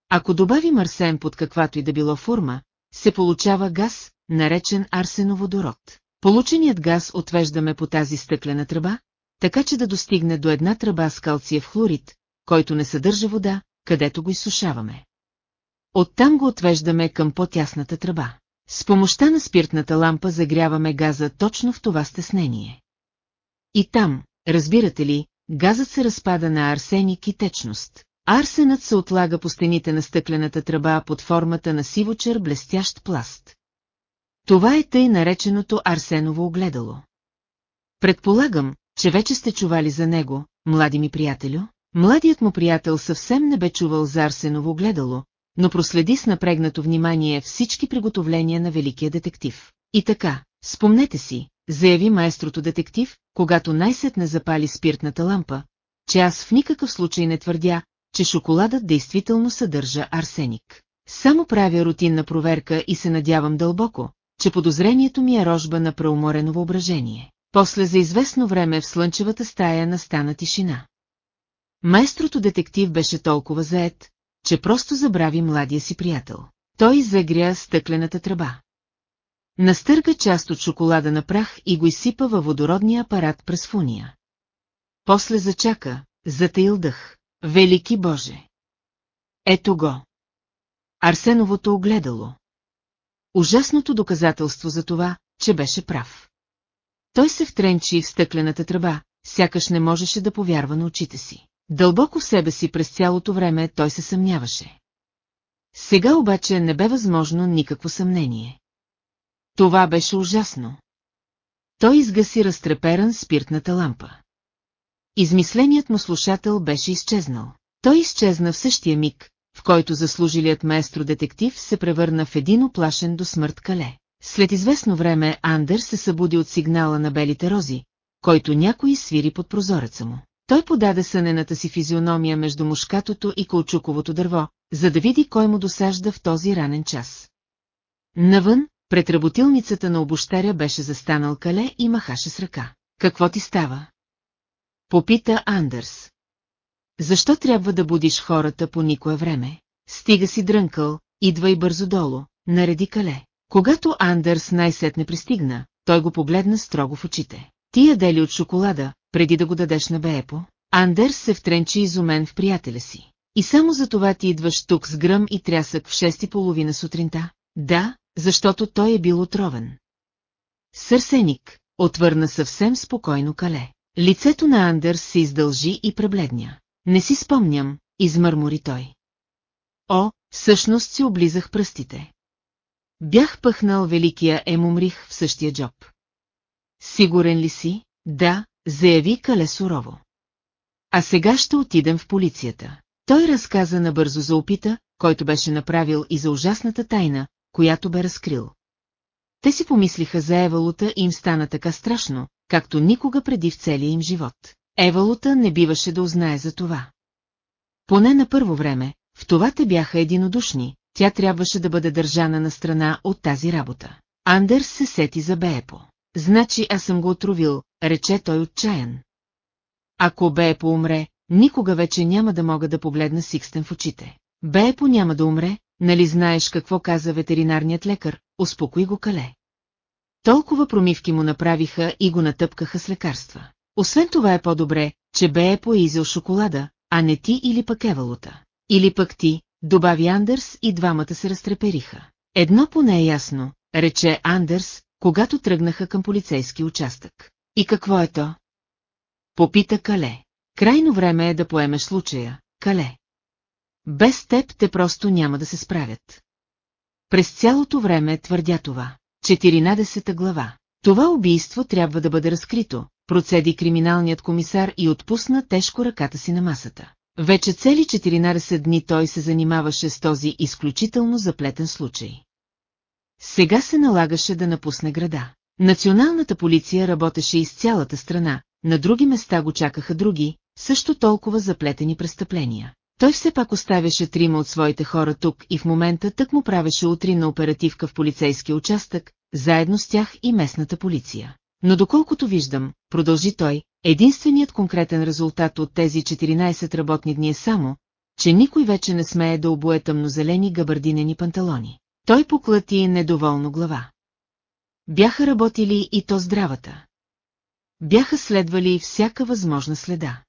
Ако добавим арсен под каквато и да било форма, се получава газ, наречен арсеноводород. Полученият газ отвеждаме по тази стъклена тръба, така че да достигне до една тръба с калциев хлорид, който не съдържа вода, където го изсушаваме. Оттам го отвеждаме към по-тясната тръба. С помощта на спиртната лампа загряваме газа точно в това стеснение. И там, разбирате ли, газът се разпада на арсеник и течност. Арсенът се отлага по стените на стъклената тръба под формата на сивочер блестящ пласт. Това е тъй нареченото Арсеново огледало. Предполагам, че вече сте чували за него, млади ми приятелю. Младият му приятел съвсем не бе чувал за Арсеново огледало, но проследи с напрегнато внимание всички приготовления на великия детектив. И така, спомнете си, заяви маестрото детектив, когато най-сетне запали спиртната лампа, че аз в никакъв случай не твърдя, че шоколадът действително съдържа арсеник. Само правя рутинна проверка и се надявам дълбоко, че подозрението ми е рожба на преуморено въображение. После за известно време в слънчевата стая настана тишина. Майстрото детектив беше толкова заед, че просто забрави младия си приятел. Той загря стъклената тръба. Настърга част от шоколада на прах и го изсипа във водородния апарат през фуния. После зачака, затаил дъх. Велики Боже! Ето го! Арсеновото огледало. Ужасното доказателство за това, че беше прав. Той се втренчи в стъклената тръба, сякаш не можеше да повярва на очите си. Дълбоко в себе си през цялото време той се съмняваше. Сега обаче не бе възможно никакво съмнение. Това беше ужасно. Той изгаси разтреперан спиртната лампа. Измисленият му слушател беше изчезнал. Той изчезна в същия миг, в който заслужилият маестро детектив се превърна в един оплашен до смърт кале. След известно време Андер се събуди от сигнала на белите рози, който някой свири под прозореца му. Той подаде сънената си физиономия между мушкатото и каучуковото дърво, за да види кой му досажда в този ранен час. Навън, пред работилницата на обощаря беше застанал кале и махаше с ръка. Какво ти става? Попита Андърс. Защо трябва да будиш хората по никое време? Стига си дрънкъл, идва и бързо долу, нареди кале. Когато Андърс най-сетне пристигна, той го погледна строго в очите. Ти ядели от шоколада, преди да го дадеш на Беепо? Андърс се втренчи изумен в приятеля си. И само за това ти идваш тук с гръм и трясък в шести половина сутринта? Да, защото той е бил отровен. Сърсеник, отвърна съвсем спокойно Кале. Лицето на Андерс се издължи и пребледня. Не си спомням, измърмори той. О, всъщност си облизах пръстите. Бях пъхнал великия Емумрих в същия джоб. Сигурен ли си? Да, заяви Кале сурово. А сега ще отидем в полицията. Той разказа набързо за опита, който беше направил и за ужасната тайна, която бе разкрил. Те си помислиха за Евалута и им стана така страшно, както никога преди в целия им живот. Евалута не биваше да узнае за това. Поне на първо време, в това те бяха единодушни, тя трябваше да бъде държана на страна от тази работа. Андерс се сети за Беепо. Значи аз съм го отровил, рече той отчаян. Ако Беепо умре, никога вече няма да мога да погледна Сикстен в очите. Беепо няма да умре, нали знаеш какво каза ветеринарният лекар, успокои го Кале. Толкова промивки му направиха и го натъпкаха с лекарства. Освен това е по-добре, че Беепо е изял шоколада, а не ти или пък Евалута. Или пък ти, добави Андърс и двамата се разтрепериха. Едно поне е ясно, рече Андърс, когато тръгнаха към полицейски участък. И какво е то? Попита Кале. Крайно време е да поемеш случая, Кале. Без теб те просто няма да се справят. През цялото време твърдя това. 14 глава. Това убийство трябва да бъде разкрито, процеди криминалният комисар и отпусна тежко ръката си на масата. Вече цели 14 дни той се занимаваше с този изключително заплетен случай. Сега се налагаше да напусне града. Националната полиция работеше из цялата страна, на други места го чакаха други, също толкова заплетени престъпления. Той все пак оставяше трима от своите хора тук и в момента тък му правеше утринна оперативка в полицейския участък, заедно с тях и местната полиция. Но доколкото виждам, продължи той, единственият конкретен резултат от тези 14 работни дни е само, че никой вече не смее да обуе тъмнозелени габардинени панталони. Той поклати недоволно глава. Бяха работили и то здравата. Бяха следвали всяка възможна следа.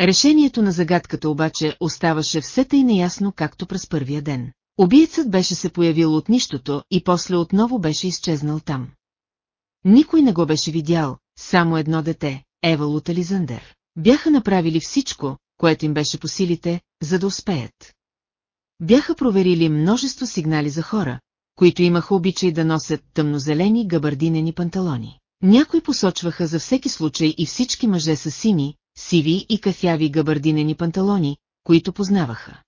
Решението на загадката обаче оставаше все тъй неясно, както през първия ден. Убиецът беше се появил от нищото и после отново беше изчезнал там. Никой не го беше видял, само едно дете, Ева Лутализандер. Бяха направили всичко, което им беше по силите, за да успеят. Бяха проверили множество сигнали за хора, които имаха обичай да носят тъмнозелени габардинени панталони. Някои посочваха за всеки случай и всички мъже с сини, сиви и кафяви габардинени панталони, които познаваха.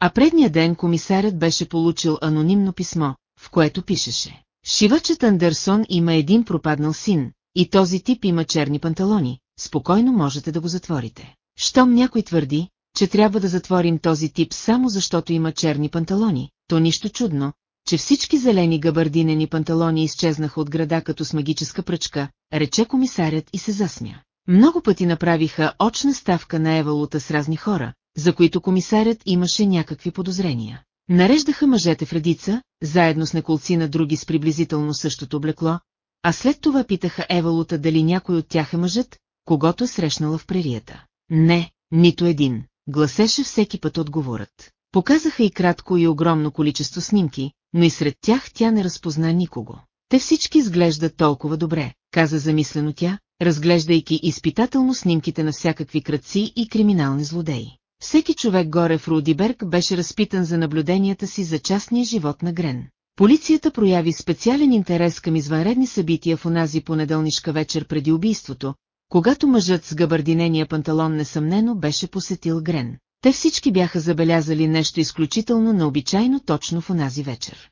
А предния ден комисарят беше получил анонимно писмо, в което пишеше. Шивачът Андерсон има един пропаднал син, и този тип има черни панталони, спокойно можете да го затворите. Щом някой твърди, че трябва да затворим този тип само защото има черни панталони, то нищо чудно, че всички зелени габардинени панталони изчезнаха от града като с магическа пръчка, рече комисарят и се засмя. Много пъти направиха очна ставка на Евалута с разни хора, за които комисарят имаше някакви подозрения. Нареждаха мъжете в редица, заедно с неколци на други с приблизително същото облекло, а след това питаха Евалута дали някой от тях е мъжът, когато е срещнала в прерията. Не, нито един, гласеше всеки път отговорът. Показаха и кратко и огромно количество снимки, но и сред тях тя не разпозна никого. Те всички изглеждат толкова добре, каза замислено тя, разглеждайки изпитателно снимките на всякакви кръци и криминални злодеи. Всеки човек горе в Рудиберг беше разпитан за наблюденията си за частния живот на Грен. Полицията прояви специален интерес към извънредни събития в онази понеделнишка вечер преди убийството, когато мъжът с габардинения панталон несъмнено беше посетил Грен. Те всички бяха забелязали нещо изключително необичайно точно в онази вечер.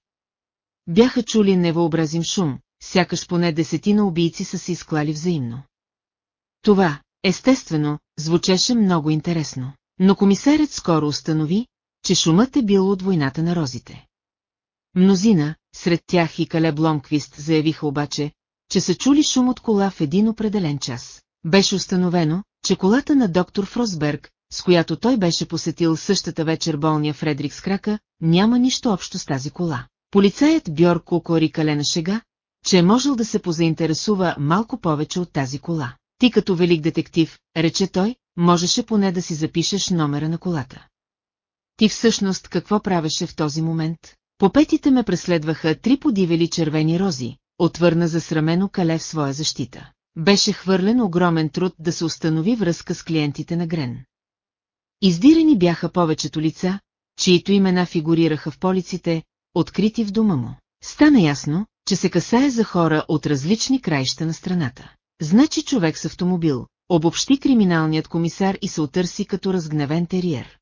Бяха чули невъобразим шум, сякаш поне десетина убийци са се изклали взаимно. Това, естествено, звучеше много интересно, но комисарят скоро установи, че шумът е бил от войната на розите. Мнозина, сред тях и Кале Бломквист заявиха обаче, че са чули шум от кола в един определен час. Беше установено, че колата на доктор Фросберг, с която той беше посетил същата вечер болния Фредрик с крака, няма нищо общо с тази кола. Полицаят Бьор кукори Калена шега, че е можел да се позаинтересува малко повече от тази кола. Ти като велик детектив, рече той, можеше поне да си запишеш номера на колата. Ти всъщност какво правеше в този момент? По петите ме преследваха три подивели червени рози, отвърна засрамено Кале в своя защита. Беше хвърлен огромен труд да се установи връзка с клиентите на Грен. Издирани бяха повечето лица, чието имена фигурираха в полиците, открити в дома му. Стана ясно, че се касае за хора от различни краища на страната. Значи човек с автомобил, обобщи криминалният комисар и се отърси като разгневен териер.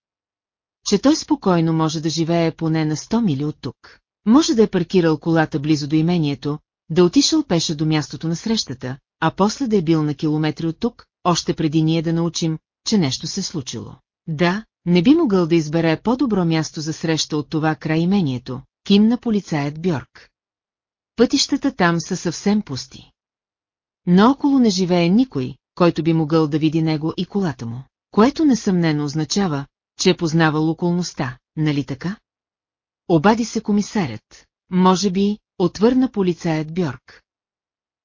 Че той спокойно може да живее поне на 100 мили от тук. Може да е паркирал колата близо до имението, да отишъл пеша до мястото на срещата, а после да е бил на километри от тук, още преди ние да научим, че нещо се случило. Да, не би могъл да избере по-добро място за среща от това край имението, кимна полицаят Бьорк. Пътищата там са съвсем пусти. Наоколо не живее никой, който би могъл да види него и колата му, което несъмнено означава, че е познавал околността, нали така? Обади се комисарят. Може би, отвърна полицаят Бьорк.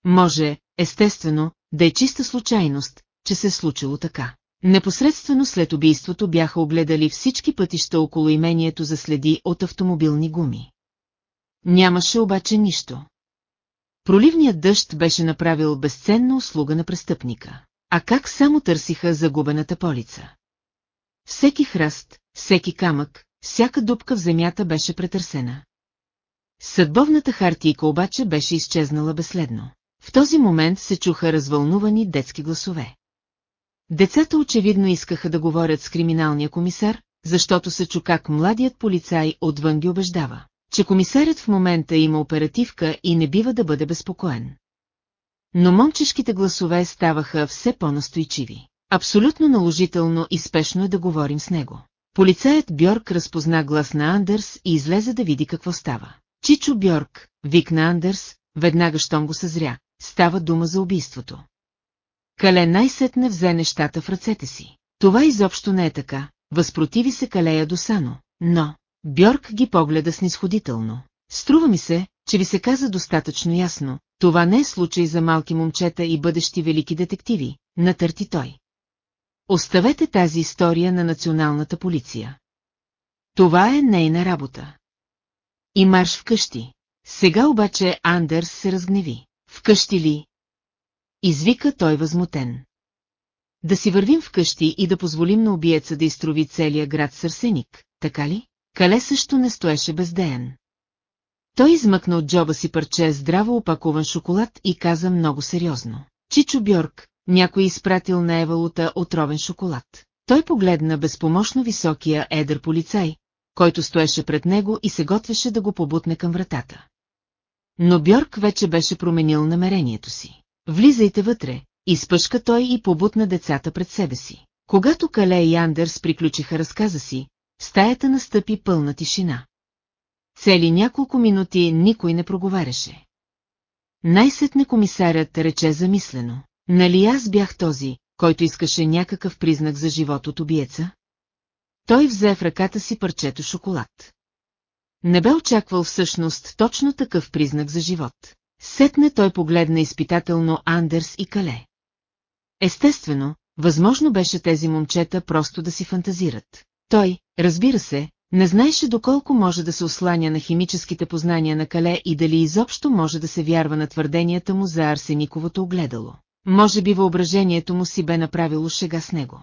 Може, естествено, да е чиста случайност, че се е случило така. Непосредствено след убийството бяха огледали всички пътища около имението за следи от автомобилни гуми. Нямаше обаче нищо. Проливният дъжд беше направил безценна услуга на престъпника. А как само търсиха загубената полица? Всеки храст, всеки камък, всяка дупка в земята беше претърсена. Съдбовната хартийка обаче беше изчезнала безследно. В този момент се чуха развълнувани детски гласове. Децата очевидно искаха да говорят с криминалния комисар, защото се чу как младият полицай отвън ги убеждава, че комисарят в момента има оперативка и не бива да бъде безпокоен. Но момчешките гласове ставаха все по-настойчиви. Абсолютно наложително и спешно е да говорим с него. Полицаят Бьорк разпозна глас на Андърс и излезе да види какво става. Чичо Бьорк, викна Андърс, веднага щом го съзря, става дума за убийството. Кале най-сетне взе нещата в ръцете си. Това изобщо не е така, възпротиви се Калея досано, но... Бьорк ги погледа снисходително. Струва ми се, че ви се каза достатъчно ясно, това не е случай за малки момчета и бъдещи велики детективи, натърти той. Оставете тази история на националната полиция. Това е нейна работа. И марш вкъщи. Сега обаче Андерс се разгневи. Вкъщи ли? Извика той възмутен. Да си вървим вкъщи и да позволим на убиеца да изтрови целия град Сърсеник, така ли? Кале също не стоеше бездеен. Той измъкна от джоба си парче здраво опакован шоколад и каза много сериозно. Чичо Бьорк, някой изпратил на Евалута отровен шоколад. Той погледна безпомощно високия едър полицай, който стоеше пред него и се готвеше да го побутне към вратата. Но Бьорк вече беше променил намерението си. Влизайте вътре, изпъшка той и побутна децата пред себе си. Когато Кале и Андерс приключиха разказа си, стаята настъпи пълна тишина. Цели няколко минути никой не проговаряше. Най-сетне комисарят рече замислено. Нали аз бях този, който искаше някакъв признак за живот от обиеца? Той взе в ръката си парчето шоколад. Не бе очаквал всъщност точно такъв признак за живот. Сетне той погледна изпитателно Андерс и Кале. Естествено, възможно беше тези момчета просто да си фантазират. Той, разбира се, не знаеше доколко може да се осланя на химическите познания на Кале и дали изобщо може да се вярва на твърденията му за Арсениковото огледало. Може би въображението му си бе направило шега с него.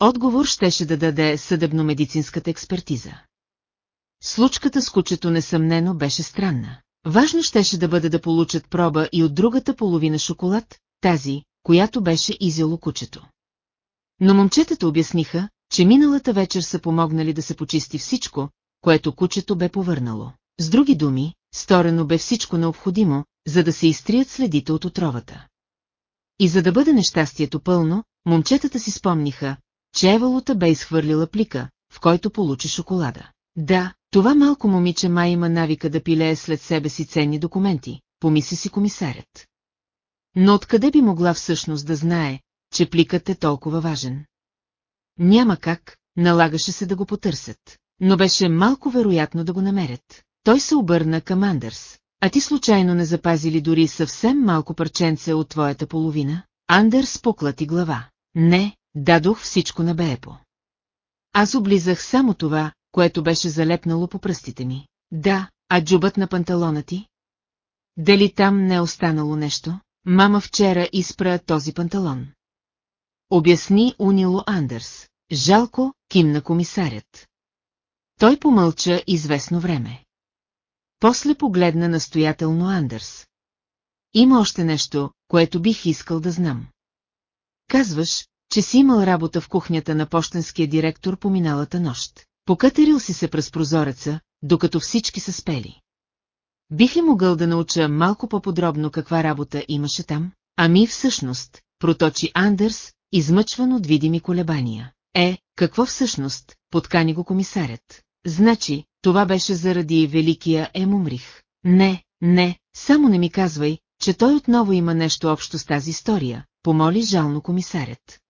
Отговор щеше да даде съдебно-медицинската експертиза. Случката с кучето несъмнено беше странна. Важно щеше да бъде да получат проба и от другата половина шоколад, тази, която беше изяло кучето. Но момчетата обясниха, че миналата вечер са помогнали да се почисти всичко, което кучето бе повърнало. С други думи, сторено бе всичко необходимо, за да се изтрият следите от отровата. И за да бъде нещастието пълно, момчетата си спомниха, че Евалута бе изхвърлила плика, в който получи шоколада. Да, това малко момиче май има навика да пилее след себе си ценни документи, помисли си комисарят. Но откъде би могла всъщност да знае, че пликът е толкова важен? Няма как, налагаше се да го потърсят, но беше малко вероятно да го намерят. Той се обърна към Андърс. А ти случайно не запази ли дори съвсем малко парченце от твоята половина? Андърс поклати глава. Не, дадох всичко на Беепо. Аз облизах само това, което беше залепнало по пръстите ми. Да, а джубът на панталона ти? Дали там не е останало нещо? Мама вчера изпра този панталон. Обясни унило Андерс. Жалко, кимна комисарят. Той помълча известно време. После погледна настоятелно Андерс. Има още нещо, което бих искал да знам. Казваш, че си имал работа в кухнята на почтенския директор по миналата нощ. Покатерил си се през прозореца, докато всички са спели. Бих ли могъл да науча малко по-подробно каква работа имаше там? Ами всъщност, проточи Андерс, измъчван от видими колебания. Е, какво всъщност, подкани го комисарят. Значи, това беше заради великия Емумрих. Не, не, само не ми казвай, че той отново има нещо общо с тази история, помоли жално комисарят.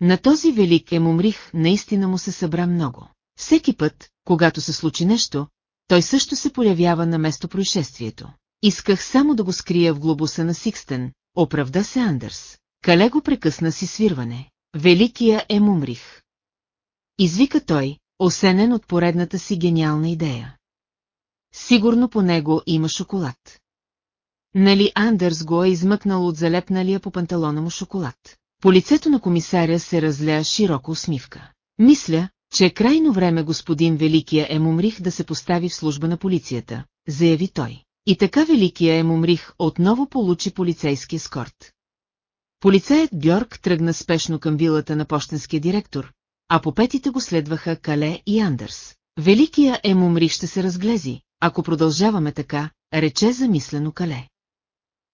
На този велик Емумрих наистина му се събра много. Всеки път, когато се случи нещо, той също се появява на место происшествието. Исках само да го скрия в глобуса на Сикстен, оправда се Андърс. Кале го прекъсна си свирване. Великия е мумрих. Извика той, осенен от поредната си гениална идея. Сигурно по него има шоколад. Нали Андърс го е измъкнал от залепналия по панталона му шоколад. По лицето на комисаря се разля широко усмивка. Мисля, че е крайно време господин Великия Емумрих да се постави в служба на полицията, заяви той. И така Великия Емумрих отново получи полицейски ескорт. Полицаят Бьорк тръгна спешно към вилата на почтенския директор, а по петите го следваха Кале и Андърс. Великия Емумрих ще се разглези, ако продължаваме така, рече замислено Кале.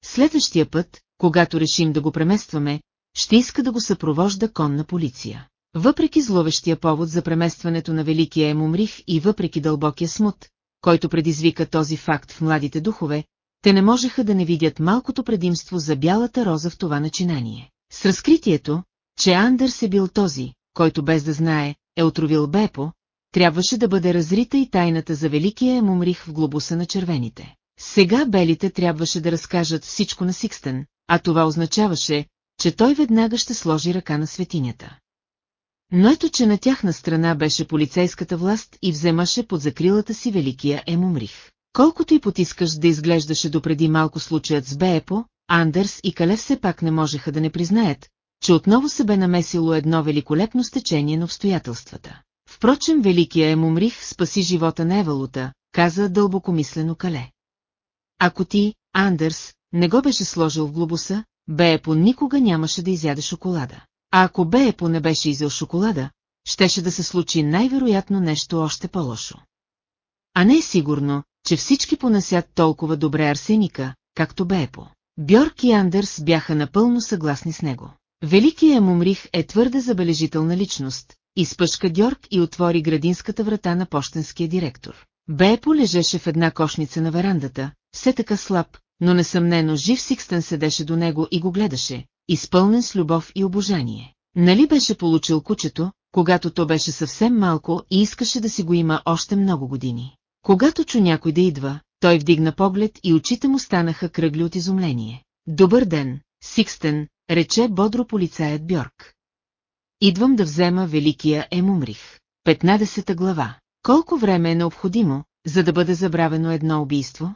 Следващия път, когато решим да го преместваме, ще иска да го съпровожда конна полиция. Въпреки зловещия повод за преместването на Великия Емумрих и въпреки дълбокия смут, който предизвика този факт в младите духове, те не можеха да не видят малкото предимство за бялата роза в това начинание. С разкритието, че Андърс е бил този, който без да знае, е отровил Бепо, трябваше да бъде разрита и тайната за Великия Емумрих в глобуса на червените. Сега белите трябваше да разкажат всичко на Сикстен, а това означаваше, че той веднага ще сложи ръка на светинята. Но ето, че на тяхна страна беше полицейската власт и вземаше под закрилата си великия Емумрих. Колкото и потискаш да изглеждаше допреди малко случаят с Беепо, Андерс и Калев все пак не можеха да не признаят, че отново се бе намесило едно великолепно стечение на обстоятелствата. Впрочем, великия Емумрих спаси живота на Евалута, каза дълбокомислено Кале. Ако ти, Андерс, не го беше сложил в глобуса, Беепо никога нямаше да изяде шоколада. А ако Беепо не беше изял шоколада, щеше да се случи най-вероятно нещо още по-лошо. А не е сигурно, че всички понасят толкова добре арсеника, както Беепо. Бьорк и Андерс бяха напълно съгласни с него. Великият Мумрих е твърде забележителна личност, изпъшка Дьорк и отвори градинската врата на почтенския директор. Беепо лежеше в една кошница на верандата, все така слаб, но несъмнено жив Сикстен седеше до него и го гледаше, изпълнен с любов и обожание. Нали беше получил кучето, когато то беше съвсем малко и искаше да си го има още много години. Когато чу някой да идва, той вдигна поглед и очите му станаха кръгли от изумление. Добър ден, Сикстен, рече бодро полицаят Бьорк. Идвам да взема великия Емумрих. 15 глава. Колко време е необходимо, за да бъде забравено едно убийство?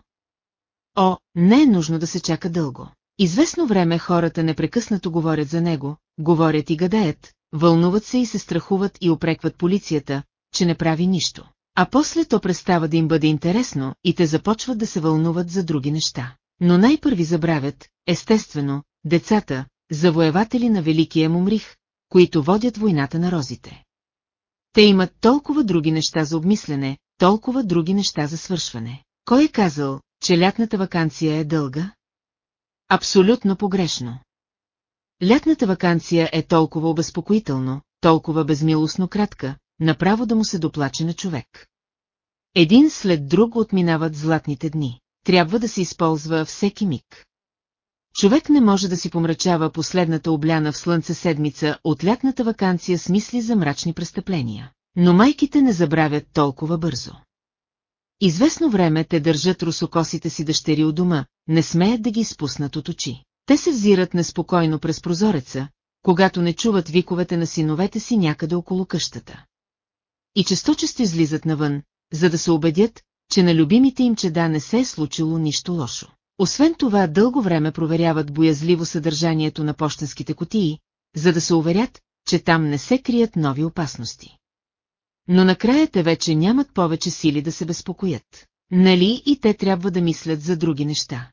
О, не е нужно да се чака дълго. Известно време хората непрекъснато говорят за него, говорят и гадаят, вълнуват се и се страхуват и опрекват полицията, че не прави нищо. А после то престава да им бъде интересно и те започват да се вълнуват за други неща. Но най-първи забравят, естествено, децата, завоеватели на Великия Мумрих, които водят войната на розите. Те имат толкова други неща за обмислене, толкова други неща за свършване. Кой е казал, че лятната вакансия е дълга? Абсолютно погрешно. Лятната вакансия е толкова обезпокоително, толкова безмилостно кратка, направо да му се доплаче на човек. Един след друг отминават златните дни. Трябва да се използва всеки миг. Човек не може да си помрачава последната обляна в слънце седмица от лятната вакансия с мисли за мрачни престъпления. Но майките не забравят толкова бързо. Известно време те държат русокосите си дъщери у дома, не смеят да ги изпуснат от очи. Те се взират неспокойно през прозореца, когато не чуват виковете на синовете си някъде около къщата. И често-често излизат навън, за да се убедят, че на любимите им чеда не се е случило нищо лошо. Освен това дълго време проверяват боязливо съдържанието на почтенските котии, за да се уверят, че там не се крият нови опасности. Но накрая те вече нямат повече сили да се безпокоят. Нали и те трябва да мислят за други неща.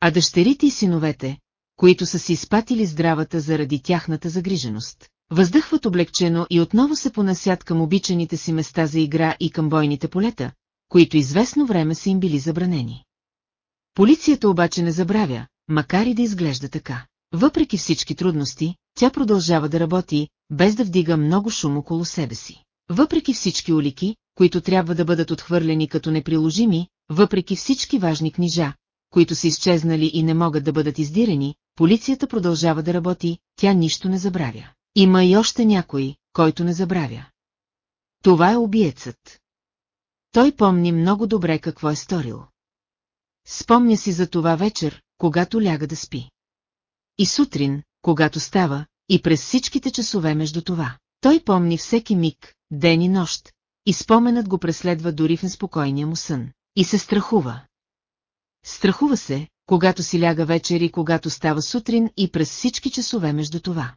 А дъщерите и синовете, които са си изпатили здравата заради тяхната загриженост, въздъхват облегчено и отново се понасят към обичаните си места за игра и към бойните полета, които известно време са им били забранени. Полицията обаче не забравя, макар и да изглежда така. Въпреки всички трудности, тя продължава да работи, без да вдига много шум около себе си. Въпреки всички улики, които трябва да бъдат отхвърлени като неприложими, въпреки всички важни книжа, които са изчезнали и не могат да бъдат издирени, полицията продължава да работи, тя нищо не забравя. Има и още някой, който не забравя. Това е убиецът. Той помни много добре какво е сторил. Спомня си за това вечер, когато ляга да спи. И сутрин, когато става, и през всичките часове между това. Той помни всеки миг, ден и нощ, и споменът го преследва дори в неспокойния му сън. И се страхува. Страхува се, когато си ляга вечер и когато става сутрин и през всички часове между това.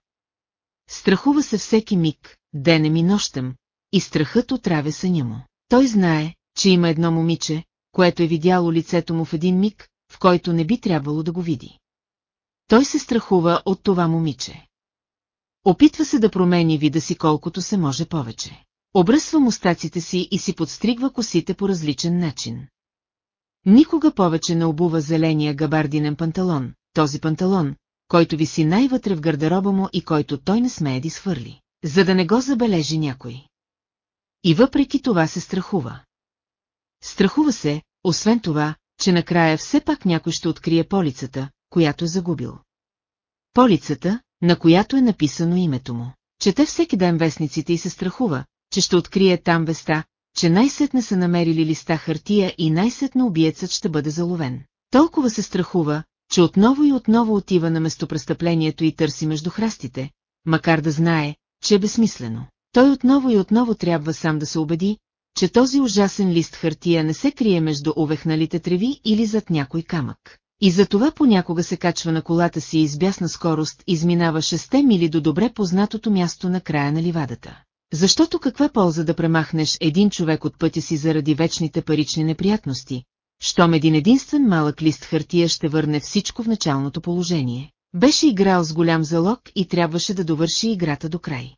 Страхува се всеки миг, денем и нощем, и страхът отравя съня му. Той знае, че има едно момиче, което е видяло лицето му в един миг, в който не би трябвало да го види. Той се страхува от това момиче. Опитва се да промени вида си колкото се може повече. Обръсва мустаците си и си подстригва косите по различен начин. Никога повече не обува зеления габардинен панталон, този панталон, който виси най-вътре в гардероба му и който той не смее да изхвърли, за да не го забележи някой. И въпреки това се страхува. Страхува се, освен това, че накрая все пак някой ще открие полицата, която е загубил. Полицата, на която е написано името му. Чете всеки ден вестниците и се страхува, че ще открие там веста, че най-сетне са намерили листа хартия и най-сетне убиецът ще бъде заловен. Толкова се страхува, че отново и отново отива на местопрестъплението и търси между храстите, макар да знае, че е безсмислено. Той отново и отново трябва сам да се убеди, че този ужасен лист хартия не се крие между овехналите треви или зад някой камък. И затова понякога се качва на колата си и с бясна скорост изминава шесте мили до добре познатото място на края на ливадата. Защото каква полза да премахнеш един човек от пътя си заради вечните парични неприятности, щом един единствен малък лист хартия ще върне всичко в началното положение. Беше играл с голям залог и трябваше да довърши играта до край.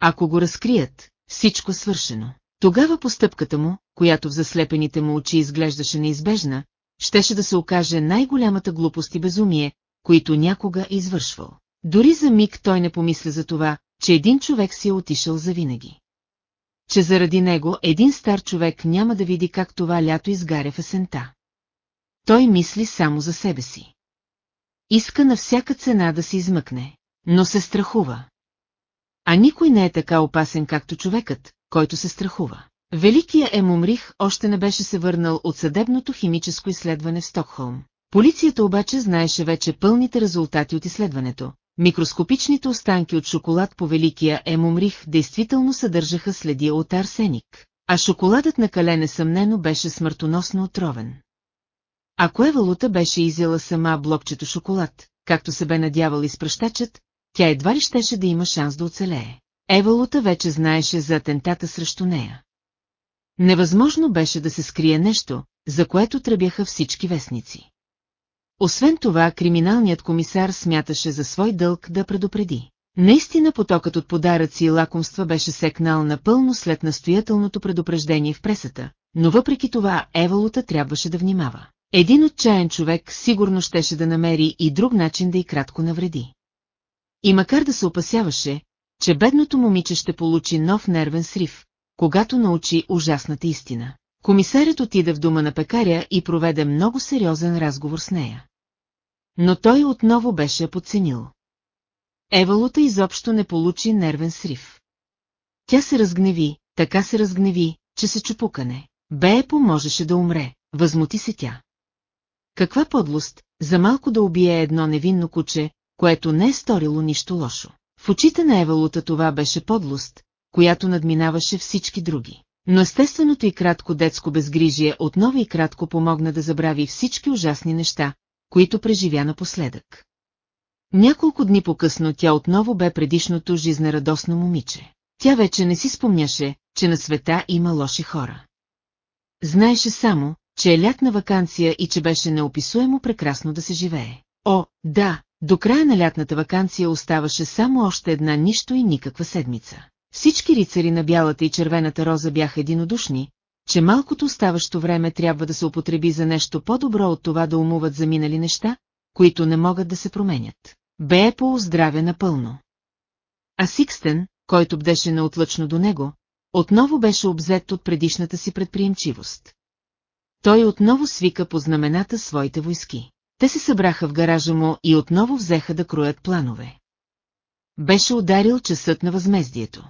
Ако го разкрият, всичко свършено. Тогава постъпката му, която в заслепените му очи изглеждаше неизбежна, щеше да се окаже най-голямата глупост и безумие, които някога е извършвал. Дори за миг той не помисля за това, че един човек си е отишъл завинаги. Че заради него един стар човек няма да види как това лято изгаря в есента. Той мисли само за себе си. Иска на всяка цена да се измъкне, но се страхува. А никой не е така опасен както човекът, който се страхува. Великия Емумрих още не беше се върнал от съдебното химическо изследване в Стокхолм. Полицията обаче знаеше вече пълните резултати от изследването. Микроскопичните останки от шоколад по Великия Емумрих действително съдържаха следи от арсеник, а шоколадът на кале несъмнено беше смъртоносно отровен. Ако Евалута беше изяла сама блокчето шоколад, както се бе надявал изпращачът, тя едва ли щеше да има шанс да оцелее. Евалута вече знаеше за атентата срещу нея. Невъзможно беше да се скрие нещо, за което тръбяха всички вестници. Освен това, криминалният комисар смяташе за свой дълг да предупреди. Наистина потокът от подаръци и лакомства беше секнал напълно след настоятелното предупреждение в пресата, но въпреки това Евалута трябваше да внимава. Един отчаян човек сигурно щеше да намери и друг начин да и кратко навреди. И макар да се опасяваше, че бедното момиче ще получи нов нервен срив, когато научи ужасната истина. Комисарят отида в дома на пекаря и проведе много сериозен разговор с нея. Но той отново беше подценил. Евалута изобщо не получи нервен срив. Тя се разгневи, така се разгневи, че се чупукане. Беепо можеше да умре, възмути се тя. Каква подлост, за малко да убие едно невинно куче, което не е сторило нищо лошо. В очите на Евалута това беше подлост, която надминаваше всички други. Но естественото и кратко детско безгрижие отново и кратко помогна да забрави всички ужасни неща, които преживя напоследък. Няколко дни по-късно тя отново бе предишното жизнерадосно момиче. Тя вече не си спомняше, че на света има лоши хора. Знаеше само, че е лятна вакансия и че беше неописуемо прекрасно да се живее. О, да, до края на лятната вакансия оставаше само още една нищо и никаква седмица. Всички рицари на бялата и червената роза бяха единодушни, че малкото оставащо време трябва да се употреби за нещо по-добро от това да умуват заминали неща, които не могат да се променят. Бе по здраве напълно. А Сикстен, който бдеше неотлъчно до него, отново беше обзет от предишната си предприемчивост. Той отново свика по знамената своите войски. Те се събраха в гаража му и отново взеха да кроят планове. Беше ударил часът на възмездието.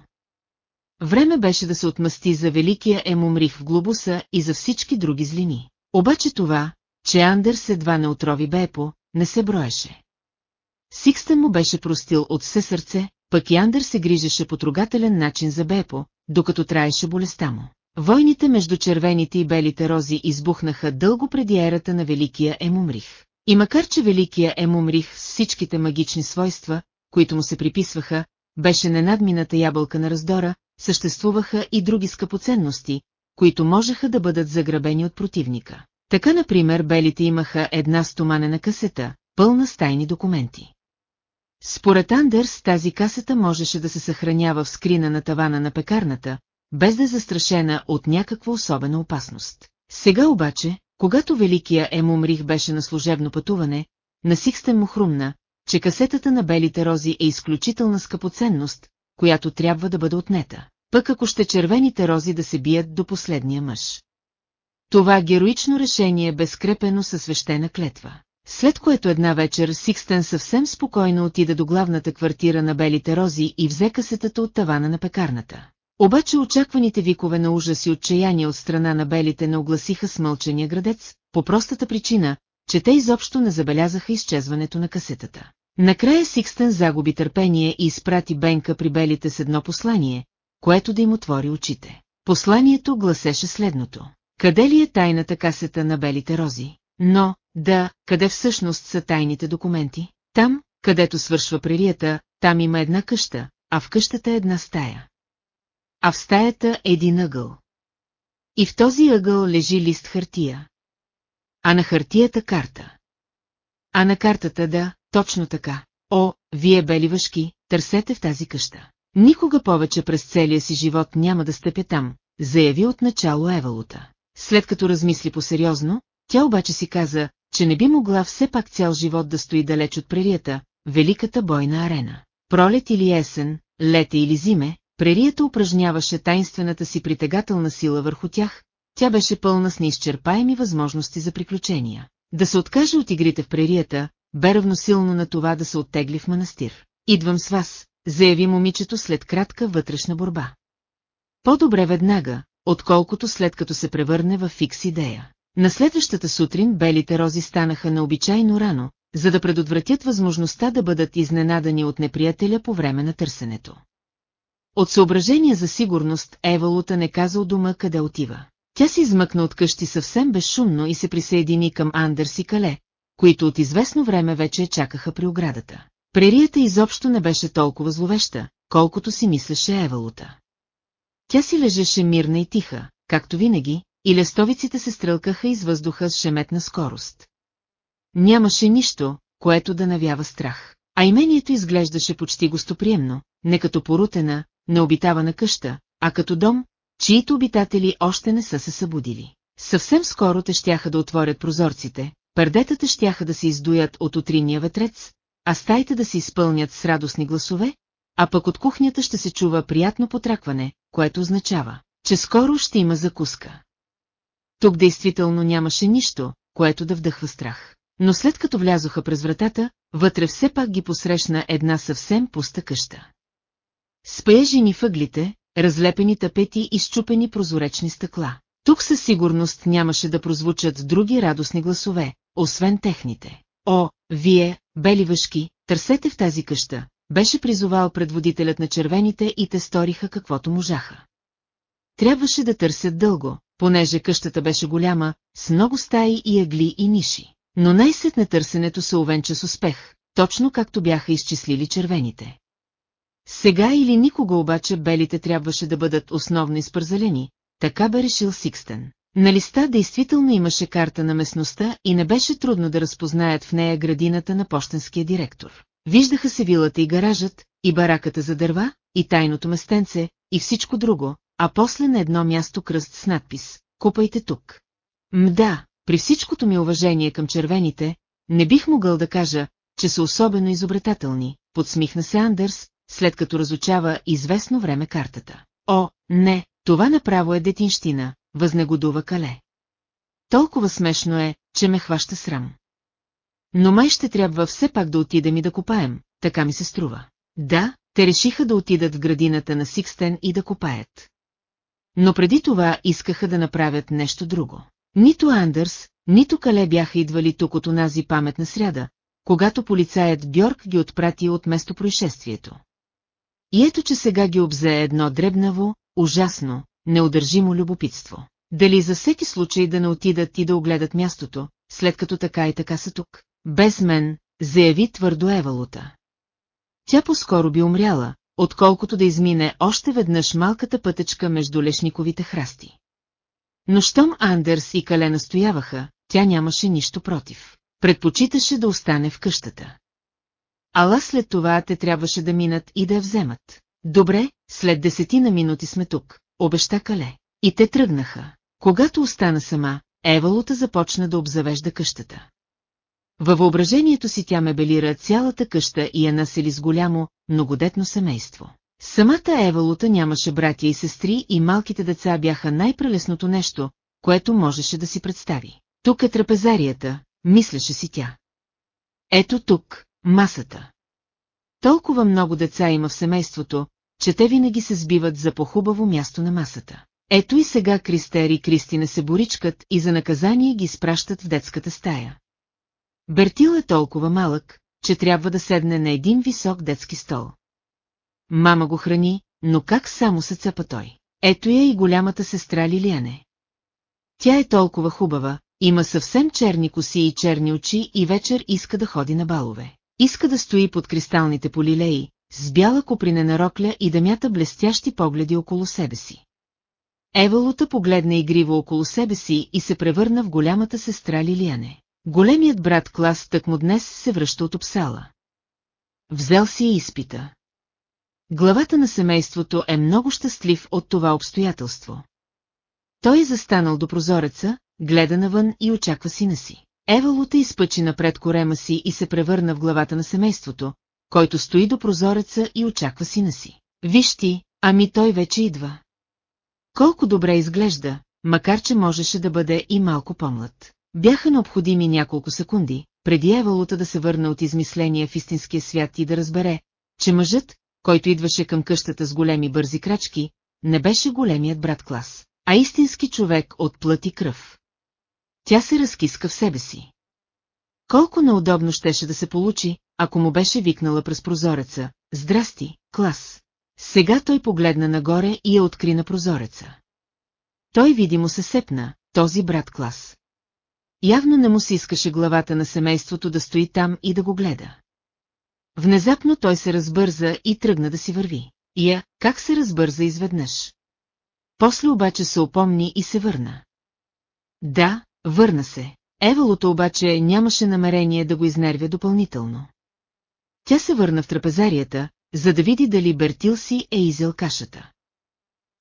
Време беше да се отмъсти за великия Емумрих в глобуса и за всички други злини. Обаче това, че Андерс едва не отрови Бепо, не се броеше. Сикстън му беше простил от все сърце, пък и Андер се грижеше по трогателен начин за Бепо, докато траеше болестта му. Войните между червените и белите рози избухнаха дълго преди ерата на Великия Емумрих. И макар че Великия Емумрих с всичките магични свойства, които му се приписваха, беше ненадмината ябълка на раздора, съществуваха и други скъпоценности, които можеха да бъдат заграбени от противника. Така, например, белите имаха една стоманена касета, пълна с тайни документи. Според Андерс тази касета можеше да се съхранява в скрина на тавана на пекарната, без да е застрашена от някаква особена опасност. Сега обаче, когато великия Емумрих беше на служебно пътуване, на Сикстен му хрумна, че касетата на белите рози е изключителна скъпоценност, която трябва да бъде отнета, пък ако ще червените рози да се бият до последния мъж. Това героично решение бе скрепено със свещена клетва. След което една вечер Сикстен съвсем спокойно отида до главната квартира на белите рози и взе касетата от тавана на пекарната. Обаче очакваните викове на ужас и отчаяние от страна на белите не огласиха смълчения градец, по простата причина, че те изобщо не забелязаха изчезването на касетата. Накрая Сикстен загуби търпение и изпрати Бенка при белите с едно послание, което да им отвори очите. Посланието гласеше следното. Къде ли е тайната касета на белите рози? Но, да, къде всъщност са тайните документи? Там, където свършва прерията, там има една къща, а в къщата е една стая. А в стаята е един ъгъл. И в този ъгъл лежи лист хартия. А на хартията карта. А на картата да, точно така. О, вие бели въшки, търсете в тази къща. Никога повече през целия си живот няма да стъпя там, заяви отначало Евалута. След като размисли по-сериозно, тя обаче си каза, че не би могла все пак цял живот да стои далеч от прерията, великата бойна арена. Пролет или есен, лете или зиме, прерията упражняваше тайнствената си притегателна сила върху тях, тя беше пълна с неизчерпаеми възможности за приключения. Да се откаже от игрите в прерията, бе равносилно на това да се оттегли в манастир. Идвам с вас, заяви момичето след кратка вътрешна борба. По-добре веднага, отколкото след като се превърне в фикс идея. На следващата сутрин белите рози станаха необичайно рано, за да предотвратят възможността да бъдат изненадани от неприятеля по време на търсенето. От съображение за сигурност Евалута не каза от дома къде отива. Тя се измъкна от къщи съвсем безшумно и се присъедини към Андерс и Кале, които от известно време вече чакаха при оградата. Прерията изобщо не беше толкова зловеща, колкото си мислеше Евалута. Тя си лежеше мирна и тиха, както винаги, и лестовиците се стрелкаха из въздуха с шеметна скорост. Нямаше нищо, което да навява страх. А имението изглеждаше почти гостоприемно, не като порутена, необитавана къща, а като дом, чието обитатели още не са се събудили. Съвсем скоро те щяха да отворят прозорците, пърдетата щяха да се издуят от утринния ветрец, а стаите да се изпълнят с радостни гласове, а пък от кухнята ще се чува приятно потракване, което означава, че скоро ще има закуска. Тук действително нямаше нищо, което да вдъхва страх. Но след като влязоха през вратата, вътре все пак ги посрещна една съвсем пуста къща. Спеежени въглите, разлепени тапети и щупени прозоречни стъкла. Тук със сигурност нямаше да прозвучат други радостни гласове, освен техните. О, вие, бели въшки, търсете в тази къща, беше призовал предводителят на червените и те сториха каквото можаха. трябваше да търсят дълго, понеже къщата беше голяма, с много стаи и ягли и ниши. Но най-сетне търсенето се увенча с успех, точно както бяха изчислили червените. Сега или никога обаче белите трябваше да бъдат основно изпързалени, така бе решил Сикстен. На листа действително имаше карта на местността и не беше трудно да разпознаят в нея градината на почтенския директор. Виждаха се вилата и гаражът, и бараката за дърва, и тайното местенце, и всичко друго, а после на едно място кръст с надпис «Купайте тук». Мда, при всичкото ми уважение към червените, не бих могъл да кажа, че са особено изобретателни, подсмихна се Андърс, след като разучава известно време картата. О, не, това направо е детинщина, възнегодува Кале. Толкова смешно е, че ме хваща срам. Но май ще трябва все пак да отидем и да копаем, така ми се струва. Да, те решиха да отидат в градината на Сикстен и да копаят. Но преди това искаха да направят нещо друго. Нито Андърс, нито Кале бяха идвали тук от онази паметна сряда, когато полицаят Бьорк ги отпрати от местопроизшествието. И ето, че сега ги обзе едно дребнаво, ужасно, неудържимо любопитство. Дали за всеки случай да не отидат и да огледат мястото, след като така и така са тук? Без мен, заяви твърдо Евалута. Тя по-скоро би умряла, отколкото да измине още веднъж малката пътечка между лешниковите храсти. Но щом Андерс и Кале настояваха, тя нямаше нищо против. Предпочиташе да остане в къщата. Ала след това те трябваше да минат и да я вземат. Добре, след десетина минути сме тук, обеща Кале. И те тръгнаха. Когато остана сама, Евалута започна да обзавежда къщата. Във въображението си тя мебелира цялата къща и я насели с голямо, многодетно семейство. Самата Евалута нямаше братя и сестри и малките деца бяха най-прелесното нещо, което можеше да си представи. Тук е трапезарията, мислеше си тя. Ето тук, масата. Толкова много деца има в семейството, че те винаги се сбиват за по-хубаво място на масата. Ето и сега Кристер и Кристина се боричкат и за наказание ги спращат в детската стая. Бертил е толкова малък, че трябва да седне на един висок детски стол. Мама го храни, но как само се цъпа той? Ето я и голямата сестра Лилияне. Тя е толкова хубава, има съвсем черни коси и черни очи и вечер иска да ходи на балове. Иска да стои под кристалните полилеи, с бяла копринена рокля и да мята блестящи погледи около себе си. Евалута погледна игриво около себе си и се превърна в голямата сестра Лилияне. Големият брат Клас тъкмо днес се връща от Опсала. Взел си я изпита. Главата на семейството е много щастлив от това обстоятелство. Той е застанал до прозореца, гледа навън и очаква сина си. Евалута изпъчи напред корема си и се превърна в главата на семейството, който стои до прозореца и очаква сина си. Виж ти, ами той вече идва. Колко добре изглежда, макар че можеше да бъде и малко по-млад. Бяха необходими няколко секунди, преди Евалута да се върне от измисления в истинския свят и да разбере, че мъжът, който идваше към къщата с големи бързи крачки, не беше големият брат клас, а истински човек от плът и кръв. Тя се разкиска в себе си. Колко неудобно щеше да се получи, ако му беше викнала през прозореца. Здрасти, клас. Сега той погледна нагоре и я откри на прозореца. Той видимо се сепна, този брат клас. Явно не му се искаше главата на семейството да стои там и да го гледа. Внезапно той се разбърза и тръгна да си върви. Я, как се разбърза изведнъж? После обаче се опомни и се върна. Да, върна се. Евалото обаче нямаше намерение да го изнервя допълнително. Тя се върна в трапезарията, за да види дали Бертил си е изел кашата.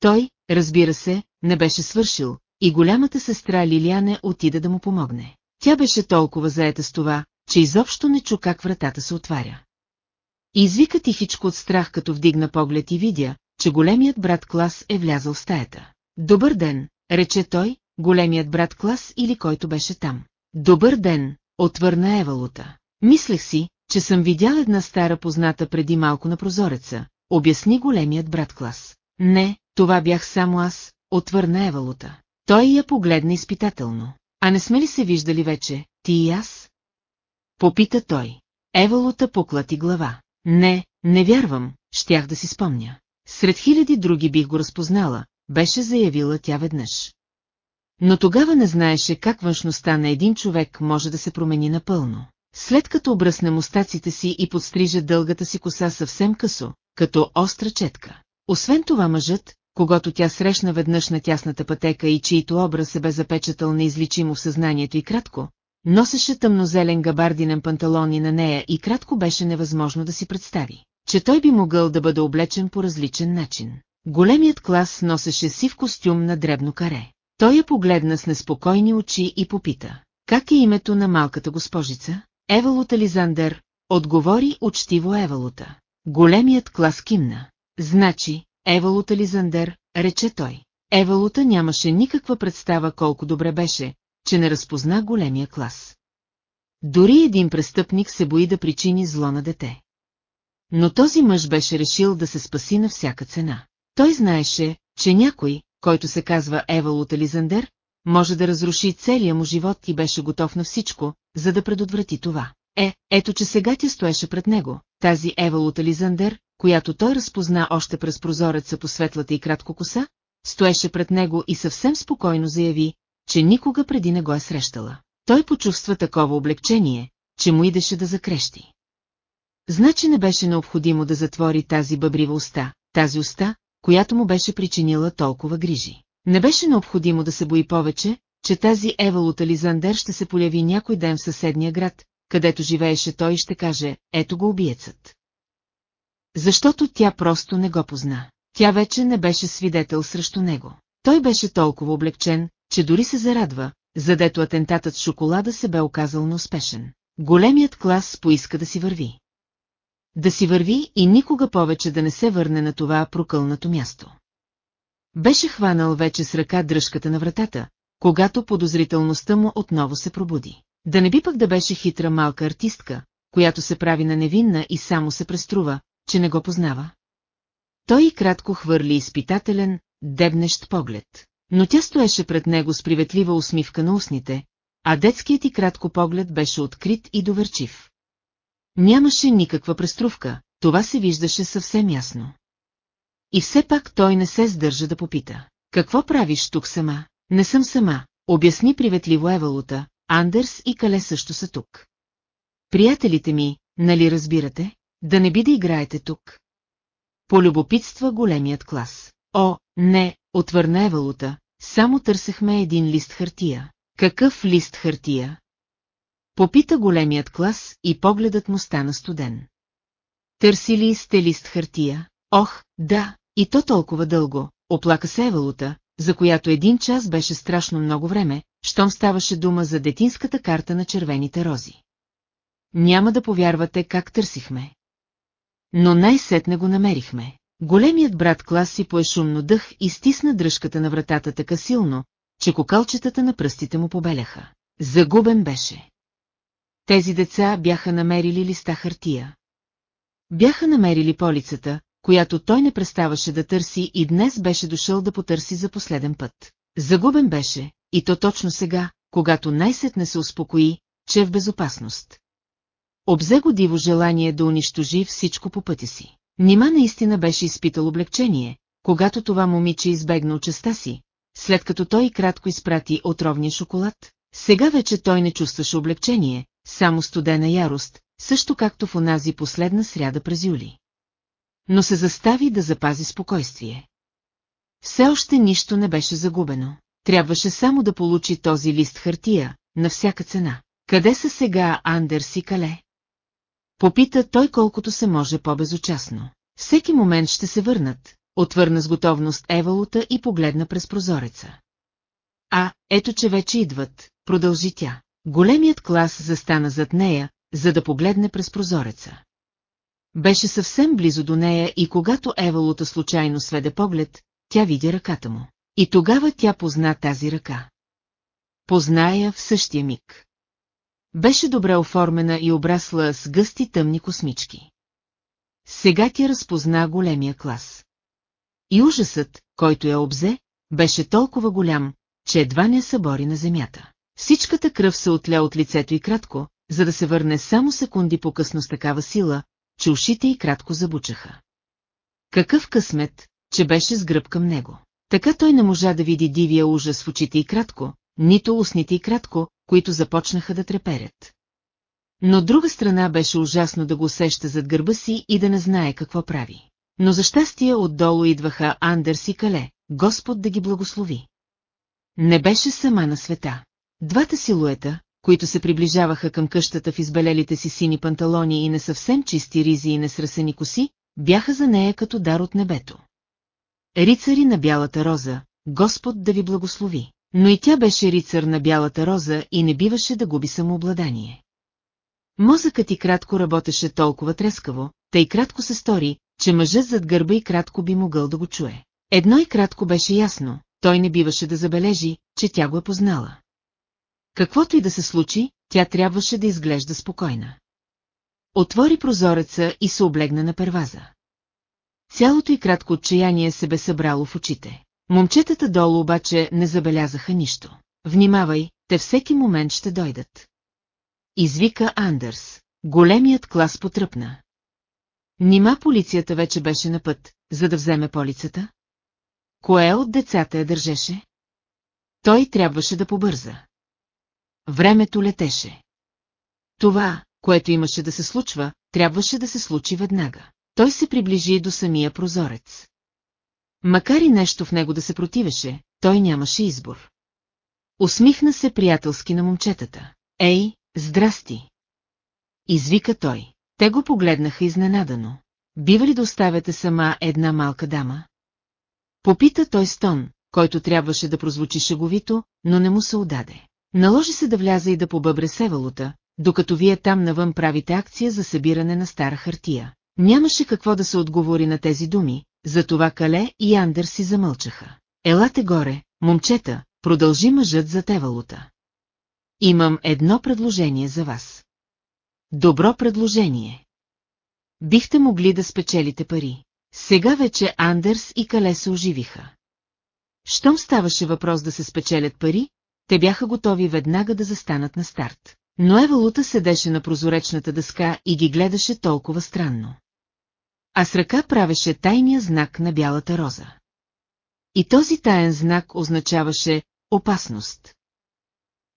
Той, разбира се, не беше свършил, и голямата сестра Лилияне отида да му помогне. Тя беше толкова заета с това, че изобщо не чу как вратата се отваря. И извика тихичко от страх, като вдигна поглед и видя, че големият брат Клас е влязъл в стаята. Добър ден, рече той, големият брат Клас или който беше там. Добър ден, отвърна Евалута. Мислех си, че съм видял една стара позната преди малко на прозореца, обясни големият брат Клас. Не, това бях само аз, отвърна Евалута. Той я погледна изпитателно. А не сме ли се виждали вече, ти и аз? Попита той. Евалута поклати глава. Не, не вярвам, щях да си спомня. Сред хиляди други бих го разпознала, беше заявила тя веднъж. Но тогава не знаеше как външността на един човек може да се промени напълно. След като обръсне мустаците си и подстриже дългата си коса съвсем късо, като остра четка. Освен това мъжът, когато тя срещна веднъж на тясната пътека и чието образ се бе запечатал неизличимо в съзнанието и кратко, носеше тъмнозелен габардинен панталон и на нея и кратко беше невъзможно да си представи, че той би могъл да бъде облечен по различен начин. Големият клас носеше сив костюм на дребно каре. Той я погледна с неспокойни очи и попита. Как е името на малката госпожица? Евалута Лизандър, отговори учтиво Евалута. Големият клас кимна. Значи, Евалута Лизандър, рече той. Евалута нямаше никаква представа колко добре беше, че не разпозна големия клас. Дори един престъпник се бои да причини зло на дете. Но този мъж беше решил да се спаси на всяка цена. Той знаеше, че някой, който се казва Евалут Елизандер, може да разруши целия му живот и беше готов на всичко, за да предотврати това. Е, ето че сега тя стоеше пред него, тази Евалут Елизандер, която той разпозна още през прозореца по светлата и кратко коса, стоеше пред него и съвсем спокойно заяви, че никога преди не го е срещала. Той почувства такова облегчение, че му идеше да закрещи. Значи не беше необходимо да затвори тази бъбрива уста, тази уста, която му беше причинила толкова грижи. Не беше необходимо да се бои повече, че тази Евалута Лизандер ще се появи някой ден в съседния град, където живееше той и ще каже, ето го убиецът. Защото тя просто не го позна. Тя вече не беше свидетел срещу него. Той беше толкова облегчен, че дори се зарадва, задето атентатът с шоколада се бе оказал неуспешен. Големият клас поиска да си върви. Да си върви и никога повече да не се върне на това прокълнато място. Беше хванал вече с ръка дръжката на вратата, когато подозрителността му отново се пробуди. Да не би пък да беше хитра малка артистка, която се прави на невинна и само се преструва, че не го познава. Той и кратко хвърли изпитателен, дебнещ поглед. Но тя стоеше пред него с приветлива усмивка на устните, а детският и кратко поглед беше открит и доверчив. Нямаше никаква преструвка, това се виждаше съвсем ясно. И все пак той не се сдържа да попита. Какво правиш тук сама? Не съм сама, обясни приветливо Евалута, Андерс и Кале също са тук. Приятелите ми, нали разбирате, да не би да играете тук? Полюбопитства големият клас. О, не, отвърна Евалута, само търсехме един лист хартия. Какъв лист хартия? Попита големият клас и погледът му стана студен. Търсили сте лист хартия? Ох, да, и то толкова дълго, оплака се Евалута, за която един час беше страшно много време, щом ставаше дума за детинската карта на червените рози. Няма да повярвате как търсихме. Но най-сетне го намерихме. Големият брат клас си пое шумно дъх и стисна дръжката на вратата така силно, че кокалчетата на пръстите му побеляха. Загубен беше. Тези деца бяха намерили листа хартия. Бяха намерили полицата, която той не преставаше да търси и днес беше дошъл да потърси за последен път. Загубен беше, и то точно сега, когато най-сетне се успокои, че е в безопасност. Обзе го диво желание да унищожи всичко по пътя си. Нима наистина беше изпитал облегчение, когато това момиче избегна участа си, след като той кратко изпрати отровния шоколад, сега вече той не чувстваше облегчение, само студена ярост, също както в онази последна сряда през юли. Но се застави да запази спокойствие. Все още нищо не беше загубено. Трябваше само да получи този лист хартия, на всяка цена. Къде са сега Андерс и Кале? Попита той колкото се може по-безучастно. Всеки момент ще се върнат, отвърна с готовност Евалута и погледна през прозореца. А, ето че вече идват, продължи тя. Големият клас застана зад нея, за да погледне през прозореца. Беше съвсем близо до нея и когато Евалута случайно сведе поглед, тя видя ръката му. И тогава тя позна тази ръка. Позная в същия миг. Беше добре оформена и обрасла с гъсти тъмни космички. Сега тя разпозна големия клас. И ужасът, който я обзе, беше толкова голям, че едва не събори на земята. Всичката кръв се отля от лицето и кратко, за да се върне само секунди по-късно с такава сила, че ушите й кратко забучаха. Какъв късмет, че беше с гръб към него. Така той не можа да види дивия ужас в очите и кратко, нито устните и кратко, които започнаха да треперят. Но от друга страна беше ужасно да го усеща зад гърба си и да не знае какво прави. Но за щастие отдолу идваха Андерс и Кале, Господ да ги благослови. Не беше сама на света. Двата силуета, които се приближаваха към къщата в избелелите си сини панталони и не съвсем чисти ризи и несрасени коси, бяха за нея като дар от небето. Рицари на бялата роза, Господ да ви благослови. Но и тя беше рицар на бялата роза и не биваше да губи самообладание. Мозъкът и кратко работеше толкова трескаво, тъй кратко се стори, че мъжът зад гърба и кратко би могъл да го чуе. Едно и кратко беше ясно, той не биваше да забележи, че тя го е познала. Каквото и да се случи, тя трябваше да изглежда спокойна. Отвори прозореца и се облегна на перваза. Цялото и кратко отчаяние се бе събрало в очите. Момчетата долу обаче не забелязаха нищо. Внимавай, те всеки момент ще дойдат. Извика Андърс. Големият клас потръпна. Нима полицията вече беше на път, за да вземе полицата? Кое от децата я държеше? Той трябваше да побърза. Времето летеше. Това, което имаше да се случва, трябваше да се случи веднага. Той се приближи до самия прозорец. Макар и нещо в него да се противеше, той нямаше избор. Усмихна се приятелски на момчетата. Ей, здрасти! Извика той. Те го погледнаха изненадано. Бива ли да оставяте сама една малка дама? Попита той стон, който трябваше да прозвучи шеговито, но не му се удаде. Наложи се да вляза и да побъбре севалота, докато вие там навън правите акция за събиране на стара хартия. Нямаше какво да се отговори на тези думи, затова Кале и Андер си замълчаха. Елате горе, момчета, продължи мъжът за Тевалута. Имам едно предложение за вас. Добро предложение. Бихте могли да спечелите пари. Сега вече Андерс и Кале се оживиха. Щом ставаше въпрос да се спечелят пари, те бяха готови веднага да застанат на старт. Но Евалута седеше на прозоречната дъска и ги гледаше толкова странно. А с ръка правеше тайния знак на бялата роза. И този таен знак означаваше опасност.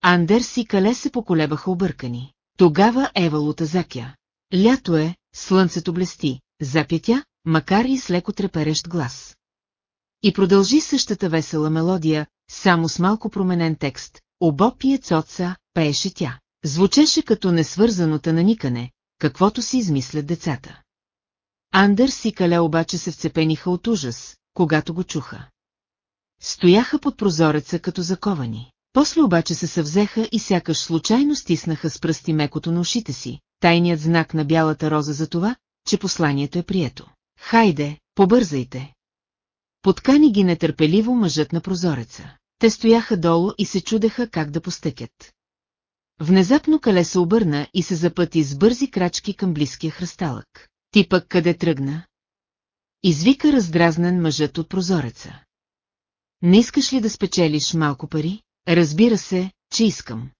Андерс и Кале се поколебаха объркани. Тогава Евалута закя. Лято е, слънцето блести, запя тя, макар и с леко треперещ глас. И продължи същата весела мелодия, само с малко променен текст. Обо пие цоца, пееше тя. Звучеше като несвързанота на никане, каквото си измислят децата. Андърс и Кале обаче се вцепениха от ужас, когато го чуха. Стояха под прозореца като заковани. После обаче се съвзеха и сякаш случайно стиснаха с пръсти мекото на ушите си, тайният знак на бялата роза за това, че посланието е прието. Хайде, побързайте! Подкани ги нетърпеливо мъжът на прозореца. Те стояха долу и се чудеха как да постъкят. Внезапно Кале се обърна и се запъти с бързи крачки към близкия хръсталък. Ти пък къде тръгна? Извика раздразнен мъжът от прозореца. Не искаш ли да спечелиш малко пари? Разбира се, че искам.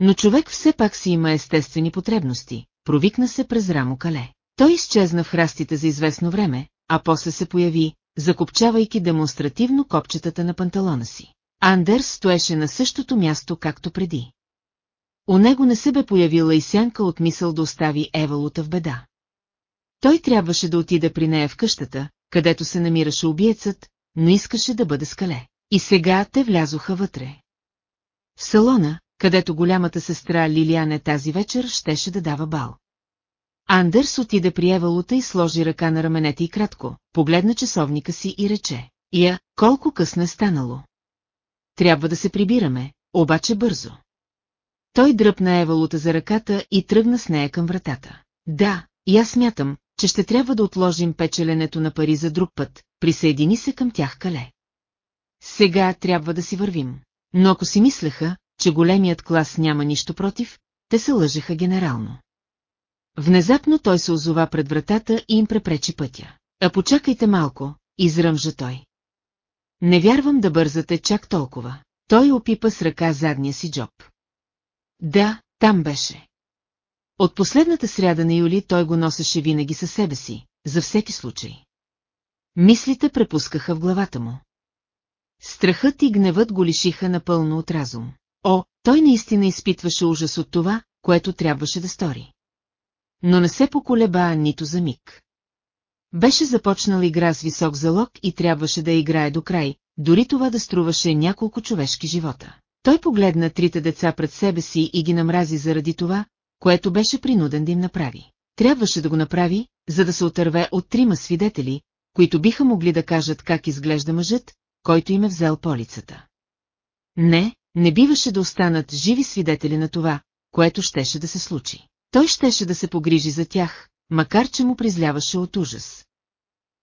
Но човек все пак си има естествени потребности, провикна се през рамо кале. Той изчезна в храстите за известно време, а после се появи, закопчавайки демонстративно копчетата на панталона си. Андерс стоеше на същото място, както преди. У него не се бе появила и сянка от мисъл да остави Евалута в беда. Той трябваше да отида при нея в къщата, където се намираше убиецът, но искаше да бъде скале. И сега те влязоха вътре. В салона, където голямата сестра Лилияне тази вечер щеше да дава бал. Андерс отиде при Евалута и сложи ръка на раменете и кратко, погледна часовника си и рече. Я, колко късно е станало. Трябва да се прибираме, обаче бързо. Той дръпна Евалута за ръката и тръгна с нея към вратата. Да, и аз смятам, че ще трябва да отложим печеленето на пари за друг път, присъедини се към тях Кале. Сега трябва да си вървим. Но ако си мислеха, че големият клас няма нищо против, те се лъжеха генерално. Внезапно той се озова пред вратата и им препречи пътя. А почакайте малко, изръмжа той. Не вярвам да бързате чак толкова. Той опипа с ръка задния си джоб. Да, там беше. От последната сряда на юли той го носеше винаги със себе си, за всеки случай. Мислите препускаха в главата му. Страхът и гневът го лишиха напълно от разум. О, той наистина изпитваше ужас от това, което трябваше да стори. Но не се поколеба нито за миг. Беше започнал игра с висок залог и трябваше да играе до край, дори това да струваше няколко човешки живота. Той погледна трите деца пред себе си и ги намрази заради това, което беше принуден да им направи. Трябваше да го направи, за да се отърве от трима свидетели, които биха могли да кажат как изглежда мъжът, който им е взел полицата. Не, не биваше да останат живи свидетели на това, което щеше да се случи. Той щеше да се погрижи за тях, макар че му призляваше от ужас.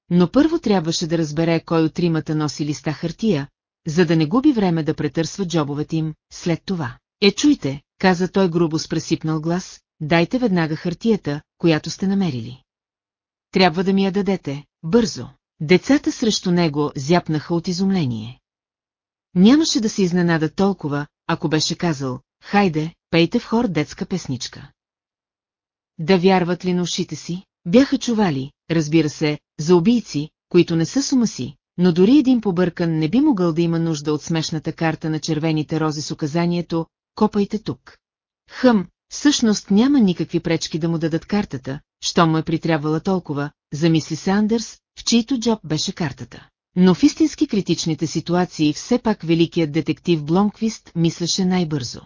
Но първо трябваше да разбере кой от тримата носи листа хартия, за да не губи време да претърсва джобовете им, след това. Е, чуйте, каза той грубо с пресипнал глас, дайте веднага хартията, която сте намерили. Трябва да ми я дадете, бързо. Децата срещу него зяпнаха от изумление. Нямаше да се изненада толкова, ако беше казал, хайде, пейте в хор детска песничка. Да вярват ли на ушите си? Бяха чували, разбира се, за убийци, които не са сума си, но дори един побъркан не би могъл да има нужда от смешната карта на червените рози с указанието «Копайте тук». Хъм, всъщност няма никакви пречки да му дадат картата, що му е притрябвала толкова, замисли се Андърс, в чийто джоб беше картата. Но в истински критичните ситуации все пак великият детектив Бломквист мислеше най-бързо.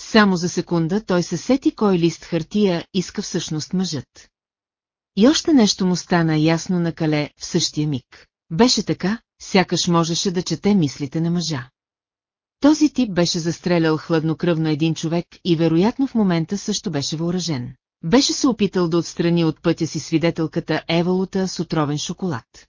Само за секунда той се сети кой лист хартия иска всъщност мъжът. И още нещо му стана ясно на кале в същия миг. Беше така, сякаш можеше да чете мислите на мъжа. Този тип беше застрелял хладнокръвно един човек и вероятно в момента също беше въоръжен. Беше се опитал да отстрани от пътя си свидетелката Евалута с отровен шоколад.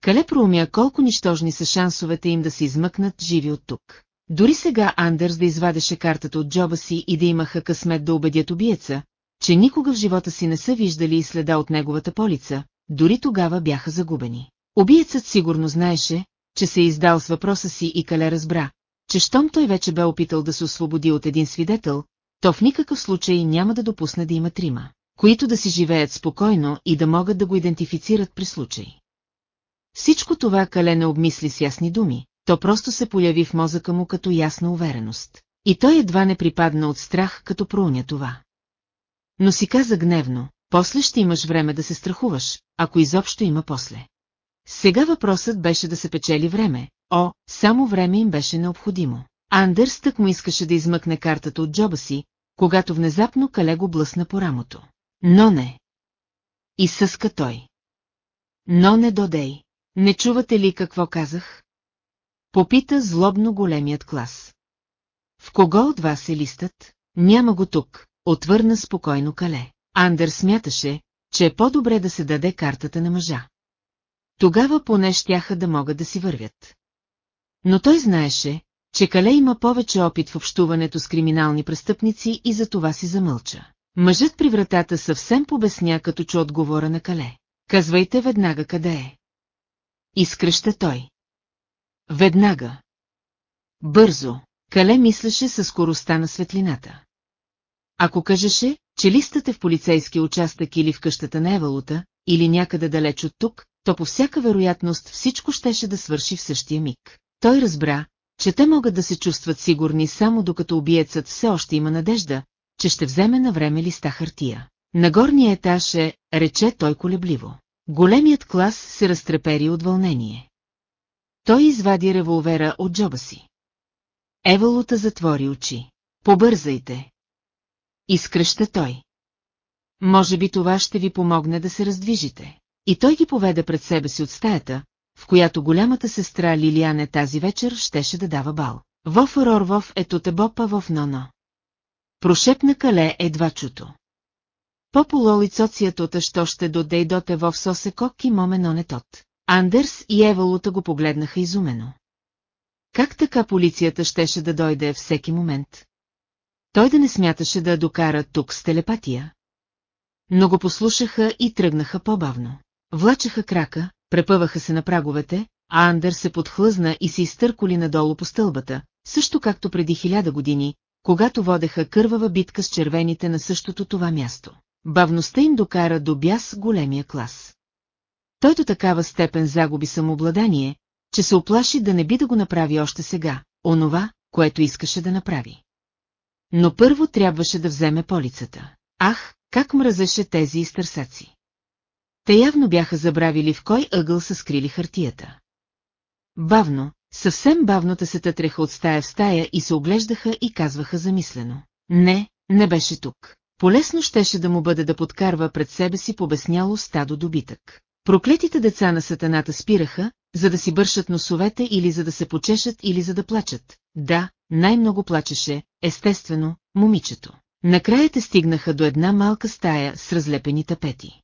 Кале проумя колко нищожни са шансовете им да се измъкнат живи от тук. Дори сега Андерс да извадеше картата от джоба си и да имаха късмет да убедят убиеца, че никога в живота си не са виждали и следа от неговата полица, дори тогава бяха загубени. Убиецът сигурно знаеше, че се е издал с въпроса си и Кале разбра, че щом той вече бе опитал да се освободи от един свидетел, то в никакъв случай няма да допусне да има трима, които да си живеят спокойно и да могат да го идентифицират при случай. Всичко това Кале не обмисли с ясни думи, то просто се появи в мозъка му като ясна увереност. И той едва не припадна от страх, като проуня това. Но си каза гневно, после ще имаш време да се страхуваш, ако изобщо има после. Сега въпросът беше да се печели време, о, само време им беше необходимо. Андърс тък му искаше да измъкне картата от джоба си, когато внезапно Кале го блъсна по рамото. Но не. И съска той. Но не додей. Не чувате ли какво казах? Попита злобно големият клас. В кого от вас е листът? Няма го тук, отвърна спокойно Кале. Андър смяташе, че е по-добре да се даде картата на мъжа. Тогава поне щяха да могат да си вървят. Но той знаеше, че Кале има повече опит в общуването с криминални престъпници и за това си замълча. Мъжът при вратата съвсем побесня, като чу отговора на Кале. Казвайте веднага къде е. Изкръща той. Веднага. Бързо, Кале мислеше със скоростта на светлината. Ако кажеше, че листът е в полицейски участък или в къщата на Евалута, или някъде далеч от тук, то по всяка вероятност всичко щеше да свърши в същия миг. Той разбра, че те могат да се чувстват сигурни само докато убиецът все още има надежда, че ще вземе на време листа хартия. На горния етаж е, рече той колебливо. Големият клас се разтрепери от вълнение. Той извади револвера от джоба си. Евалута затвори очи. Побързайте. Изкръща той. Може би това ще ви помогне да се раздвижите. И той ги поведе пред себе си от стаята, в която голямата сестра Лилияне тази вечер щеше да дава бал. Вов Рорвов е тотебопа в ноно. Прошепна кале едва чуто. Пополо лицоцията що ще додейдоте в сосе кок и моме тот. Андерс и Евалута го погледнаха изумено. Как така полицията щеше да дойде всеки момент? Той да не смяташе да докара тук с телепатия. Но го послушаха и тръгнаха по-бавно. Влачаха крака, препъваха се на праговете, а Андер се подхлъзна и се изтърколи надолу по стълбата, също както преди хиляда години, когато водеха кървава битка с червените на същото това място. Бавността им докара до бяс големия клас. Той до такава степен загуби самообладание, че се оплаши да не би да го направи още сега, онова, което искаше да направи. Но първо трябваше да вземе полицата. Ах, как мразеше тези изтърсаци. Те явно бяха забравили в кой ъгъл са скрили хартията. Бавно, съвсем бавно те се тътреха от стая в стая и се оглеждаха и казваха замислено. Не, не беше тук. Полесно щеше да му бъде да подкарва пред себе си побесняло стадо добитък. Проклетите деца на сатаната спираха, за да си бършат носовете или за да се почешат или за да плачат. Да, най-много плачеше, естествено, момичето. Накрая те стигнаха до една малка стая с разлепени тапети.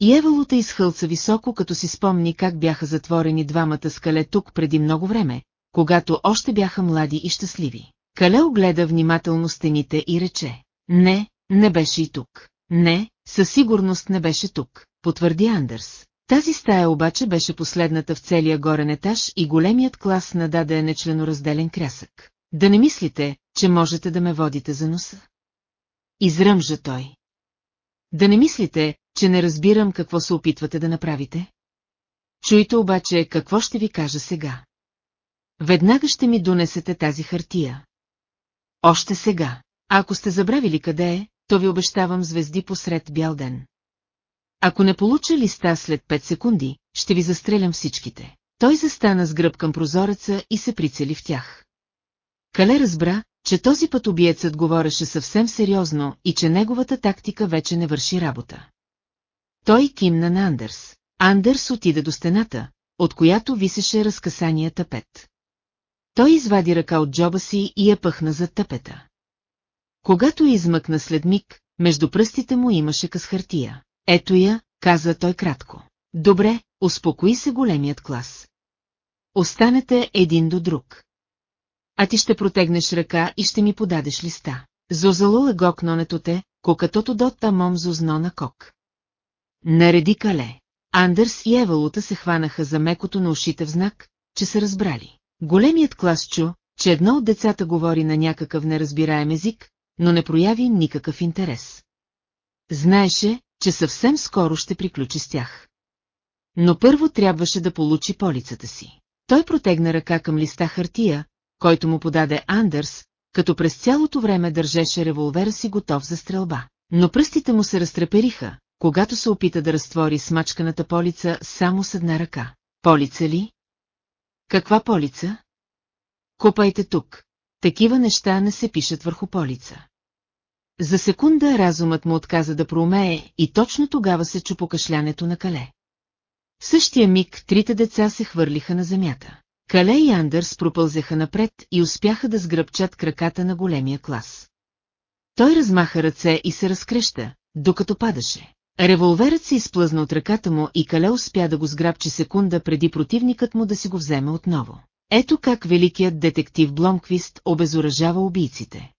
И Евалута изхълца високо, като си спомни как бяха затворени двамата скале тук преди много време, когато още бяха млади и щастливи. Кале огледа внимателно стените и рече. Не, не беше и тук. Не, със сигурност не беше тук, потвърди Андърс. Тази стая обаче беше последната в целия горен етаж и големият клас нададе нечленоразделен крясък. Да не мислите, че можете да ме водите за носа? Изръмжа той. Да не мислите, че не разбирам какво се опитвате да направите? Чуйте обаче какво ще ви кажа сега. Веднага ще ми донесете тази хартия. Още сега. Ако сте забравили къде е, то ви обещавам звезди посред бял ден. Ако не получа листа след 5 секунди, ще ви застрелям всичките. Той застана с гръб към прозореца и се прицели в тях. Кале разбра, че този път убиецът говореше съвсем сериозно и че неговата тактика вече не върши работа. Той кимна на Андерс. Андерс отида до стената, от която висеше разкасания тапет. Той извади ръка от джоба си и я пъхна зад тапета. Когато измъкна след миг, между пръстите му имаше къс хартия. Ето я, каза той кратко. Добре, успокои се големият клас. Останете един до друг. А ти ще протегнеш ръка и ще ми подадеш листа. Зозало е гокнонето те, кокатото дот тамом зозно на кок. Нареди кале. Андърс и Евалута се хванаха за мекото на ушите в знак, че са разбрали. Големият клас чу, че едно от децата говори на някакъв неразбираем език, но не прояви никакъв интерес. Знаеше, че съвсем скоро ще приключи с тях. Но първо трябваше да получи полицата си. Той протегна ръка към листа хартия, който му подаде Андърс, като през цялото време държеше револвера си готов за стрелба. Но пръстите му се разтрепериха, когато се опита да разтвори смачканата полица само с една ръка. Полица ли? Каква полица? Копайте тук. Такива неща не се пишат върху полица. За секунда разумът му отказа да проумее и точно тогава се чу покашлянето на Кале. В същия миг трите деца се хвърлиха на земята. Кале и Андърс пропълзеха напред и успяха да сгръбчат краката на големия клас. Той размаха ръце и се разкреща, докато падаше. Револверът се изплъзна от ръката му и Кале успя да го сграбчи секунда преди противникът му да си го вземе отново. Ето как великият детектив Бломквист обезоръжава убийците.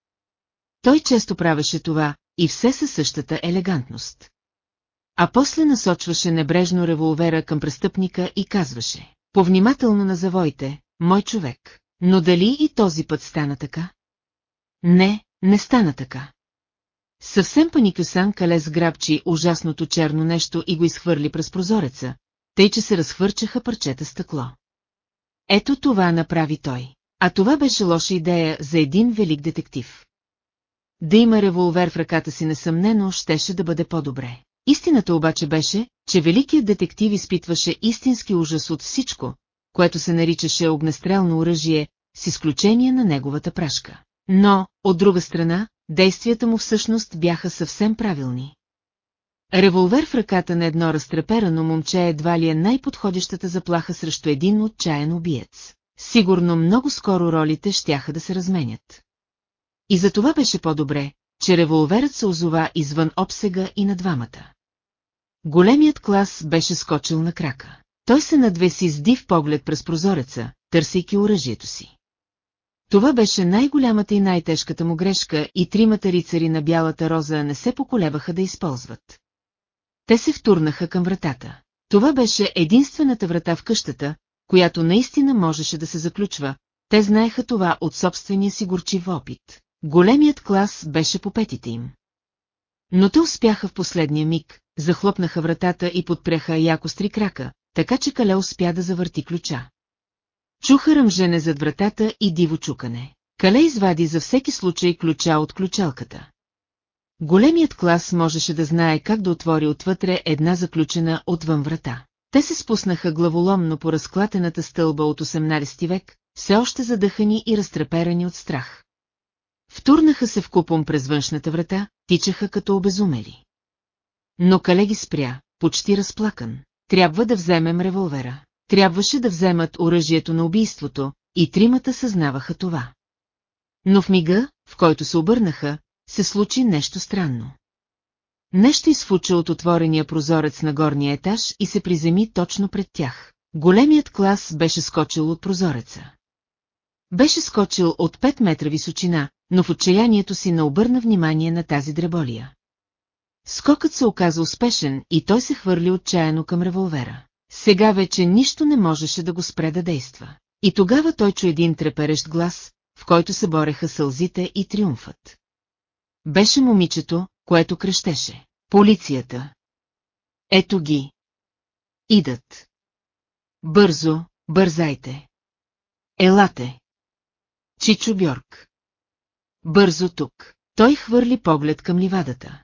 Той често правеше това, и все със същата елегантност. А после насочваше небрежно револвера към престъпника и казваше, повнимателно на завоите, мой човек, но дали и този път стана така? Не, не стана така. Съвсем паникюсан Калес грабчи ужасното черно нещо и го изхвърли през прозореца, тъй че се разхвърчаха парчета стъкло. Ето това направи той. А това беше лоша идея за един велик детектив. Да има револвер в ръката си несъмнено щеше да бъде по-добре. Истината обаче беше, че великият детектив изпитваше истински ужас от всичко, което се наричаше огнестрелно оръжие, с изключение на неговата прашка. Но, от друга страна, действията му всъщност бяха съвсем правилни. Револвер в ръката на едно разтреперано момче едва ли е най-подходящата заплаха срещу един отчаян убиец. Сигурно много скоро ролите щяха да се разменят. И за това беше по-добре, че револверът се озова извън обсега и на двамата. Големият клас беше скочил на крака. Той се надвеси с див поглед през прозореца, търсейки оръжието си. Това беше най-голямата и най-тежката му грешка и тримата рицари на бялата роза не се поколебаха да използват. Те се втурнаха към вратата. Това беше единствената врата в къщата, която наистина можеше да се заключва, те знаеха това от собствения си горчив опит. Големият клас беше по петите им. Но те успяха в последния миг, захлопнаха вратата и подпряха яко с три крака, така че Кале успя да завърти ключа. Чуха ръмжене зад вратата и диво чукане. Кале извади за всеки случай ключа от ключалката. Големият клас можеше да знае как да отвори отвътре една заключена отвън врата. Те се спуснаха главоломно по разклатената стълба от 18 век, все още задъхани и разтреперани от страх. Втурнаха се в купом през външната врата, тичаха като обезумели. Но Калеги спря, почти разплакан. Трябва да вземем револвера. Трябваше да вземат оръжието на убийството, и тримата съзнаваха това. Но в мига, в който се обърнаха, се случи нещо странно. Нещо изфуча от отворения прозорец на горния етаж и се приземи точно пред тях. Големият клас беше скочил от прозореца. Беше скочил от 5 метра височина, но в отчаянието си не обърна внимание на тази дреболия. Скокът се оказа успешен и той се хвърли отчаяно към револвера. Сега вече нищо не можеше да го спре да действа. И тогава той чу един треперещ глас, в който се бореха сълзите и триумфът. Беше момичето, което крещеше. Полицията. Ето ги. Идат. Бързо, бързайте. Елате. Чичо Бьорк. Бързо тук. Той хвърли поглед към ливадата.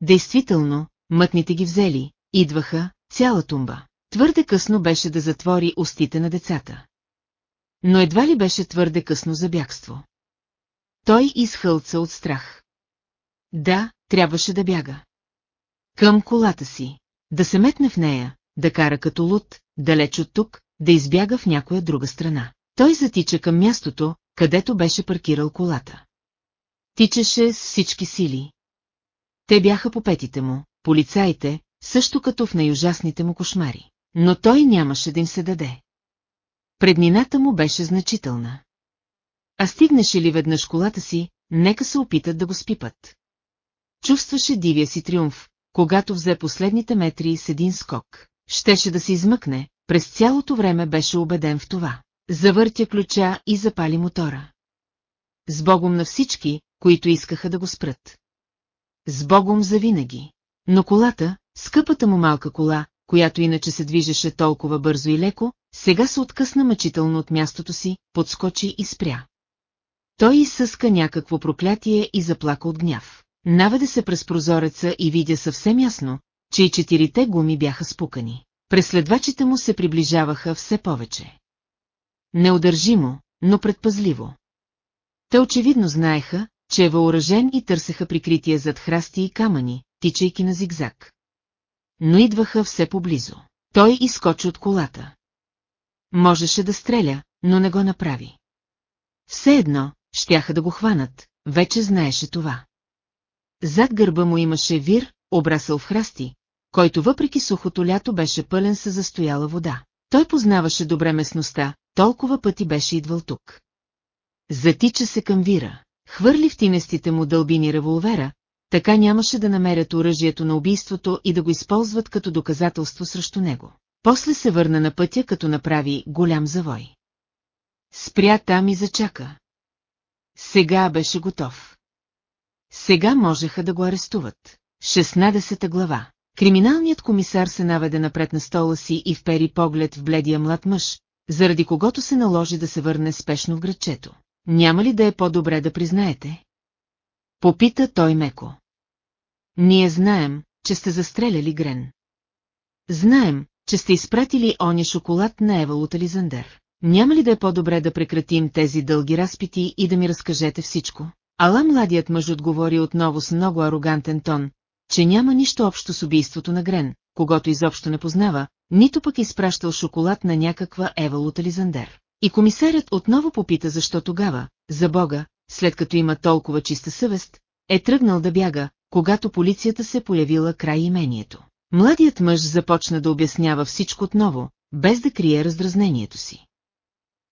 Действително, мътните ги взели, идваха, цяла тумба. Твърде късно беше да затвори устите на децата. Но едва ли беше твърде късно за бягство. Той изхълца от страх. Да, трябваше да бяга. Към колата си, да се метне в нея, да кара като луд, далеч от тук, да избяга в някоя друга страна. Той затича към мястото, където беше паркирал колата. Тичаше с всички сили. Те бяха по петите му, полицаите, също като в най-ужасните му кошмари. Но той нямаше да им се даде. Преднината му беше значителна. А стигнеше ли веднъж колата си, нека се опитат да го спипат. Чувстваше дивия си триумф, когато взе последните метри с един скок. Щеше да се измъкне, през цялото време беше убеден в това. Завъртя ключа и запали мотора. С Богом на всички, които искаха да го спрат. С Богом завинаги. Но колата, скъпата му малка кола, която иначе се движеше толкова бързо и леко, сега се откъсна мъчително от мястото си, подскочи и спря. Той изсъска някакво проклятие и заплака от гняв. Наведе се през прозореца и видя съвсем ясно, че и четирите гуми бяха спукани. Преследвачите му се приближаваха все повече. Неудържимо, но предпазливо. Те очевидно знаеха, че е въоръжен и търсеха прикритие зад храсти и камъни, тичайки на зигзаг. Но идваха все поблизо. Той изкочи от колата. Можеше да стреля, но не го направи. Все едно, щяха да го хванат, вече знаеше това. Зад гърба му имаше вир, обрасъл в храсти, който въпреки сухото лято беше пълен със застояла вода. Той познаваше добре местността, толкова пъти беше идвал тук. Затича се към вира, хвърли в тинестите му дълбини револвера, така нямаше да намерят оръжието на убийството и да го използват като доказателство срещу него. После се върна на пътя, като направи голям завой. Спря там и зачака. Сега беше готов. Сега можеха да го арестуват. 16 глава. Криминалният комисар се наведе напред на стола си и впери поглед в бледия млад мъж, заради когото се наложи да се върне спешно в градчето. Няма ли да е по-добре да признаете? Попита той меко. Ние знаем, че сте застреляли Грен. Знаем, че сте изпратили оня шоколад на Ева от Ализандер. Няма ли да е по-добре да прекратим тези дълги разпити и да ми разкажете всичко? Ала младият мъж отговори отново с много арогантен тон, че няма нищо общо с убийството на Грен, когато изобщо не познава, нито пък е изпращал шоколад на някаква Ева от Ализандер. И комисарят отново попита защо тогава, за Бога, след като има толкова чиста съвест, е тръгнал да бяга, когато полицията се появила край имението. Младият мъж започна да обяснява всичко отново, без да крие раздразнението си.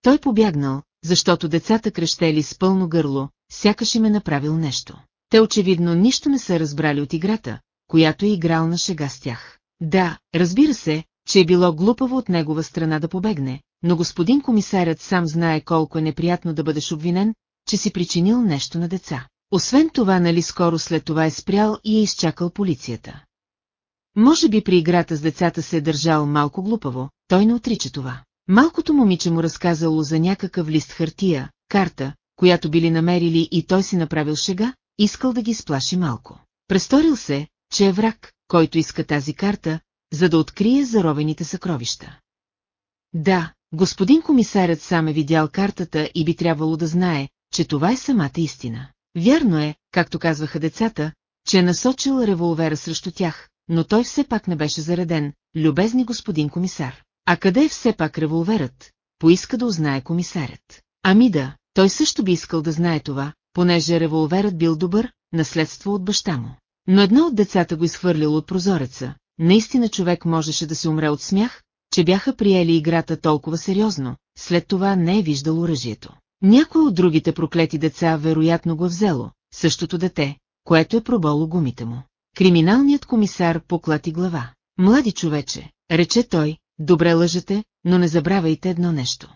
Той побягнал, защото децата крещели с пълно гърло, сякаш им е направил нещо. Те очевидно нищо не са разбрали от играта, която е играл на шега с тях. Да, разбира се, че е било глупаво от негова страна да побегне, но господин комисарят сам знае колко е неприятно да бъдеш обвинен, че си причинил нещо на деца. Освен това, нали скоро след това е спрял и е изчакал полицията. Може би при играта с децата се е държал малко глупаво, той не отрича това. Малкото момиче му разказало за някакъв лист хартия, карта, която били намерили и той си направил шега, искал да ги сплаши малко. Престорил се, че е враг, който иска тази карта, за да открие заровените съкровища. Да, господин комисарят сам е видял картата и би трябвало да знае, че това е самата истина. Вярно е, както казваха децата, че е насочил револвера срещу тях, но той все пак не беше зареден, любезни господин комисар. А къде е все пак револверът? Поиска да узнае комисарят. Ами да, той също би искал да знае това, понеже револверът бил добър, наследство от баща му. Но едно от децата го изхвърлило от прозореца. Наистина човек можеше да се умре от смях, че бяха приели играта толкова сериозно, след това не е виждал оръжието. Някой от другите проклети деца вероятно го е взело, същото дете, което е проболо гумите му. Криминалният комисар поклати глава. Млади човече, рече той, добре лъжете, но не забравяйте едно нещо.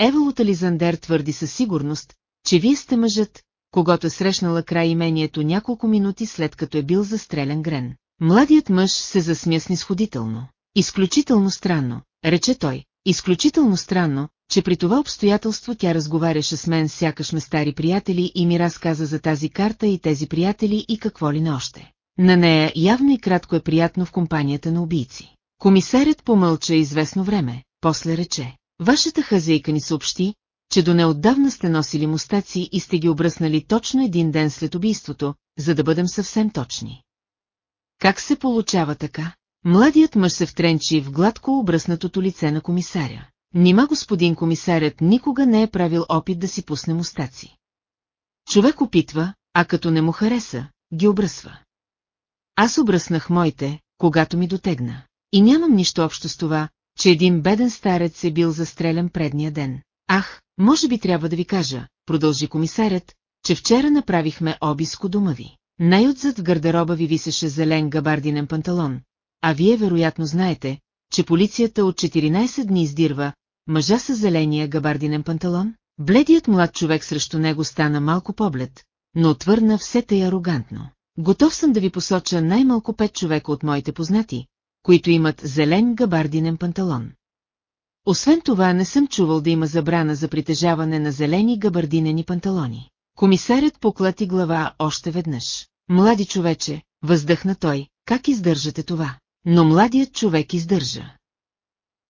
Евалота Лизандер твърди със сигурност, че вие сте мъжът, когато е срещнала край имението няколко минути след като е бил застрелян Грен. Младият мъж се засмя снисходително. Изключително странно, рече той, изключително странно, че при това обстоятелство тя разговаряше с мен сякаш сме стари приятели и ми разказа за тази карта и тези приятели и какво ли не още. На нея явно и кратко е приятно в компанията на убийци. Комисарят помълча известно време, после рече. Вашата хазейка ни съобщи, че до неотдавна сте носили мустаци и сте ги обръснали точно един ден след убийството, за да бъдем съвсем точни. Как се получава така? Младият мъж се втренчи в гладко обръснатото лице на комисаря. Нима господин комисарят никога не е правил опит да си пусне мустаци. Човек опитва, а като не му хареса, ги обръсва. Аз обръснах моите, когато ми дотегна. И нямам нищо общо с това, че един беден старец е бил застрелян предния ден. Ах, може би трябва да ви кажа, продължи комисарят, че вчера направихме обиско дома ви. Най-отзад в гардероба ви висеше зелен габардинен панталон, а вие вероятно знаете, че полицията от 14 дни издирва мъжа с зеления габардинен панталон. Бледият млад човек срещу него стана малко поблед, но отвърна все тъй арогантно. Готов съм да ви посоча най-малко пет човека от моите познати, които имат зелен габардинен панталон. Освен това не съм чувал да има забрана за притежаване на зелени габардинени панталони. Комисарят поклати глава още веднъж. Млади човече, въздъхна той, как издържате това? Но младият човек издържа.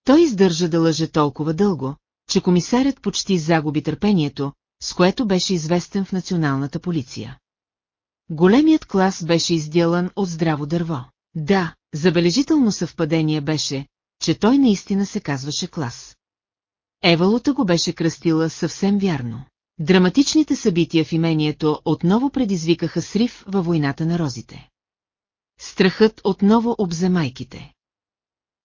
Той издържа да лъже толкова дълго, че комисарят почти загуби търпението, с което беше известен в националната полиция. Големият клас беше изделан от здраво дърво. Да, забележително съвпадение беше, че той наистина се казваше клас. Евалута го беше кръстила съвсем вярно. Драматичните събития в имението отново предизвикаха срив във войната на розите. Страхът отново обзе майките.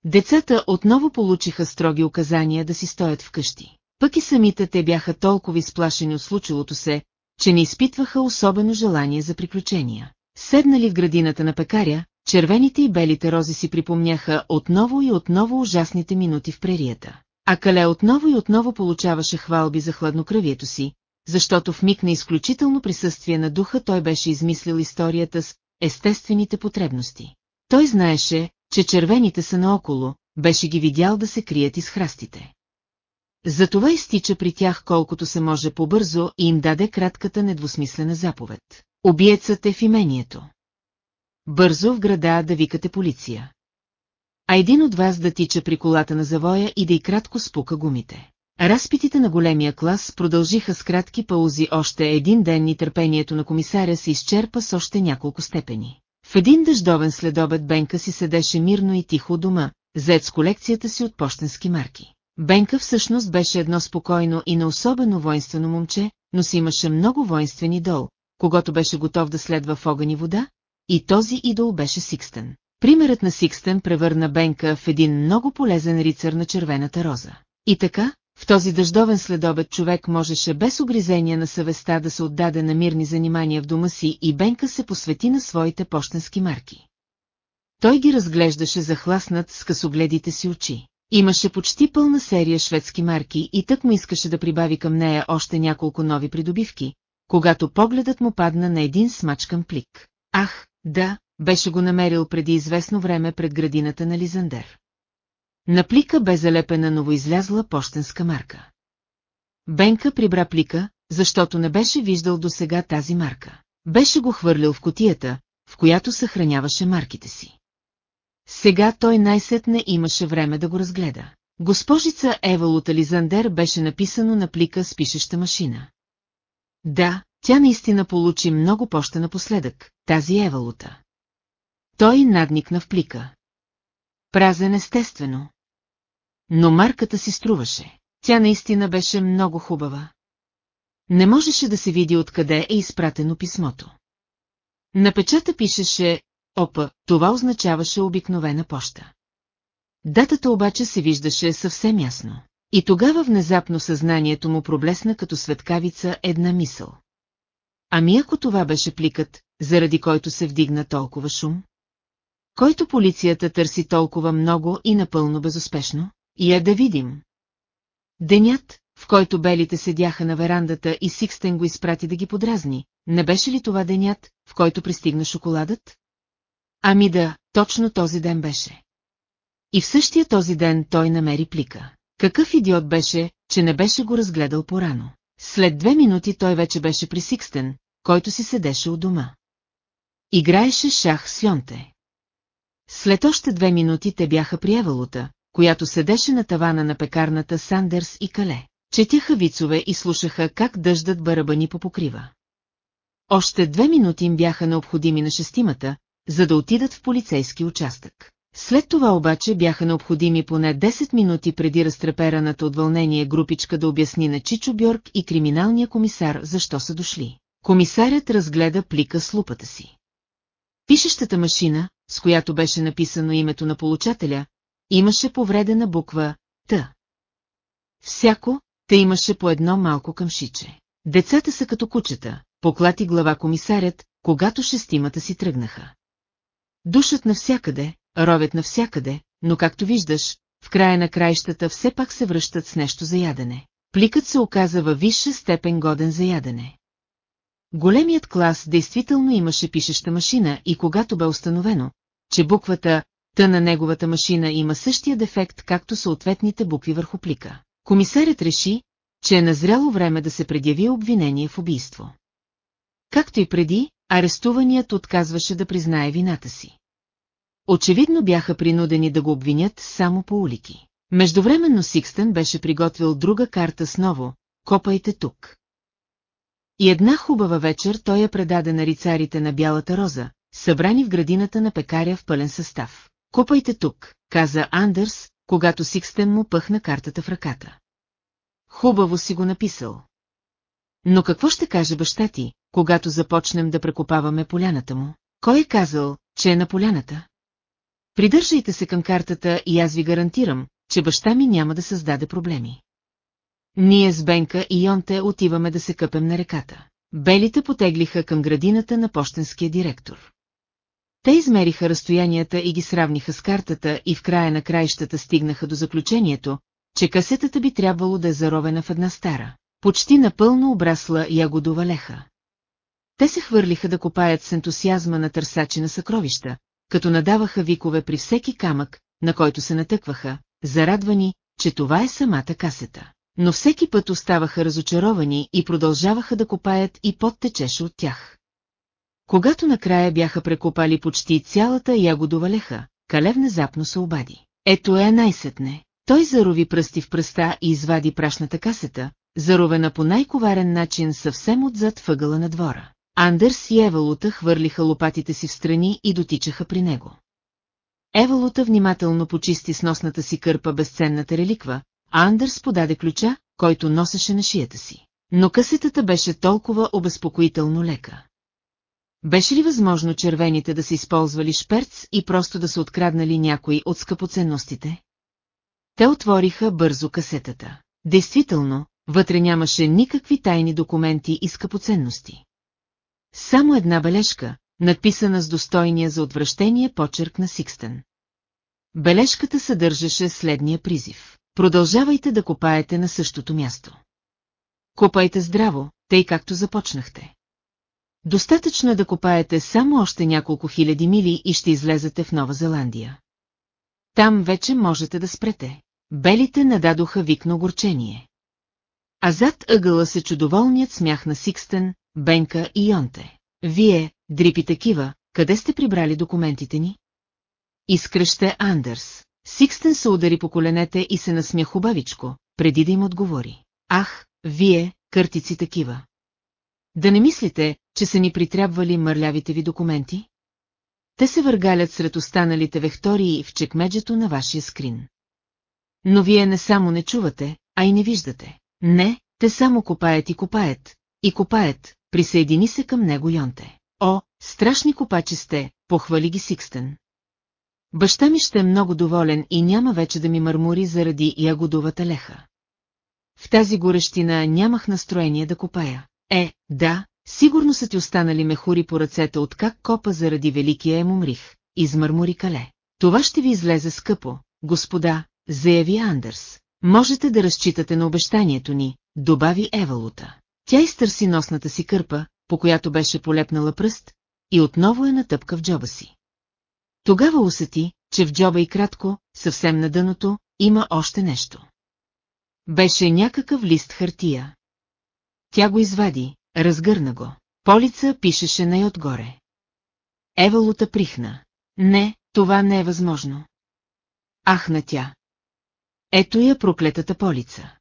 Децата отново получиха строги указания да си стоят вкъщи. Пък и самите те бяха толкова изплашени от случилото се, че не изпитваха особено желание за приключения. Седнали в градината на пекаря, червените и белите рози си припомняха отново и отново ужасните минути в прерията. А Кале отново и отново получаваше хвалби за хладнокръвието си, защото в миг на изключително присъствие на духа той беше измислил историята с естествените потребности. Той знаеше, че червените са наоколо, беше ги видял да се крият из храстите. Затова изтича при тях колкото се може по-бързо и им даде кратката недвусмислена заповед. Обиецът е в имението. Бързо в града да викате полиция. А един от вас да тича при колата на завоя и да и кратко спука гумите. Разпитите на големия клас продължиха с кратки паузи още един ден и търпението на комисаря се изчерпа с още няколко степени. В един дъждовен следобед Бенка си седеше мирно и тихо дома, зает с колекцията си от почтенски марки. Бенка всъщност беше едно спокойно и на особено воинствено момче, но си имаше много воинствени дол, когато беше готов да следва в огън и вода, и този идол беше Сикстен. Примерът на Сикстен превърна Бенка в един много полезен рицар на червената роза. И така, в този дъждовен следобед човек можеше без огризения на съвестта да се отдаде на мирни занимания в дома си и Бенка се посвети на своите почтенски марки. Той ги разглеждаше захласнат с късогледите си очи. Имаше почти пълна серия шведски марки и тък му искаше да прибави към нея още няколко нови придобивки, когато погледът му падна на един смачкан плик. Ах, да, беше го намерил преди известно време пред градината на Лизандер. На плика бе залепена новоизлязла почтенска марка. Бенка прибра плика, защото не беше виждал досега тази марка. Беше го хвърлил в котията, в която съхраняваше марките си. Сега той най-сетне имаше време да го разгледа. Госпожица Ева Лутализандер беше написано на плика с пишеща машина. Да, тя наистина получи много поща напоследък, тази Евалута. Той надникна в плика. Празен естествено. Но марката си струваше. Тя наистина беше много хубава. Не можеше да се види откъде е изпратено писмото. На печата пишеше «Опа», това означаваше обикновена поща. Датата обаче се виждаше съвсем ясно. И тогава внезапно съзнанието му проблесна като светкавица една мисъл. Ами ако това беше пликът, заради който се вдигна толкова шум? Който полицията търси толкова много и напълно безуспешно? Е да видим. Денят, в който белите седяха на верандата и Сикстен го изпрати да ги подразни, не беше ли това денят, в който пристигна шоколадът? Ами да, точно този ден беше. И в същия този ден той намери плика. Какъв идиот беше, че не беше го разгледал порано. След две минути той вече беше при Сикстен, който си седеше у дома. Играеше шах с Йонте. След още две минути те бяха при Евалута, която седеше на тавана на пекарната Сандерс и Кале. Четяха вицове и слушаха как дъждат барабани по покрива. Още две минути им бяха необходими на шестимата, за да отидат в полицейски участък. След това обаче бяха необходими поне 10 минути преди разтрепераната от вълнение групичка да обясни на Чичо Бьорк и криминалния комисар защо са дошли. Комисарят разгледа плика с лупата си. Пишещата машина, с която беше написано името на получателя, имаше повредена буква Т. Всяко, те имаше по едно малко къмшиче. Децата са като кучета, поклати глава комисарят, когато шестимата си тръгнаха. Душат навсякъде, ровят навсякъде, но както виждаш, в края на краищата все пак се връщат с нещо за ядене. Пликът се оказа във висша степен годен за ядене. Големият клас действително имаше пишеща машина и когато бе установено, че буквата Т на неговата машина има същия дефект, както съответните букви върху плика. Комисарят реши, че е назряло време да се предяви обвинение в убийство. Както и преди, арестуваният отказваше да признае вината си. Очевидно бяха принудени да го обвинят само по улики. Междувременно Сикстен беше приготвил друга карта с ново «Копайте тук». И една хубава вечер той я предаде на рицарите на Бялата роза, събрани в градината на пекаря в пълен състав. Купайте тук, каза Андерс, когато Сикстен му пъхна картата в ръката. Хубаво си го написал. Но какво ще каже баща ти, когато започнем да прекопаваме поляната му? Кой е казал, че е на поляната? Придържайте се към картата и аз ви гарантирам, че баща ми няма да създаде проблеми. Ние с Бенка и Йонте отиваме да се къпем на реката. Белите потеглиха към градината на почтенския директор. Те измериха разстоянията и ги сравниха с картата и в края на краищата стигнаха до заключението, че касетата би трябвало да е заровена в една стара, почти напълно обрасла ягодова леха. Те се хвърлиха да копаят с ентусиазма на търсачи на съкровища, като надаваха викове при всеки камък, на който се натъкваха, зарадвани, че това е самата касета. Но всеки път оставаха разочаровани и продължаваха да копаят и пот течеше от тях. Когато накрая бяха прекопали почти цялата ягодова леха, Кале внезапно се обади. Ето е най-сетне. Той зарови пръсти в пръста и извади прашната касета, заровена по най-коварен начин съвсем отзад въгъла на двора. Андерс и Евалута хвърлиха лопатите си в страни и дотичаха при него. Евалута внимателно почисти с носната си кърпа безценната реликва, а Андерс подаде ключа, който носеше на шията си. Но късетата беше толкова обезпокоително лека. Беше ли възможно червените да се използвали шперц и просто да се откраднали някои от скъпоценностите? Те отвориха бързо касетата. Действително, вътре нямаше никакви тайни документи и скъпоценности. Само една бележка, надписана с достойния за отвращение почерк на Сикстен. Бележката съдържаше следния призив. Продължавайте да копаете на същото място. Копайте здраво, тъй както започнахте. Достатъчно е да копаете само още няколко хиляди мили и ще излезете в Нова Зеландия. там вече можете да спрете. Белите нададоха вик на огорчение. А зад ъгъла се чудоволният смях на Сикстен, Бенка и Йонте. Вие, дрипи такива, къде сте прибрали документите ни? Изкръща Андърс. Сикстен се удари по коленете и се насмя хубавичко, преди да им отговори. Ах, вие, къртици такива. Да не мислите, че са ни притрябвали мърлявите ви документи? Те се въргалят сред останалите вектории в чекмеджето на вашия скрин. Но вие не само не чувате, а и не виждате. Не, те само копаят и копаят, и копаят, присъедини се към него Йонте. О, страшни копачи сте, похвали ги Сикстен. Баща ми ще е много доволен и няма вече да ми мърмури заради ягодовата леха. В тази горещина нямах настроение да копая. Е, да, сигурно са ти останали мехури по ръцете от как копа заради великия емумрих, измърмори Кале. Това ще ви излезе скъпо, господа, заяви Андърс. Можете да разчитате на обещанието ни, добави Евалута. Тя изтърси носната си кърпа, по която беше полепнала пръст, и отново е натъпка в джоба си. Тогава усети, че в джоба и кратко, съвсем на дъното, има още нещо. Беше някакъв лист хартия. Тя го извади, разгърна го. Полица пишеше най-отгоре. Евалута прихна. Не, това не е възможно. Ахна тя. Ето я проклетата полица.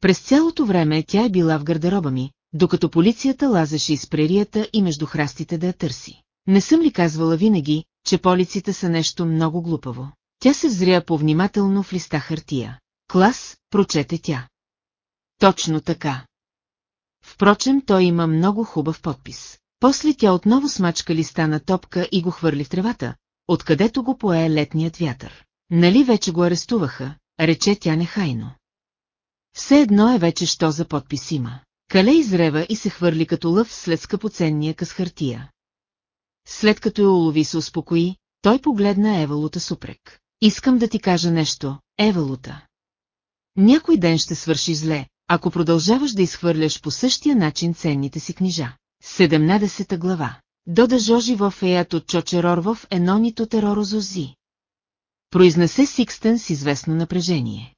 През цялото време тя е била в гардероба ми, докато полицията лазеше из прерията и между храстите да я търси. Не съм ли казвала винаги, че полиците са нещо много глупаво? Тя се взря повнимателно в листа хартия. Клас, прочете тя. Точно така. Впрочем, той има много хубав подпис. После тя отново смачка листа на топка и го хвърли в тревата, откъдето го пое летният вятър. Нали вече го арестуваха, рече тя нехайно. Все едно е вече, що за подпис има. Кале изрева и се хвърли като лъв след скъпоценния къс хартия. След като я улови се успокои, той погледна Евалута супрек. Искам да ти кажа нещо, Евалута. Някой ден ще свърши зле, ако продължаваш да изхвърляш по същия начин ценните си книжа. 17 глава. Дода Жожи в еят от Чочерорвов енонито теророзози. Произнесе Сикстън с известно напрежение.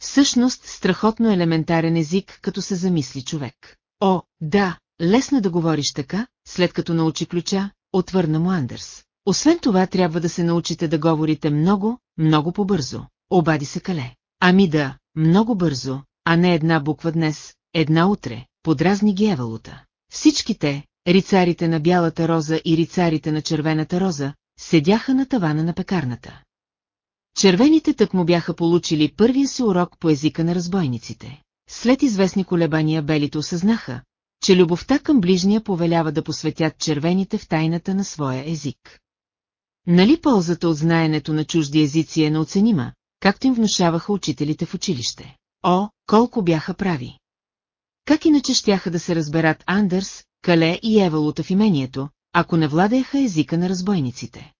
Всъщност страхотно елементарен език, като се замисли човек. О, да, лесно да говориш така, след като научи ключа, отвърна му Андърс. Освен това трябва да се научите да говорите много, много по-бързо. Обади се Кале. Ами да, много бързо, а не една буква днес, една утре, подразни ги Евалута. Всичките, рицарите на бялата роза и рицарите на червената роза, седяха на тавана на пекарната. Червените тък му бяха получили първия си урок по езика на разбойниците. След известни колебания белите осъзнаха, че любовта към ближния повелява да посветят червените в тайната на своя език. Нали ползата от знаенето на чужди езици е неоценима, както им внушаваха учителите в училище? О, колко бяха прави! Как иначе щяха да се разберат Андърс, Кале и Евалута в имението, ако не владееха езика на разбойниците?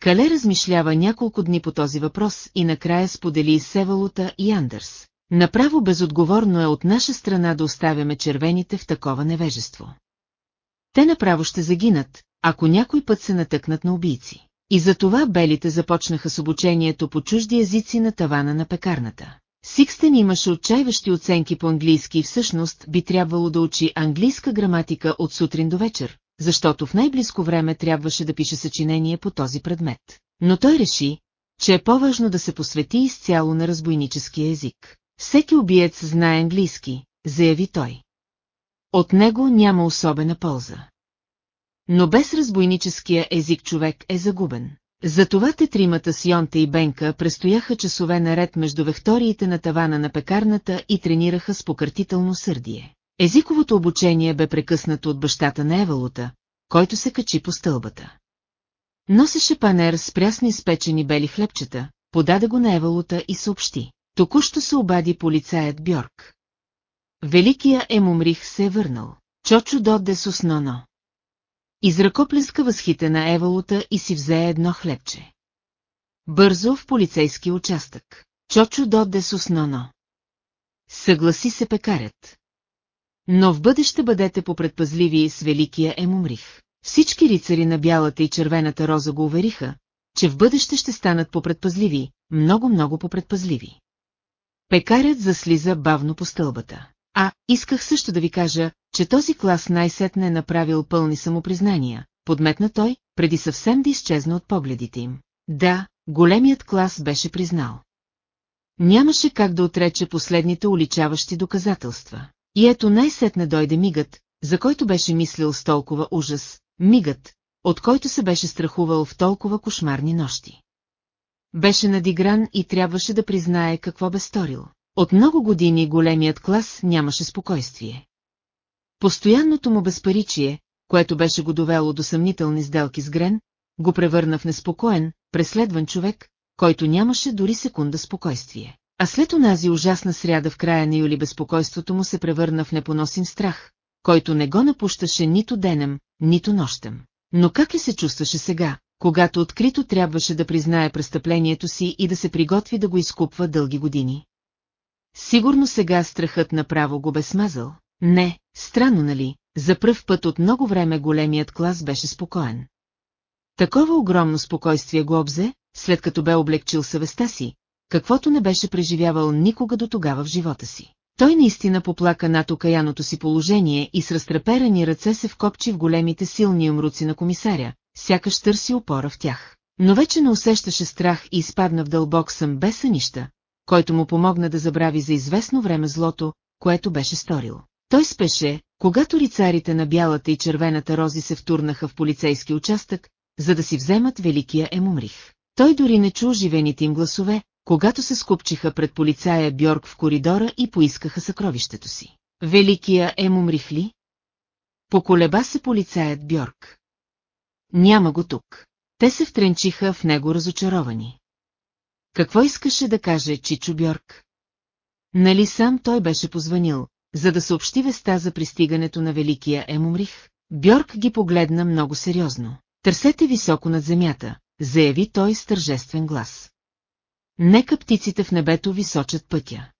Кале размишлява няколко дни по този въпрос и накрая сподели с Евалута и Андърс. Направо безотговорно е от наша страна да оставяме червените в такова невежество. Те направо ще загинат, ако някой път се натъкнат на убийци. И затова белите започнаха с обучението по чужди езици на тавана на пекарната. Сикстен имаше отчаиващи оценки по английски и всъщност би трябвало да учи английска граматика от сутрин до вечер, защото в най-близко време трябваше да пише съчинение по този предмет. Но той реши, че е по-важно да се посвети изцяло на разбойническия език. Всеки убиец знае английски, заяви той. От него няма особена полза. Но без разбойническия език човек е загубен. Затова те тримата с Йонта и Бенка престояха часове наред между векториите на тавана на пекарната и тренираха с покъртително сърдие. Езиковото обучение бе прекъснато от бащата на Евалута, който се качи по стълбата. Носеше панер с прясни спечени бели хлебчета, подаде го на Евалута и съобщи. Току-що се обади полицаят Бьорк. Великия Емумрих се е върнал. Чочо доде с основно. Изръкоплеска възхитена Евалута и си взе едно хлебче. Бързо в полицейски участък. Чочо доде с основно. Съгласи се пекарят. Но в бъдеще бъдете попредпазливи с великия Емумрих. Всички рицари на бялата и червената роза го увериха, че в бъдеще ще станат попредпазливи, много-много попредпазливи. Пекарят заслиза бавно по стълбата. А, исках също да ви кажа, че този клас най-сетне е направил пълни самопризнания, подметна той, преди съвсем да изчезна от погледите им. Да, големият клас беше признал. Нямаше как да отрече последните уличаващи доказателства. И ето най-сетне дойде мигът, за който беше мислил с толкова ужас, мигът, от който се беше страхувал в толкова кошмарни нощи. Беше надигран и трябваше да признае какво бе сторил. От много години големият клас нямаше спокойствие. Постоянното му безпаричие, което беше го довело до съмнителни сделки с Грен, го превърна в неспокоен, преследван човек, който нямаше дори секунда спокойствие. А след онази ужасна сряда в края на юли безпокойството му се превърна в непоносим страх, който не го напущаше нито денем, нито нощем. Но как ли се чувстваше сега, когато открито трябваше да признае престъплението си и да се приготви да го изкупва дълги години? Сигурно сега страхът направо го бе смазал. Не, странно нали, за пръв път от много време големият клас беше спокоен. Такова огромно спокойствие го обзе, след като бе облегчил съвестта си, каквото не беше преживявал никога до тогава в живота си. Той наистина поплака над окаяното си положение и с разтреперани ръце се вкопчи в големите силни умруци на комисаря, сякаш търси опора в тях. Но вече не усещаше страх и изпадна в дълбок сън без сънища, който му помогна да забрави за известно време злото, което беше сторил. Той спеше, когато рицарите на бялата и червената рози се втурнаха в полицейски участък, за да си вземат великия емумрих. Той дори не чу оживените им гласове, когато се скупчиха пред полицая Бьорк в коридора и поискаха съкровището си. Великия емумрих ли? Поколеба се полицаят Бьорк. Няма го тук. Те се втренчиха в него разочаровани. Какво искаше да каже Чичо Бьорк? Нали сам той беше позванил, за да съобщи веста за пристигането на Великия Емумрих? Бьорк ги погледна много сериозно. Търсете високо над земята, заяви той с тържествен глас. Нека птиците в небето ви сочат пътя.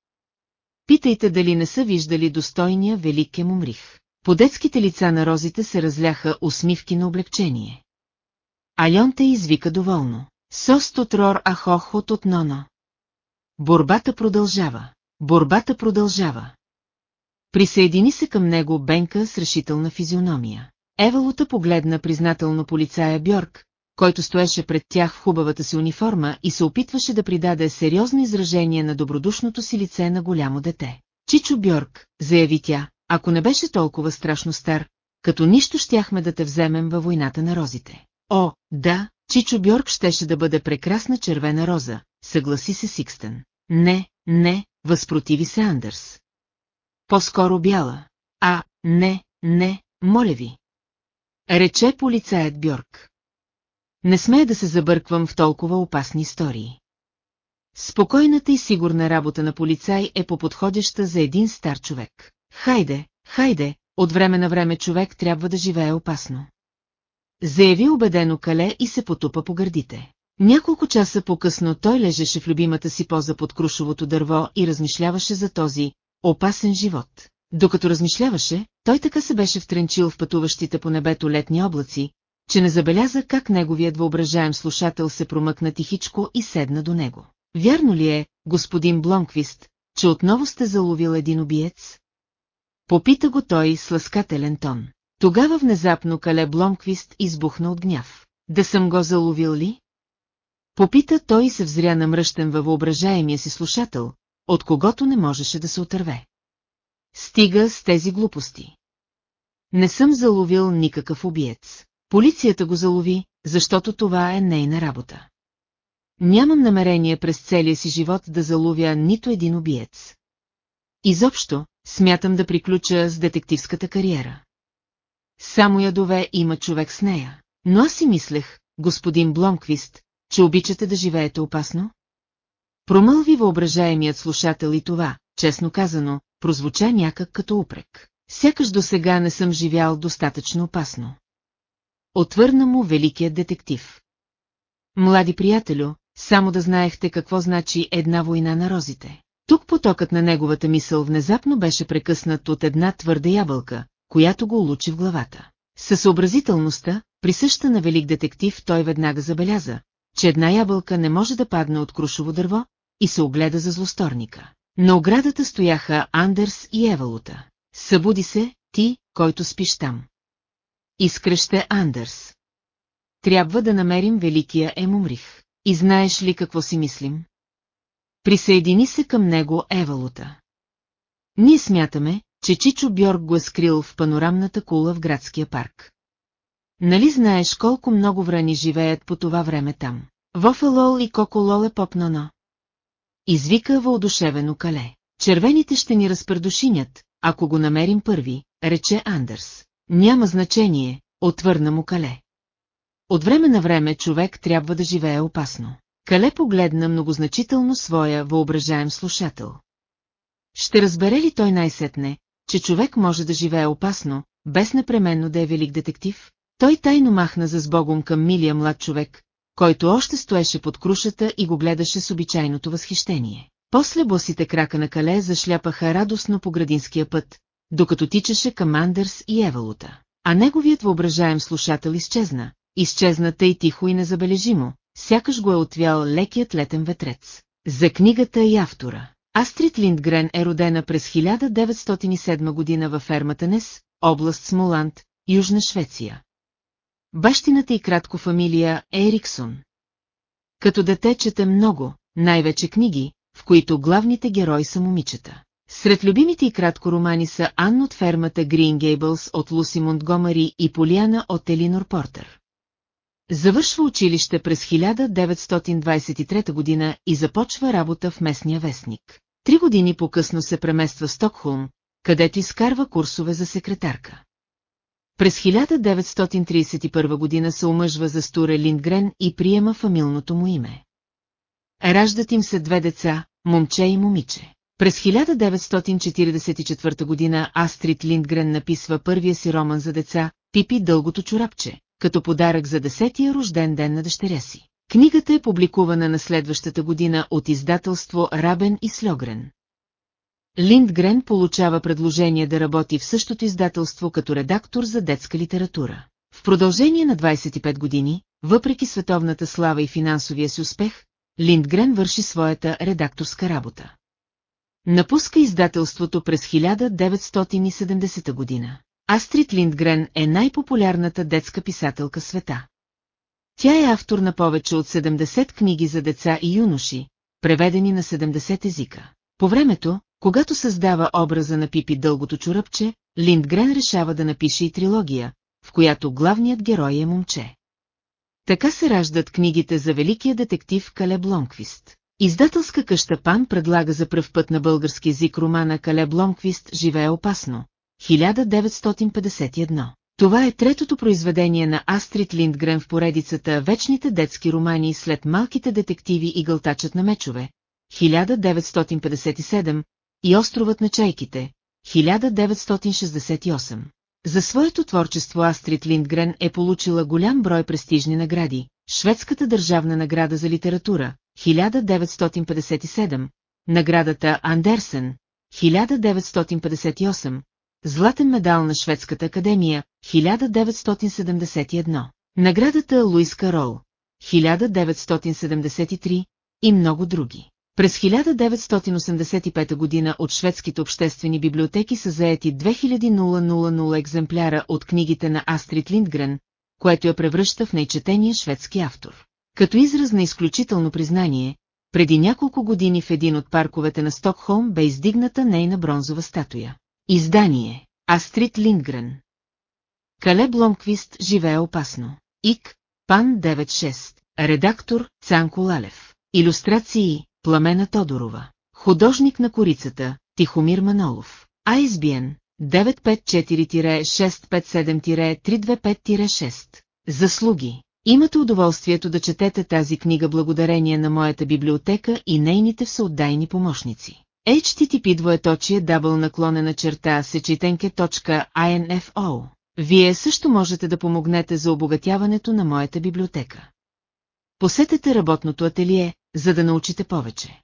Питайте дали не са виждали достойния велик Емумрих. По детските лица на розите се разляха усмивки на облегчение. Альонте извика доволно. Сост от рор ахохот от ноно. Борбата продължава. Борбата продължава. Присъедини се към него Бенка с решителна физиономия. Евалута погледна признателно полицая Бьорк, който стоеше пред тях в хубавата си униформа и се опитваше да придаде сериозно изражение на добродушното си лице на голямо дете. Чичо Бьорк, заяви тя, ако не беше толкова страшно стар, като нищо щяхме да те вземем във войната на розите. О, да, Чичо Бьорк щеше да бъде прекрасна червена роза, съгласи се Сикстен. Не, не, възпротиви се Андърс. По-скоро бяла. А, не, не, моля ви. Рече полицаят Бьорк. Не смея да се забърквам в толкова опасни истории. Спокойната и сигурна работа на полицай е по-подходяща за един стар човек. Хайде, хайде, от време на време човек трябва да живее опасно. Заяви убедено Кале и се потупа по гърдите. Няколко часа по-късно той лежеше в любимата си поза под крушовото дърво и размишляваше за този опасен живот. Докато размишляваше, той така се беше втренчил в пътуващите по небето летни облаци, че не забеляза как неговият въображаем слушател се промъкна тихичко и седна до него. Вярно ли е, господин Блонквист, че отново сте заловил един убиец? Попита го той с ласкателен тон. Тогава внезапно Кале Бломквист избухна от гняв. Да съм го заловил ли? Попита той се взря намръщен във въображаемия си слушател, от когото не можеше да се отърве. Стига с тези глупости. Не съм заловил никакъв убиец. Полицията го залови, защото това е нейна работа. Нямам намерение през целия си живот да заловя нито един убиец. Изобщо, смятам да приключа с детективската кариера. Само ядове има човек с нея. Но аз си мислех, господин Бломквист, че обичате да живеете опасно? Промълви въображаемият слушател и това, честно казано, прозвуча някак като упрек. Сякаш до сега не съм живял достатъчно опасно. Отвърна му великият детектив. Млади приятелю, само да знаехте какво значи една война на розите. Тук потокът на неговата мисъл внезапно беше прекъснат от една твърда ябълка, която го улучи в главата. Със съобразителността, присъща на велик детектив, той веднага забеляза, че една ябълка не може да падне от крушово дърво, и се огледа за злосторника. На оградата стояха Андерс и Евалута. Събуди се, ти, който спиш там. Изкръще Андерс. Трябва да намерим великия Емумрих. И знаеш ли какво си мислим? Присъедини се към него Евалута. Ние смятаме, че Чичо Бьорг го е скрил в панорамната кула в градския парк. Нали знаеш колко много врани живеят по това време там? Вофелол и Коколол е попнано. Извика въодушевено Кале. Червените ще ни разпредушинят, ако го намерим първи, рече Андърс. Няма значение, отвърна му Кале. От време на време човек трябва да живее опасно. Кале погледна многозначително своя въображаем слушател. Ще разбере ли той най-сетне, че човек може да живее опасно, без непременно да е велик детектив? Той тайно махна за сбогом към милия млад човек, който още стоеше под крушата и го гледаше с обичайното възхищение. После босите крака на Кале зашляпаха радостно по градинския път, докато тичаше към Андерс и Евалута. А неговият въображаем слушател изчезна, изчезна тъй тихо и незабележимо, сякаш го е отвял лекият летен ветрец. За книгата и автора. Астрид Линдгрен е родена през 1907 година във фермата Нес, област Смоланд, Южна Швеция. Бащината и кратко фамилия е Ериксон. Като дете чете много, най-вече книги, в които главните герои са момичета. Сред любимите и кратко романи са Ан от фермата Грин Гейбълс от Луси Монтгомари и Полиана от Елинор Портер. Завършва училище през 1923 година и започва работа в местния вестник. Три години по-късно се премества в Стокхолм, където изкарва курсове за секретарка. През 1931 година се омъжва за Стуре Линдгрен и приема фамилното му име. Раждат им се две деца, момче и момиче. През 1944 година Астрид Линдгрен написва първия си роман за деца, Пипи дългото чорапче, като подарък за десетия рожден ден на дъщеря си. Книгата е публикувана на следващата година от издателство Рабен и Слогрен. Линдгрен получава предложение да работи в същото издателство като редактор за детска литература. В продължение на 25 години, въпреки световната слава и финансовия си успех, Линдгрен върши своята редакторска работа. Напуска издателството през 1970 година. Астрид Линдгрен е най-популярната детска писателка света. Тя е автор на повече от 70 книги за деца и юноши, преведени на 70 езика. По времето, когато създава образа на Пипи дългото чуръпче, Линдгрен решава да напише и трилогия, в която главният герой е момче. Така се раждат книгите за великия детектив Кале Блонквист. Издателска къща Пан предлага за пръв път на български език романа Кале Блонквист «Живее опасно» 1951. Това е третото произведение на Астрид Линдгрен в поредицата Вечните детски романи след Малките детективи и гълтачът на мечове 1957 и Островът на чайките 1968. За своето творчество Астрид Линдгрен е получила голям брой престижни награди, Шведската държавна награда за литература, 1957, наградата Андерсен, 1958, Златен медал на Шведската академия, 1971, наградата Луис Карол, 1973 и много други. През 1985 година от шведските обществени библиотеки са заети 2000 екземпляра от книгите на Астрид Линдгрен, което я превръща в най-четения шведски автор. Като израз на изключително признание, преди няколко години в един от парковете на Стокхолм бе издигната нейна бронзова статуя. Издание Астрид Линдгрен Кале Бломквист живее опасно. ИК, Пан 96, редактор Цанко Лалев. Иллюстрации Пламена Тодорова. Художник на корицата Тихомир Манолов. ISBN 954-657-325-6. Заслуги. Имате удоволствието да четете тази книга благодарение на моята библиотека и нейните всеотдайни помощници. HTTP двоеточие дабл наклонена черта сечетенке.info. Вие също можете да помогнете за обогатяването на моята библиотека. Посетете работното ателие, за да научите повече.